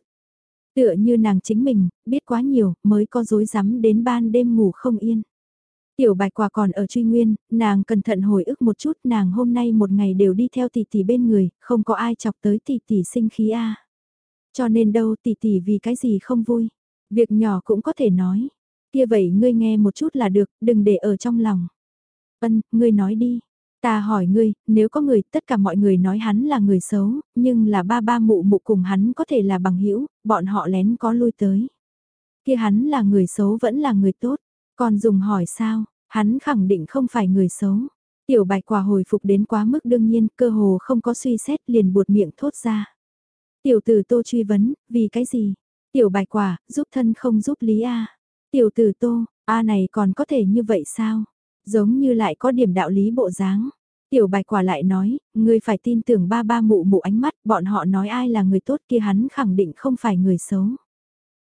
Tựa như nàng chính mình, biết quá nhiều, mới có dối rắm đến ban đêm ngủ không yên. Tiểu bạch quả còn ở truy nguyên, nàng cẩn thận hồi ức một chút, nàng hôm nay một ngày đều đi theo tỷ tỷ bên người, không có ai chọc tới tỷ tỷ sinh khí a. Cho nên đâu tỷ tỷ vì cái gì không vui. Việc nhỏ cũng có thể nói. Kia vậy ngươi nghe một chút là được, đừng để ở trong lòng. Ân, ngươi nói đi. Ta hỏi ngươi, nếu có người, tất cả mọi người nói hắn là người xấu, nhưng là ba ba mụ mụ cùng hắn có thể là bằng hữu bọn họ lén có lui tới. Kia hắn là người xấu vẫn là người tốt, còn dùng hỏi sao, hắn khẳng định không phải người xấu. Tiểu bạch quả hồi phục đến quá mức đương nhiên, cơ hồ không có suy xét liền buột miệng thốt ra. Tiểu tử tô truy vấn, vì cái gì? Tiểu bạch quả, giúp thân không giúp lý A. Tiểu tử tô, A này còn có thể như vậy sao? Giống như lại có điểm đạo lý bộ dáng. Tiểu bạch quả lại nói, ngươi phải tin tưởng ba ba mụ mụ ánh mắt, bọn họ nói ai là người tốt kia hắn khẳng định không phải người xấu.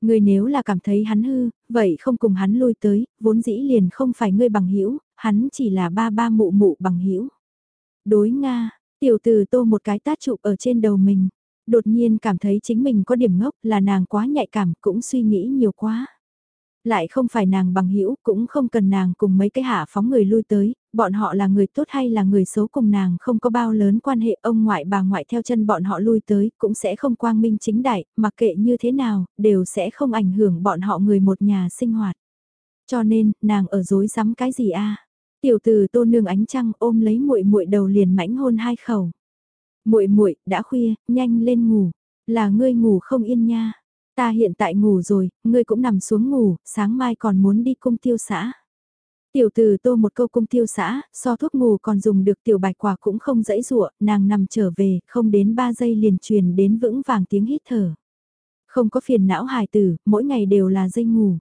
Ngươi nếu là cảm thấy hắn hư, vậy không cùng hắn lui tới, vốn dĩ liền không phải ngươi bằng hữu hắn chỉ là ba ba mụ mụ bằng hữu Đối Nga, tiểu từ tô một cái tát trụ ở trên đầu mình đột nhiên cảm thấy chính mình có điểm ngốc là nàng quá nhạy cảm cũng suy nghĩ nhiều quá. Lại không phải nàng bằng hữu cũng không cần nàng cùng mấy cái hạ phóng người lui tới, bọn họ là người tốt hay là người xấu cùng nàng không có bao lớn quan hệ ông ngoại bà ngoại theo chân bọn họ lui tới cũng sẽ không quang minh chính đại, mặc kệ như thế nào, đều sẽ không ảnh hưởng bọn họ người một nhà sinh hoạt. Cho nên, nàng ở dối rắm cái gì a Tiểu từ tô nương ánh trăng ôm lấy muội muội đầu liền mãnh hôn hai khẩu muội muội đã khuya, nhanh lên ngủ, là ngươi ngủ không yên nha. Ta hiện tại ngủ rồi, ngươi cũng nằm xuống ngủ, sáng mai còn muốn đi cung tiêu xã. Tiểu từ tô một câu cung tiêu xã, so thuốc ngủ còn dùng được tiểu bạch quả cũng không dãy dụa, nàng nằm trở về, không đến 3 giây liền truyền đến vững vàng tiếng hít thở. Không có phiền não hài tử, mỗi ngày đều là dây ngủ.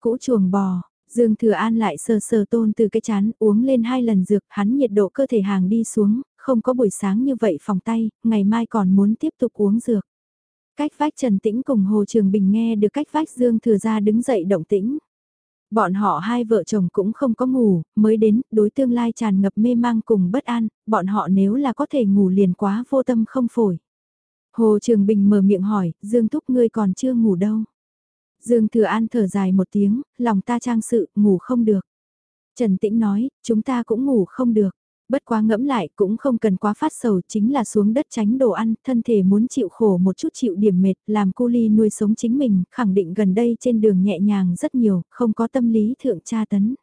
Cũ chuồng bò, Dương Thừa An lại sờ sờ tôn từ cái chán uống lên hai lần dược, hắn nhiệt độ cơ thể hàng đi xuống, không có buổi sáng như vậy phòng tay, ngày mai còn muốn tiếp tục uống dược. Cách vách Trần Tĩnh cùng Hồ Trường Bình nghe được cách vách Dương Thừa gia đứng dậy động tĩnh. Bọn họ hai vợ chồng cũng không có ngủ, mới đến, đối tương lai tràn ngập mê mang cùng bất an, bọn họ nếu là có thể ngủ liền quá vô tâm không phổi. Hồ Trường Bình mở miệng hỏi, Dương Thúc ngươi còn chưa ngủ đâu. Dương Thừa An thở dài một tiếng, lòng ta trang sự, ngủ không được. Trần Tĩnh nói, chúng ta cũng ngủ không được. Bất quá ngẫm lại cũng không cần quá phát sầu chính là xuống đất tránh đồ ăn, thân thể muốn chịu khổ một chút chịu điểm mệt, làm cu ly nuôi sống chính mình, khẳng định gần đây trên đường nhẹ nhàng rất nhiều, không có tâm lý thượng tra tấn.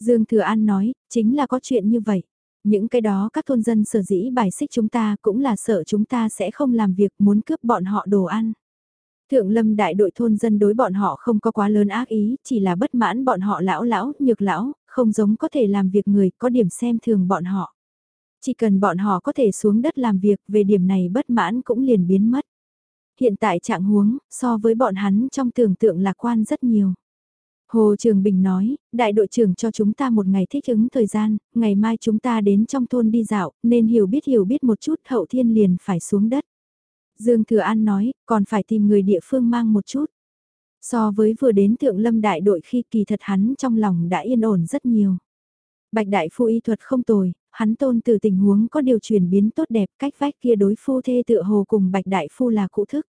Dương Thừa An nói, chính là có chuyện như vậy. Những cái đó các thôn dân sở dĩ bài xích chúng ta cũng là sợ chúng ta sẽ không làm việc muốn cướp bọn họ đồ ăn. Thượng lâm đại đội thôn dân đối bọn họ không có quá lớn ác ý, chỉ là bất mãn bọn họ lão lão, nhược lão, không giống có thể làm việc người, có điểm xem thường bọn họ. Chỉ cần bọn họ có thể xuống đất làm việc về điểm này bất mãn cũng liền biến mất. Hiện tại trạng huống, so với bọn hắn trong tưởng tượng lạc quan rất nhiều. Hồ Trường Bình nói, đại đội trưởng cho chúng ta một ngày thích ứng thời gian, ngày mai chúng ta đến trong thôn đi dạo, nên hiểu biết hiểu biết một chút hậu thiên liền phải xuống đất. Dương Thừa An nói, còn phải tìm người địa phương mang một chút. So với vừa đến thượng lâm đại đội khi kỳ thật hắn trong lòng đã yên ổn rất nhiều. Bạch đại phu y thuật không tồi, hắn tôn từ tình huống có điều chuyển biến tốt đẹp cách vách kia đối phu thê tựa hồ cùng bạch đại phu là cụ thức.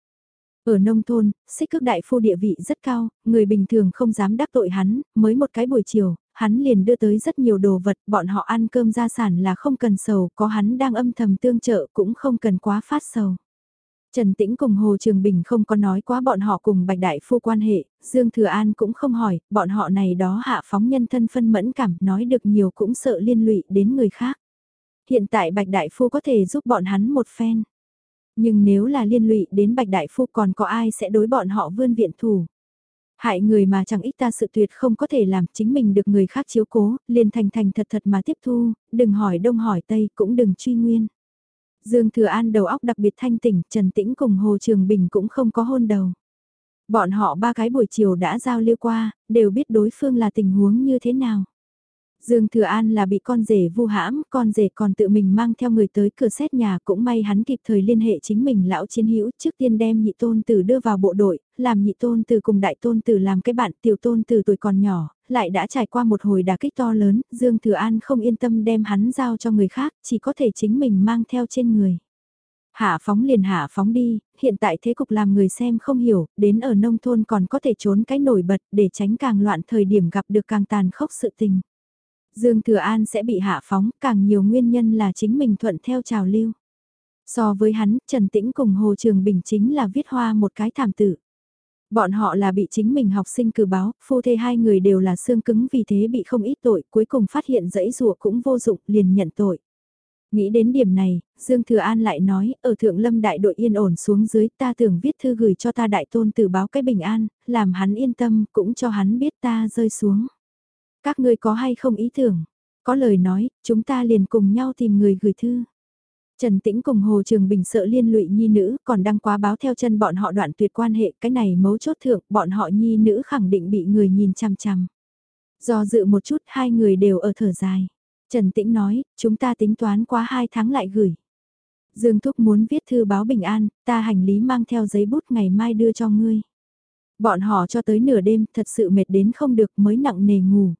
Ở nông thôn, xích cước đại phu địa vị rất cao, người bình thường không dám đắc tội hắn, mới một cái buổi chiều, hắn liền đưa tới rất nhiều đồ vật, bọn họ ăn cơm gia sản là không cần sầu, có hắn đang âm thầm tương trợ cũng không cần quá phát sầu. Trần Tĩnh cùng Hồ Trường Bình không có nói quá bọn họ cùng Bạch Đại Phu quan hệ, Dương Thừa An cũng không hỏi, bọn họ này đó hạ phóng nhân thân phân mẫn cảm, nói được nhiều cũng sợ liên lụy đến người khác. Hiện tại Bạch Đại Phu có thể giúp bọn hắn một phen. Nhưng nếu là liên lụy đến Bạch Đại Phu còn có ai sẽ đối bọn họ vươn viện thủ. Hại người mà chẳng ít ta sự tuyệt không có thể làm chính mình được người khác chiếu cố, liền thành thành thật thật mà tiếp thu, đừng hỏi đông hỏi tây cũng đừng truy nguyên. Dương Thừa An đầu óc đặc biệt thanh tỉnh, Trần Tĩnh cùng Hồ Trường Bình cũng không có hôn đầu. Bọn họ ba cái buổi chiều đã giao lưu qua, đều biết đối phương là tình huống như thế nào. Dương Thừa An là bị con rể vu hãm, con rể còn tự mình mang theo người tới cửa xét nhà cũng may hắn kịp thời liên hệ chính mình lão chiến hữu trước tiên đem nhị tôn tử đưa vào bộ đội, làm nhị tôn tử cùng đại tôn tử làm cái bạn tiểu tôn tử tuổi còn nhỏ, lại đã trải qua một hồi đả kích to lớn, Dương Thừa An không yên tâm đem hắn giao cho người khác, chỉ có thể chính mình mang theo trên người. Hạ phóng liền hạ phóng đi, hiện tại thế cục làm người xem không hiểu, đến ở nông thôn còn có thể trốn cái nổi bật để tránh càng loạn thời điểm gặp được càng tàn khốc sự tình. Dương Thừa An sẽ bị hạ phóng, càng nhiều nguyên nhân là chính mình thuận theo trào lưu. So với hắn, Trần Tĩnh cùng Hồ Trường Bình chính là viết hoa một cái thảm tử. Bọn họ là bị chính mình học sinh cử báo, phu thê hai người đều là xương cứng vì thế bị không ít tội, cuối cùng phát hiện dãy rùa cũng vô dụng, liền nhận tội. Nghĩ đến điểm này, Dương Thừa An lại nói, ở Thượng Lâm đại đội yên ổn xuống dưới ta tưởng viết thư gửi cho ta đại tôn tử báo cái bình an, làm hắn yên tâm, cũng cho hắn biết ta rơi xuống. Các ngươi có hay không ý tưởng? Có lời nói, chúng ta liền cùng nhau tìm người gửi thư. Trần Tĩnh cùng Hồ Trường Bình sợ liên lụy nhi nữ, còn đăng quá báo theo chân bọn họ đoạn tuyệt quan hệ, cái này mấu chốt thượng, bọn họ nhi nữ khẳng định bị người nhìn chằm chằm. Do dự một chút hai người đều ở thở dài. Trần Tĩnh nói, chúng ta tính toán quá hai tháng lại gửi. Dương Thúc muốn viết thư báo bình an, ta hành lý mang theo giấy bút ngày mai đưa cho ngươi. Bọn họ cho tới nửa đêm thật sự mệt đến không được mới nặng nề ngủ.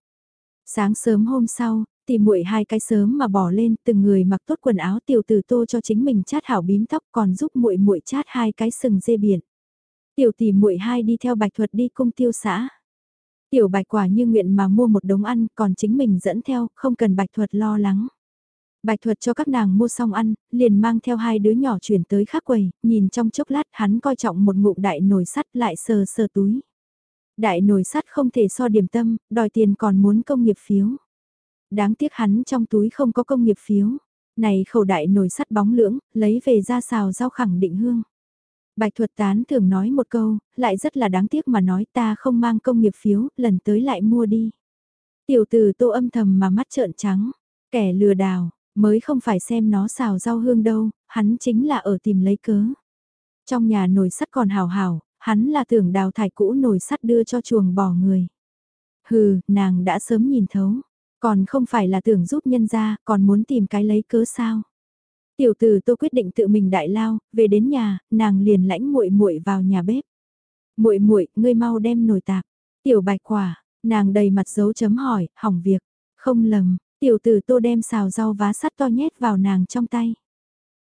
Sáng sớm hôm sau, tìm muội hai cái sớm mà bỏ lên, từng người mặc tốt quần áo tiểu tử tô cho chính mình chát hảo bím tóc còn giúp muội muội chát hai cái sừng dê biển. Tiểu tỷ muội hai đi theo bạch thuật đi cung tiêu xã. Tiểu bạch quả như nguyện mà mua một đống ăn, còn chính mình dẫn theo, không cần bạch thuật lo lắng. Bạch thuật cho các nàng mua xong ăn, liền mang theo hai đứa nhỏ chuyển tới khác quầy, nhìn trong chốc lát hắn coi trọng một ngụm đại nồi sắt lại sờ sờ túi. Đại nồi sắt không thể so điểm tâm, đòi tiền còn muốn công nghiệp phiếu. Đáng tiếc hắn trong túi không có công nghiệp phiếu. Này khẩu đại nồi sắt bóng lưỡng, lấy về ra xào rau khẳng định hương. Bạch thuật tán thường nói một câu, lại rất là đáng tiếc mà nói ta không mang công nghiệp phiếu, lần tới lại mua đi. Tiểu tử tô âm thầm mà mắt trợn trắng, kẻ lừa đảo, mới không phải xem nó xào rau hương đâu, hắn chính là ở tìm lấy cớ. Trong nhà nồi sắt còn hào hào, hắn là tưởng đào thải cũ nồi sắt đưa cho chuồng bỏ người. Hừ, nàng đã sớm nhìn thấu, còn không phải là tưởng giúp nhân ra, còn muốn tìm cái lấy cớ sao. Tiểu tử tôi quyết định tự mình đại lao, về đến nhà, nàng liền lãnh muội muội vào nhà bếp. Muội muội, ngươi mau đem nồi tạp. Tiểu bạch quả, nàng đầy mặt dấu chấm hỏi, hỏng việc. Không lầm, tiểu tử tô đem xào rau vá sắt to nhét vào nàng trong tay.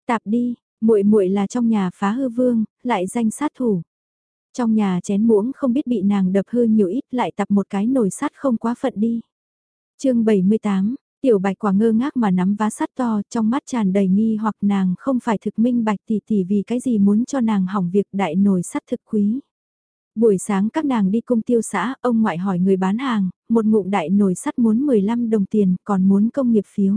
Tạp đi, muội muội là trong nhà phá hư vương, lại danh sát thủ. Trong nhà chén muỗng không biết bị nàng đập hư nhiều ít lại tập một cái nồi sắt không quá phận đi. chương 78, Tiểu bạch quả ngơ ngác mà nắm vá sắt to trong mắt tràn đầy nghi hoặc nàng không phải thực minh bạch tỷ tỷ vì cái gì muốn cho nàng hỏng việc đại nồi sắt thực quý. Buổi sáng các nàng đi công tiêu xã, ông ngoại hỏi người bán hàng, một ngụm đại nồi sắt muốn 15 đồng tiền, còn muốn công nghiệp phiếu.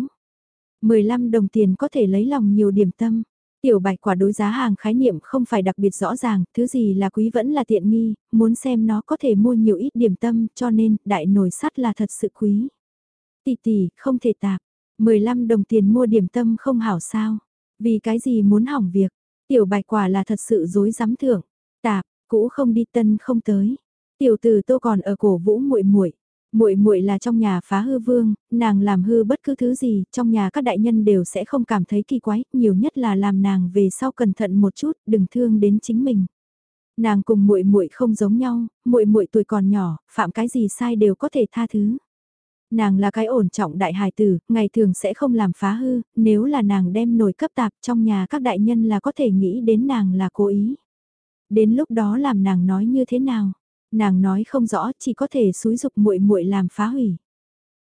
15 đồng tiền có thể lấy lòng nhiều điểm tâm. Tiểu bạch quả đối giá hàng khái niệm không phải đặc biệt rõ ràng, thứ gì là quý vẫn là tiện nghi, muốn xem nó có thể mua nhiều ít điểm tâm, cho nên đại nồi sắt là thật sự quý. Tỷ tỷ, không thể tạp, 15 đồng tiền mua điểm tâm không hảo sao, vì cái gì muốn hỏng việc, tiểu bạch quả là thật sự dối dám thưởng, tạp, cũ không đi tân không tới. Tiểu tử tô còn ở cổ vũ muội muội muội muội là trong nhà phá hư vương, nàng làm hư bất cứ thứ gì, trong nhà các đại nhân đều sẽ không cảm thấy kỳ quái, nhiều nhất là làm nàng về sau cẩn thận một chút, đừng thương đến chính mình. Nàng cùng muội muội không giống nhau, muội muội tuổi còn nhỏ, phạm cái gì sai đều có thể tha thứ. Nàng là cái ổn trọng đại hài tử, ngày thường sẽ không làm phá hư, nếu là nàng đem nổi cấp tạp trong nhà các đại nhân là có thể nghĩ đến nàng là cố ý. Đến lúc đó làm nàng nói như thế nào? Nàng nói không rõ, chỉ có thể xúi dục muội muội làm phá hủy.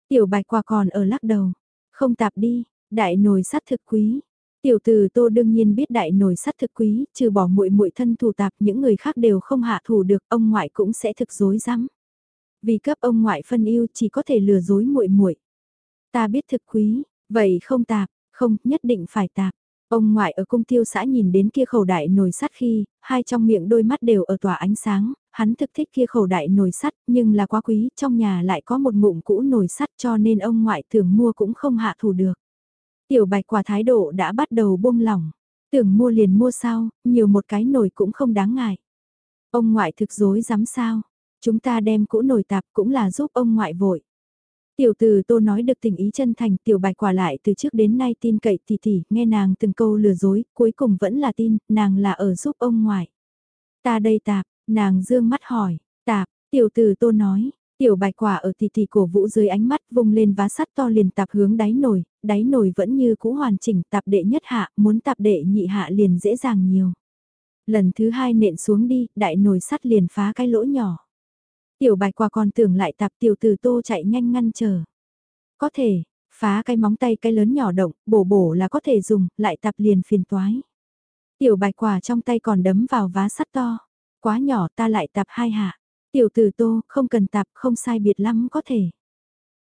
Tiểu bạch quả còn ở lắc đầu. Không tạp đi, đại nồi sắt thực quý. Tiểu từ tô đương nhiên biết đại nồi sắt thực quý, trừ bỏ muội muội thân thủ tạp những người khác đều không hạ thủ được, ông ngoại cũng sẽ thực dối rắm Vì cấp ông ngoại phân yêu chỉ có thể lừa dối muội muội. Ta biết thực quý, vậy không tạp, không, nhất định phải tạp. Ông ngoại ở cung tiêu xã nhìn đến kia khẩu đại nồi sắt khi, hai trong miệng đôi mắt đều ở tỏa ánh sáng, hắn thực thích kia khẩu đại nồi sắt nhưng là quá quý, trong nhà lại có một ngụm cũ nồi sắt cho nên ông ngoại tưởng mua cũng không hạ thủ được. Tiểu bạch quả thái độ đã bắt đầu buông lỏng, tưởng mua liền mua sao, nhiều một cái nồi cũng không đáng ngại. Ông ngoại thực dối dám sao, chúng ta đem cũ nồi tạp cũng là giúp ông ngoại vội. Tiểu từ tô nói được tình ý chân thành tiểu bạch quả lại từ trước đến nay tin cậy tỷ tỷ, nghe nàng từng câu lừa dối, cuối cùng vẫn là tin, nàng là ở giúp ông ngoại. Ta đây tạp, nàng dương mắt hỏi, tạp, tiểu từ tô nói, tiểu bạch quả ở tỷ tỷ cổ vũ dưới ánh mắt vùng lên vá sắt to liền tạp hướng đáy nồi, đáy nồi vẫn như cũ hoàn chỉnh tạp đệ nhất hạ, muốn tạp đệ nhị hạ liền dễ dàng nhiều. Lần thứ hai nện xuống đi, đại nồi sắt liền phá cái lỗ nhỏ. Tiểu bạch quả còn tưởng lại tạp tiểu từ tô chạy nhanh ngăn chờ. Có thể, phá cái móng tay cái lớn nhỏ động, bổ bổ là có thể dùng, lại tạp liền phiền toái. Tiểu bạch quả trong tay còn đấm vào vá sắt to. Quá nhỏ ta lại tạp hai hạ. Tiểu từ tô, không cần tạp, không sai biệt lắm có thể.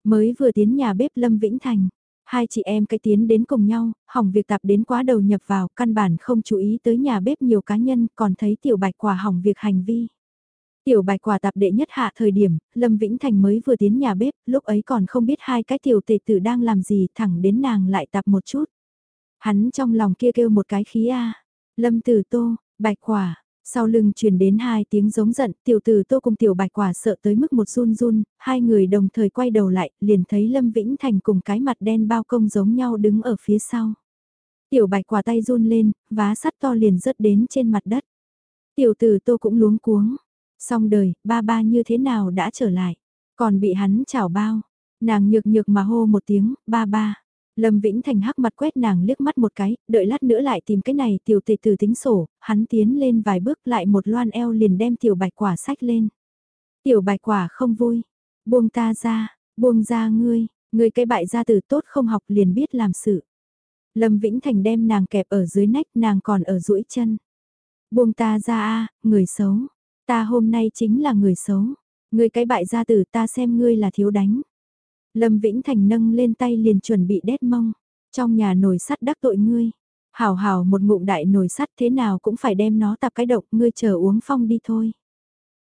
Mới vừa tiến nhà bếp Lâm Vĩnh Thành. Hai chị em cái tiến đến cùng nhau, hỏng việc tạp đến quá đầu nhập vào, căn bản không chú ý tới nhà bếp nhiều cá nhân, còn thấy tiểu bạch quả hỏng việc hành vi. Tiểu bạch quả tạp đệ nhất hạ thời điểm, Lâm Vĩnh Thành mới vừa tiến nhà bếp, lúc ấy còn không biết hai cái tiểu tề tử đang làm gì thẳng đến nàng lại tạp một chút. Hắn trong lòng kia kêu một cái khí a Lâm tử tô, bạch quả, sau lưng truyền đến hai tiếng giống giận, tiểu tử tô cùng tiểu bạch quả sợ tới mức một run run, hai người đồng thời quay đầu lại, liền thấy Lâm Vĩnh Thành cùng cái mặt đen bao công giống nhau đứng ở phía sau. Tiểu bạch quả tay run lên, vá sắt to liền rớt đến trên mặt đất. Tiểu tử tô cũng luống cuống, Xong đời, ba ba như thế nào đã trở lại. Còn bị hắn chảo bao. Nàng nhược nhược mà hô một tiếng, ba ba. Lâm Vĩnh Thành hắc mặt quét nàng liếc mắt một cái, đợi lát nữa lại tìm cái này tiểu tề tử tính sổ, hắn tiến lên vài bước lại một loan eo liền đem tiểu bạch quả sách lên. Tiểu bạch quả không vui, buông ta ra, buông ra ngươi, ngươi cái bại gia tử tốt không học liền biết làm sự. Lâm Vĩnh Thành đem nàng kẹp ở dưới nách nàng còn ở duỗi chân. Buông ta ra a người xấu, Ta hôm nay chính là người xấu. Ngươi cái bại gia tử ta xem ngươi là thiếu đánh. Lâm Vĩnh Thành nâng lên tay liền chuẩn bị đét mông. Trong nhà nồi sắt đắc tội ngươi. Hảo hảo một ngụm đại nồi sắt thế nào cũng phải đem nó tạp cái độc ngươi chờ uống phong đi thôi.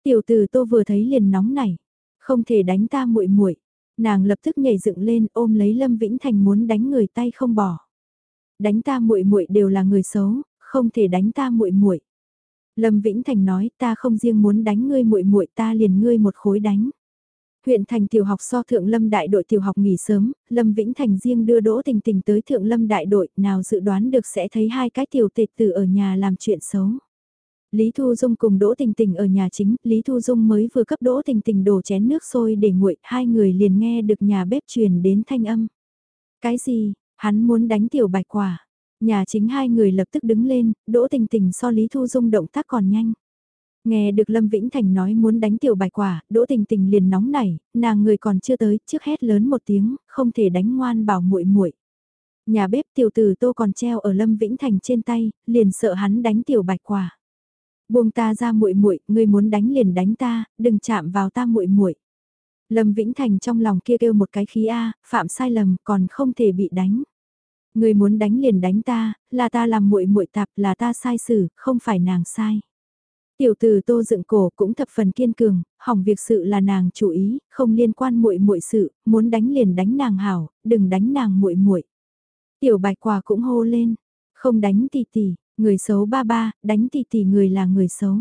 Tiểu tử tô vừa thấy liền nóng nảy. Không thể đánh ta muội muội Nàng lập tức nhảy dựng lên ôm lấy Lâm Vĩnh Thành muốn đánh người tay không bỏ. Đánh ta muội muội đều là người xấu, không thể đánh ta muội muội. Lâm Vĩnh Thành nói ta không riêng muốn đánh ngươi muội muội ta liền ngươi một khối đánh. Huyện thành tiểu học so thượng lâm đại đội tiểu học nghỉ sớm, Lâm Vĩnh Thành riêng đưa Đỗ Tình Tình tới thượng lâm đại đội, nào dự đoán được sẽ thấy hai cái tiểu tệt tử ở nhà làm chuyện xấu. Lý Thu Dung cùng Đỗ Tình Tình ở nhà chính, Lý Thu Dung mới vừa cấp Đỗ Tình Tình đổ chén nước sôi để nguội, hai người liền nghe được nhà bếp truyền đến thanh âm. Cái gì, hắn muốn đánh tiểu bạch quả. Nhà chính hai người lập tức đứng lên, đỗ tình tình so Lý Thu Dung động tác còn nhanh. Nghe được Lâm Vĩnh Thành nói muốn đánh tiểu bạch quả, Đỗ Tình Tình liền nóng nảy, nàng người còn chưa tới, trước hét lớn một tiếng, không thể đánh ngoan bảo muội muội. Nhà bếp tiểu tử Tô còn treo ở Lâm Vĩnh Thành trên tay, liền sợ hắn đánh tiểu bạch quả. Buông ta ra muội muội, ngươi muốn đánh liền đánh ta, đừng chạm vào ta muội muội. Lâm Vĩnh Thành trong lòng kia kêu một cái khí a, phạm sai lầm, còn không thể bị đánh người muốn đánh liền đánh ta, là ta làm muội muội tạp, là ta sai xử, không phải nàng sai. Tiểu tử Tô dựng cổ cũng thập phần kiên cường, hỏng việc sự là nàng chủ ý, không liên quan muội muội sự, muốn đánh liền đánh nàng hảo, đừng đánh nàng muội muội. Tiểu Bạch Quả cũng hô lên, không đánh tỷ tỷ, người xấu ba ba, đánh tỷ tỷ người là người xấu.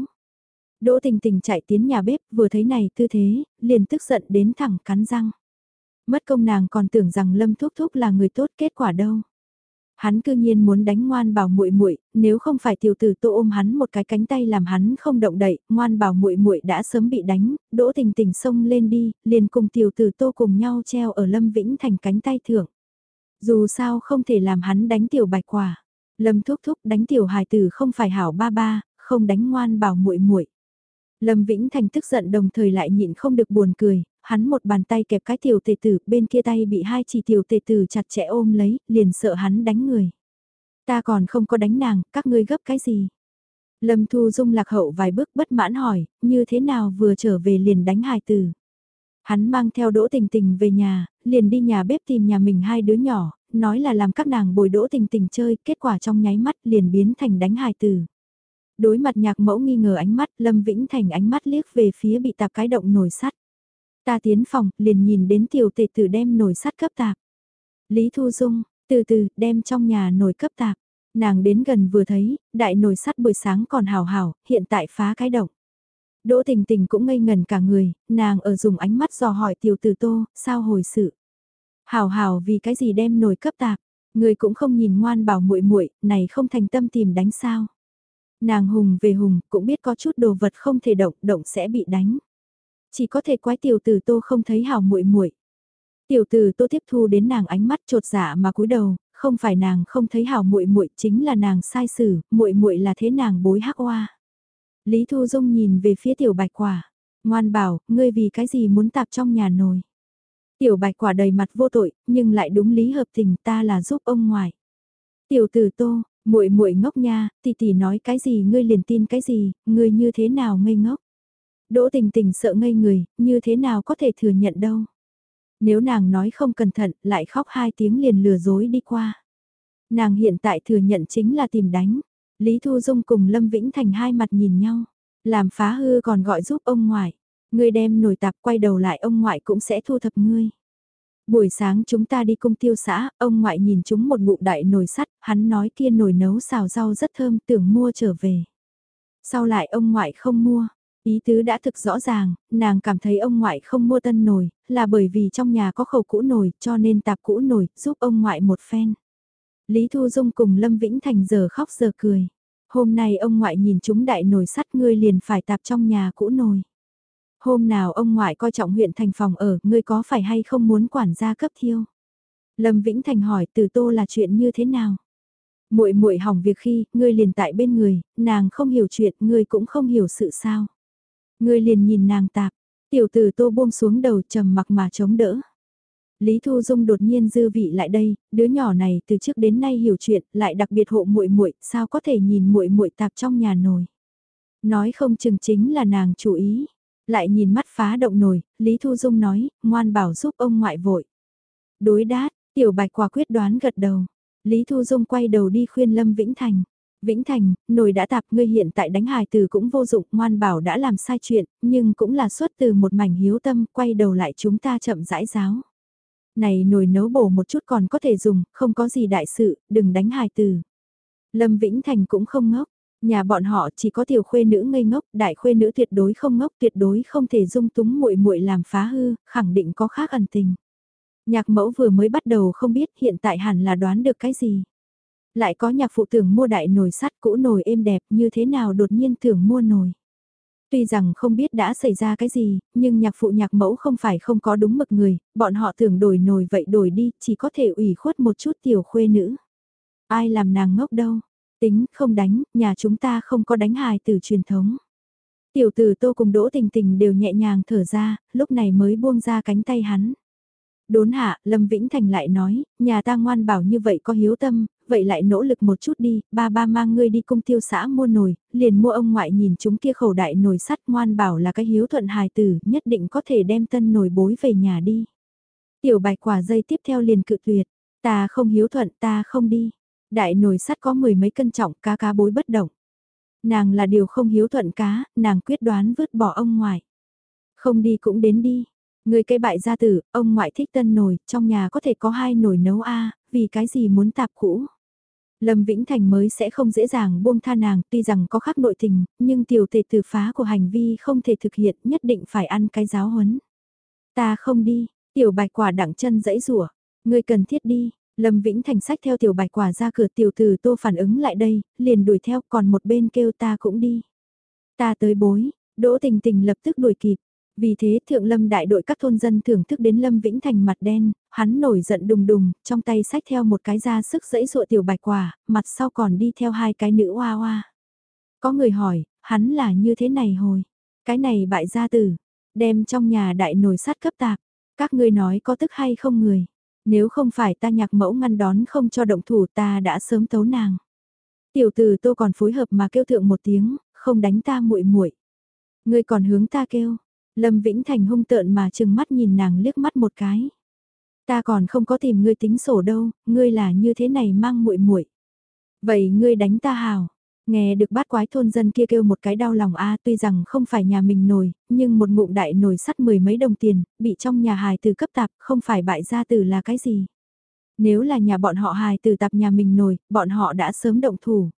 Đỗ Tình Tình chạy tiến nhà bếp, vừa thấy này tư thế, liền tức giận đến thẳng cắn răng. Mất công nàng còn tưởng rằng Lâm Thúc Thúc là người tốt, kết quả đâu. Hắn cư nhiên muốn đánh ngoan bảo muội muội, nếu không phải tiểu tử Tô ôm hắn một cái cánh tay làm hắn không động đậy, ngoan bảo muội muội đã sớm bị đánh, Đỗ Tình Tình xông lên đi, liền cùng tiểu tử Tô cùng nhau treo ở Lâm Vĩnh thành cánh tay thượng. Dù sao không thể làm hắn đánh tiểu bạch quả. Lâm thúc thúc đánh tiểu hài tử không phải hảo ba ba, không đánh ngoan bảo muội muội. Lâm Vĩnh Thành tức giận đồng thời lại nhịn không được buồn cười, hắn một bàn tay kẹp cái tiểu tề tử, bên kia tay bị hai chỉ tiểu tề tử chặt chẽ ôm lấy, liền sợ hắn đánh người. Ta còn không có đánh nàng, các ngươi gấp cái gì? Lâm Thu Dung lạc hậu vài bước bất mãn hỏi, như thế nào vừa trở về liền đánh hài tử? Hắn mang theo đỗ tình tình về nhà, liền đi nhà bếp tìm nhà mình hai đứa nhỏ, nói là làm các nàng bồi đỗ tình tình chơi, kết quả trong nháy mắt liền biến thành đánh hài tử. Đối mặt nhạc mẫu nghi ngờ ánh mắt, Lâm Vĩnh Thành ánh mắt liếc về phía bị tạp cái động nồi sắt. Ta tiến phòng, liền nhìn đến tiểu tệ tử đem nồi sắt cấp tạp. Lý Thu Dung, từ từ, đem trong nhà nồi cấp tạp. Nàng đến gần vừa thấy, đại nồi sắt buổi sáng còn hào hào, hiện tại phá cái động. Đỗ tình tình cũng ngây ngần cả người, nàng ở dùng ánh mắt dò hỏi tiểu tử tô, sao hồi sự. Hào hào vì cái gì đem nồi cấp tạp, người cũng không nhìn ngoan bảo muội muội này không thành tâm tìm đánh sao. Nàng hùng về hùng, cũng biết có chút đồ vật không thể động, động sẽ bị đánh. Chỉ có thể quái tiểu tử tô không thấy hào muội muội Tiểu tử tô tiếp thu đến nàng ánh mắt trột dạ mà cúi đầu, không phải nàng không thấy hào muội muội chính là nàng sai xử, muội muội là thế nàng bối hắc oa. Lý Thu Dung nhìn về phía tiểu bạch quả. Ngoan bảo, ngươi vì cái gì muốn tạp trong nhà nồi. Tiểu bạch quả đầy mặt vô tội, nhưng lại đúng lý hợp tình ta là giúp ông ngoại. Tiểu tử tô, muội muội ngốc nha, tỷ tỷ nói cái gì ngươi liền tin cái gì, ngươi như thế nào ngây ngốc. Đỗ tình tình sợ ngây người, như thế nào có thể thừa nhận đâu. Nếu nàng nói không cẩn thận, lại khóc hai tiếng liền lừa dối đi qua. Nàng hiện tại thừa nhận chính là tìm đánh. Lý Thu Dung cùng Lâm Vĩnh Thành hai mặt nhìn nhau. Làm phá hư còn gọi giúp ông ngoại. Ngươi đem nổi tạp quay đầu lại ông ngoại cũng sẽ thu thập ngươi. Buổi sáng chúng ta đi cung tiêu xã, ông ngoại nhìn chúng một ngụ đại nồi sắt, hắn nói kia nồi nấu xào rau rất thơm tưởng mua trở về. Sau lại ông ngoại không mua, ý tứ đã thực rõ ràng, nàng cảm thấy ông ngoại không mua tân nồi, là bởi vì trong nhà có khẩu cũ nồi cho nên tạp cũ nồi, giúp ông ngoại một phen. Lý Thu Dung cùng Lâm Vĩnh Thành giờ khóc giờ cười. Hôm nay ông ngoại nhìn chúng đại nồi sắt ngươi liền phải tạp trong nhà cũ nồi. Hôm nào ông ngoại coi trọng huyện thành phòng ở, ngươi có phải hay không muốn quản gia cấp thiêu? Lâm Vĩnh Thành hỏi từ tô là chuyện như thế nào? muội muội hỏng việc khi, ngươi liền tại bên người, nàng không hiểu chuyện, ngươi cũng không hiểu sự sao. Ngươi liền nhìn nàng tạp, tiểu tử tô buông xuống đầu trầm mặc mà chống đỡ. Lý Thu Dung đột nhiên dư vị lại đây, đứa nhỏ này từ trước đến nay hiểu chuyện, lại đặc biệt hộ muội muội, sao có thể nhìn muội muội tạp trong nhà nồi. Nói không chừng chính là nàng chủ ý. Lại nhìn mắt phá động nồi, Lý Thu Dung nói, ngoan bảo giúp ông ngoại vội. Đối đát, tiểu bạch quả quyết đoán gật đầu. Lý Thu Dung quay đầu đi khuyên Lâm Vĩnh Thành. Vĩnh Thành, nồi đã tạp ngươi hiện tại đánh hài từ cũng vô dụng, ngoan bảo đã làm sai chuyện, nhưng cũng là xuất từ một mảnh hiếu tâm, quay đầu lại chúng ta chậm rãi giáo. Này nồi nấu bổ một chút còn có thể dùng, không có gì đại sự, đừng đánh hài từ. Lâm Vĩnh Thành cũng không ngốc, nhà bọn họ chỉ có tiểu khuê nữ ngây ngốc, đại khuê nữ tuyệt đối không ngốc, tuyệt đối không thể dung túng muội muội làm phá hư, khẳng định có khác ẩn tình. Nhạc mẫu vừa mới bắt đầu không biết hiện tại hẳn là đoán được cái gì. Lại có nhạc phụ tưởng mua đại nồi sắt cũ nồi êm đẹp như thế nào đột nhiên tưởng mua nồi. Tuy rằng không biết đã xảy ra cái gì, nhưng nhạc phụ nhạc mẫu không phải không có đúng mực người, bọn họ tưởng đổi nồi vậy đổi đi, chỉ có thể ủy khuất một chút tiểu khuê nữ. Ai làm nàng ngốc đâu, tính không đánh, nhà chúng ta không có đánh hài từ truyền thống. Tiểu tử tô cùng đỗ tình tình đều nhẹ nhàng thở ra, lúc này mới buông ra cánh tay hắn. Đốn hạ, Lâm Vĩnh Thành lại nói, nhà ta ngoan bảo như vậy có hiếu tâm, vậy lại nỗ lực một chút đi, ba ba mang ngươi đi cung tiêu xã mua nồi, liền mua ông ngoại nhìn chúng kia khẩu đại nồi sắt ngoan bảo là cái hiếu thuận hài tử, nhất định có thể đem tân nồi bối về nhà đi. Tiểu bạch quả dây tiếp theo liền cự tuyệt, ta không hiếu thuận ta không đi. Đại nồi sắt có mười mấy cân trọng cá cá bối bất động. Nàng là điều không hiếu thuận cá, nàng quyết đoán vứt bỏ ông ngoại. Không đi cũng đến đi. Người cây bại gia tử, ông ngoại thích tân nồi, trong nhà có thể có hai nồi nấu a vì cái gì muốn tạp cũ. Lâm Vĩnh Thành mới sẽ không dễ dàng buông tha nàng, tuy rằng có khắc nội tình, nhưng tiểu tề từ phá của hành vi không thể thực hiện, nhất định phải ăn cái giáo huấn. Ta không đi, tiểu bạch quả đặng chân dẫy rủa ngươi cần thiết đi, Lâm Vĩnh Thành sách theo tiểu bạch quả ra cửa tiểu từ tô phản ứng lại đây, liền đuổi theo còn một bên kêu ta cũng đi. Ta tới bối, đỗ tình tình lập tức đuổi kịp. Vì thế thượng lâm đại đội các thôn dân thưởng thức đến Lâm Vĩnh Thành mặt đen, hắn nổi giận đùng đùng, trong tay sách theo một cái da sức dẫy dụa tiểu bạch quả, mặt sau còn đi theo hai cái nữ hoa hoa. Có người hỏi, hắn là như thế này hồi, cái này bại gia tử, đem trong nhà đại nồi sắt cấp tạp, các ngươi nói có tức hay không người. Nếu không phải ta nhạc mẫu ngăn đón không cho động thủ ta đã sớm tấu nàng. Tiểu tử tô còn phối hợp mà kêu thượng một tiếng, không đánh ta muội muội. Ngươi còn hướng ta kêu. Lâm Vĩnh Thành hung tợn mà chừng mắt nhìn nàng liếc mắt một cái. Ta còn không có tìm ngươi tính sổ đâu, ngươi là như thế này mang muội muội. Vậy ngươi đánh ta hào. Nghe được bát quái thôn dân kia kêu một cái đau lòng a tuy rằng không phải nhà mình nổi nhưng một ngụm đại nổi sắt mười mấy đồng tiền, bị trong nhà hài từ cấp tạp, không phải bại gia tử là cái gì. Nếu là nhà bọn họ hài từ tạp nhà mình nổi bọn họ đã sớm động thủ.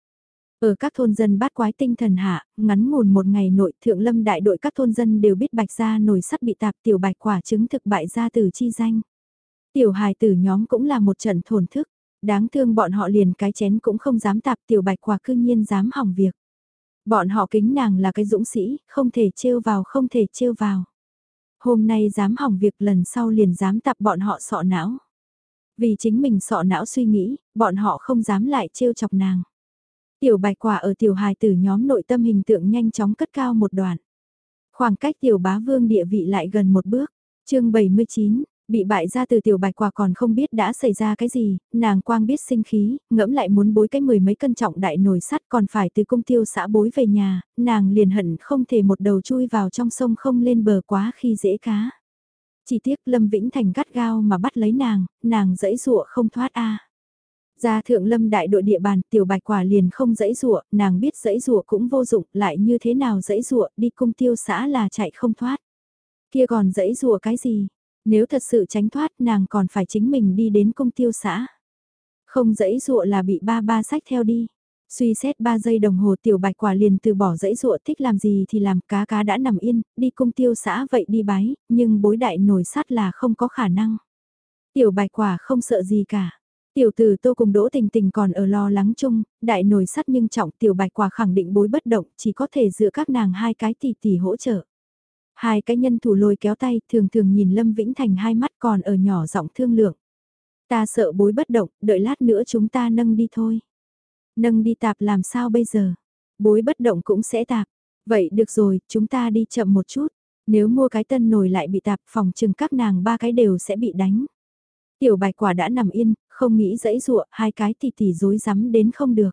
Ở các thôn dân bát quái tinh thần hạ, ngắn ngủn một ngày nội thượng lâm đại đội các thôn dân đều biết bạch gia nồi sắt bị tạp tiểu bạch quả chứng thực bại gia tử chi danh. Tiểu hài tử nhóm cũng là một trận thổn thức. Đáng thương bọn họ liền cái chén cũng không dám tạp tiểu bạch quả cư nhiên dám hỏng việc. Bọn họ kính nàng là cái dũng sĩ, không thể trêu vào không thể trêu vào. Hôm nay dám hỏng việc lần sau liền dám tạp bọn họ sọ não. Vì chính mình sọ não suy nghĩ, bọn họ không dám lại trêu chọc nàng. Tiểu bạch quả ở tiểu hài tử nhóm nội tâm hình tượng nhanh chóng cất cao một đoạn. Khoảng cách tiểu bá vương địa vị lại gần một bước. chương 79, Bị bại ra từ tiểu bạch quả còn không biết đã xảy ra cái gì, nàng quang biết sinh khí, ngẫm lại muốn bối cái mười mấy cân trọng đại nồi sắt còn phải từ công tiêu xã bối về nhà, nàng liền hận không thể một đầu chui vào trong sông không lên bờ quá khi dễ cá. Chỉ tiếc Lâm Vĩnh Thành gắt gao mà bắt lấy nàng, nàng dẫy dụa không thoát a. Ra thượng lâm đại đội địa bàn tiểu bạch quả liền không dẫy rụa, nàng biết dẫy rụa cũng vô dụng, lại như thế nào dẫy rụa, đi cung tiêu xã là chạy không thoát. Kia còn dẫy rụa cái gì? Nếu thật sự tránh thoát nàng còn phải chính mình đi đến cung tiêu xã. Không dẫy rụa là bị ba ba sách theo đi. Suy xét 3 giây đồng hồ tiểu bạch quả liền từ bỏ dẫy dụa thích làm gì thì làm cá cá đã nằm yên, đi cung tiêu xã vậy đi bái, nhưng bối đại nổi sát là không có khả năng. Tiểu bạch quả không sợ gì cả. Tiểu tử tô cùng đỗ tình tình còn ở lo lắng chung, đại nổi sắt nhưng trọng tiểu bạch quả khẳng định bối bất động chỉ có thể dựa các nàng hai cái tỷ tỷ hỗ trợ. Hai cái nhân thủ lôi kéo tay thường thường nhìn Lâm Vĩnh Thành hai mắt còn ở nhỏ giọng thương lượng. Ta sợ bối bất động, đợi lát nữa chúng ta nâng đi thôi. Nâng đi tạp làm sao bây giờ? Bối bất động cũng sẽ tạp. Vậy được rồi, chúng ta đi chậm một chút. Nếu mua cái tân nồi lại bị tạp phòng chừng các nàng ba cái đều sẽ bị đánh. Tiểu bạch quả đã nằm yên, không nghĩ dẫy dụa, hai cái tỷ tỷ dối rắm đến không được.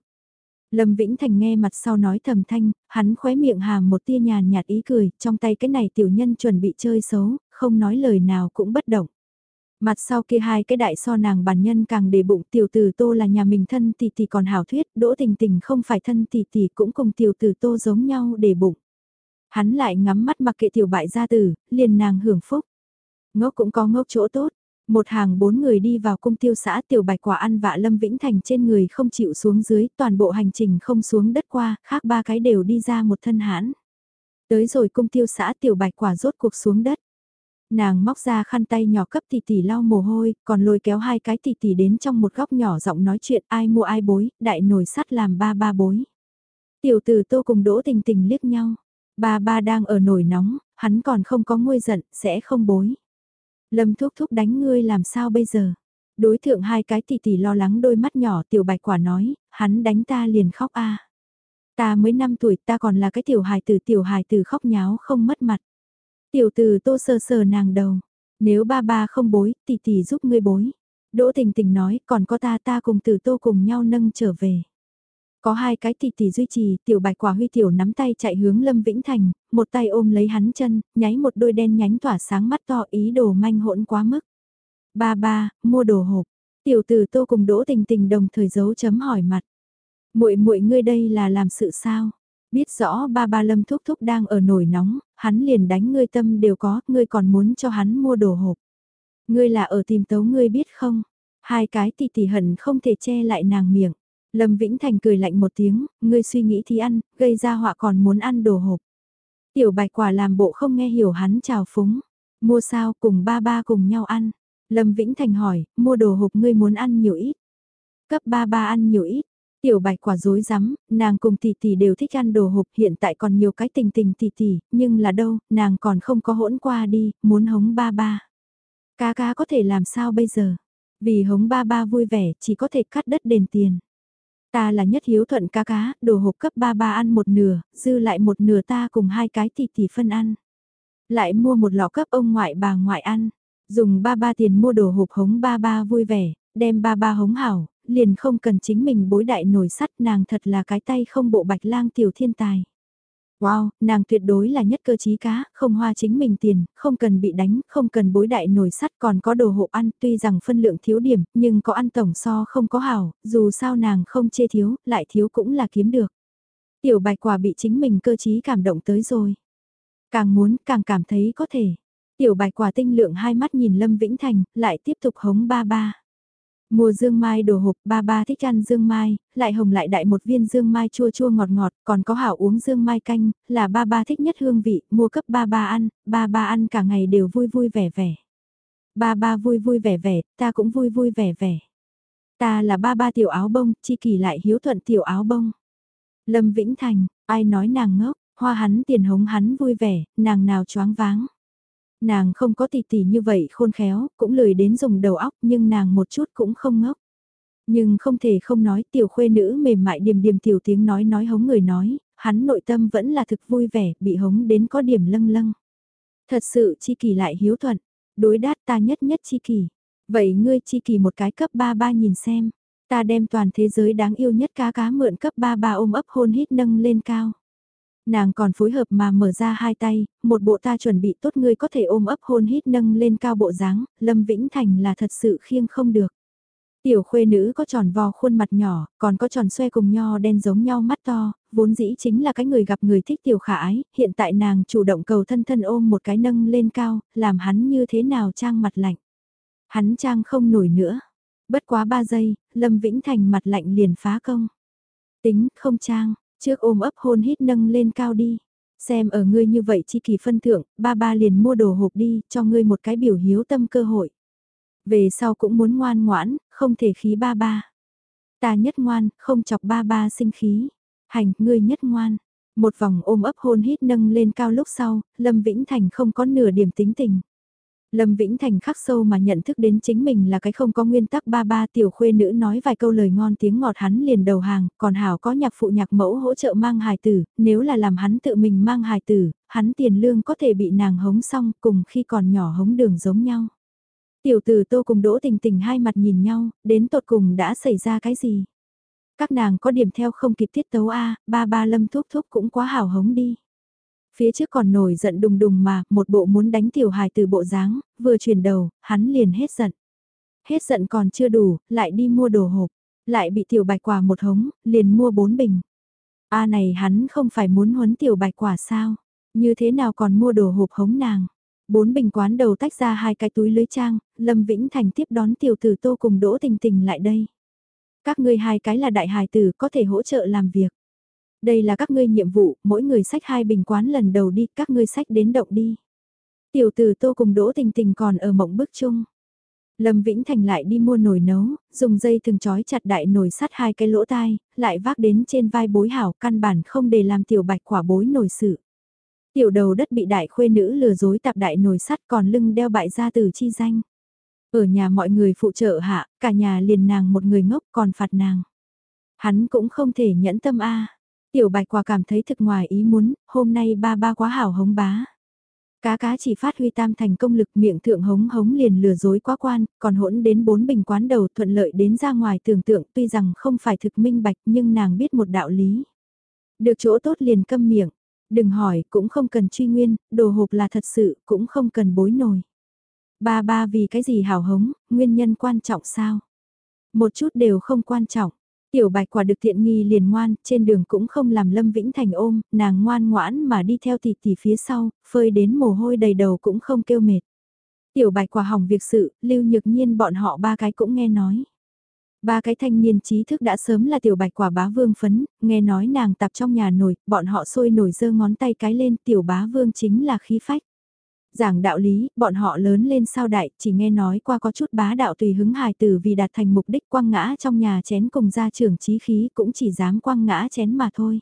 Lâm Vĩnh Thành nghe mặt sau nói thầm thanh, hắn khóe miệng hàm một tia nhàn nhạt ý cười, trong tay cái này tiểu nhân chuẩn bị chơi xấu, không nói lời nào cũng bất động. Mặt sau kia hai cái đại so nàng bản nhân càng để bụng tiểu tử tô là nhà mình thân tỷ tỷ còn hảo thuyết, đỗ tình tình không phải thân tỷ tỷ cũng cùng tiểu tử tô giống nhau để bụng. Hắn lại ngắm mắt mặc kệ tiểu bại gia tử, liền nàng hưởng phúc. Ngốc cũng có ngốc chỗ tốt, một hàng bốn người đi vào cung tiêu xã tiểu bạch quả ăn vạ Lâm Vĩnh Thành trên người không chịu xuống dưới, toàn bộ hành trình không xuống đất qua, khác ba cái đều đi ra một thân hãn. Tới rồi cung tiêu xã tiểu bạch quả rốt cuộc xuống đất. Nàng móc ra khăn tay nhỏ cấp tỷ tỷ lau mồ hôi, còn lôi kéo hai cái tỷ tỷ đến trong một góc nhỏ giọng nói chuyện ai mua ai bối, đại nồi sắt làm ba ba bối. Tiểu tử tô cùng đỗ tình tình liếc nhau. Ba ba đang ở nồi nóng, hắn còn không có nguôi giận, sẽ không bối. Lâm thúc thúc đánh ngươi làm sao bây giờ? Đối thượng hai cái tỷ tỷ lo lắng đôi mắt nhỏ tiểu bạch quả nói, hắn đánh ta liền khóc a. Ta mới 5 tuổi ta còn là cái tiểu hài tử tiểu hài tử khóc nháo không mất mặt. Tiểu tử tô sờ sờ nàng đầu. Nếu ba ba không bối, tỷ tỷ giúp ngươi bối. Đỗ tình tình nói còn có ta ta cùng tử tô cùng nhau nâng trở về. Có hai cái tỷ tỷ duy trì, tiểu bạch quả huy tiểu nắm tay chạy hướng Lâm Vĩnh Thành, một tay ôm lấy hắn chân, nháy một đôi đen nhánh tỏa sáng mắt to ý đồ manh hỗn quá mức. Ba ba, mua đồ hộp. Tiểu tử tô cùng đỗ tình tình đồng thời dấu chấm hỏi mặt. muội muội ngươi đây là làm sự sao? Biết rõ ba ba lâm thúc thúc đang ở nổi nóng, hắn liền đánh ngươi tâm đều có, ngươi còn muốn cho hắn mua đồ hộp. Ngươi là ở tìm tấu ngươi biết không? Hai cái tỷ tỷ hận không thể che lại nàng miệng. Lâm Vĩnh Thành cười lạnh một tiếng, ngươi suy nghĩ thì ăn, gây ra họa còn muốn ăn đồ hộp. Tiểu bạch quả làm bộ không nghe hiểu hắn chào phúng. Mua sao cùng ba ba cùng nhau ăn. Lâm Vĩnh Thành hỏi, mua đồ hộp ngươi muốn ăn nhiều ít. Cấp ba ba ăn nhiều ít. Tiểu bạch quả dối rắm nàng cùng tỷ tỷ đều thích ăn đồ hộp hiện tại còn nhiều cái tình tình tỷ tỷ, nhưng là đâu, nàng còn không có hỗn qua đi, muốn hống ba ba. Cá cá có thể làm sao bây giờ? Vì hống ba ba vui vẻ, chỉ có thể cắt đất đền tiền. Ta là nhất hiếu thuận cá cá, đồ hộp cấp ba ba ăn một nửa, dư lại một nửa ta cùng hai cái tỷ tỷ phân ăn. Lại mua một lọ cấp ông ngoại bà ngoại ăn. Dùng ba ba tiền mua đồ hộp hống ba ba vui vẻ, đem ba ba hống hảo, liền không cần chính mình bối đại nổi sắt nàng thật là cái tay không bộ bạch lang tiểu thiên tài. Wow, nàng tuyệt đối là nhất cơ chí cá, không hoa chính mình tiền, không cần bị đánh, không cần bối đại nổi sắt còn có đồ hộ ăn, tuy rằng phân lượng thiếu điểm, nhưng có ăn tổng so không có hảo, dù sao nàng không chê thiếu, lại thiếu cũng là kiếm được. Tiểu bạch quả bị chính mình cơ chí cảm động tới rồi. Càng muốn, càng cảm thấy có thể. Tiểu bạch quả tinh lượng hai mắt nhìn Lâm Vĩnh Thành, lại tiếp tục hống ba ba mua dương mai đồ hộp, ba ba thích ăn dương mai, lại hồng lại đại một viên dương mai chua chua ngọt ngọt, còn có hảo uống dương mai canh, là ba ba thích nhất hương vị, mua cấp ba ba ăn, ba ba ăn cả ngày đều vui vui vẻ vẻ. Ba ba vui vui vẻ vẻ, ta cũng vui vui vẻ vẻ. Ta là ba ba tiểu áo bông, chi kỳ lại hiếu thuận tiểu áo bông. Lâm Vĩnh Thành, ai nói nàng ngốc, hoa hắn tiền hống hắn vui vẻ, nàng nào choáng váng. Nàng không có tỷ tỷ như vậy khôn khéo, cũng lười đến dùng đầu óc nhưng nàng một chút cũng không ngốc. Nhưng không thể không nói tiểu khuê nữ mềm mại điềm điềm tiểu tiếng nói nói hống người nói, hắn nội tâm vẫn là thực vui vẻ, bị hống đến có điểm lâng lâng. Thật sự chi kỳ lại hiếu thuận, đối đát ta nhất nhất chi kỳ. Vậy ngươi chi kỳ một cái cấp 33 nhìn xem, ta đem toàn thế giới đáng yêu nhất cá cá mượn cấp 33 ôm ấp hôn hít nâng lên cao. Nàng còn phối hợp mà mở ra hai tay, một bộ ta chuẩn bị tốt ngươi có thể ôm ấp hôn hít nâng lên cao bộ dáng, Lâm Vĩnh Thành là thật sự khiêng không được. Tiểu khuê nữ có tròn vò khuôn mặt nhỏ, còn có tròn xoe cùng nho đen giống nhau mắt to, vốn dĩ chính là cái người gặp người thích tiểu khả ái, hiện tại nàng chủ động cầu thân thân ôm một cái nâng lên cao, làm hắn như thế nào trang mặt lạnh. Hắn trang không nổi nữa. Bất quá ba giây, Lâm Vĩnh Thành mặt lạnh liền phá công. Tính, không trang, Trước ôm ấp hôn hít nâng lên cao đi. Xem ở ngươi như vậy chi kỳ phân thượng, ba ba liền mua đồ hộp đi, cho ngươi một cái biểu hiếu tâm cơ hội. Về sau cũng muốn ngoan ngoãn, không thể khí ba ba. Ta nhất ngoan, không chọc ba ba sinh khí. Hành, ngươi nhất ngoan. Một vòng ôm ấp hôn hít nâng lên cao lúc sau, Lâm Vĩnh Thành không có nửa điểm tính tình. Lâm Vĩnh Thành khắc sâu mà nhận thức đến chính mình là cái không có nguyên tắc ba ba tiểu khuê nữ nói vài câu lời ngon tiếng ngọt hắn liền đầu hàng, còn Hảo có nhạc phụ nhạc mẫu hỗ trợ mang hài tử, nếu là làm hắn tự mình mang hài tử, hắn tiền lương có thể bị nàng hống xong cùng khi còn nhỏ hống đường giống nhau. Tiểu tử tô cùng đỗ tình tình hai mặt nhìn nhau, đến tột cùng đã xảy ra cái gì? Các nàng có điểm theo không kịp tiết tấu A, ba ba lâm thúc thúc cũng quá hảo hống đi. Phía trước còn nổi giận đùng đùng mà, một bộ muốn đánh tiểu hài từ bộ dáng, vừa chuyển đầu, hắn liền hết giận. Hết giận còn chưa đủ, lại đi mua đồ hộp, lại bị tiểu bạch quả một hống, liền mua bốn bình. A này hắn không phải muốn huấn tiểu bạch quả sao? Như thế nào còn mua đồ hộp hống nàng? Bốn bình quán đầu tách ra hai cái túi lưới trang, Lâm Vĩnh Thành tiếp đón tiểu tử tô cùng đỗ tình tình lại đây. Các ngươi hai cái là đại hài tử có thể hỗ trợ làm việc. Đây là các ngươi nhiệm vụ, mỗi người sách hai bình quán lần đầu đi, các ngươi sách đến động đi. Tiểu tử tô cùng đỗ tình tình còn ở mộng bức chung. Lâm Vĩnh Thành lại đi mua nồi nấu, dùng dây thừng trói chặt đại nồi sắt hai cái lỗ tai, lại vác đến trên vai bối hảo căn bản không để làm tiểu bạch quả bối nổi sự. Tiểu đầu đất bị đại khuê nữ lừa dối tạp đại nồi sắt còn lưng đeo bại ra từ chi danh. Ở nhà mọi người phụ trợ hạ, cả nhà liền nàng một người ngốc còn phạt nàng. Hắn cũng không thể nhẫn tâm a Tiểu bạch quả cảm thấy thực ngoài ý muốn, hôm nay ba ba quá hảo hống bá. Cá cá chỉ phát huy tam thành công lực miệng thượng hống hống liền lừa dối quá quan, còn hỗn đến bốn bình quán đầu thuận lợi đến ra ngoài tưởng tượng tuy rằng không phải thực minh bạch nhưng nàng biết một đạo lý. Được chỗ tốt liền câm miệng, đừng hỏi cũng không cần truy nguyên, đồ hộp là thật sự cũng không cần bối nổi. Ba ba vì cái gì hào hống, nguyên nhân quan trọng sao? Một chút đều không quan trọng. Tiểu bạch quả được tiện nghi liền ngoan, trên đường cũng không làm Lâm Vĩnh Thành ôm, nàng ngoan ngoãn mà đi theo tỷ tỷ phía sau, phơi đến mồ hôi đầy đầu cũng không kêu mệt. Tiểu bạch quả hỏng việc sự, lưu nhược nhiên bọn họ ba cái cũng nghe nói. Ba cái thanh niên trí thức đã sớm là tiểu bạch quả bá vương phấn, nghe nói nàng tập trong nhà nổi, bọn họ sôi nổi giơ ngón tay cái lên tiểu bá vương chính là khí phách. Giảng đạo lý, bọn họ lớn lên sao đại, chỉ nghe nói qua có chút bá đạo tùy hứng hài tử vì đạt thành mục đích quăng ngã trong nhà chén cùng gia trưởng trí khí cũng chỉ dám quăng ngã chén mà thôi.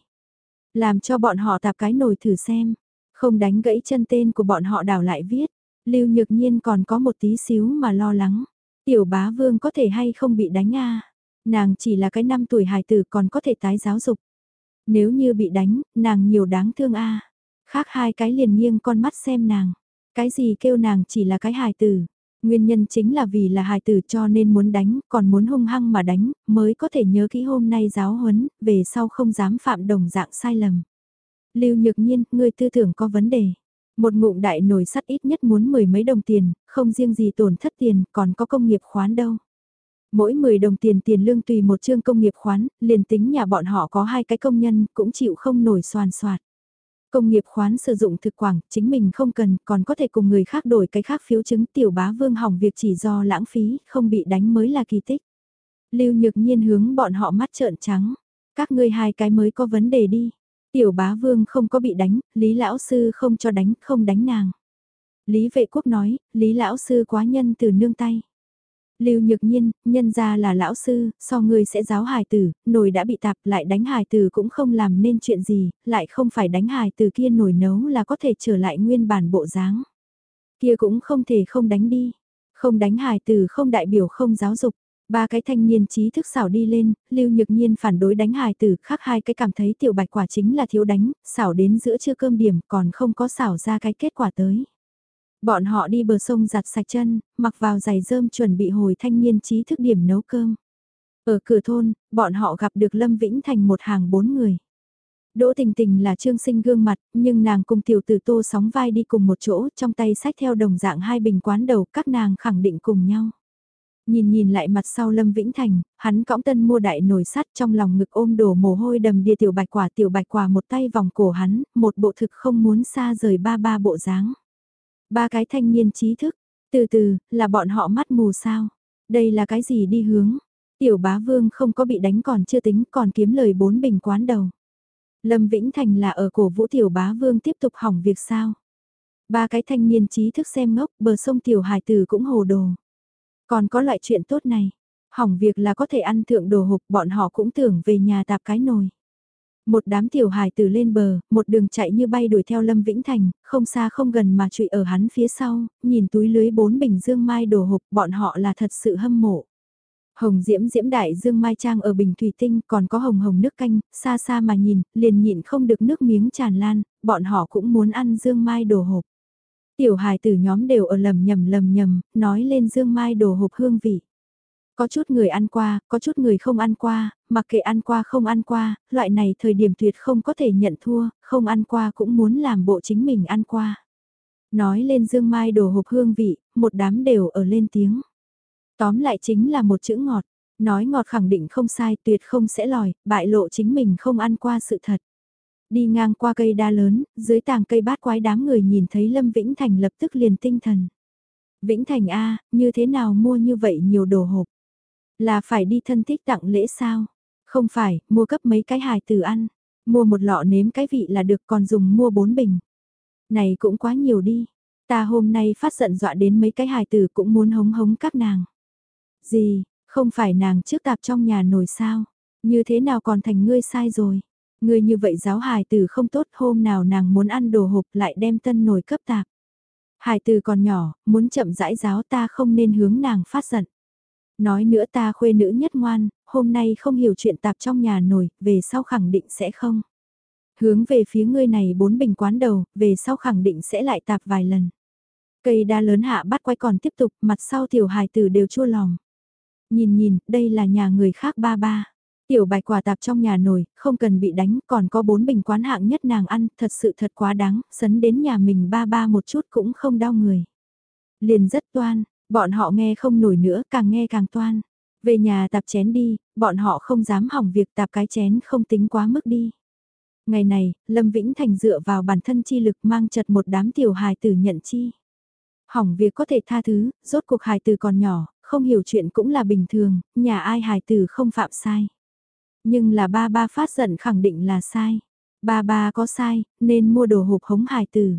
Làm cho bọn họ tạp cái nồi thử xem, không đánh gãy chân tên của bọn họ đảo lại viết. Lưu Nhược Nhiên còn có một tí xíu mà lo lắng. Tiểu bá vương có thể hay không bị đánh a Nàng chỉ là cái năm tuổi hài tử còn có thể tái giáo dục. Nếu như bị đánh, nàng nhiều đáng thương a Khác hai cái liền nghiêng con mắt xem nàng. Cái gì kêu nàng chỉ là cái hài tử. Nguyên nhân chính là vì là hài tử cho nên muốn đánh, còn muốn hung hăng mà đánh, mới có thể nhớ kỹ hôm nay giáo huấn, về sau không dám phạm đồng dạng sai lầm. Lưu Nhược Nhiên, ngươi tư tưởng có vấn đề. Một ngụm đại nồi sắt ít nhất muốn mười mấy đồng tiền, không riêng gì tổn thất tiền, còn có công nghiệp khoán đâu. Mỗi 10 đồng tiền tiền lương tùy một chương công nghiệp khoán, liền tính nhà bọn họ có hai cái công nhân, cũng chịu không nổi soàn soạt. Công nghiệp khoán sử dụng thực quảng, chính mình không cần, còn có thể cùng người khác đổi cái khác phiếu chứng tiểu bá vương hỏng việc chỉ do lãng phí, không bị đánh mới là kỳ tích. Lưu nhược nhiên hướng bọn họ mắt trợn trắng. Các ngươi hai cái mới có vấn đề đi. Tiểu bá vương không có bị đánh, Lý Lão Sư không cho đánh, không đánh nàng. Lý vệ quốc nói, Lý Lão Sư quá nhân từ nương tay. Lưu Nhược Nhiên, nhân ra là lão sư, so ngươi sẽ giáo hài tử, nồi đã bị tạp lại đánh hài tử cũng không làm nên chuyện gì, lại không phải đánh hài tử kia nồi nấu là có thể trở lại nguyên bản bộ dáng. Kia cũng không thể không đánh đi, không đánh hài tử không đại biểu không giáo dục. Ba cái thanh niên trí thức xảo đi lên, Lưu Nhược Nhiên phản đối đánh hài tử, khác hai cái cảm thấy tiểu bạch quả chính là thiếu đánh, xảo đến giữa trưa cơm điểm còn không có xảo ra cái kết quả tới. Bọn họ đi bờ sông giặt sạch chân, mặc vào giày rơm chuẩn bị hồi thanh niên trí thức điểm nấu cơm. Ở cửa thôn, bọn họ gặp được Lâm Vĩnh Thành một hàng bốn người. Đỗ Tình Tình là trương sinh gương mặt, nhưng nàng cùng tiểu tử tô sóng vai đi cùng một chỗ, trong tay sách theo đồng dạng hai bình quán đầu, các nàng khẳng định cùng nhau. Nhìn nhìn lại mặt sau Lâm Vĩnh Thành, hắn cõng tân mua đại nồi sắt trong lòng ngực ôm đổ mồ hôi đầm đìa tiểu bạch quả tiểu bạch quả một tay vòng cổ hắn, một bộ thực không muốn xa rời ba ba bộ dáng. Ba cái thanh niên trí thức, từ từ, là bọn họ mắt mù sao? Đây là cái gì đi hướng? Tiểu bá vương không có bị đánh còn chưa tính còn kiếm lời bốn bình quán đầu. Lâm Vĩnh Thành là ở cổ vũ tiểu bá vương tiếp tục hỏng việc sao? Ba cái thanh niên trí thức xem ngốc bờ sông tiểu hải tử cũng hồ đồ. Còn có loại chuyện tốt này, hỏng việc là có thể ăn thượng đồ hộp bọn họ cũng tưởng về nhà tạp cái nồi. Một đám tiểu hài từ lên bờ, một đường chạy như bay đuổi theo Lâm Vĩnh Thành, không xa không gần mà trụy ở hắn phía sau, nhìn túi lưới bốn bình dương mai đồ hộp, bọn họ là thật sự hâm mộ. Hồng diễm diễm đại dương mai trang ở bình thủy tinh, còn có hồng hồng nước canh, xa xa mà nhìn, liền nhịn không được nước miếng tràn lan, bọn họ cũng muốn ăn dương mai đồ hộp. Tiểu hài tử nhóm đều ở lầm nhầm lầm nhầm, nói lên dương mai đồ hộp hương vị. Có chút người ăn qua, có chút người không ăn qua, mặc kệ ăn qua không ăn qua, loại này thời điểm tuyệt không có thể nhận thua, không ăn qua cũng muốn làm bộ chính mình ăn qua. Nói lên dương mai đồ hộp hương vị, một đám đều ở lên tiếng. Tóm lại chính là một chữ ngọt, nói ngọt khẳng định không sai tuyệt không sẽ lòi, bại lộ chính mình không ăn qua sự thật. Đi ngang qua cây đa lớn, dưới tàng cây bát quái đám người nhìn thấy Lâm Vĩnh Thành lập tức liền tinh thần. Vĩnh Thành A, như thế nào mua như vậy nhiều đồ hộp? Là phải đi thân thích tặng lễ sao? Không phải, mua cấp mấy cái hài từ ăn. Mua một lọ nếm cái vị là được còn dùng mua bốn bình. Này cũng quá nhiều đi. Ta hôm nay phát giận dọa đến mấy cái hài tử cũng muốn hống hống các nàng. Gì, không phải nàng trước tạp trong nhà nồi sao? Như thế nào còn thành ngươi sai rồi? Ngươi như vậy giáo hài tử không tốt hôm nào nàng muốn ăn đồ hộp lại đem tân nồi cấp tạp. Hài tử còn nhỏ, muốn chậm rãi giáo ta không nên hướng nàng phát giận. Nói nữa ta khuê nữ nhất ngoan, hôm nay không hiểu chuyện tạp trong nhà nổi, về sau khẳng định sẽ không. Hướng về phía ngươi này bốn bình quán đầu, về sau khẳng định sẽ lại tạp vài lần. Cây đa lớn hạ bắt quay còn tiếp tục, mặt sau tiểu hài tử đều chua lòng. Nhìn nhìn, đây là nhà người khác ba ba. Tiểu bạch quả tạp trong nhà nổi không cần bị đánh, còn có bốn bình quán hạng nhất nàng ăn, thật sự thật quá đáng, sấn đến nhà mình ba ba một chút cũng không đau người. Liền rất toan, bọn họ nghe không nổi nữa, càng nghe càng toan. Về nhà tạp chén đi, bọn họ không dám hỏng việc tạp cái chén không tính quá mức đi. Ngày này, Lâm Vĩnh Thành dựa vào bản thân chi lực mang chật một đám tiểu hài tử nhận chi. Hỏng việc có thể tha thứ, rốt cuộc hài tử còn nhỏ, không hiểu chuyện cũng là bình thường, nhà ai hài tử không phạm sai. Nhưng là ba ba phát giận khẳng định là sai. Ba ba có sai, nên mua đồ hộp hống hài tử.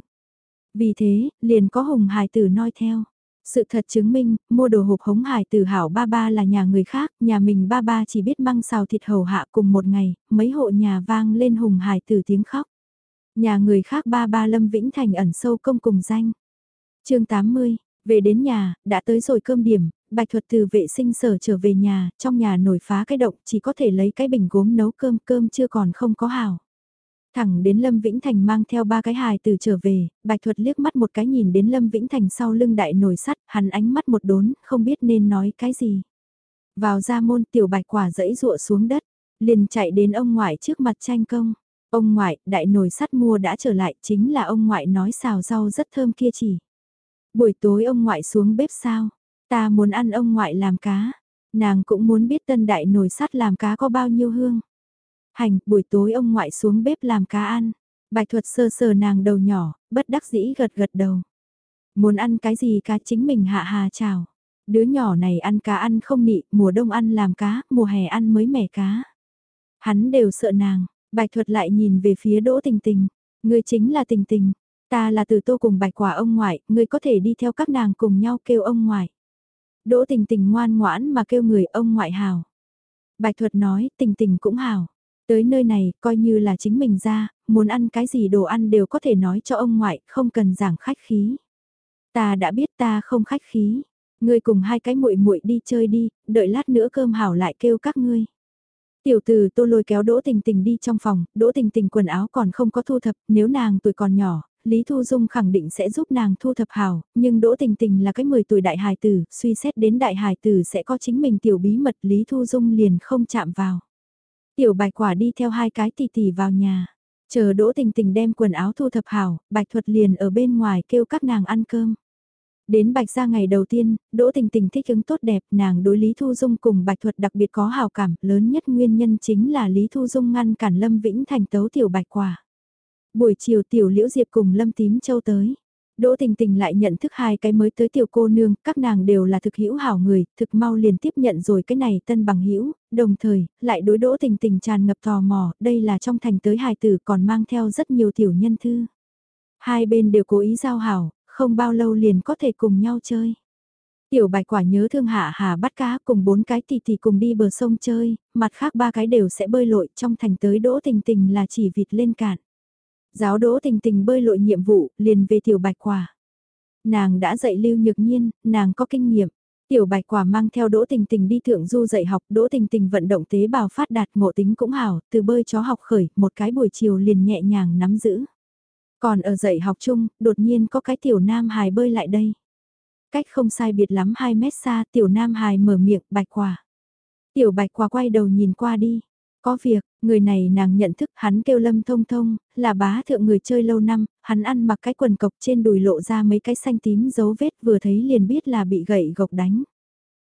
Vì thế, liền có hùng hài tử noi theo. Sự thật chứng minh, mua đồ hộp hống hải từ hảo ba ba là nhà người khác, nhà mình ba ba chỉ biết măng xào thịt hầu hạ cùng một ngày, mấy hộ nhà vang lên hùng hải từ tiếng khóc. Nhà người khác ba ba Lâm Vĩnh Thành ẩn sâu công cùng danh. chương 80, về đến nhà, đã tới rồi cơm điểm, Bạch Thuật từ vệ sinh sở trở về nhà, trong nhà nổi phá cái động chỉ có thể lấy cái bình gốm nấu cơm, cơm chưa còn không có hảo. Thẳng đến Lâm Vĩnh Thành mang theo ba cái hài từ trở về, Bạch Thuật liếc mắt một cái nhìn đến Lâm Vĩnh Thành sau lưng đại nồi sắt, hắn ánh mắt một đốn, không biết nên nói cái gì. Vào ra môn tiểu bạch quả dẫy rụa xuống đất, liền chạy đến ông ngoại trước mặt tranh công. Ông ngoại, đại nồi sắt mua đã trở lại, chính là ông ngoại nói xào rau rất thơm kia chỉ. Buổi tối ông ngoại xuống bếp sao? Ta muốn ăn ông ngoại làm cá. Nàng cũng muốn biết tân đại nồi sắt làm cá có bao nhiêu hương. Hành, buổi tối ông ngoại xuống bếp làm cá ăn. Bạch thuật sơ sờ nàng đầu nhỏ, bất đắc dĩ gật gật đầu. Muốn ăn cái gì cá chính mình hạ hà chào. Đứa nhỏ này ăn cá ăn không nị, mùa đông ăn làm cá, mùa hè ăn mới mẻ cá. Hắn đều sợ nàng, bạch thuật lại nhìn về phía đỗ tình tình. người chính là tình tình, ta là từ tô cùng bạch quả ông ngoại, người có thể đi theo các nàng cùng nhau kêu ông ngoại. Đỗ tình tình ngoan ngoãn mà kêu người ông ngoại hào. Bạch thuật nói tình tình cũng hào. Tới nơi này, coi như là chính mình ra, muốn ăn cái gì đồ ăn đều có thể nói cho ông ngoại, không cần giảng khách khí. Ta đã biết ta không khách khí. Ngươi cùng hai cái muội muội đi chơi đi, đợi lát nữa cơm hảo lại kêu các ngươi. Tiểu từ tô lôi kéo Đỗ Tình Tình đi trong phòng, Đỗ Tình Tình quần áo còn không có thu thập, nếu nàng tuổi còn nhỏ, Lý Thu Dung khẳng định sẽ giúp nàng thu thập hảo, nhưng Đỗ Tình Tình là cái 10 tuổi đại hài tử, suy xét đến đại hài tử sẽ có chính mình tiểu bí mật Lý Thu Dung liền không chạm vào. Tiểu bạch quả đi theo hai cái tỷ tỷ vào nhà. Chờ đỗ tình tình đem quần áo thu thập hảo, bạch thuật liền ở bên ngoài kêu các nàng ăn cơm. Đến bạch ra ngày đầu tiên, đỗ tình tình thích ứng tốt đẹp, nàng đối Lý Thu Dung cùng bạch thuật đặc biệt có hào cảm, lớn nhất nguyên nhân chính là Lý Thu Dung ngăn cản Lâm Vĩnh thành tấu tiểu bạch quả. Buổi chiều tiểu liễu diệp cùng Lâm Tím Châu tới. Đỗ Tình Tình lại nhận thức hai cái mới tới tiểu cô nương, các nàng đều là thực hữu hảo người, thực mau liền tiếp nhận rồi cái này tân bằng hữu, đồng thời, lại đối Đỗ Tình Tình tràn ngập tò mò, đây là trong thành tới hài tử còn mang theo rất nhiều tiểu nhân thư. Hai bên đều cố ý giao hảo, không bao lâu liền có thể cùng nhau chơi. Tiểu bạch quả nhớ thương hạ hà bắt cá cùng bốn cái tỷ tỷ cùng đi bờ sông chơi, mặt khác ba cái đều sẽ bơi lội trong thành tới Đỗ Tình Tình là chỉ vịt lên cạn. Giáo đỗ tình tình bơi lội nhiệm vụ, liền về tiểu bạch quả. Nàng đã dạy lưu nhược nhiên, nàng có kinh nghiệm. Tiểu bạch quả mang theo đỗ tình tình đi thượng du dạy học, đỗ tình tình vận động tế bào phát đạt ngộ tính cũng hảo, từ bơi chó học khởi, một cái buổi chiều liền nhẹ nhàng nắm giữ. Còn ở dạy học chung, đột nhiên có cái tiểu nam hài bơi lại đây. Cách không sai biệt lắm 2 mét xa, tiểu nam hài mở miệng, bạch quả. Tiểu bạch quả quay đầu nhìn qua đi. Có việc, người này nàng nhận thức hắn kêu lâm thông thông, là bá thượng người chơi lâu năm, hắn ăn mặc cái quần cộc trên đùi lộ ra mấy cái xanh tím dấu vết vừa thấy liền biết là bị gậy gộc đánh.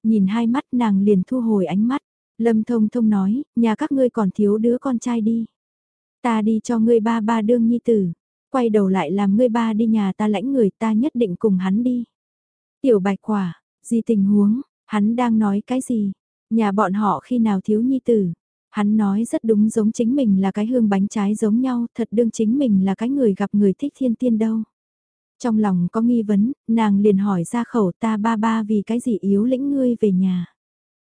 Nhìn hai mắt nàng liền thu hồi ánh mắt, lâm thông thông nói, nhà các ngươi còn thiếu đứa con trai đi. Ta đi cho ngươi ba ba đương nhi tử, quay đầu lại làm ngươi ba đi nhà ta lãnh người ta nhất định cùng hắn đi. Tiểu bạch quả, gì tình huống, hắn đang nói cái gì, nhà bọn họ khi nào thiếu nhi tử, Hắn nói rất đúng giống chính mình là cái hương bánh trái giống nhau, thật đương chính mình là cái người gặp người thích thiên tiên đâu. Trong lòng có nghi vấn, nàng liền hỏi ra khẩu ta ba ba vì cái gì yếu lĩnh ngươi về nhà.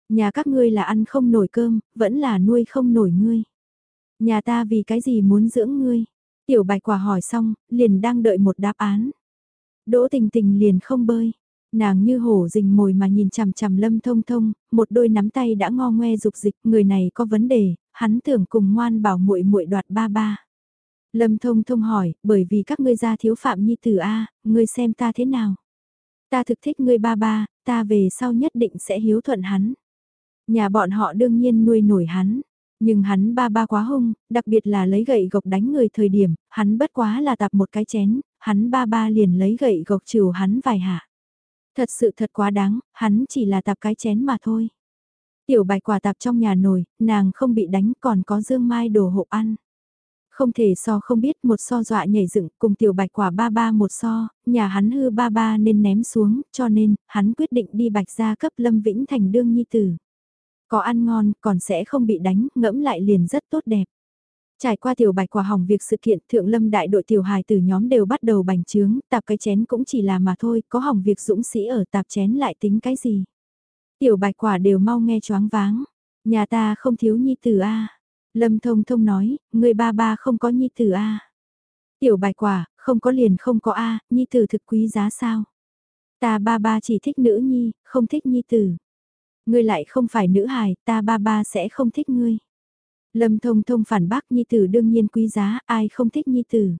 Nhà các ngươi là ăn không nổi cơm, vẫn là nuôi không nổi ngươi. Nhà ta vì cái gì muốn dưỡng ngươi. Tiểu bạch quả hỏi xong, liền đang đợi một đáp án. Đỗ tình tình liền không bơi. Nàng như hổ rình mồi mà nhìn chằm chằm lâm thông thông, một đôi nắm tay đã ngo ngoe dục dịch, người này có vấn đề, hắn tưởng cùng ngoan bảo muội muội đoạt ba ba. Lâm Thông Thông hỏi, bởi vì các ngươi gia thiếu phạm nhi tử A, ngươi xem ta thế nào? Ta thực thích ngươi ba ba, ta về sau nhất định sẽ hiếu thuận hắn. Nhà bọn họ đương nhiên nuôi nổi hắn, nhưng hắn ba ba quá hung, đặc biệt là lấy gậy gộc đánh người thời điểm, hắn bất quá là tập một cái chén, hắn ba ba liền lấy gậy gộc trừ hắn vài hạ. Thật sự thật quá đáng, hắn chỉ là tập cái chén mà thôi. Tiểu bạch quả tạp trong nhà nổi nàng không bị đánh còn có dương mai đồ hộp ăn. Không thể so không biết một so dọa nhảy dựng cùng tiểu bạch quả ba ba một so, nhà hắn hư ba ba nên ném xuống, cho nên, hắn quyết định đi bạch ra cấp Lâm Vĩnh Thành đương nhi tử. Có ăn ngon, còn sẽ không bị đánh, ngẫm lại liền rất tốt đẹp. Trải qua tiểu bạch quả hỏng việc sự kiện thượng lâm đại đội tiểu hài từ nhóm đều bắt đầu bành trướng, tạp cái chén cũng chỉ là mà thôi, có hỏng việc dũng sĩ ở tạp chén lại tính cái gì. Tiểu bạch quả đều mau nghe choáng váng, nhà ta không thiếu nhi tử a Lâm thông thông nói, người ba ba không có nhi tử a Tiểu bạch quả, không có liền không có a nhi tử thực quý giá sao? Ta ba ba chỉ thích nữ nhi, không thích nhi tử. Ngươi lại không phải nữ hài, ta ba ba sẽ không thích ngươi. Lâm thông thông phản bác nhi tử đương nhiên quý giá, ai không thích nhi tử.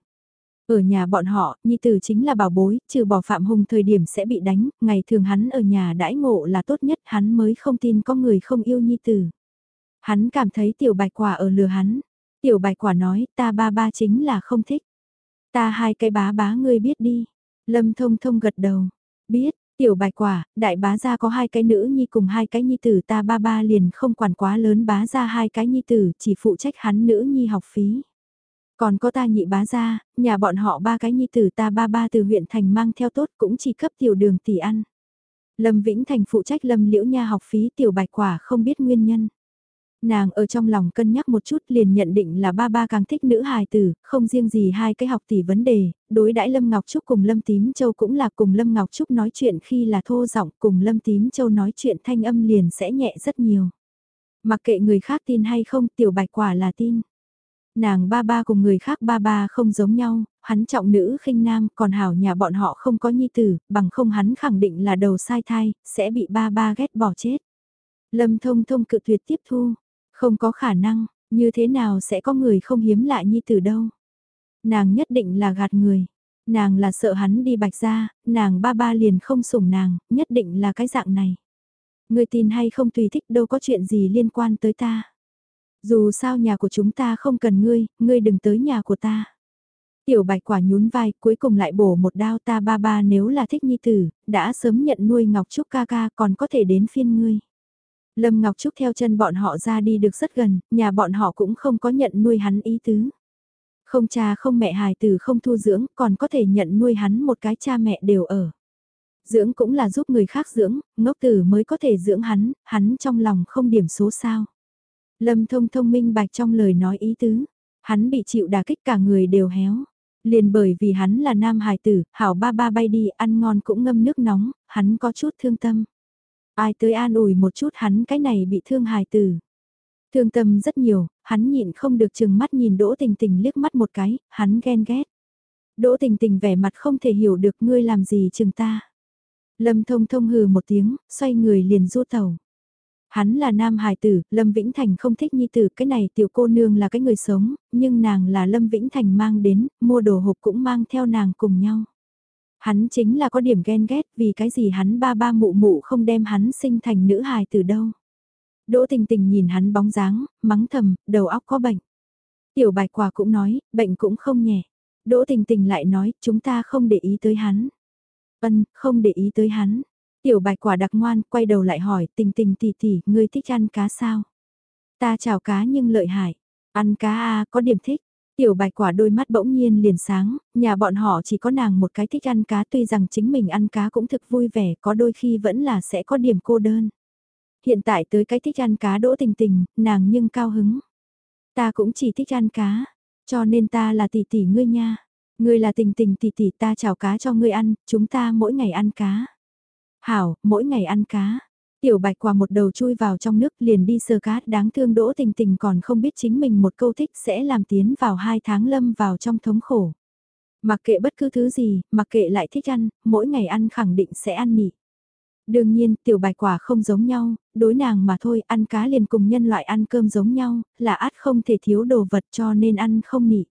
Ở nhà bọn họ, nhi tử chính là bảo bối, trừ bỏ phạm hùng thời điểm sẽ bị đánh, ngày thường hắn ở nhà đãi ngộ là tốt nhất, hắn mới không tin có người không yêu nhi tử. Hắn cảm thấy tiểu bạch quả ở lừa hắn. Tiểu bạch quả nói, ta ba ba chính là không thích. Ta hai cái bá bá ngươi biết đi. Lâm thông thông gật đầu. Biết, tiểu bạch quả, đại bá gia có hai cái nữ nhi cùng hai cái nhi tử ta ba ba liền không quản quá lớn bá gia hai cái nhi tử, chỉ phụ trách hắn nữ nhi học phí. Còn có ta nhị bá gia, nhà bọn họ ba cái nhi tử ta ba ba từ huyện thành mang theo tốt cũng chỉ cấp tiểu đường tỷ ăn. Lâm Vĩnh Thành phụ trách Lâm Liễu Nha học phí tiểu bạch quả không biết nguyên nhân. Nàng ở trong lòng cân nhắc một chút liền nhận định là ba ba càng thích nữ hài tử, không riêng gì hai cái học tỷ vấn đề, đối đãi Lâm Ngọc Trúc cùng Lâm Tím Châu cũng là cùng Lâm Ngọc Trúc nói chuyện khi là thô giọng cùng Lâm Tím Châu nói chuyện thanh âm liền sẽ nhẹ rất nhiều. Mặc kệ người khác tin hay không tiểu bạch quả là tin. Nàng ba ba cùng người khác ba ba không giống nhau, hắn trọng nữ khinh nam còn hảo nhà bọn họ không có nhi tử, bằng không hắn khẳng định là đầu sai thai, sẽ bị ba ba ghét bỏ chết. Lâm thông thông cự tuyệt tiếp thu, không có khả năng, như thế nào sẽ có người không hiếm lại nhi tử đâu. Nàng nhất định là gạt người. Nàng là sợ hắn đi bạch ra, nàng ba ba liền không sủng nàng, nhất định là cái dạng này. Người tin hay không tùy thích đâu có chuyện gì liên quan tới ta. Dù sao nhà của chúng ta không cần ngươi, ngươi đừng tới nhà của ta. Tiểu bạch quả nhún vai cuối cùng lại bổ một đao ta ba ba nếu là thích nhi tử, đã sớm nhận nuôi Ngọc Trúc ca ca còn có thể đến phiên ngươi. Lâm Ngọc Trúc theo chân bọn họ ra đi được rất gần, nhà bọn họ cũng không có nhận nuôi hắn ý tứ. Không cha không mẹ hài tử không thu dưỡng, còn có thể nhận nuôi hắn một cái cha mẹ đều ở. Dưỡng cũng là giúp người khác dưỡng, ngốc tử mới có thể dưỡng hắn, hắn trong lòng không điểm số sao. Lâm thông thông minh bạch trong lời nói ý tứ, hắn bị chịu đả kích cả người đều héo. Liền bởi vì hắn là nam hài tử, hảo ba ba bay đi ăn ngon cũng ngâm nước nóng, hắn có chút thương tâm. Ai tới an ủi một chút hắn cái này bị thương hài tử. Thương tâm rất nhiều, hắn nhịn không được chừng mắt nhìn Đỗ Tình Tình liếc mắt một cái, hắn ghen ghét. Đỗ Tình Tình vẻ mặt không thể hiểu được ngươi làm gì chừng ta. Lâm Thông Thông hừ một tiếng, xoay người liền du tàu. Hắn là nam hài tử, Lâm Vĩnh Thành không thích nhi tử, cái này tiểu cô nương là cái người sống, nhưng nàng là Lâm Vĩnh Thành mang đến, mua đồ hộp cũng mang theo nàng cùng nhau. Hắn chính là có điểm ghen ghét vì cái gì hắn ba ba mụ mụ không đem hắn sinh thành nữ hài từ đâu. Đỗ tình tình nhìn hắn bóng dáng, mắng thầm, đầu óc có bệnh. Tiểu bạch quả cũng nói, bệnh cũng không nhẹ. Đỗ tình tình lại nói, chúng ta không để ý tới hắn. Ân, không để ý tới hắn. Tiểu bạch quả đặc ngoan, quay đầu lại hỏi, tình tình tỷ tỷ ngươi thích ăn cá sao? Ta chào cá nhưng lợi hại. Ăn cá à, có điểm thích. Tiểu bạch quả đôi mắt bỗng nhiên liền sáng, nhà bọn họ chỉ có nàng một cái thích ăn cá tuy rằng chính mình ăn cá cũng thực vui vẻ có đôi khi vẫn là sẽ có điểm cô đơn. Hiện tại tới cái thích ăn cá đỗ tình tình, nàng nhưng cao hứng. Ta cũng chỉ thích ăn cá, cho nên ta là tỷ tỷ ngươi nha. Ngươi là tình tình tỷ tỷ ta chào cá cho ngươi ăn, chúng ta mỗi ngày ăn cá. Hảo, mỗi ngày ăn cá. Tiểu bạch quả một đầu chui vào trong nước liền đi sơ cát đáng thương đỗ tình tình còn không biết chính mình một câu thích sẽ làm tiến vào hai tháng lâm vào trong thống khổ. Mặc kệ bất cứ thứ gì, mặc kệ lại thích ăn, mỗi ngày ăn khẳng định sẽ ăn nị. Đương nhiên, tiểu bạch quả không giống nhau, đối nàng mà thôi, ăn cá liền cùng nhân loại ăn cơm giống nhau, là át không thể thiếu đồ vật cho nên ăn không nị.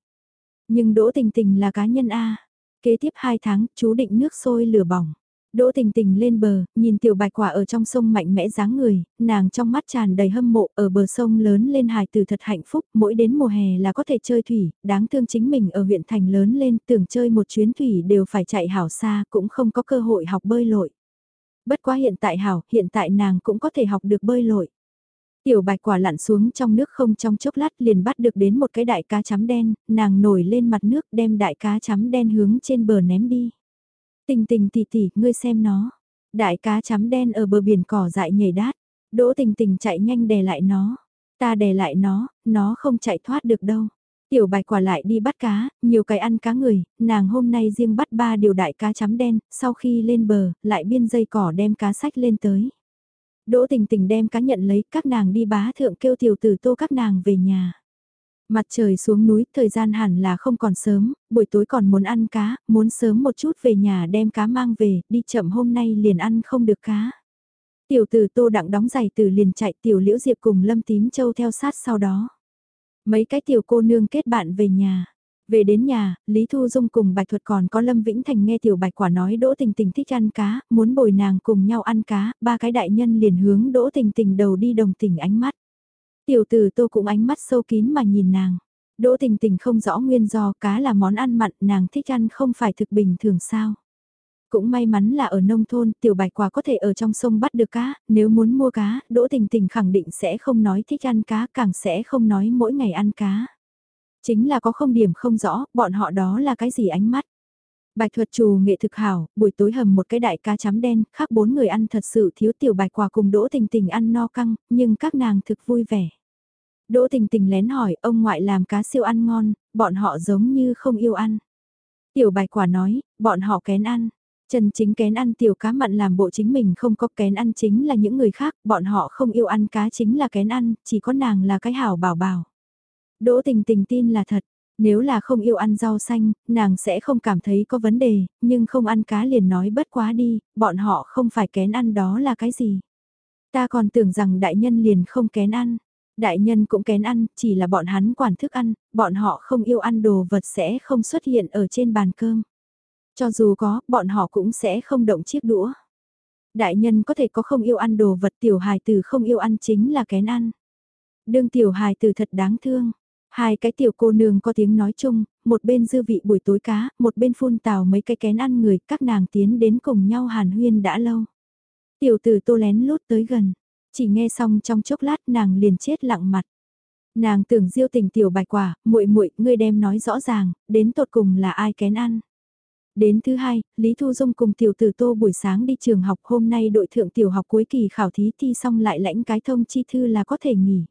Nhưng Đỗ Tình Tình là cá nhân A. Kế tiếp 2 tháng, chú định nước sôi lửa bỏng. Đỗ tình tình lên bờ, nhìn tiểu bạch quả ở trong sông mạnh mẽ dáng người, nàng trong mắt tràn đầy hâm mộ, ở bờ sông lớn lên hài từ thật hạnh phúc, mỗi đến mùa hè là có thể chơi thủy, đáng thương chính mình ở huyện thành lớn lên, tưởng chơi một chuyến thủy đều phải chạy hảo xa, cũng không có cơ hội học bơi lội. Bất quá hiện tại hảo, hiện tại nàng cũng có thể học được bơi lội. Tiểu bạch quả lặn xuống trong nước không trong chốc lát liền bắt được đến một cái đại cá chấm đen, nàng nổi lên mặt nước đem đại cá chấm đen hướng trên bờ ném đi. Tình tình tỉ tỉ, ngươi xem nó. Đại cá chấm đen ở bờ biển cỏ dại nhảy đát. Đỗ tình tình chạy nhanh đè lại nó. Ta đè lại nó, nó không chạy thoát được đâu. Tiểu bạch quả lại đi bắt cá, nhiều cái ăn cá người, nàng hôm nay riêng bắt ba điều đại cá chấm đen, sau khi lên bờ, lại biên dây cỏ đem cá sách lên tới. Đỗ tình tình đem cá nhận lấy, các nàng đi bá thượng kêu tiểu tử tô các nàng về nhà. Mặt trời xuống núi, thời gian hẳn là không còn sớm, buổi tối còn muốn ăn cá, muốn sớm một chút về nhà đem cá mang về, đi chậm hôm nay liền ăn không được cá. Tiểu tử tô đặng đóng giày từ liền chạy tiểu liễu diệp cùng lâm tím châu theo sát sau đó. Mấy cái tiểu cô nương kết bạn về nhà. Về đến nhà, Lý Thu Dung cùng Bạch Thuật còn có Lâm Vĩnh Thành nghe tiểu Bạch Quả nói Đỗ Tình Tình thích ăn cá, muốn bồi nàng cùng nhau ăn cá, ba cái đại nhân liền hướng Đỗ Tình Tình đầu đi đồng tình ánh mắt. Tiểu tử tô cũng ánh mắt sâu kín mà nhìn nàng. Đỗ tình tình không rõ nguyên do cá là món ăn mặn nàng thích ăn không phải thực bình thường sao. Cũng may mắn là ở nông thôn tiểu bạch quả có thể ở trong sông bắt được cá, nếu muốn mua cá, Đỗ tình tình khẳng định sẽ không nói thích ăn cá càng sẽ không nói mỗi ngày ăn cá. Chính là có không điểm không rõ, bọn họ đó là cái gì ánh mắt. Bạch thuật trù nghệ thực hảo, buổi tối hầm một cái đại cá chấm đen, khác bốn người ăn thật sự thiếu tiểu bạch quả cùng đỗ tình tình ăn no căng, nhưng các nàng thực vui vẻ. Đỗ tình tình lén hỏi ông ngoại làm cá siêu ăn ngon, bọn họ giống như không yêu ăn. Tiểu bạch quả nói, bọn họ kén ăn. Trần chính kén ăn tiểu cá mặn làm bộ chính mình không có kén ăn chính là những người khác, bọn họ không yêu ăn cá chính là kén ăn, chỉ có nàng là cái hảo bảo bảo. Đỗ tình tình tin là thật, nếu là không yêu ăn rau xanh, nàng sẽ không cảm thấy có vấn đề, nhưng không ăn cá liền nói bất quá đi, bọn họ không phải kén ăn đó là cái gì. Ta còn tưởng rằng đại nhân liền không kén ăn. Đại nhân cũng kén ăn, chỉ là bọn hắn quản thức ăn, bọn họ không yêu ăn đồ vật sẽ không xuất hiện ở trên bàn cơm. Cho dù có, bọn họ cũng sẽ không động chiếc đũa. Đại nhân có thể có không yêu ăn đồ vật tiểu hài tử không yêu ăn chính là kén ăn. Đương tiểu hài tử thật đáng thương. Hai cái tiểu cô nương có tiếng nói chung, một bên dư vị buổi tối cá, một bên phun tào mấy cái kén ăn người, các nàng tiến đến cùng nhau hàn huyên đã lâu. Tiểu tử tô lén lút tới gần, chỉ nghe xong trong chốc lát nàng liền chết lặng mặt. Nàng tưởng diêu tình tiểu bạch quả, muội muội ngươi đem nói rõ ràng, đến tột cùng là ai kén ăn. Đến thứ hai, Lý Thu Dung cùng tiểu tử tô buổi sáng đi trường học hôm nay đội thượng tiểu học cuối kỳ khảo thí thi xong lại lãnh cái thông chi thư là có thể nghỉ.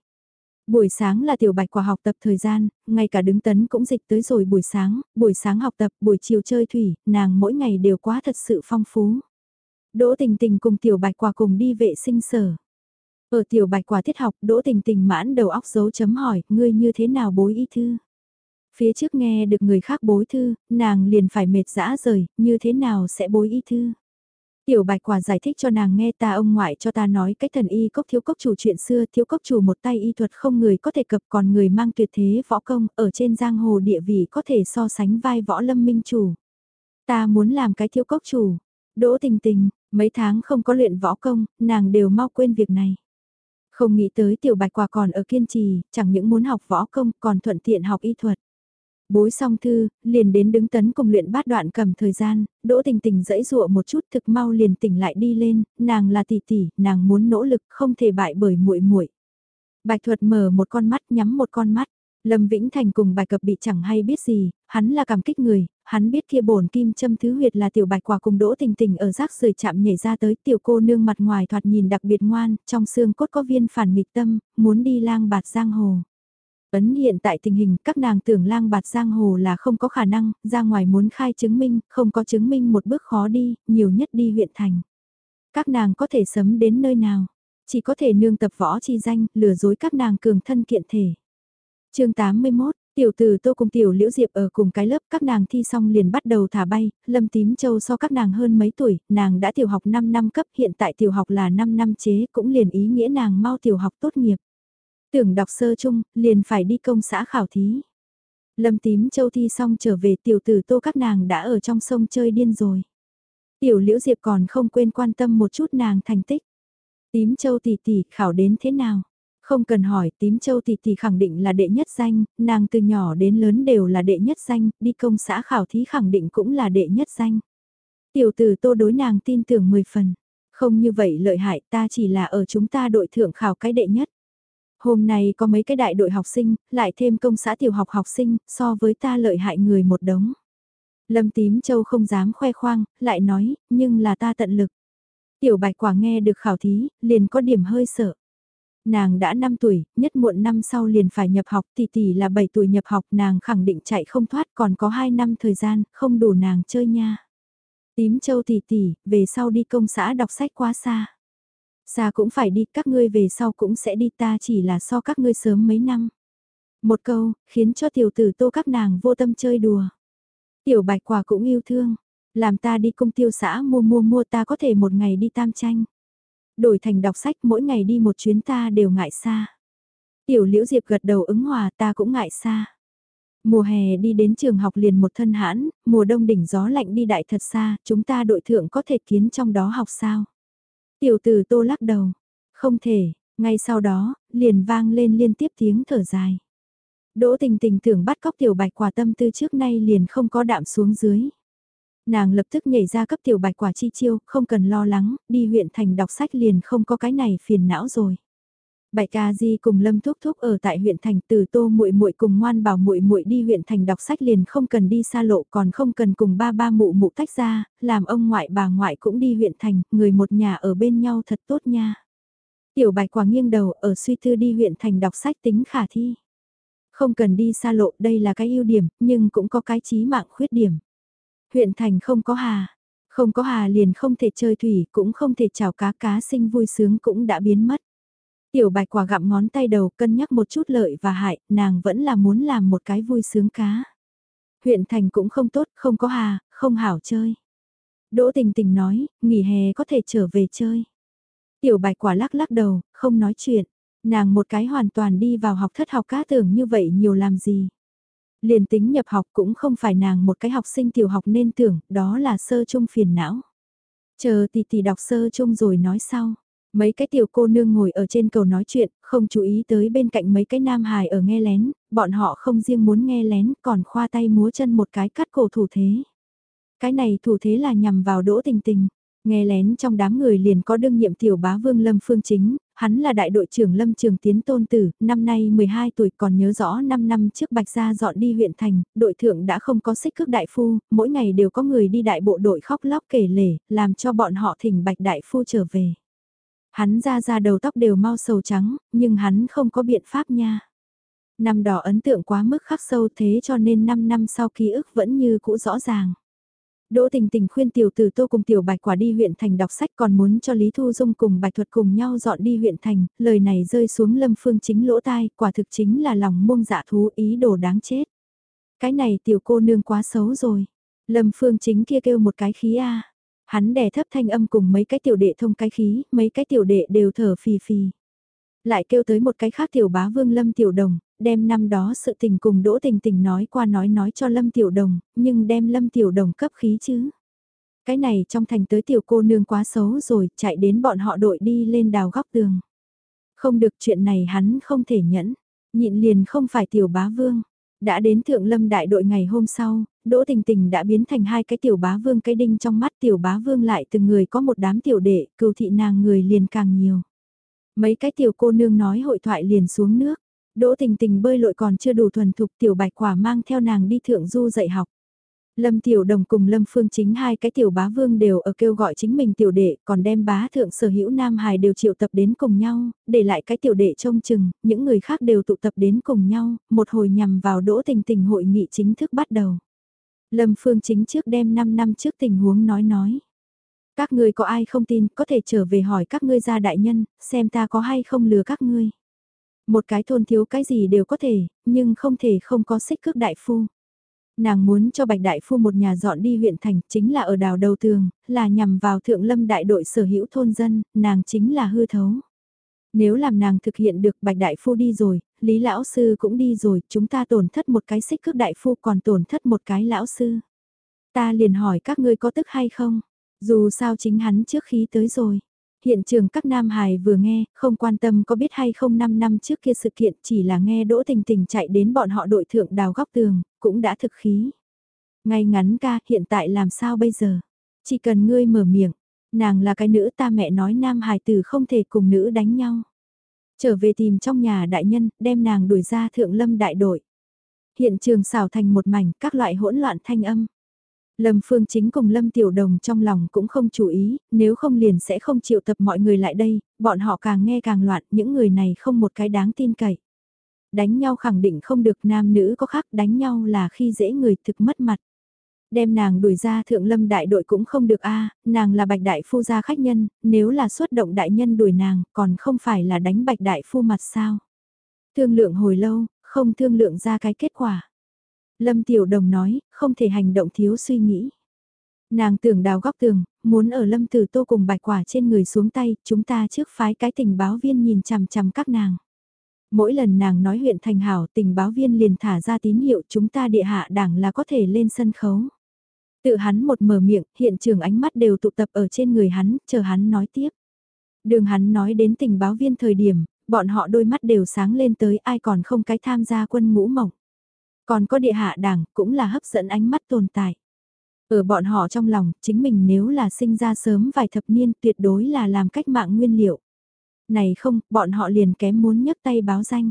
Buổi sáng là tiểu bạch quả học tập thời gian, ngay cả đứng tấn cũng dịch tới rồi buổi sáng, buổi sáng học tập, buổi chiều chơi thủy, nàng mỗi ngày đều quá thật sự phong phú. Đỗ tình tình cùng tiểu bạch quả cùng đi vệ sinh sở. Ở tiểu bạch quả thiết học, đỗ tình tình mãn đầu óc dấu chấm hỏi, ngươi như thế nào bối y thư? Phía trước nghe được người khác bối thư, nàng liền phải mệt dã rời, như thế nào sẽ bối y thư? Tiểu bạch quả giải thích cho nàng nghe ta ông ngoại cho ta nói cách thần y cốc thiếu cốc chủ chuyện xưa thiếu cốc chủ một tay y thuật không người có thể cập còn người mang tuyệt thế võ công ở trên giang hồ địa vị có thể so sánh vai võ lâm minh chủ. Ta muốn làm cái thiếu cốc chủ. Đỗ tình tình, mấy tháng không có luyện võ công, nàng đều mau quên việc này. Không nghĩ tới tiểu bạch quả còn ở kiên trì, chẳng những muốn học võ công còn thuận tiện học y thuật. Bối xong thư, liền đến đứng tấn cùng luyện bát đoạn cầm thời gian, đỗ tình tình dẫy dụa một chút thực mau liền tỉnh lại đi lên, nàng là tỷ tỷ, nàng muốn nỗ lực không thể bại bởi muội muội. Bạch thuật mở một con mắt nhắm một con mắt, Lâm Vĩnh Thành cùng bài cập bị chẳng hay biết gì, hắn là cảm kích người, hắn biết kia bổn kim châm thứ huyệt là tiểu bạch quả cùng đỗ tình tình ở rác rời chạm nhảy ra tới tiểu cô nương mặt ngoài thoạt nhìn đặc biệt ngoan, trong xương cốt có viên phản nghịch tâm, muốn đi lang bạt giang hồ. Ấn hiện tại tình hình các nàng tưởng lang bạt giang hồ là không có khả năng, ra ngoài muốn khai chứng minh, không có chứng minh một bước khó đi, nhiều nhất đi huyện thành. Các nàng có thể sấm đến nơi nào, chỉ có thể nương tập võ chi danh, lừa dối các nàng cường thân kiện thể. chương 81 Tiểu tử tô cùng tiểu liễu diệp ở cùng cái lớp các nàng thi xong liền bắt đầu thả bay, lâm tím châu so các nàng hơn mấy tuổi, nàng đã tiểu học 5 năm cấp hiện tại tiểu học là 5 năm chế cũng liền ý nghĩa nàng mau tiểu học tốt nghiệp. Tưởng đọc sơ chung, liền phải đi công xã khảo thí. Lâm tím châu thi xong trở về tiểu tử tô các nàng đã ở trong sông chơi điên rồi. Tiểu liễu diệp còn không quên quan tâm một chút nàng thành tích. Tím châu tỷ tỷ khảo đến thế nào? Không cần hỏi tím châu thì thì khẳng định là đệ nhất danh, nàng từ nhỏ đến lớn đều là đệ nhất danh, đi công xã khảo thí khẳng định cũng là đệ nhất danh. Tiểu tử tô đối nàng tin tưởng 10 phần. Không như vậy lợi hại ta chỉ là ở chúng ta đội thượng khảo cái đệ nhất. Hôm nay có mấy cái đại đội học sinh, lại thêm công xã tiểu học học sinh, so với ta lợi hại người một đống. Lâm tím châu không dám khoe khoang, lại nói, nhưng là ta tận lực. Tiểu bạch quả nghe được khảo thí, liền có điểm hơi sợ. Nàng đã 5 tuổi, nhất muộn năm sau liền phải nhập học, tỷ tỷ là 7 tuổi nhập học, nàng khẳng định chạy không thoát, còn có 2 năm thời gian, không đủ nàng chơi nha. Tím châu tỷ tỷ, về sau đi công xã đọc sách quá xa. Xa cũng phải đi, các ngươi về sau cũng sẽ đi ta chỉ là so các ngươi sớm mấy năm. Một câu, khiến cho tiểu tử tô các nàng vô tâm chơi đùa. Tiểu bạch quả cũng yêu thương, làm ta đi công tiêu xã mua mua mua ta có thể một ngày đi tam tranh. Đổi thành đọc sách mỗi ngày đi một chuyến ta đều ngại xa. Tiểu liễu diệp gật đầu ứng hòa ta cũng ngại xa. Mùa hè đi đến trường học liền một thân hãn, mùa đông đỉnh gió lạnh đi đại thật xa, chúng ta đội thượng có thể kiến trong đó học sao? Tiểu tử tô lắc đầu, không thể, ngay sau đó, liền vang lên liên tiếp tiếng thở dài. Đỗ tình tình tưởng bắt cóc tiểu bạch quả tâm tư trước nay liền không có đạm xuống dưới. Nàng lập tức nhảy ra cấp tiểu bạch quả chi chiêu, không cần lo lắng, đi huyện thành đọc sách liền không có cái này phiền não rồi. Bạch ca di cùng Lâm Thúc Thúc ở tại huyện thành từ Tô muội muội cùng ngoan bảo muội muội đi huyện thành đọc sách liền không cần đi xa lộ còn không cần cùng ba ba mụ mụ tách ra, làm ông ngoại bà ngoại cũng đi huyện thành, người một nhà ở bên nhau thật tốt nha. Tiểu Bạch quả nghiêng đầu ở suy tư đi huyện thành đọc sách tính khả thi. Không cần đi xa lộ đây là cái ưu điểm, nhưng cũng có cái chí mạng khuyết điểm. Huyện thành không có hà, không có hà liền không thể chơi thủy cũng không thể chào cá cá sinh vui sướng cũng đã biến mất. Tiểu bạch quả gặm ngón tay đầu cân nhắc một chút lợi và hại, nàng vẫn là muốn làm một cái vui sướng cá. Huyện thành cũng không tốt, không có hà, không hảo chơi. Đỗ tình tình nói, nghỉ hè có thể trở về chơi. Tiểu bạch quả lắc lắc đầu, không nói chuyện. Nàng một cái hoàn toàn đi vào học thất học cá tưởng như vậy nhiều làm gì. Liền tính nhập học cũng không phải nàng một cái học sinh tiểu học nên tưởng, đó là sơ trung phiền não. Chờ tỷ tỷ đọc sơ trung rồi nói sau. Mấy cái tiểu cô nương ngồi ở trên cầu nói chuyện, không chú ý tới bên cạnh mấy cái nam hài ở nghe lén, bọn họ không riêng muốn nghe lén còn khoa tay múa chân một cái cắt cổ thủ thế. Cái này thủ thế là nhằm vào đỗ tình tình. Nghe lén trong đám người liền có đương nhiệm tiểu bá vương Lâm Phương Chính, hắn là đại đội trưởng Lâm Trường Tiến Tôn Tử, năm nay 12 tuổi còn nhớ rõ 5 năm trước Bạch Gia dọn đi huyện thành, đội thượng đã không có xích cước đại phu, mỗi ngày đều có người đi đại bộ đội khóc lóc kể lể, làm cho bọn họ thỉnh Bạch Đại Phu trở về. Hắn ra ra đầu tóc đều mau sầu trắng, nhưng hắn không có biện pháp nha. Năm đó ấn tượng quá mức khắc sâu thế cho nên 5 năm sau ký ức vẫn như cũ rõ ràng. Đỗ tình tình khuyên tiểu tử tô cùng tiểu bạch quả đi huyện thành đọc sách còn muốn cho Lý Thu Dung cùng bạch thuật cùng nhau dọn đi huyện thành, lời này rơi xuống lâm phương chính lỗ tai, quả thực chính là lòng muông dạ thú ý đồ đáng chết. Cái này tiểu cô nương quá xấu rồi. Lâm phương chính kia kêu một cái khí a Hắn đè thấp thanh âm cùng mấy cái tiểu đệ thông cái khí, mấy cái tiểu đệ đều thở phì phì. Lại kêu tới một cái khác tiểu bá vương lâm tiểu đồng, đem năm đó sự tình cùng đỗ tình tình nói qua nói nói cho lâm tiểu đồng, nhưng đem lâm tiểu đồng cấp khí chứ. Cái này trong thành tới tiểu cô nương quá xấu rồi, chạy đến bọn họ đội đi lên đào góc tường. Không được chuyện này hắn không thể nhẫn, nhịn liền không phải tiểu bá vương. Đã đến thượng lâm đại đội ngày hôm sau, Đỗ Tình Tình đã biến thành hai cái tiểu bá vương cái đinh trong mắt tiểu bá vương lại từng người có một đám tiểu đệ, cừu thị nàng người liền càng nhiều. Mấy cái tiểu cô nương nói hội thoại liền xuống nước, Đỗ Tình Tình bơi lội còn chưa đủ thuần thục tiểu bạch quả mang theo nàng đi thượng du dạy học. Lâm Tiểu Đồng cùng Lâm Phương Chính hai cái tiểu bá vương đều ở kêu gọi chính mình tiểu đệ, còn đem bá thượng sở hữu Nam Hải đều triệu tập đến cùng nhau, để lại cái tiểu đệ trông chừng, những người khác đều tụ tập đến cùng nhau, một hồi nhằm vào đỗ tình tình hội nghị chính thức bắt đầu. Lâm Phương Chính trước đem 5 năm trước tình huống nói nói. Các ngươi có ai không tin, có thể trở về hỏi các ngươi gia đại nhân, xem ta có hay không lừa các ngươi. Một cái thôn thiếu cái gì đều có thể, nhưng không thể không có xích cước đại phu. Nàng muốn cho Bạch Đại Phu một nhà dọn đi huyện thành, chính là ở đào đầu tường, là nhằm vào thượng lâm đại đội sở hữu thôn dân, nàng chính là hư thấu. Nếu làm nàng thực hiện được bạch đại phu đi rồi, lý lão sư cũng đi rồi, chúng ta tổn thất một cái xích cước đại phu còn tổn thất một cái lão sư. Ta liền hỏi các ngươi có tức hay không? Dù sao chính hắn trước khi tới rồi. Hiện trường các nam hài vừa nghe, không quan tâm có biết hay không 5 năm trước kia sự kiện chỉ là nghe Đỗ Tình Tình chạy đến bọn họ đội thượng đào góc tường, cũng đã thực khí. Ngay ngắn ca, hiện tại làm sao bây giờ? Chỉ cần ngươi mở miệng, nàng là cái nữ ta mẹ nói nam hài tử không thể cùng nữ đánh nhau. Trở về tìm trong nhà đại nhân, đem nàng đuổi ra thượng lâm đại đội. Hiện trường xào thành một mảnh các loại hỗn loạn thanh âm. Lâm Phương Chính cùng Lâm Tiểu Đồng trong lòng cũng không chú ý, nếu không liền sẽ không chịu tập mọi người lại đây, bọn họ càng nghe càng loạn, những người này không một cái đáng tin cậy. Đánh nhau khẳng định không được nam nữ có khác, đánh nhau là khi dễ người thực mất mặt. Đem nàng đuổi ra thượng lâm đại đội cũng không được a nàng là bạch đại phu gia khách nhân, nếu là xuất động đại nhân đuổi nàng, còn không phải là đánh bạch đại phu mặt sao. Thương lượng hồi lâu, không thương lượng ra cái kết quả. Lâm Tiểu Đồng nói, không thể hành động thiếu suy nghĩ. Nàng tưởng đào góc tường, muốn ở Lâm Tử Tô cùng bạch quả trên người xuống tay, chúng ta trước phái cái tình báo viên nhìn chằm chằm các nàng. Mỗi lần nàng nói huyện thành hảo tình báo viên liền thả ra tín hiệu chúng ta địa hạ đảng là có thể lên sân khấu. Tự hắn một mở miệng, hiện trường ánh mắt đều tụ tập ở trên người hắn, chờ hắn nói tiếp. Đường hắn nói đến tình báo viên thời điểm, bọn họ đôi mắt đều sáng lên tới ai còn không cái tham gia quân ngũ mộng. Còn có địa hạ đảng cũng là hấp dẫn ánh mắt tồn tại. Ở bọn họ trong lòng, chính mình nếu là sinh ra sớm vài thập niên tuyệt đối là làm cách mạng nguyên liệu. Này không, bọn họ liền kém muốn nhấc tay báo danh.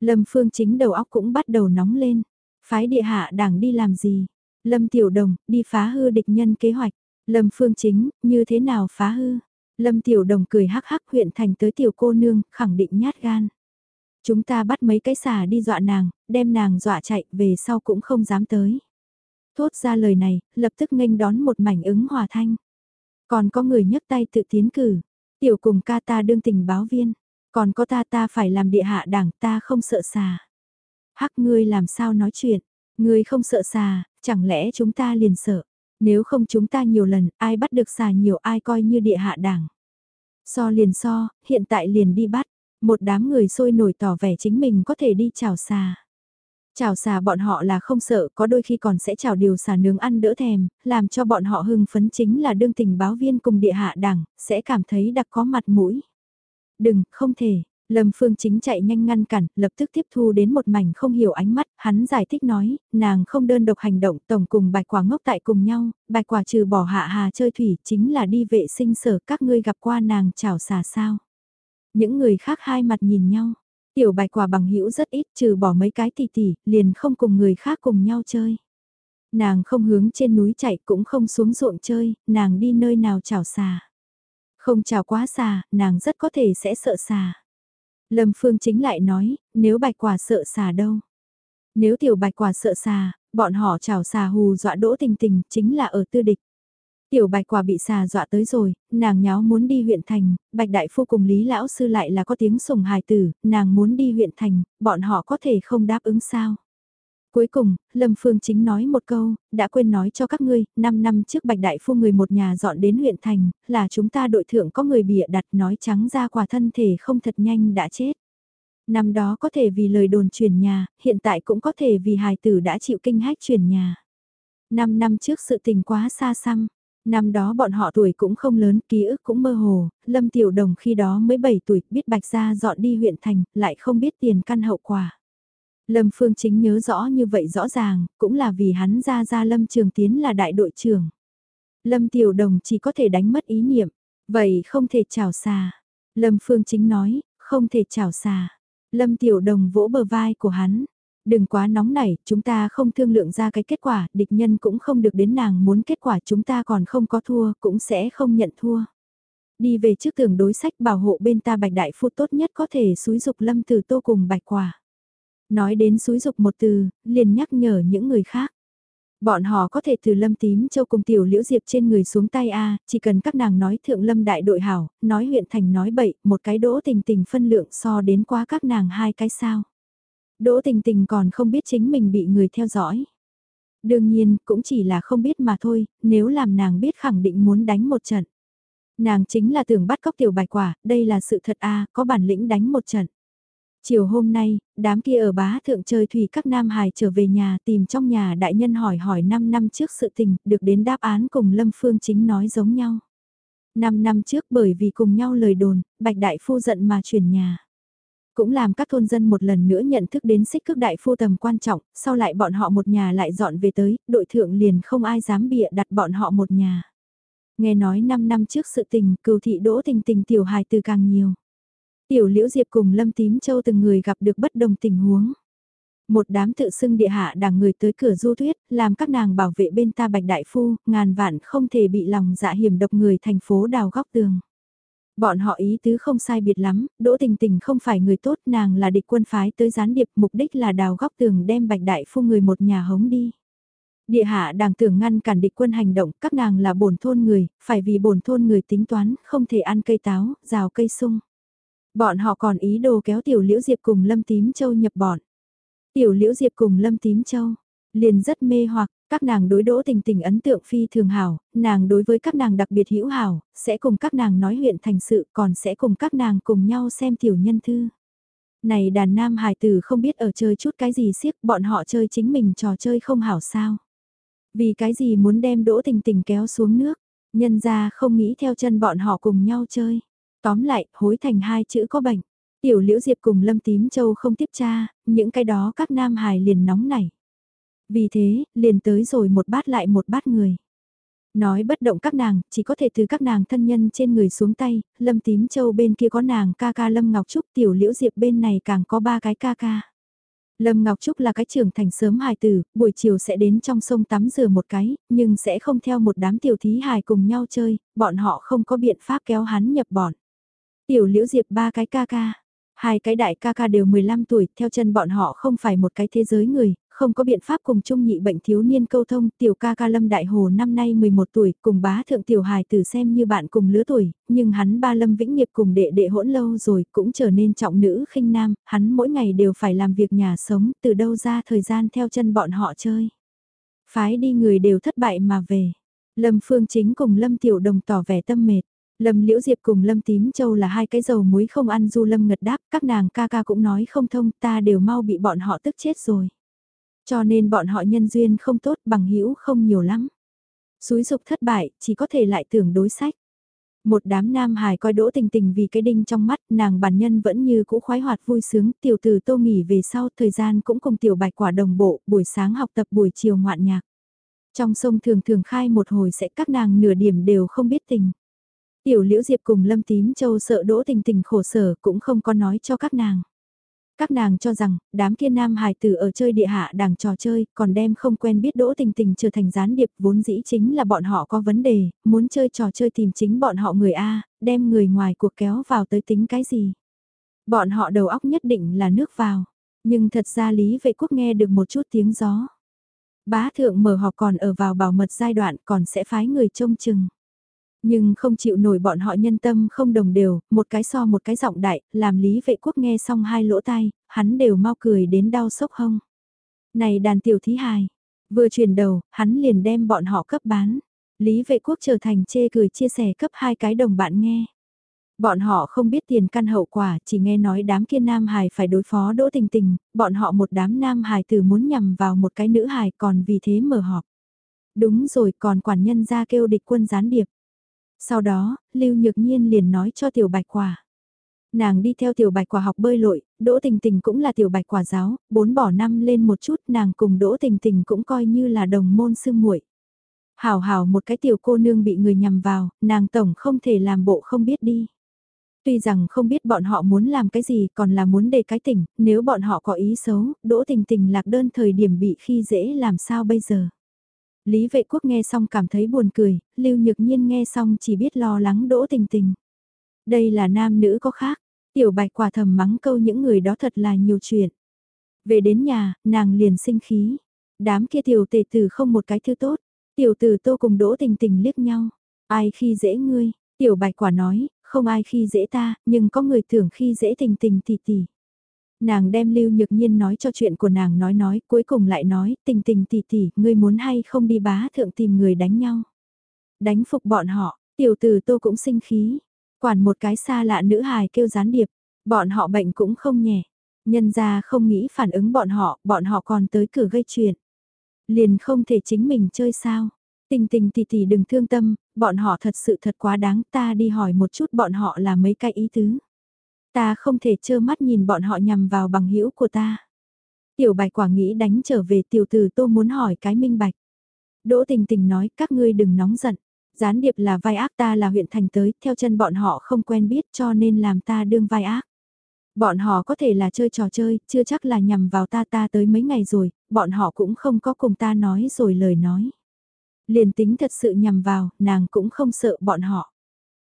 Lâm Phương chính đầu óc cũng bắt đầu nóng lên. Phái địa hạ đảng đi làm gì? Lâm Tiểu Đồng, đi phá hư địch nhân kế hoạch. Lâm Phương chính, như thế nào phá hư? Lâm Tiểu Đồng cười hắc hắc huyện thành tới tiểu cô nương, khẳng định nhát gan. Chúng ta bắt mấy cái xà đi dọa nàng, đem nàng dọa chạy, về sau cũng không dám tới. Thốt ra lời này, lập tức nghênh đón một mảnh ứng hòa thanh. Còn có người nhấc tay tự tiến cử, tiểu cùng ca ta đương tình báo viên, còn có ta ta phải làm địa hạ đảng ta không sợ xà. Hắc ngươi làm sao nói chuyện, ngươi không sợ xà, chẳng lẽ chúng ta liền sợ, nếu không chúng ta nhiều lần, ai bắt được xà nhiều ai coi như địa hạ đảng. So liền so, hiện tại liền đi bắt, một đám người sôi nổi tỏ vẻ chính mình có thể đi chào xà. Chào xà bọn họ là không sợ, có đôi khi còn sẽ chào điều xà nướng ăn đỡ thèm, làm cho bọn họ hưng phấn chính là đương tình báo viên cùng địa hạ đảng, sẽ cảm thấy đặc có mặt mũi. Đừng, không thể, Lâm Phương Chính chạy nhanh ngăn cản, lập tức tiếp thu đến một mảnh không hiểu ánh mắt, hắn giải thích nói, nàng không đơn độc hành động tổng cùng bạch quả ngốc tại cùng nhau, bạch quả trừ bỏ hạ hà chơi thủy chính là đi vệ sinh sở các ngươi gặp qua nàng chào xà sao. Những người khác hai mặt nhìn nhau, tiểu bạch quả bằng hữu rất ít trừ bỏ mấy cái tỷ tỷ, liền không cùng người khác cùng nhau chơi. Nàng không hướng trên núi chạy cũng không xuống ruộng chơi, nàng đi nơi nào chào xà. Không chào quá xà, nàng rất có thể sẽ sợ xà. Lâm Phương chính lại nói, nếu bạch quả sợ xà đâu. Nếu tiểu bạch quả sợ xà, bọn họ chào xà hù dọa đỗ tình tình chính là ở tư địch. Tiểu bạch quả bị xà dọa tới rồi, nàng nháo muốn đi huyện thành, bạch đại phu cùng lý lão sư lại là có tiếng sùng hài tử, nàng muốn đi huyện thành, bọn họ có thể không đáp ứng sao. Cuối cùng, Lâm Phương chính nói một câu, đã quên nói cho các ngươi, 5 năm trước Bạch Đại Phu người một nhà dọn đến huyện thành, là chúng ta đội thượng có người bịa đặt nói trắng ra quả thân thể không thật nhanh đã chết. Năm đó có thể vì lời đồn chuyển nhà, hiện tại cũng có thể vì hài tử đã chịu kinh hách chuyển nhà. 5 năm trước sự tình quá xa xăm, Năm đó bọn họ tuổi cũng không lớn, ký ức cũng mơ hồ, Lâm Tiểu Đồng khi đó mới 7 tuổi, biết Bạch Gia dọn đi huyện thành, lại không biết tiền căn hậu quả. Lâm Phương Chính nhớ rõ như vậy rõ ràng, cũng là vì hắn ra ra Lâm Trường Tiến là đại đội trưởng. Lâm Tiểu Đồng chỉ có thể đánh mất ý niệm, vậy không thể chào xà. Lâm Phương Chính nói, không thể chào xà. Lâm Tiểu Đồng vỗ bờ vai của hắn. Đừng quá nóng nảy, chúng ta không thương lượng ra cái kết quả, địch nhân cũng không được đến nàng muốn kết quả chúng ta còn không có thua, cũng sẽ không nhận thua. Đi về trước tường đối sách bảo hộ bên ta bạch đại phu tốt nhất có thể xúi dục lâm từ tô cùng bạch quả. Nói đến xúi dục một từ, liền nhắc nhở những người khác. Bọn họ có thể từ lâm tím châu cùng tiểu liễu diệp trên người xuống tay A, chỉ cần các nàng nói thượng lâm đại đội hảo, nói huyện thành nói bậy, một cái đỗ tình tình phân lượng so đến quá các nàng hai cái sao. Đỗ tình tình còn không biết chính mình bị người theo dõi. Đương nhiên, cũng chỉ là không biết mà thôi, nếu làm nàng biết khẳng định muốn đánh một trận. Nàng chính là tưởng bắt cóc tiểu bạch quả, đây là sự thật a có bản lĩnh đánh một trận. Chiều hôm nay, đám kia ở bá thượng chơi thủy các nam hài trở về nhà tìm trong nhà đại nhân hỏi hỏi 5 năm trước sự tình, được đến đáp án cùng Lâm Phương chính nói giống nhau. 5 năm trước bởi vì cùng nhau lời đồn, Bạch Đại Phu giận mà chuyển nhà. Cũng làm các thôn dân một lần nữa nhận thức đến xích cước đại phu tầm quan trọng, sau lại bọn họ một nhà lại dọn về tới, đội thượng liền không ai dám bịa đặt bọn họ một nhà. Nghe nói 5 năm trước sự tình, cừu thị đỗ tình tình tiểu hài từ càng nhiều. Tiểu Liễu Diệp cùng Lâm Tím Châu từng người gặp được bất đồng tình huống. Một đám tự xưng địa hạ đảng người tới cửa du thuyết, làm các nàng bảo vệ bên ta bạch đại phu, ngàn vạn không thể bị lòng dạ hiểm độc người thành phố đào góc tường. Bọn họ ý tứ không sai biệt lắm, Đỗ Tình Tình không phải người tốt, nàng là địch quân phái tới gián điệp, mục đích là đào góc tường đem Bạch Đại Phu người một nhà hống đi. Địa hạ đàng tưởng ngăn cản địch quân hành động, các nàng là bổn thôn người, phải vì bổn thôn người tính toán, không thể ăn cây táo, rào cây sung. Bọn họ còn ý đồ kéo Tiểu Liễu Diệp cùng Lâm Tím Châu nhập bọn. Tiểu Liễu Diệp cùng Lâm Tím Châu, liền rất mê hoặc, các nàng đối đỗ tình tình ấn tượng phi thường hảo, nàng đối với các nàng đặc biệt hữu hảo, sẽ cùng các nàng nói huyện thành sự còn sẽ cùng các nàng cùng nhau xem tiểu nhân thư. Này đàn nam hài tử không biết ở chơi chút cái gì siếc bọn họ chơi chính mình trò chơi không hảo sao. Vì cái gì muốn đem đỗ tình tình kéo xuống nước, nhân ra không nghĩ theo chân bọn họ cùng nhau chơi. Tóm lại, hối thành hai chữ có bệnh. Tiểu Liễu Diệp cùng Lâm Tím Châu không tiếp tra, những cái đó các nam hài liền nóng nảy. Vì thế, liền tới rồi một bát lại một bát người. Nói bất động các nàng, chỉ có thể từ các nàng thân nhân trên người xuống tay, Lâm Tím Châu bên kia có nàng ca ca Lâm Ngọc Trúc, Tiểu Liễu Diệp bên này càng có ba cái ca ca. Lâm Ngọc Trúc là cái trưởng thành sớm hài tử, buổi chiều sẽ đến trong sông tắm rửa một cái, nhưng sẽ không theo một đám tiểu thí hài cùng nhau chơi, bọn họ không có biện pháp kéo hắn nhập bọn. Tiểu Liễu Diệp ba cái ca ca, hai cái đại ca ca đều 15 tuổi, theo chân bọn họ không phải một cái thế giới người, không có biện pháp cùng chung nhị bệnh thiếu niên câu thông, tiểu ca ca Lâm Đại Hồ năm nay 11 tuổi, cùng bá thượng tiểu hài tử xem như bạn cùng lứa tuổi, nhưng hắn ba Lâm Vĩnh Nghiệp cùng đệ đệ hỗn lâu rồi, cũng trở nên trọng nữ khinh nam, hắn mỗi ngày đều phải làm việc nhà sống, từ đâu ra thời gian theo chân bọn họ chơi. Phái đi người đều thất bại mà về. Lâm Phương Chính cùng Lâm Tiểu Đồng tỏ vẻ tâm mệt. Lâm Liễu Diệp cùng Lâm Tím Châu là hai cái dầu muối không ăn du Lâm ngật đáp, các nàng ca ca cũng nói không thông ta đều mau bị bọn họ tức chết rồi. Cho nên bọn họ nhân duyên không tốt bằng hữu không nhiều lắm. Xúi dục thất bại, chỉ có thể lại tưởng đối sách. Một đám nam hài coi đỗ tình tình vì cái đinh trong mắt, nàng bản nhân vẫn như cũ khoái hoạt vui sướng, tiểu tử tô nghỉ về sau, thời gian cũng cùng tiểu bạch quả đồng bộ, buổi sáng học tập buổi chiều ngoạn nhạc. Trong sông thường thường khai một hồi sẽ các nàng nửa điểm đều không biết tình. Tiểu liễu diệp cùng lâm tím châu sợ đỗ tình tình khổ sở cũng không có nói cho các nàng. Các nàng cho rằng, đám kia nam hài tử ở chơi địa hạ đàng trò chơi, còn đem không quen biết đỗ tình tình trở thành gián điệp vốn dĩ chính là bọn họ có vấn đề, muốn chơi trò chơi tìm chính bọn họ người A, đem người ngoài cuộc kéo vào tới tính cái gì. Bọn họ đầu óc nhất định là nước vào, nhưng thật ra Lý Vệ Quốc nghe được một chút tiếng gió. Bá thượng mở họp còn ở vào bảo mật giai đoạn còn sẽ phái người trông chừng. Nhưng không chịu nổi bọn họ nhân tâm không đồng đều, một cái so một cái giọng đại, làm Lý Vệ Quốc nghe xong hai lỗ tai, hắn đều mau cười đến đau sốc hông. Này đàn tiểu thí hài, vừa chuyển đầu, hắn liền đem bọn họ cấp bán. Lý Vệ Quốc trở thành chê cười chia sẻ cấp hai cái đồng bạn nghe. Bọn họ không biết tiền căn hậu quả, chỉ nghe nói đám kia nam hài phải đối phó đỗ tình tình, bọn họ một đám nam hài từ muốn nhằm vào một cái nữ hài còn vì thế mở họp. Đúng rồi còn quản nhân ra kêu địch quân gián điệp. Sau đó, Lưu Nhược Nhiên liền nói cho Tiểu Bạch Quả. Nàng đi theo Tiểu Bạch Quả học bơi lội, Đỗ Tình Tình cũng là Tiểu Bạch Quả giáo, bốn bỏ năm lên một chút nàng cùng Đỗ Tình Tình cũng coi như là đồng môn sư muội. Hảo hảo một cái tiểu cô nương bị người nhầm vào, nàng tổng không thể làm bộ không biết đi. Tuy rằng không biết bọn họ muốn làm cái gì còn là muốn để cái tỉnh, nếu bọn họ có ý xấu, Đỗ Tình Tình lạc đơn thời điểm bị khi dễ làm sao bây giờ. Lý vệ quốc nghe xong cảm thấy buồn cười, Lưu Nhược Nhiên nghe xong chỉ biết lo lắng đỗ tình tình. Đây là nam nữ có khác, tiểu bạch quả thầm mắng câu những người đó thật là nhiều chuyện. Về đến nhà, nàng liền sinh khí. Đám kia tiểu tề tử không một cái thứ tốt. Tiểu tử tô cùng đỗ tình tình liếc nhau. Ai khi dễ ngươi, tiểu bạch quả nói, không ai khi dễ ta, nhưng có người tưởng khi dễ tình tình tỷ tỷ nàng đem Lưu Nhược Nhiên nói cho chuyện của nàng nói nói, cuối cùng lại nói, tình tình tỷ tỷ, ngươi muốn hay không đi bá thượng tìm người đánh nhau. Đánh phục bọn họ, Tiểu tử tô cũng sinh khí, quản một cái xa lạ nữ hài kêu gián điệp, bọn họ bệnh cũng không nhẹ. Nhân ra không nghĩ phản ứng bọn họ, bọn họ còn tới cửa gây chuyện. Liền không thể chính mình chơi sao. Tình tình tỷ tỷ đừng thương tâm, bọn họ thật sự thật quá đáng ta đi hỏi một chút bọn họ là mấy cái ý tứ. Ta không thể trơ mắt nhìn bọn họ nhằm vào bằng hữu của ta. Tiểu bạch quả nghĩ đánh trở về tiểu tử tô muốn hỏi cái minh bạch. Đỗ tình tình nói các ngươi đừng nóng giận. Gián điệp là vai ác ta là huyện thành tới, theo chân bọn họ không quen biết cho nên làm ta đương vai ác. Bọn họ có thể là chơi trò chơi, chưa chắc là nhằm vào ta ta tới mấy ngày rồi, bọn họ cũng không có cùng ta nói rồi lời nói. Liền tính thật sự nhằm vào, nàng cũng không sợ bọn họ.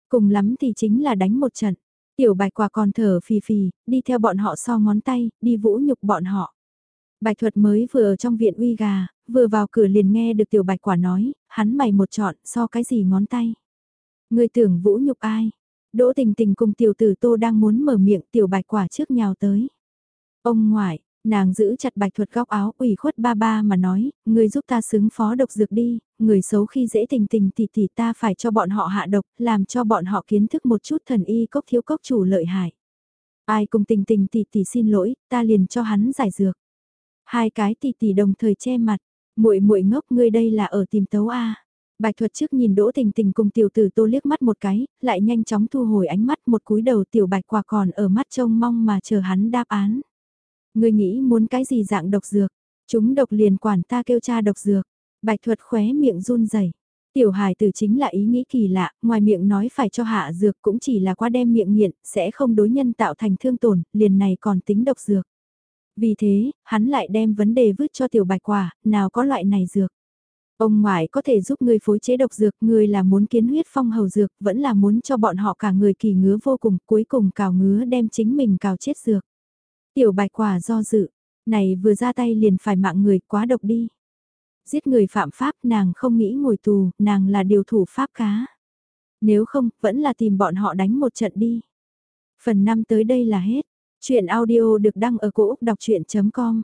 Cùng lắm thì chính là đánh một trận. Tiểu bạch quả còn thở phì phì, đi theo bọn họ so ngón tay, đi vũ nhục bọn họ. Bạch thuật mới vừa ở trong viện uy gà, vừa vào cửa liền nghe được tiểu bạch quả nói, hắn mày một chọn, so cái gì ngón tay. Người tưởng vũ nhục ai? Đỗ tình tình cùng tiểu tử tô đang muốn mở miệng tiểu bạch quả trước nhào tới. Ông ngoại, nàng giữ chặt bạch thuật góc áo ủy khuất ba ba mà nói, người giúp ta xứng phó độc dược đi, người xấu khi dễ tình tình tỷ tỷ ta phải cho bọn họ hạ độc, làm cho bọn họ kiến thức một chút thần y cốc thiếu cốc chủ lợi hại. Ai cùng tình tình tỷ tỷ xin lỗi, ta liền cho hắn giải dược. Hai cái tỷ tỷ đồng thời che mặt, muội muội ngốc ngươi đây là ở tìm tấu a. Bạch thuật trước nhìn Đỗ Tình Tình cùng tiểu tử Tô liếc mắt một cái, lại nhanh chóng thu hồi ánh mắt một cúi đầu tiểu bạch quả còn ở mắt trông mong mà chờ hắn đáp án. Ngươi nghĩ muốn cái gì dạng độc dược? Chúng độc liền quản ta kêu cha độc dược. Bạch thuật khóe miệng run rẩy. Tiểu hài tử chính là ý nghĩ kỳ lạ, ngoài miệng nói phải cho hạ dược cũng chỉ là qua đem miệng nghiện, sẽ không đối nhân tạo thành thương tổn, liền này còn tính độc dược. Vì thế, hắn lại đem vấn đề vứt cho tiểu bạch quả, nào có loại này dược. Ông ngoại có thể giúp người phối chế độc dược, người là muốn kiến huyết phong hầu dược, vẫn là muốn cho bọn họ cả người kỳ ngứa vô cùng, cuối cùng cào ngứa đem chính mình cào chết dược. Tiểu bạch quả do dự, này vừa ra tay liền phải mạng người quá độc đi. Giết người phạm pháp nàng không nghĩ ngồi tù, nàng là điều thủ pháp cá. Nếu không, vẫn là tìm bọn họ đánh một trận đi. Phần 5 tới đây là hết. Chuyện audio được đăng ở cổ Úc đọc chuyện.com